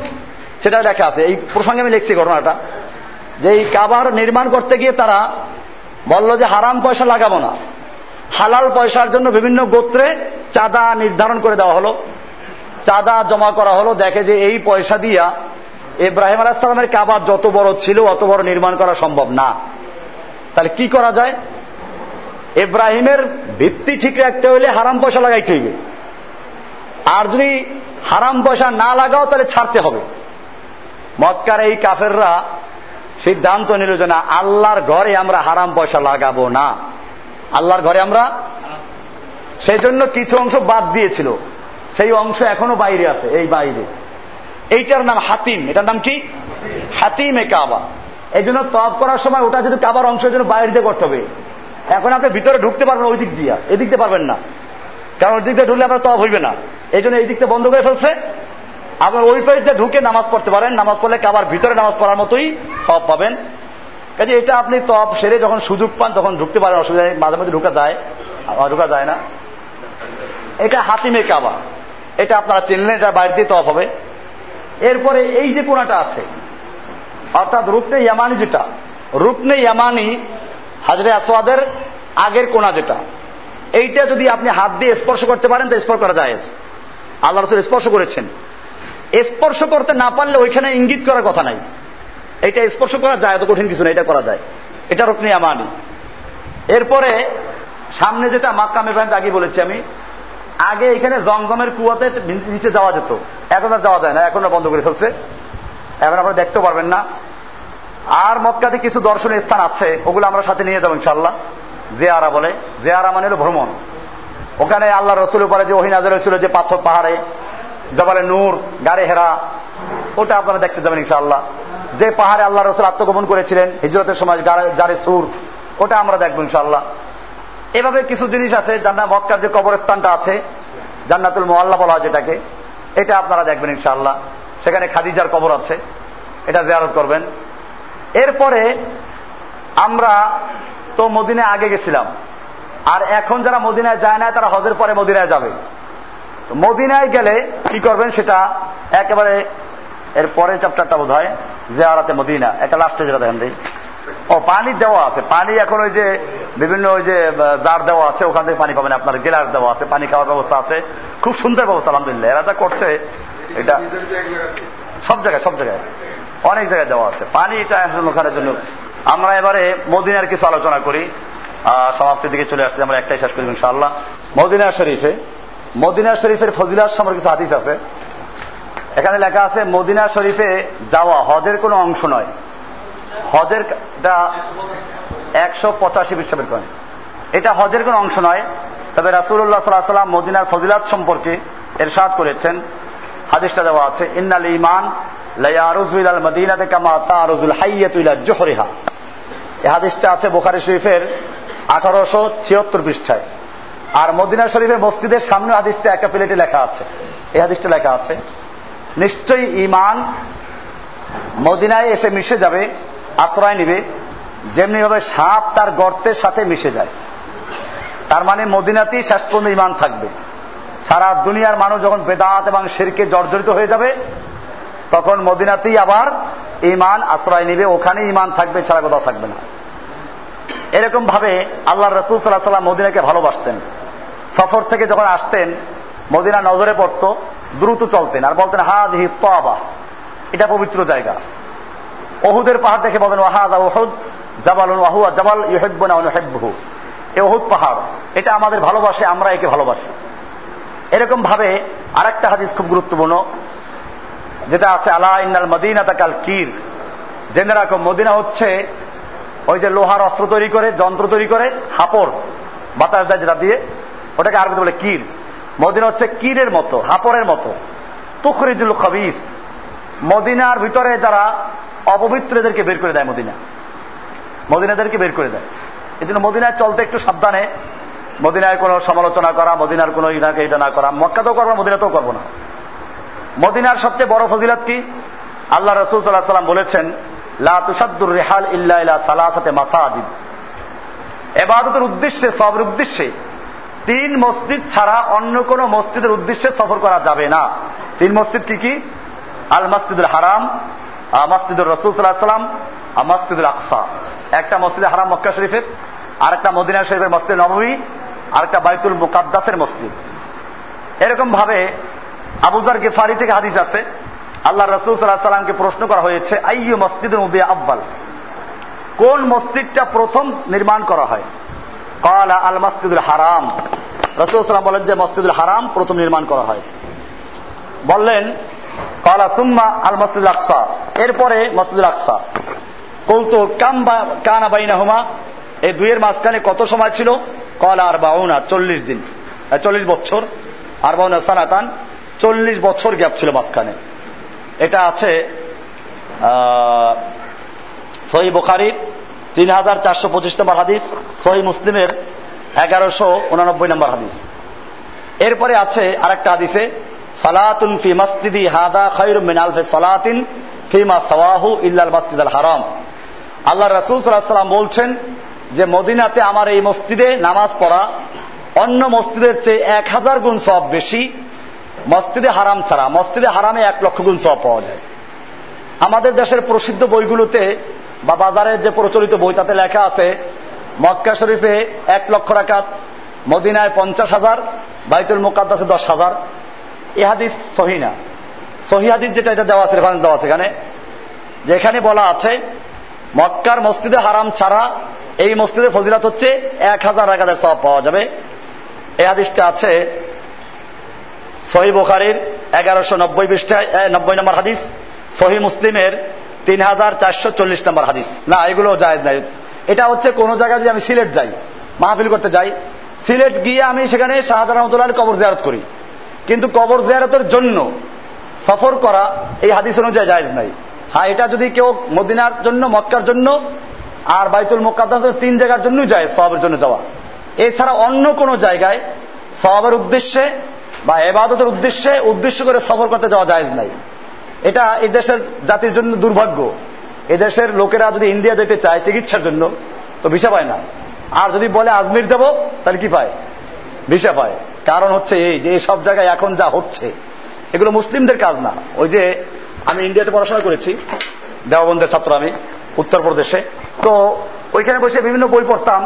সেটা লেখা আছে। এই প্রসঙ্গে আমি লিখছি ঘটনাটা। যে এই কাবার নির্মাণ করতে গিয়ে তারা বলল যে হারাম পয়সা লাগাবো না। হালাল পয়সার জন্য বিভিন্ন গোত্রে চাঁদা নির্ধারণ করে দেওয়া হলো। চাঁদা জমা করা হলো। দেখে যে এই পয়সা দিয়া ইব্রাহিম আলাহামের কাবা যত বড় ছিল, অত বড় নির্মাণ করা সম্ভব না। তাহলে কি করা যায়? ইব্রাহিমের ভিত্তি ঠিক রাখতে হইলে হারাম পয়সা লাগাইতে হইবে। আর যদি হারাম পয়সা না লাগাও, তাহলে ছাড়তে হবে। মক্কার এই কাফেররা সিদ্ধান্ত নিল যে না, আল্লাহর ঘরে আমরা হারাম পয়সা লাগাবো না। আল্লাহর ঘরে আমরা সেই জন্য কিছু অংশ বাদ দিয়েছিল। সেই অংশ এখনও বাইরে আছে, এই বাইরে। এইটার নাম হাতিম। এটার নাম কি? হাতিম কাবা। এই জন্য তপ করার সময় ওটা যদি কাবার অংশ জন্য বাইরে দিয়ে করতে হবে। এখন আপনি ভিতরে ঢুকতে পারবেন ওই দিক দিয়া। এদিক দিয়ে পারবেন না। কারণ ওই দিক দিয়ে ঢুকলে আপনার তপ হইবে না। এই জন্য এই দিকটা বন্ধ করে ফেলছে। আপনার ওই পাশে ঢুকে নামাজ পড়তে পারেন। নামাজ পড়লে কাবার ভিতরে নামাজ পড়ার মতোই তপ পাবেন। কাজে এটা আপনি তপ সেরে যখন সুযোগ পান, তখন ঢুকতে পারেন। অসুবিধা নেই, মাঝে মাঝে ঢুকা যায়। ঢুকা যায় না। এটা হাতিমে কাবা। এটা আপনারা চিনলেন, এটা বাইরে দিয়ে তপ হবে। এরপরে এই যে কোনাটা আছে, অর্থাৎ রূপনে ইয়ামানি যেটা রূপনে ইয়ামানি হাজরে আসওয়াদের আগের কোনা যেটা, এইটা যদি আপনি হাত দিয়ে স্পর্শ করতে পারেন, তো স্পর্শ করা যায় আল্লাহ রসুল স্পর্শ করেছেন। স্পর্শ করতে না পারলে ওইখানে ইঙ্গিত করার কথা নাই। এটা স্পর্শ করা যায়, এত কঠিন কিছু না, এটা করা যায়। এটা রুকনি আমানি এরপরে সামনে যেটা মাক্কাম ইব্রাহিম আগে বলেছি আমি আগে এখানে জমজমের কুয়াতে নিচে যাওয়া যেত। এখন আর যাওয়া যায় না, এখন বন্ধ করে ফেলছে। এখন আপনারা দেখতে পারবেন না। আর মক্কাতে কিছু দর্শনীয় স্থান আছে, ওগুলো আমরা সাথে নিয়ে যাব ইনশাল্লাহ জেয়ারা বলে। জেয়ারা মানে ভ্রমণ। ওখানে আল্লাহ রসুল উপরে যে ওহিনাজের হয়েছিল, যে পাথর পাহাড়ে, জবালে নূর, গাড়ে হেরা, ওটা আপনারা দেখতে যাবেন ইনশাআল্লাহ। যে পাহাড়ে আল্লাহ রসুল আত্মগোপন করেছিলেন, হিজরতের সময় যারে সুর, ওটা আমরা দেখব ইনশাআল্লাহ। এভাবে কিছু জিনিস আছে জান্না মক্কার যে কবরস্থানটা আছে, জান্নাতুল মোয়াল্লা বলা হয় যেটাকে, এটা আপনারা দেখবেন ইনশাআল্লাহ। সেখানে খাদিজার কবর আছে, এটা জেয়ারত করবেন। এরপরে আমরা তো মদিনায় আগে গেছিলাম। আর এখন যারা মদিনায় যায় না, তারা হজের পরে মদিনায় যাবে। তো মদিনায় গেলে কি করবেন সেটা একেবারে, এর পরের চ্যাপ্টারটা বোধ হয় জেয়ারাতে মদিনা। একটা লাস্টে যেটা দেখেন ও, পানি দেওয়া আছে। পানি এখন ওই যে বিভিন্ন ওই যে জার দেওয়া আছে, ওখান থেকে পানি পাবেন। আপনার গেলার দেওয়া আছে, পানি খাওয়ার ব্যবস্থা আছে। খুব সুন্দর ব্যবস্থা, আলহামদুলিল্লাহ। এরা যা করছে, এটা সব জায়গায় সব জায়গায়। অনেক জায়গায় দেওয়া আছে। পানি এটা এখন ওখানের জন্য। আমরা এবারে মদিনার কিছু আলোচনা করি। সমাপ্তির দিকে চলে আসছে, আমরা একটাই শেষ করি ইনশাআল্লাহ। মদিনা শরীফে, মদিনা শরীফের ফজিলার সময় কিছু হাদিস আছে। এখানে লেখা আছে, মদিনা শরীফে যাওয়া হজের কোনো অংশ নয়। হজের একশো পঁচাশি বিশ্ববের করেন এটা হজের কোন অংশ নয়, তবে রাসুল্লাহ সাল্লাহ সাল্লাম মদিনার ফজিলাত সম্পর্কে এর এরশাদ করেছেন। হাদিসটা দেওয়া আছে, ইন্নাল ইমান জোহরিহা। এই হাদিসটা আছে বোখারি শরীফের আঠারোশো ছিয়ত্তর পৃষ্ঠায়। আর মদিনা শরীফের মসজিদের সামনে হাদিসটা একটা প্লেটে লেখা আছে। এই হাদিসটা লেখা আছে, নিশ্চয়ই ইমান মদিনায় এসে মিশে যাবে আশ্রয় নিবে যেমনি ভাবে সাপ তার গর্তের সাথে মিশে যায়। তার মানে মদিনাতেই শেষ ইমান থাকবে। সারা দুনিয়ার মানুষ যখন বেদাত এবং শেরকে জর্জরিত হয়ে যাবে, তখন মদিনাতেই আবার ইমান আশ্রয় নিবে, ওখানে ইমান থাকবে, ছাড়া কোথাও থাকবে না। এরকম ভাবে আল্লাহ রসুল সাল্লাহ সাল্লাম মদিনাকে ভালোবাসতেন। সফর থেকে যখন আসতেন, মদিনা নজরে পড়ত, দ্রুত চলতেন আর বলতেন হা দিহি তবা এটা পবিত্র জায়গা। ওহুদের পাহাড় দেখে বলেন ওহাদ ওহুদ জাবাল আহুয়া জাবাল না এ অহুদ পাহাড়, এটা আমাদের ভালোবাসে, আমরা একে ভালোবাসি। এরকম ভাবে আরেকটা হাদিস খুব গুরুত্বপূর্ণ, যেটা আছে, আলা ইন্নাল মদিনা তাকাল কির। জেনে রাখো, মদিনা হচ্ছে ওই যে লোহার অস্ত্র তৈরি করে, যন্ত্র তৈরি করে, হাপড়, বাতাস দেয় যেটা দিয়ে, ওটাকে আরবিতে বলে কির। মদিনা হচ্ছে কিরের মতো, হাপড়ের মতো। তুখরিজুল খবিস। মদিনার ভিতরে যারা অপবিত্রদেরকে বের করে দেয় মদিনা। মদিনাদেরকে বের করে দেয়। এই জন্য মদিনায় চলতে একটু সাবধানে। মদিনায় কোনো সমালোচনা করা, মদিনার কোনো ইনাকে এটা না করা। মক্কাতেও করব মদিনাতেও করব না। মদিনার সবচেয়ে বড় ফজিলত কি? আল্লাহ রসুল সাল্লাহ সাল্লাম বলেছেন, লা তুসাদ্দুর রেহাল ইল্লা ইলা সালাসাতে মাসাজিদ। এবাদতের উদ্দেশ্যে সবের উদ্দেশ্যে, তিন মসজিদ ছাড়া অন্য কোন মসজিদের উদ্দেশ্যে সফর করা যাবে না। তিন মসজিদ কি কি? আল মসজিদুল হারাম মসজিদুর রসুল সাল্লাহ সাল্লাম মসজিদুল আকসা। একটা মসজিদে হারাম মক্কা শরীফের আর একটা মদিনা শরীফের মসজিদ নবী আর একটা বাইতুল মুকাদ্দাসের মসজিদ। এরকম ভাবে আবুজার গেফারি থেকে হাদিস আছে আল্লাহ রসুল সাল্লাহ সাল্লামকে প্রশ্ন করা হয়েছে, আইয়ু মসজিদ উদিয়া আব্বাল? কোন মসজিদটা প্রথম নির্মাণ করা হয়? কলা আল মসজিদুল হারাম। রসুল সাল্লাম বলেন যে মসজিদুল হারাম প্রথম নির্মাণ করা হয়। বললেন কলা সুম্মা আল মসজিদ আকসা এরপরে মসজিদুল আকসা বলতো কাম কানা বাইনা হুমা এই দুইয়ের মাঝখানে কত সময় ছিল? কলা আর বাউনা চল্লিশ দিন। চল্লিশ বছর। আর বাউনা সানাতান চল্লিশ বছর গ্যাপ ছিল মাঝখানে। এটা আছে সহি বোখারির তিন হাজার চারশো পঁচিশ নম্বর হাদিস, সহি মুসলিমের এগারোশো উনানব্বই নম্বর হাদিস। এরপরে আছে আর একটা হাদিসে সালাতুন ফি মসজিদি হাদা খৈর মিনালফে সালাতিন ফিমা সওয়াহু ইল্লাল মসজিদ আল হারাম। আল্লাহ রসুল সাল্লাম বলছেন যে, মদিনাতে আমার এই মসজিদে নামাজ পড়া অন্য মসজিদের চেয়ে এক হাজার গুণ সব বেশি। মসজিদে হারাম ছাড়া, মসজিদে হারামে এক লক্ষ গুণ সব পাওয়া যায়। আমাদের দেশের প্রসিদ্ধ বইগুলোতে বা বাজারের যে প্রচলিত বই তাতে লেখা আছে, মক্কা শরীফে এক লক্ষ রাকাত, মদিনায় পঞ্চাশ হাজার, বাইতুল মোকাদ্দাসে দশ হাজার এ হাদিস সহিনা সহি হাদিস যেটা, এটা দেওয়া আছে দেওয়া আছে এখানে। যেখানে বলা আছে, মক্কার মসজিদে হারাম ছাড়া এই মসজিদে ফজিলাত হচ্ছে এক হাজার রাকাতের সব পাওয়া যাবে। এই হাদিসটা আছে সহি বোখারির এগারোশো নব্বই পৃষ্ঠায় নব্বই নম্বর হাদিস, সহি মুসলিমের তিন হাজার চারশো চল্লিশ নম্বর হাদিস। না এগুলো জায়জ নাই। এটা হচ্ছে কোন জায়গায় যদি আমি সিলেট যাই, মাহফিল করতে যাই, সিলেট গিয়ে আমি সেখানে শাহজাহান রহমতুল্লাহ কবর জিয়ারত করি। কিন্তু কবর জিয়ারতের জন্য সফর করা এই হাদিস অনুযায়ী জায়জ নাই। হ্যাঁ এটা যদি কেউ মদিনার জন্য, মক্কার জন্য আর বাইতুল মোকাদ্দাস তিন জায়গার জন্যই যায় সবের জন্য যাওয়া। এছাড়া অন্য কোন জায়গায় সবের উদ্দেশ্যে বা এবাদতের উদ্দেশ্যে উদ্দেশ্য করে সফর করতে যাওয়া যায় নাই। এটা এই দেশের জাতির জন্য দুর্ভাগ্য। এদেশের লোকেরা যদি ইন্ডিয়া যেতে চায় চিকিৎসার জন্য, তো ভিসা পায় না। আর যদি বলে আজমির যাব, তাহলে কি পায়? ভিসা পায়। কারণ হচ্ছে এই যে সব জায়গায় এখন যা হচ্ছে, এগুলো মুসলিমদের কাজ না। ওই যে আমি ইন্ডিয়াতে পড়াশোনা করেছি, দেওবন্দের ছাত্র আমি, উত্তরপ্রদেশে। তো ওইখানে বসে বিভিন্ন বই পড়তাম।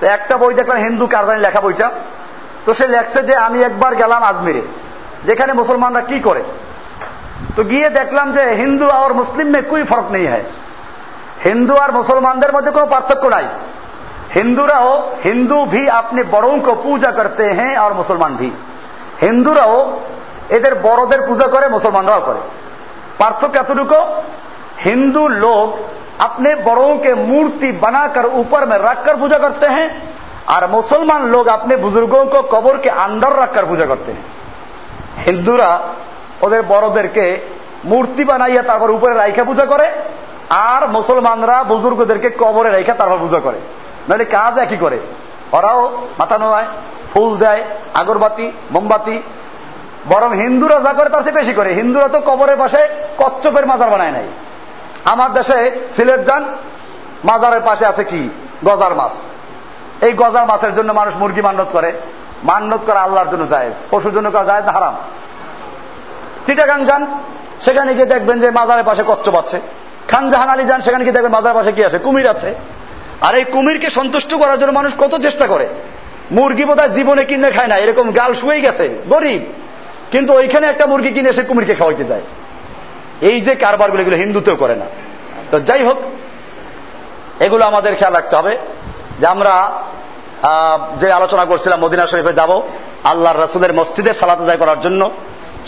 তো একটা বই দেখলাম হিন্দু কারদানি লেখা বইটা। তো সে লেখছে যে, আমি একবার গেলাম আজমিরে, যেখানে মুসলমানরা কি করে? তো গিয়ে দেখলাম যে, হিন্দু আর মুসলিম মে কোই ফরক নেই হয় হিন্দু আর মুসলমানদের মধ্যে কোনো পার্থক্য নাই। হিন্দুরাও হিন্দু ভি আপনি বড়োं को पूजा करते हैं और मुसलमान भी হিন্দুরাও এদের বড়দের পূজা করে মুসলমানরাও করে পার্থক্য এতটুকু हिंदू लोग अपने बड़ों के मूर्ति बनाकर ऊपर में रखकर पूजा करते हैं और मुसलमान लोग अपने बुजुर्गों को कब्र के अंदर रखकर पूजा करते हैं হিন্দুরা ওদের বড়দেরকে মূর্তি বানাইয়া তারপর উপরে রাইখা পূজা করে আর মুসলমানরা বুজুর্গদেরকে কবরে রাইখা তারপর পূজা করে নাহলে কাজ একই করে। ওরাও মাথা নোয়ায়, ফুল দেয়, আগরবাতি, মোমবাতি। বরং হিন্দুরা যা করে তার চেয়ে বেশি করে। হিন্দুরা তো কবরের পাশে কচ্ছপের মাজার বানায় নাই। আমার দেশে সিলেট যান, মাজারের পাশে আছে কি? গজার মাছ। এই গজার মাছের জন্য মানুষ মুরগি মান্নত করে। মান্নত করা আল্লাহর জন্য যায় পশুর জন্য করা যায় হারাম? চিটাগাং যান, সেখানে গিয়ে দেখবেন যে মাজারের পাশে কচ্ছপ আছে। খান জাহান আলী যান, সেখানে গিয়ে দেখবেন মাজারের পাশে কি আছে? কুমির আছে। আর এই কুমিরকে সন্তুষ্ট করার জন্য মানুষ কত চেষ্টা করে? মুরগি বোধহয় জীবনে কিনে খায় না, এরকম গাল শুয়েই গেছে, গরিব। কিন্তু ওইখানে একটা মুরগি কিনে এসে কুমিরকে খাওয়াইতে যায়। এই যে কারবারগুলো, এগুলো হিন্দুতেও করে না। তো যাই হোক, এগুলো আমাদের খেয়াল রাখতে হবে যে আমরা যে আলোচনা করছিলাম মদিনা শরীফে যাব, আল্লাহর রসুলের মসজিদে সালাত আদায় করার জন্য।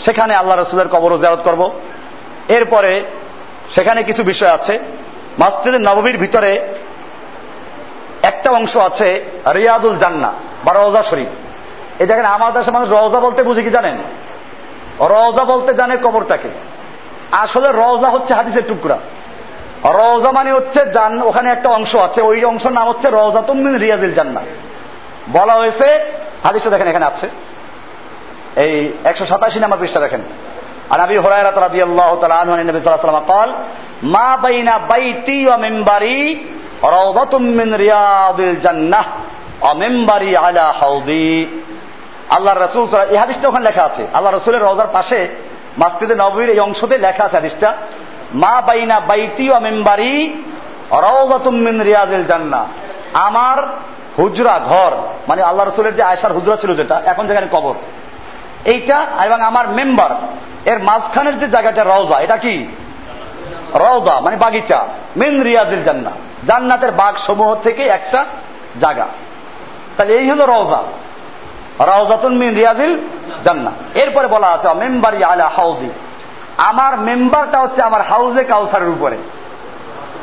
সেখানে আল্লাহ রসুলের কবর জিয়ারত করব। এরপরে সেখানে কিছু বিষয় আছে। মসজিদের নবমীর ভিতরে একটা অংশ আছে রিয়াদুল জান্না বা রওজা শরীফ এই দেখেন আমাদের দেশে মানুষ রওজা বলতে বুঝি কি জানেন রওজা বলতে জানে কবরটাকে আসলে রওজা হচ্ছে হাদিসের টুকরা রওজা মানে হচ্ছে জান ওখানে একটা অংশ আছে ওই অংশের নাম হচ্ছে রওজা তুমিন রিয়াজিল জান্না বলা হয়েছে হাদিসটা দেখেন এখানে আছে এই একশো সাতাশি নাম্বার পৃষ্ঠা দেখেন আর আবি হরাইরাত রাদিয়াল্লাহু তাআলা আনহু নবী সাল্লাল্লাহু আলাইহি ওয়াসাল্লাম قال মা বাইনা বাইতি ওয়া মিনবারি রাওদাতুম মিন রিয়াদিল জান্নাহ ওয়া মিনবারি আলা হাউদি। আল্লাহর রাসূল এই হাদিসটা ওখানে লেখা আছে। আল্লাহ রসুলের রওজার পাশে মসজিদে নবীর এই অংশতে লেখা আছে হাদিসটা। মা বাইনা বাইতি মিনবারি রাওদাতুম মিন রিয়াদিল জান্নাহ। আমার হুজরা ঘর মানে আল্লাহ রসুলের যে আয়সার হুজরা ছিল যেটা, এখন যেখানে কবর। এইটা এবং আমার মেম্বার, এর মাঝখানের যে জায়গাটা রওজা, এটা কি? রওজা মানে বাগিচা, মেন রিয়াজিল জান্না জান্নাতের বাগ সমূহ থেকে একটা জায়গা। তাহলে এই হলো রওজা। রওজাতুন মিন রিয়াজিল জান্না এরপরে বলা আছে মেম্বারি আলা হাউজি। আমার মেম্বারটা হচ্ছে আমার হাউজে কাউসারের উপরে।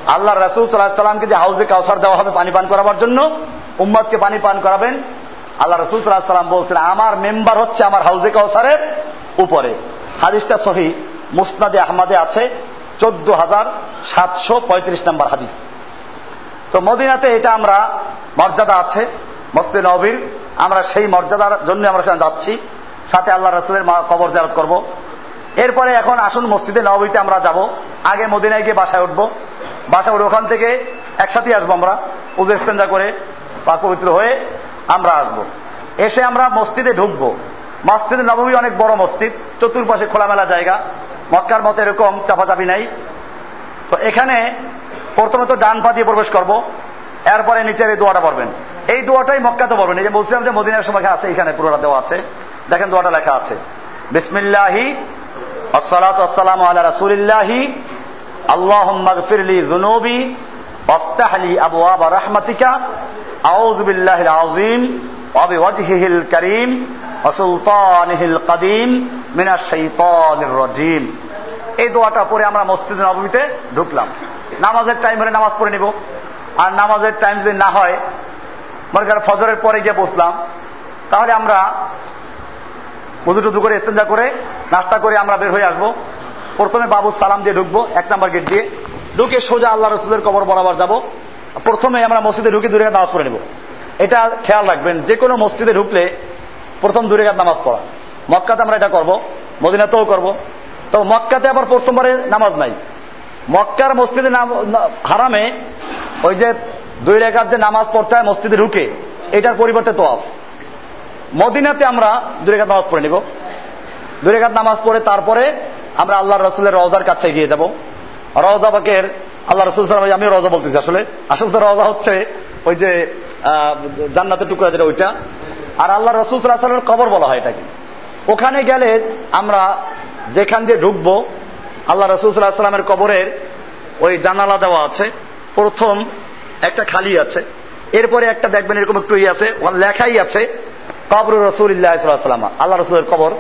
আল্লাহ রাসুল সাল্লাহ সাল্লামকে যে হাউজে কাউসার দেওয়া হবে পানি পান করাবার জন্য উম্মদকে পানি পান করাবেন। আল্লাহ রসুল সাল্লাহ সাল্লাম বলছেন, আমার মেম্বার হচ্ছে আমার হাউজে কাউসারের উপরে। হাদিসটা সহি, মুসনাদে আহমাদে আছে। চোদ্দ হাজার সাতশো পঁয়ত্রিশ নম্বর হাদিস। তো মদিনাতে এটা আমরা, মর্যাদা আছে, মসজিদ নবীর, আমরা সেই মর্যাদার জন্য আমরা সেখানে যাচ্ছি। সাথে আল্লাহ রসুলের কবর জারত করব। এরপরে এখন আসুন মসজিদে নবীতে আমরা যাব। আগে মদিনায় গিয়ে বাসায় উঠবো। বাসায় উঠে ওখান থেকে একসাথে আসব আমরা উজু করে বা পবিত্র হয়ে আমরা আসব। এসে আমরা মসজিদে ঢুকবো। মসজিদে নবমী অনেক বড় মসজিদ, চতুর্পাশে খোলামেলা জায়গা। মক্কার মতো এরকম চাপাচাপি নাই। তো এখানে প্রথমে তো ডান পা দিয়ে প্রবেশ করব, এরপরে নিচের এই দোয়াটা পড়বেন। এই দোয়াটাই মক্কাতে পড়বেন। এই যে বলছিলাম যে মদিনার সময় আছে, এখানে পুরোটা দেওয়া আছে। দেখেন দোয়াটা লেখা আছে। বিসমিল্লাহি আসসালাম আলা রাসুলিল্লাহি আল্লাহ ফিরলি জুনুবি অফতাহলি আবু আবা রহমাতিকা আউজ বিল্লাহ অবিওয়াজহিল করিম অসুলতানহিল কাদিম মিনা শৈতানির রজিম এই দোয়াটা পরে আমরা মসজিদ নবমীতে ঢুকলাম। নামাজের টাইম হলে নামাজ পড়ে নিব। আর নামাজের টাইম যদি না হয়, মনে করেন ফজরের পরে গিয়ে বসলাম, তাহলে আমরা উজু টুজু করে এস্তেঞ্জা করে, নাস্তা করে আমরা বের হয়ে আসব। প্রথমে বাবু সালাম দিয়ে ঢুকবো, এক নাম্বার গেট দিয়ে। ঢুকে সোজা আল্লাহ রসুলের কবর বরাবর যাব। প্রথমে আমরা মসজিদে ঢুকে দূরে নামাজ পড়ে নেব। এটা খেয়াল রাখবেন যে কোনো মসজিদে ঢুকলে প্রথম দূরে নামাজ পড়া। মক্কাতে আমরা এটা করব, মদিনাতেও করব। তো মক্কাতে আবার প্রথমবারে নামাজ নাই। মক্কার মসজিদে হারামে ওই যে দুই রেখার যে নামাজ পড়তে হয়, মসজিদে ঢুকে, এটার পরিবর্তে তোয়াফ। মদিনাতে আমরা দুই রেখাত নামাজ পড়ে নিব। দুই রেখাত নামাজ পড়ে তারপরে আমরা আল্লাহ রসুলের রওজার কাছে এগিয়ে যাব। রওজা বাকের আল্লাহ রসুল আমি রওজা বলতেছি আসলে। আসলে রওজা হচ্ছে ওই যে জান্নাতের টুকরা যেটা ওইটা। আর আল্লাহ রসুল সাল্লামের কবর বলা হয় এটাকে। ওখানে গেলে আমরা যেখান দিয়ে ঢুকবো, আল্লাহ রসুল সাল্লাহ সাল্লামের কবরের ওই জানালা দেওয়া আছে। প্রথম একটা খালি আছে। এরপরে একটা দেখবেন এরকম একটু ইয়ে আছে লেখাই আছে, কবর রসুল ইল্লাহাম আল্লাহ রসুলের কবর।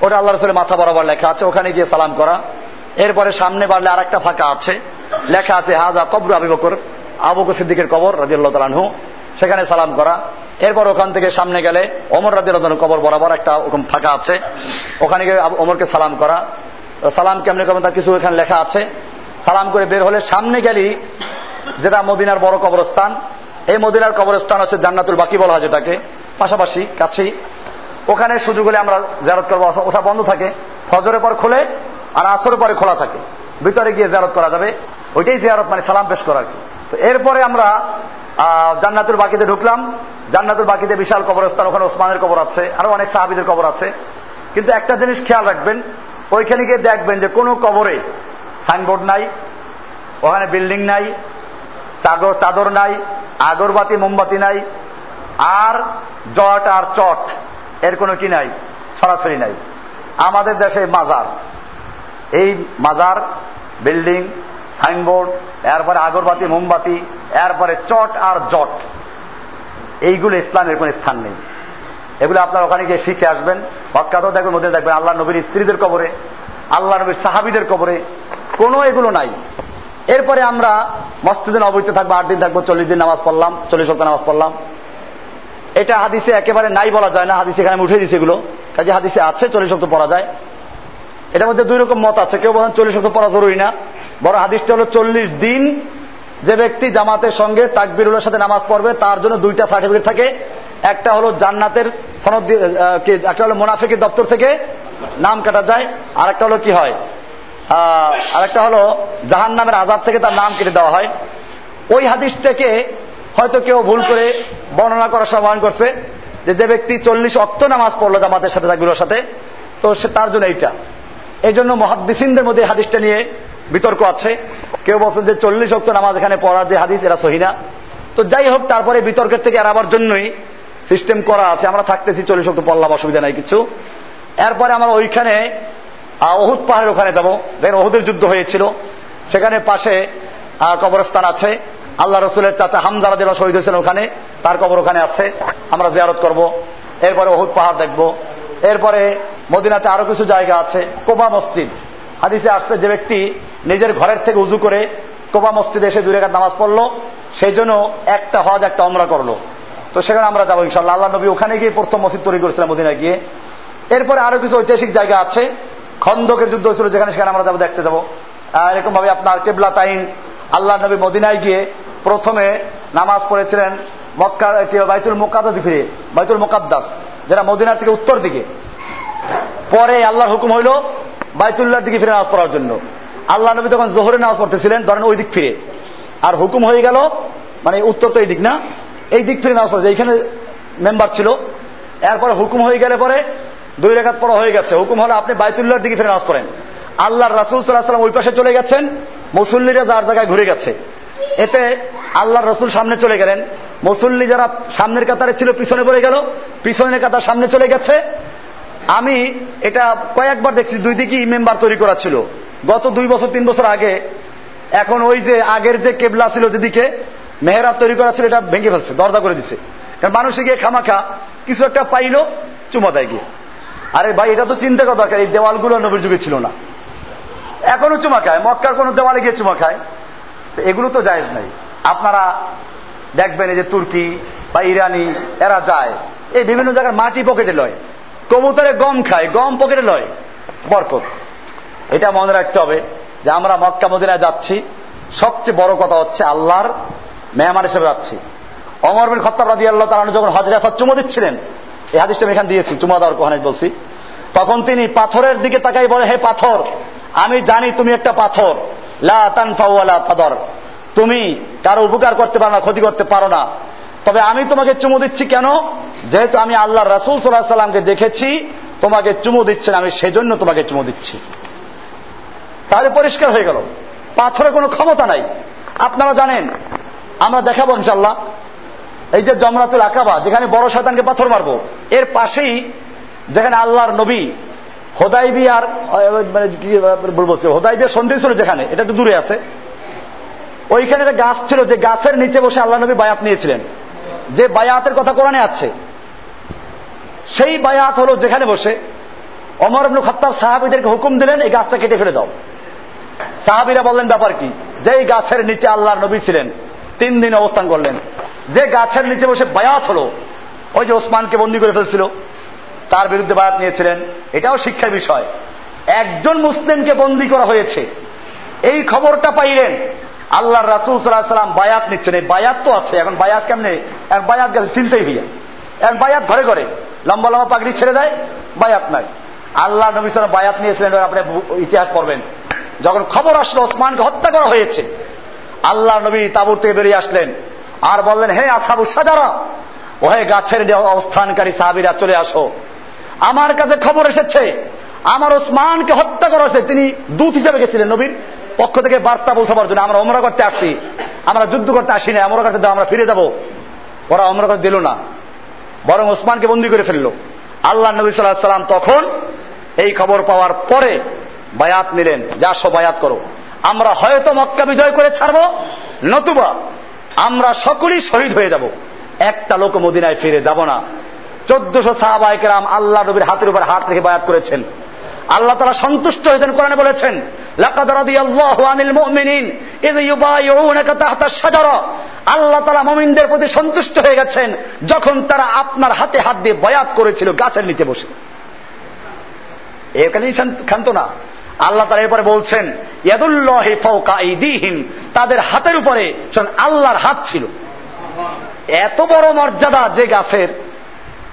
ওটা আল্লাহ রসুলের মাথা বরাবর লেখা আছে, ওখানে গিয়ে সালাম করা। এরপরে সামনে বাড়লে আর একটা ফাঁকা আছে, লেখা আছে হাজা কবর আবি বকর আবুক সিদ্দিকের কবর রাজিউল্লাহ তালানহু সেখানে সালাম করা। এরপর ওখান থেকে সামনে গেলে অমর রাজিউল্লাহ কবর বরাবর একটা ওরকম ফাঁকা আছে। ওখানে গিয়ে অমরকে সালাম করা। সালাম কেমনি করবেন তার কিছু এখানে লেখা আছে। সালাম করে বের হলে সামনে গেলি যেটা মদিনার বড় কবরস্থান, এই মদিনার কবরস্থান হচ্ছে জান্নাতুল বাকি বলা হয় যেটাকে। পাশাপাশি কাছেই। ওখানে সুযোগ হলে আমরা জারত করব। ওটা বন্ধ থাকে। ফজরের পর খুলে আর আসরের পরে খোলা থাকে। ভিতরে গিয়ে জারত করা যাবে। ওইটাই জিয়ারত মানে সালাম পেশ করা তো এরপরে আমরা জান্নাতুল বাকিতে ঢুকলাম। জান্নাতুল বাকিতে বিশাল কবরস্থান, ওখানে ওসমানের কবর আছে, আরও অনেক সাহাবিদের কবর আছে। কিন্তু একটা জিনিস খেয়াল রাখবেন, ওইখানে গিয়ে দেখবেন যে কোনো কবরে সাইনবোর্ড নাই, ওখানে বিল্ডিং নাই চাদর চাদর নাই, আগরবাতি, মোমবাতি নাই, আর জট আর চট, এর কোনো কি নাই ছড়াছড়ি নাই। আমাদের দেশে মাজার, এই মাজার, বিল্ডিং সাইনবোর্ড, এরপরে আগরবাতি, মোমবাতি, এরপরে চট আর জট। এইগুলো ইসলামের কোন স্থান নেই। এগুলো আপনার ওখানে গিয়ে শিখে আসবেন। হকাতেও দেখবেন মধ্যে দেখবেন আল্লাহ নবীর স্ত্রীদের কবরে, আল্লাহ নবীর সাহাবিদের কবরে। কোনো এগুলো নাই। এরপরে আমরা মসজিদে অবৈধ থাকব, আট দিন থাকব, চল্লিশ দিন নামাজ পড়লাম, চল্লিশ সপ্তাহ নামাজ পড়লাম। এটা হাদিসে একেবারে নাই বলা যায় না, হাদিসে এখানে উঠে দিছি এগুলো। কাজে হাদিসে আছে, চল্লিশ সপ্তাহ পড়া যায়। এটার মধ্যে দুই রকম মত আছে। কেউ বলেন চল্লিশ সপ্তাহ পড়া জরুরি না। বড় হাদিসটা হলো চল্লিশ দিন যে ব্যক্তি জামাতের সঙ্গে তাকবিরুলের সাথে নামাজ পড়বে, তার জন্য দুইটা সার্টিফিকেট থাকে। একটা হলো জান্নাতের সনদ একটা হলো মোনাফিকের দপ্তর থেকে নাম কাটা যায় আর একটা হলো কি হয়? আর একটা হলো জাহান নামের আজাদ থেকে তার নাম কেটে দেওয়া হয়। ওই হাদিসটাকে হয়তো কেউ ভুল করে বর্ণনা করার সময় করছে যে যে ব্যক্তি চল্লিশ অক্ত নামাজ পড়ল জামাতের সাথে তাকবিরের সাথে, তো সে তার জন্য এইটা। এই জন্য মহাদ্দিসিনদের মধ্যে হাদিসটা নিয়ে বিতর্ক আছে। কেউ বলছেন যে চল্লিশ অক্ত নামাজ এখানে পড়া যে হাদিস, এরা সহিনা তো যাই হোক, তারপরে বিতর্কের থেকে এড়াবার জন্যই সিস্টেম করা আছে। আমরা থাকতেছি চল্লিশ অক্ত পড়লাম, অসুবিধা নাই কিছু। এরপরে আমরা ওইখানে অহুদ পাহাড়ের ওখানে যাব, যেখানে অহুদের যুদ্ধ হয়েছিল। সেখানে পাশে কবরস্থান আছে। আল্লাহ রসুলের চাচা হামজারা যেটা শহীদ হয়েছেন ওখানে। তার কবর ওখানে আছে। আমরা জিয়ারত করব। এরপরে অহুদ পাহাড় দেখব। এরপরে মদিনাতে আরও কিছু জায়গা আছে। কোবা মসজিদ। হাদিসে আসছে যে ব্যক্তি নিজের ঘরের থেকে উজু করে কোবা মসজিদে এসে রেখাত নামাজ পড়ল, সেই জন্য একটা হজ, একটা অমরা করল। তো সেখানে আমরা যাব ইনশাল্লাহ আল্লাহ নবী ওখানে গিয়ে প্রথম মসজিদ তৈরি করেছিলাম মদিনা গিয়ে। এরপরে আরও কিছু ঐতিহাসিক জায়গা আছে। খন্দকের যুদ্ধ হয়েছিল, যেখানে সেখানে আমরা যাব, দেখতে যাব। এরকম ভাবে আপনার কেবলা তাইন, আল্লাহ নবী মদিনায় গিয়ে প্রথমে নামাজ পড়েছিলেন মক্কা বাইতুল মোকাদ্দাস ফিরে, বাইতুল মোকাদ্দাস, যেটা মদিনার থেকে উত্তর দিকে। পরে আল্লাহর হুকুম হইল বাইতুল্লাহর দিকে ফিরে নামাজ পড়ার জন্য। আল্লাহ নবী তখন জোহরে নামাজ পড়তেছিলেন, ধরেন ওই দিক ফিরে। আর হুকুম হয়ে গেল মানে উত্তর তো এই দিক না, এই দিক ফিরে নামাজ পড়ছে এইখানে মেম্বার ছিল। এরপরে হুকুম হয়ে গেলে পরে দুই রেখাত পড়া হয়ে গেছে। হুকুম হলো, আপনি বাইতুল্লাহর দিকে ফিরে নামাজ পড়েন। আল্লাহ রাসুল সাল্লাহাম ওই পাশে চলে গেছেন, মুসল্লিরা যার জায়গায় ঘুরে গেছে। এতে আল্লাহ রসুল সামনে চলে গেলেন। মুসল্লি যারা সামনের কাতারে ছিল, পিছনে পড়ে গেল, পিছনের কাতার সামনে চলে গেছে। আমি এটা কয়েকবার দেখছি, দুই দিকেই মেম্বার তৈরি করা ছিল। গত দুই বছর, তিন বছর আগে, এখন ওই যে আগের যে কেবলা ছিল যেদিকে, মেহরাব তৈরি করা ছিল, এটা ভেঙে ফেলছে, দরজা করে দিছে। কারণ মানুষে গিয়ে খামাখা, কিছু একটা পাইলো, চুমা দেয় গিয়ে। আরে ভাই, এটা তো চিন্তা করা দরকার, এই দেওয়ালগুলো নবীর যুগে ছিল না। এখনও চুমা খায়, মক্কার কোন দেওয়ালে গিয়ে চুমা খায়। তো এগুলো তো জায়েজ নাই। আপনারা দেখবেন এই যে তুর্কি বা ইরানি, এরা যায়। এই বিভিন্ন জায়গার মাটি পকেটে লয়। কবুতরে গম খায়, গম পকেটে লয়, বরকত। এটা মনে রাখতে হবে যে আমরা মক্কা মদিনায় যাচ্ছি, সবচেয়ে বড় কথা হচ্ছে আল্লাহর মেহমান হিসেবে যাচ্ছি। অমর বিন খত্তাব রাজি আল্লাহ তারা যখন হজরে আসাদ চুমো দিচ্ছিলেন, এই হাদিসটা আমি এখানে দিয়েছি, চুমা দেওয়ার কোহানে বলছি, তখন তিনি পাথরের দিকে তাকাই বলে, হে পাথর, আমি জানি তুমি একটা পাথর। লা তুমি কারও উপকার করতে পারো না, ক্ষতি করতে পারো না। তবে আমি তোমাকে চুমু দিচ্ছি কেন? যেহেতু আমি আল্লাহ রাসুল সাল্লাহ সাল্লামকে দেখেছি, তোমাকে চুমু দিচ্ছেন, আমি সেজন্য তোমাকে চুমু দিচ্ছি। তাহলে পরিষ্কার হয়ে গেল। পাথরে কোনো ক্ষমতা নাই। আপনারা জানেন, আমরা দেখাবো ইনশাল্লাহ এই যে জমরাতুল আকাবা, যেখানে বড় শতানকে পাথর মারবো, এর পাশেই যেখানে আল্লাহর নবী হোদাইবি আর মানে বলব হোদাইবিয়া সন্ধি ছিল যেখানে, এটা একটু দূরে আছে। ওইখানে একটা গাছ ছিল, যে গাছের নিচে বসে আল্লাহ নবী বায়াত নিয়েছিলেন। যে বায়াতের কথা কোরআনে আছে সেই বায়াত হল যেখানে বসে অমর আব্দুল খত্তাব সাহাবিদেরকে হুকুম দিলেন, এই গাছটা কেটে ফেলে দাও। সাহাবিরা বললেন, ব্যাপার কি? যেই গাছের নিচে আল্লাহর নবী ছিলেন, তিন দিন অবস্থান করলেন। যে গাছের নিচে বসে বায়াত হলো, ওই যে ওসমানকে বন্দি করে ফেলছিল, তার বিরুদ্ধে বায়াত নিয়েছিলেন। এটাও শিক্ষার বিষয়। একজন মুসলিমকে বন্দি করা হয়েছে। এই খবরটা পাইলেন। আল্লাহ রাসুল সাল্লাম বায়াত নিচ্ছেন। এই বায়াত তো আছে, এখন বায়াত কেমনে? এক বায়াত গেছে চিন্তাই হইয়া। এক বায়াত ঘরে ঘরে। লম্বা লম্বা পাগড়ি ছেড়ে দেয়, বায়াত নাই। আল্লাহ নবী সালাম বায়াত নিয়েছিলেন আপনি ইতিহাস পড়বেন। যখন খবর আসলো, ওসমানকে হত্যা করা হয়েছে। আল্লাহ নবী তাবুর থেকে বেরিয়ে আসলেন। আর বললেন, হে আসাবু সাজারা হে গাছের অবস্থানকারী সাহাবিরা, চলে আসো। আমার কাছে খবর এসেছে, আমার ওসমানকে হত্যা করা হয়েছে। তিনি দূত হিসেবে গেছিলেন নবীর পক্ষ থেকে বার্তা পৌঁছাবার জন্য। আমরা অমরা করতে আসছি। আমরা যুদ্ধ করতে আসি না অমরা করতে আমরা ফিরে যাব। ওরা অমরা করতে দিল না। বরং ওসমানকে বন্দি করে ফেলল। আল্লাহ নবী সাল্লাহ সাল্লাম তখন এই খবর পাওয়ার পরে বায়াত নিলেন, যা সব বায়াত করো। আমরা হয়তো মক্কা বিজয় করে ছাড়বো, নতুবা আমরা সকলেই শহীদ হয়ে যাব। একটা লোক মদিনায় ফিরে যাব না। চোদ্দশো সাহাবাহিকেরাম আল্লাহ নবীর হাতের উপর হাত রেখে বায়াত করেছেন। আল্লাহ তারা সন্তুষ্ট হয়েছেন, কোরআনে বলেছেন আল্লাহ তালা মমিনদের প্রতি সন্তুষ্ট হয়ে গেছেন, যখন তারা আপনার হাতে হাত দিয়ে বয়াত করেছিল, গাছের নিচে বসে। এখানেই ক্ষান্ত না। আল্লাহ তারা এরপরে বলছেন তাদের হাতের উপরে আল্লাহর হাত ছিল। এত বড় মর্যাদা যে গাছের।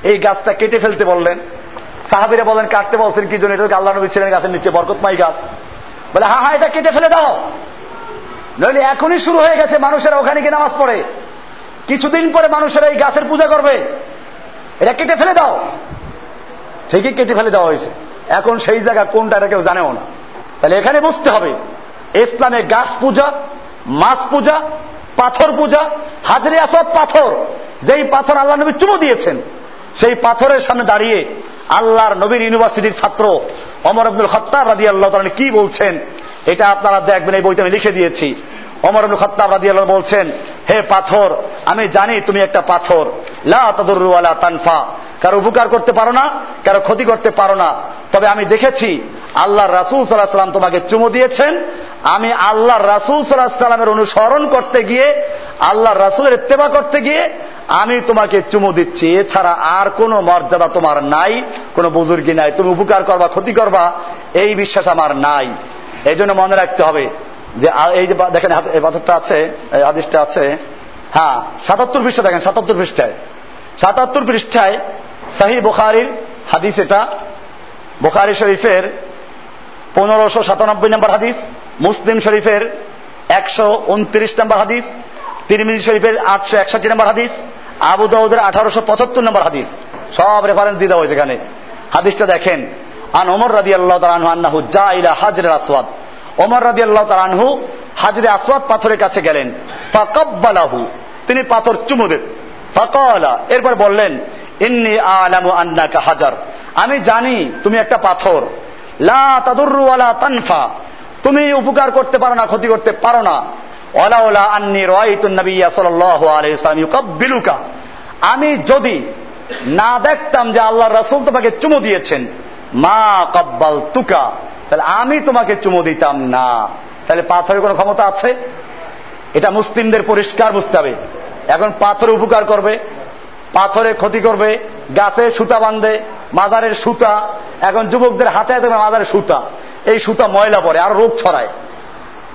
এই গাছটা কেটে ফেলতে বললেন। সাহাবিরা বলেন, কাটতে বলছেন কি জন্য? এটা আল্লাহ নবী ছিলেন গাছের নিচে বরকতমাই গাছ। বলে, হা হা, এটা কেটে ফেলে দাও। নইলে এখনই শুরু হয়ে গেছে, মানুষেরা ওখানে গিয়ে নামাজ পড়ে। কিছুদিন পরে মানুষেরা এই গাছের পূজা করবে। এটা কেটে ফেলে দাও। ঠিকই কেটে ফেলে দেওয়া হয়েছে। এখন সেই জায়গা কোনটা এটা কেউ জানেও না। তাহলে এখানে বুঝতে হবে, ইসলামে গাছ পূজা, মাছ পূজা, পাথর পূজা, হাজরে আসদ পাথর, যেই পাথর আল্লাহ নবী চুমু দিয়েছেন, সেই পাথরের সামনে দাঁড়িয়ে আল্লাহর নবীর ইউনিভার্সিটির ছাত্র অমর আব্দুল খত্তাব রাজি আল্লাহ কি বলছেন? এটা আপনারা দেখবেন, এই বইটা আমি লিখে দিয়েছি। অমর আব্দুল খত্তাব রাজি আল্লাহ বলছেন, হে পাথর, আমি জানি তুমি একটা পাথর। লা তাদুরুয়ালা তানফা। কারও উপকার করতে পারো না, কারও ক্ষতি করতে পারো না। তবে আমি দেখেছি আল্লাহ রাসুল সাল্লাহ সাল্লাম তোমাকে চুমু দিয়েছেন। আমি আল্লাহ রাসুল সাল্লাহ সাল্লামের অনুসরণ করতে গিয়ে আল্লাহ রাসুলের ইত্তেবা করতে গিয়ে আমি তোমাকে চুমু দিচ্ছি, এছাড়া আর কোনো মর্যাদা তোমার নাই, কোনো বুজুর্গি নাই, তুমি উপকার করবা, ক্ষতি করবা, এই বিশ্বাস আমার নাই। এই জন্য মনে রাখতে হবে যে এই যে দেখেন এই পাথরটা আছে, এই আদেশটা আছে হ্যাঁ সাতাত্তর পৃষ্ঠা দেখেন, সাতাত্তর পৃষ্ঠায়। সাতাত্তর পৃষ্ঠায় সাহি বোখারির হাদিস এটা, বোখারি শরীফের পনেরোশো সাতানব্বই নম্বর হাদিস, মুসলিম শরীফের একশো উনত্রিশ নম্বর হাদিস তিরমিজি শরীফের আটশো একষট্টি নম্বর হাদিস, আবু দাউদের আঠারোশো পঁচাত্তর নম্বর হাদিস। সব রেফারেন্স দিয়ে দেওয়া হয়েছে এখানে। হাদিসটা দেখেন, আন ওমর রাদি আল্লাহ তালানহু আন্নাহু যা ইলা হাজরে আসওয়াদ। ওমর রাদি আল্লাহ তালানহু হাজরে আসওয়াদ পাথরের কাছে গেলেন। ফাকাব্বালাহু, তিনি পাথর চুমু দেন। ফাকালা, এরপর বললেন, ইন্নি আলামু আন্নাকা হাজার। আমি জানি তুমি একটা পাথর। লা তাদুরু আলা তানফা। তুমি উপকার করতে পারো না, ক্ষতি করতে পারো না। আন্নি আমি যদি না দেখতাম যে আল্লাহ রাসূল তোমাকে চুমু দিয়েছেন, মা কব্বাল তুকা তাহলে আমি তোমাকে চুমু দিতাম না। তাহলে পাথরের কোনো ক্ষমতা আছে? এটা মুসলিমদের পরিষ্কার বুঝতে হবে। এখন পাথর উপকার করবে, পাথরের ক্ষতি করবে, গাছে সুতা বাঁধে, মাজারের সুতা, এখন যুবকদের হাতে হাতে মাজারের সুতা। এই সুতা ময়লা পড়ে, আর রোগ ছড়ায়।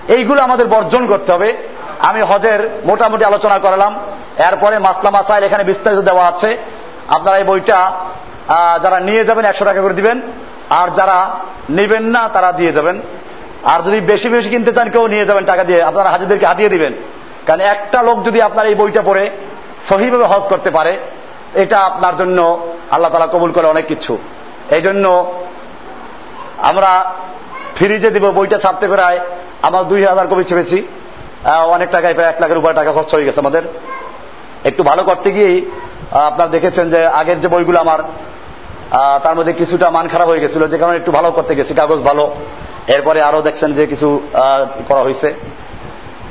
এইগুলো আমাদের বর্জন করতে হবে। আমি হজের মোটামুটি আলোচনা করালাম। এরপরে মাসলা মাসাইল এখানে বিস্তারিত দেওয়া আছে। আপনারা এই বইটা যারা নিয়ে যাবেন একশো টাকা করে দিবেন। আর যারা নেবেন না, তারা দিয়ে যাবেন। আর যদি বেশি বেশি কিনতে চান, কেউ নিয়ে যাবেন টাকা দিয়ে। আপনারা হাজিদেরকে হাতিয়ে দিবেন। কারণ একটা লোক যদি আপনার এই বইটা পড়ে, সহিভাবে হজ করতে পারে, এটা আপনার জন্য আল্লাহ তালা কবুল করে অনেক কিছু। এই জন্য আমরা ফ্রিজে দিব বইটা ছাপতে প্রায় আমার দুই হাজার কপি ছেপেছি। অনেক টাকায় প্রায় এক লাখের উপরে টাকা খরচ হয়ে গেছে আমাদের। একটু ভালো করতে গিয়েই আপনার দেখেছেন যে আগের যে বইগুলো আমার তার মধ্যে কিছুটা মান খারাপ হয়ে গেছিল, যে কারণে একটু ভালো করতে গেছি, কাগজ ভালো। এরপরে আরও দেখছেন যে কিছু করা হয়েছে।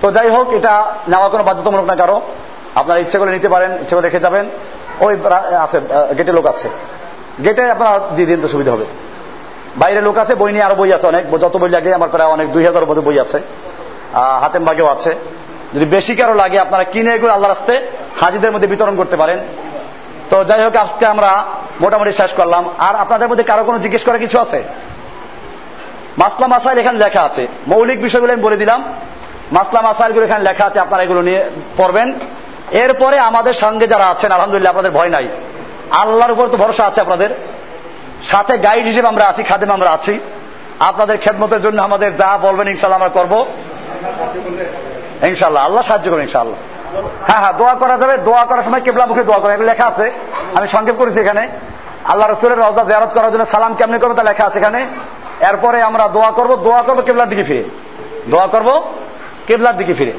তো যাই হোক, এটা নেওয়া কোনো বাধ্যতামূলক না কারও। আপনারা ইচ্ছে করে নিতে পারেন, ইচ্ছে করে রেখে যাবেন। ওই আছে গেটে লোক আছে। গেটে আপনারা দিয়ে দিন, তো সুবিধা হবে। বাইরে লোক আছে, বই নিয়ে আরও বই আছে অনেক। যত বই লাগে আমার প্রায় অনেক, দুই হাজার মতো বই আছে। হাতেম বাগেও আছে। যদি বেশি কারও লাগে, আপনারা কিনে এগুলো আল্লাহ রাস্তে হাজিদের মধ্যে বিতরণ করতে পারেন। তো যাই হোক, আজকে আমরা মোটামুটি শেষ করলাম। আর আপনাদের মধ্যে কারও কোনো জিজ্ঞেস করার কিছু আছে? মাসলা মাসাইল এখানে লেখা আছে। মৌলিক বিষয়গুলো আমি বলে দিলাম। মাসলা মাসাইলগুলো এখানে লেখা আছে, আপনারা এগুলো নিয়ে পড়বেন। এরপরে আমাদের সঙ্গে যারা আছেন, আলহামদুলিল্লাহ, আপনাদের ভয় নাই। আল্লাহর উপর তো ভরসা আছে আপনাদের। সাথে গাইড হিসেবে আমরা আছি, খাদেম আমরা আছি। আপনাদের খেদমতের জন্য আমাদের যা বলবেন ইনশাল্লাহ আমরা করব। ইনশাল্লাহ আল্লাহ সাহায্য করবেন ইনশাল্লাহ হ্যাঁ হ্যাঁ দোয়া করা যাবে, দোয়া করার সময় কেবলা মুখে দোয়া করা লেখা আছে, আমি সংক্ষেপ করেছি এখানে। আল্লাহ রসুলের রজা জিয়ারত করার জন্য সালাম কেমনি করব তা লেখা আছে এখানে। এরপরে আমরা দোয়া করব, দোয়া করব কেবলার দিকে ফিরে। দোয়া করব কেবলার দিকে ফিরে।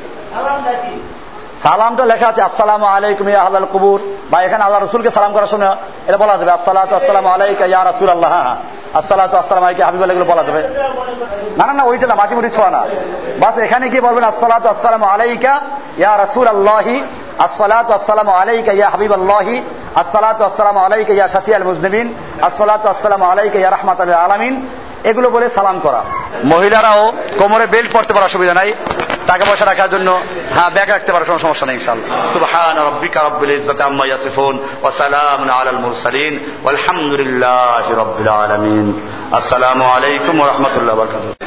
সালামটা লেখা আছে, আসসালাম আলাইকুম আল্লাহ কবুর। বা এখানে আল্লাহ রসুলকে সালাম করার সময় এটা বলা যাবে আসসালাম আসসালাম আলাইকা ইয়া রাসুল আল্লাহ হ্যাঁ। আসসালাতু আসসালাম আলাইকা হাবিবাল্লাহ এগুলো বলা যাবে। না না না, ওইটা না মাঝে মুড়ি ছোঁয়া না। বাস এখানে গিয়ে বলবেন, আসসালাতু আসসালাম আলাইকা ইয়া রাসূল আল্লাহি আসসালাতু আসসালামু আলাইকা ইয়া হাবিব আল্লাহি আসসালাতু আসসালামু আলাইকা ইয়া শাফি আল মুজনিবিন আসসালাতু আসসালামু আলাইকা ইয়া রাহমাত আলামিন। এগুলো বলে সালাম করা। মহিলারাও কোমরে বেল্ট পড়তে পারার সুবিধা নাই। টাকা পয়সা রাখার জন্য হ্যাঁ ব্যাগ রাখতে পারো, কোনো সমস্যা নেই, ইনশাআল্লাহ। সুবহান রাব্বিকা রাব্বিল ইজ্জাতি আম্মা আসসালামু আলাইকুম ওয়া রাহমাতুল্লাহি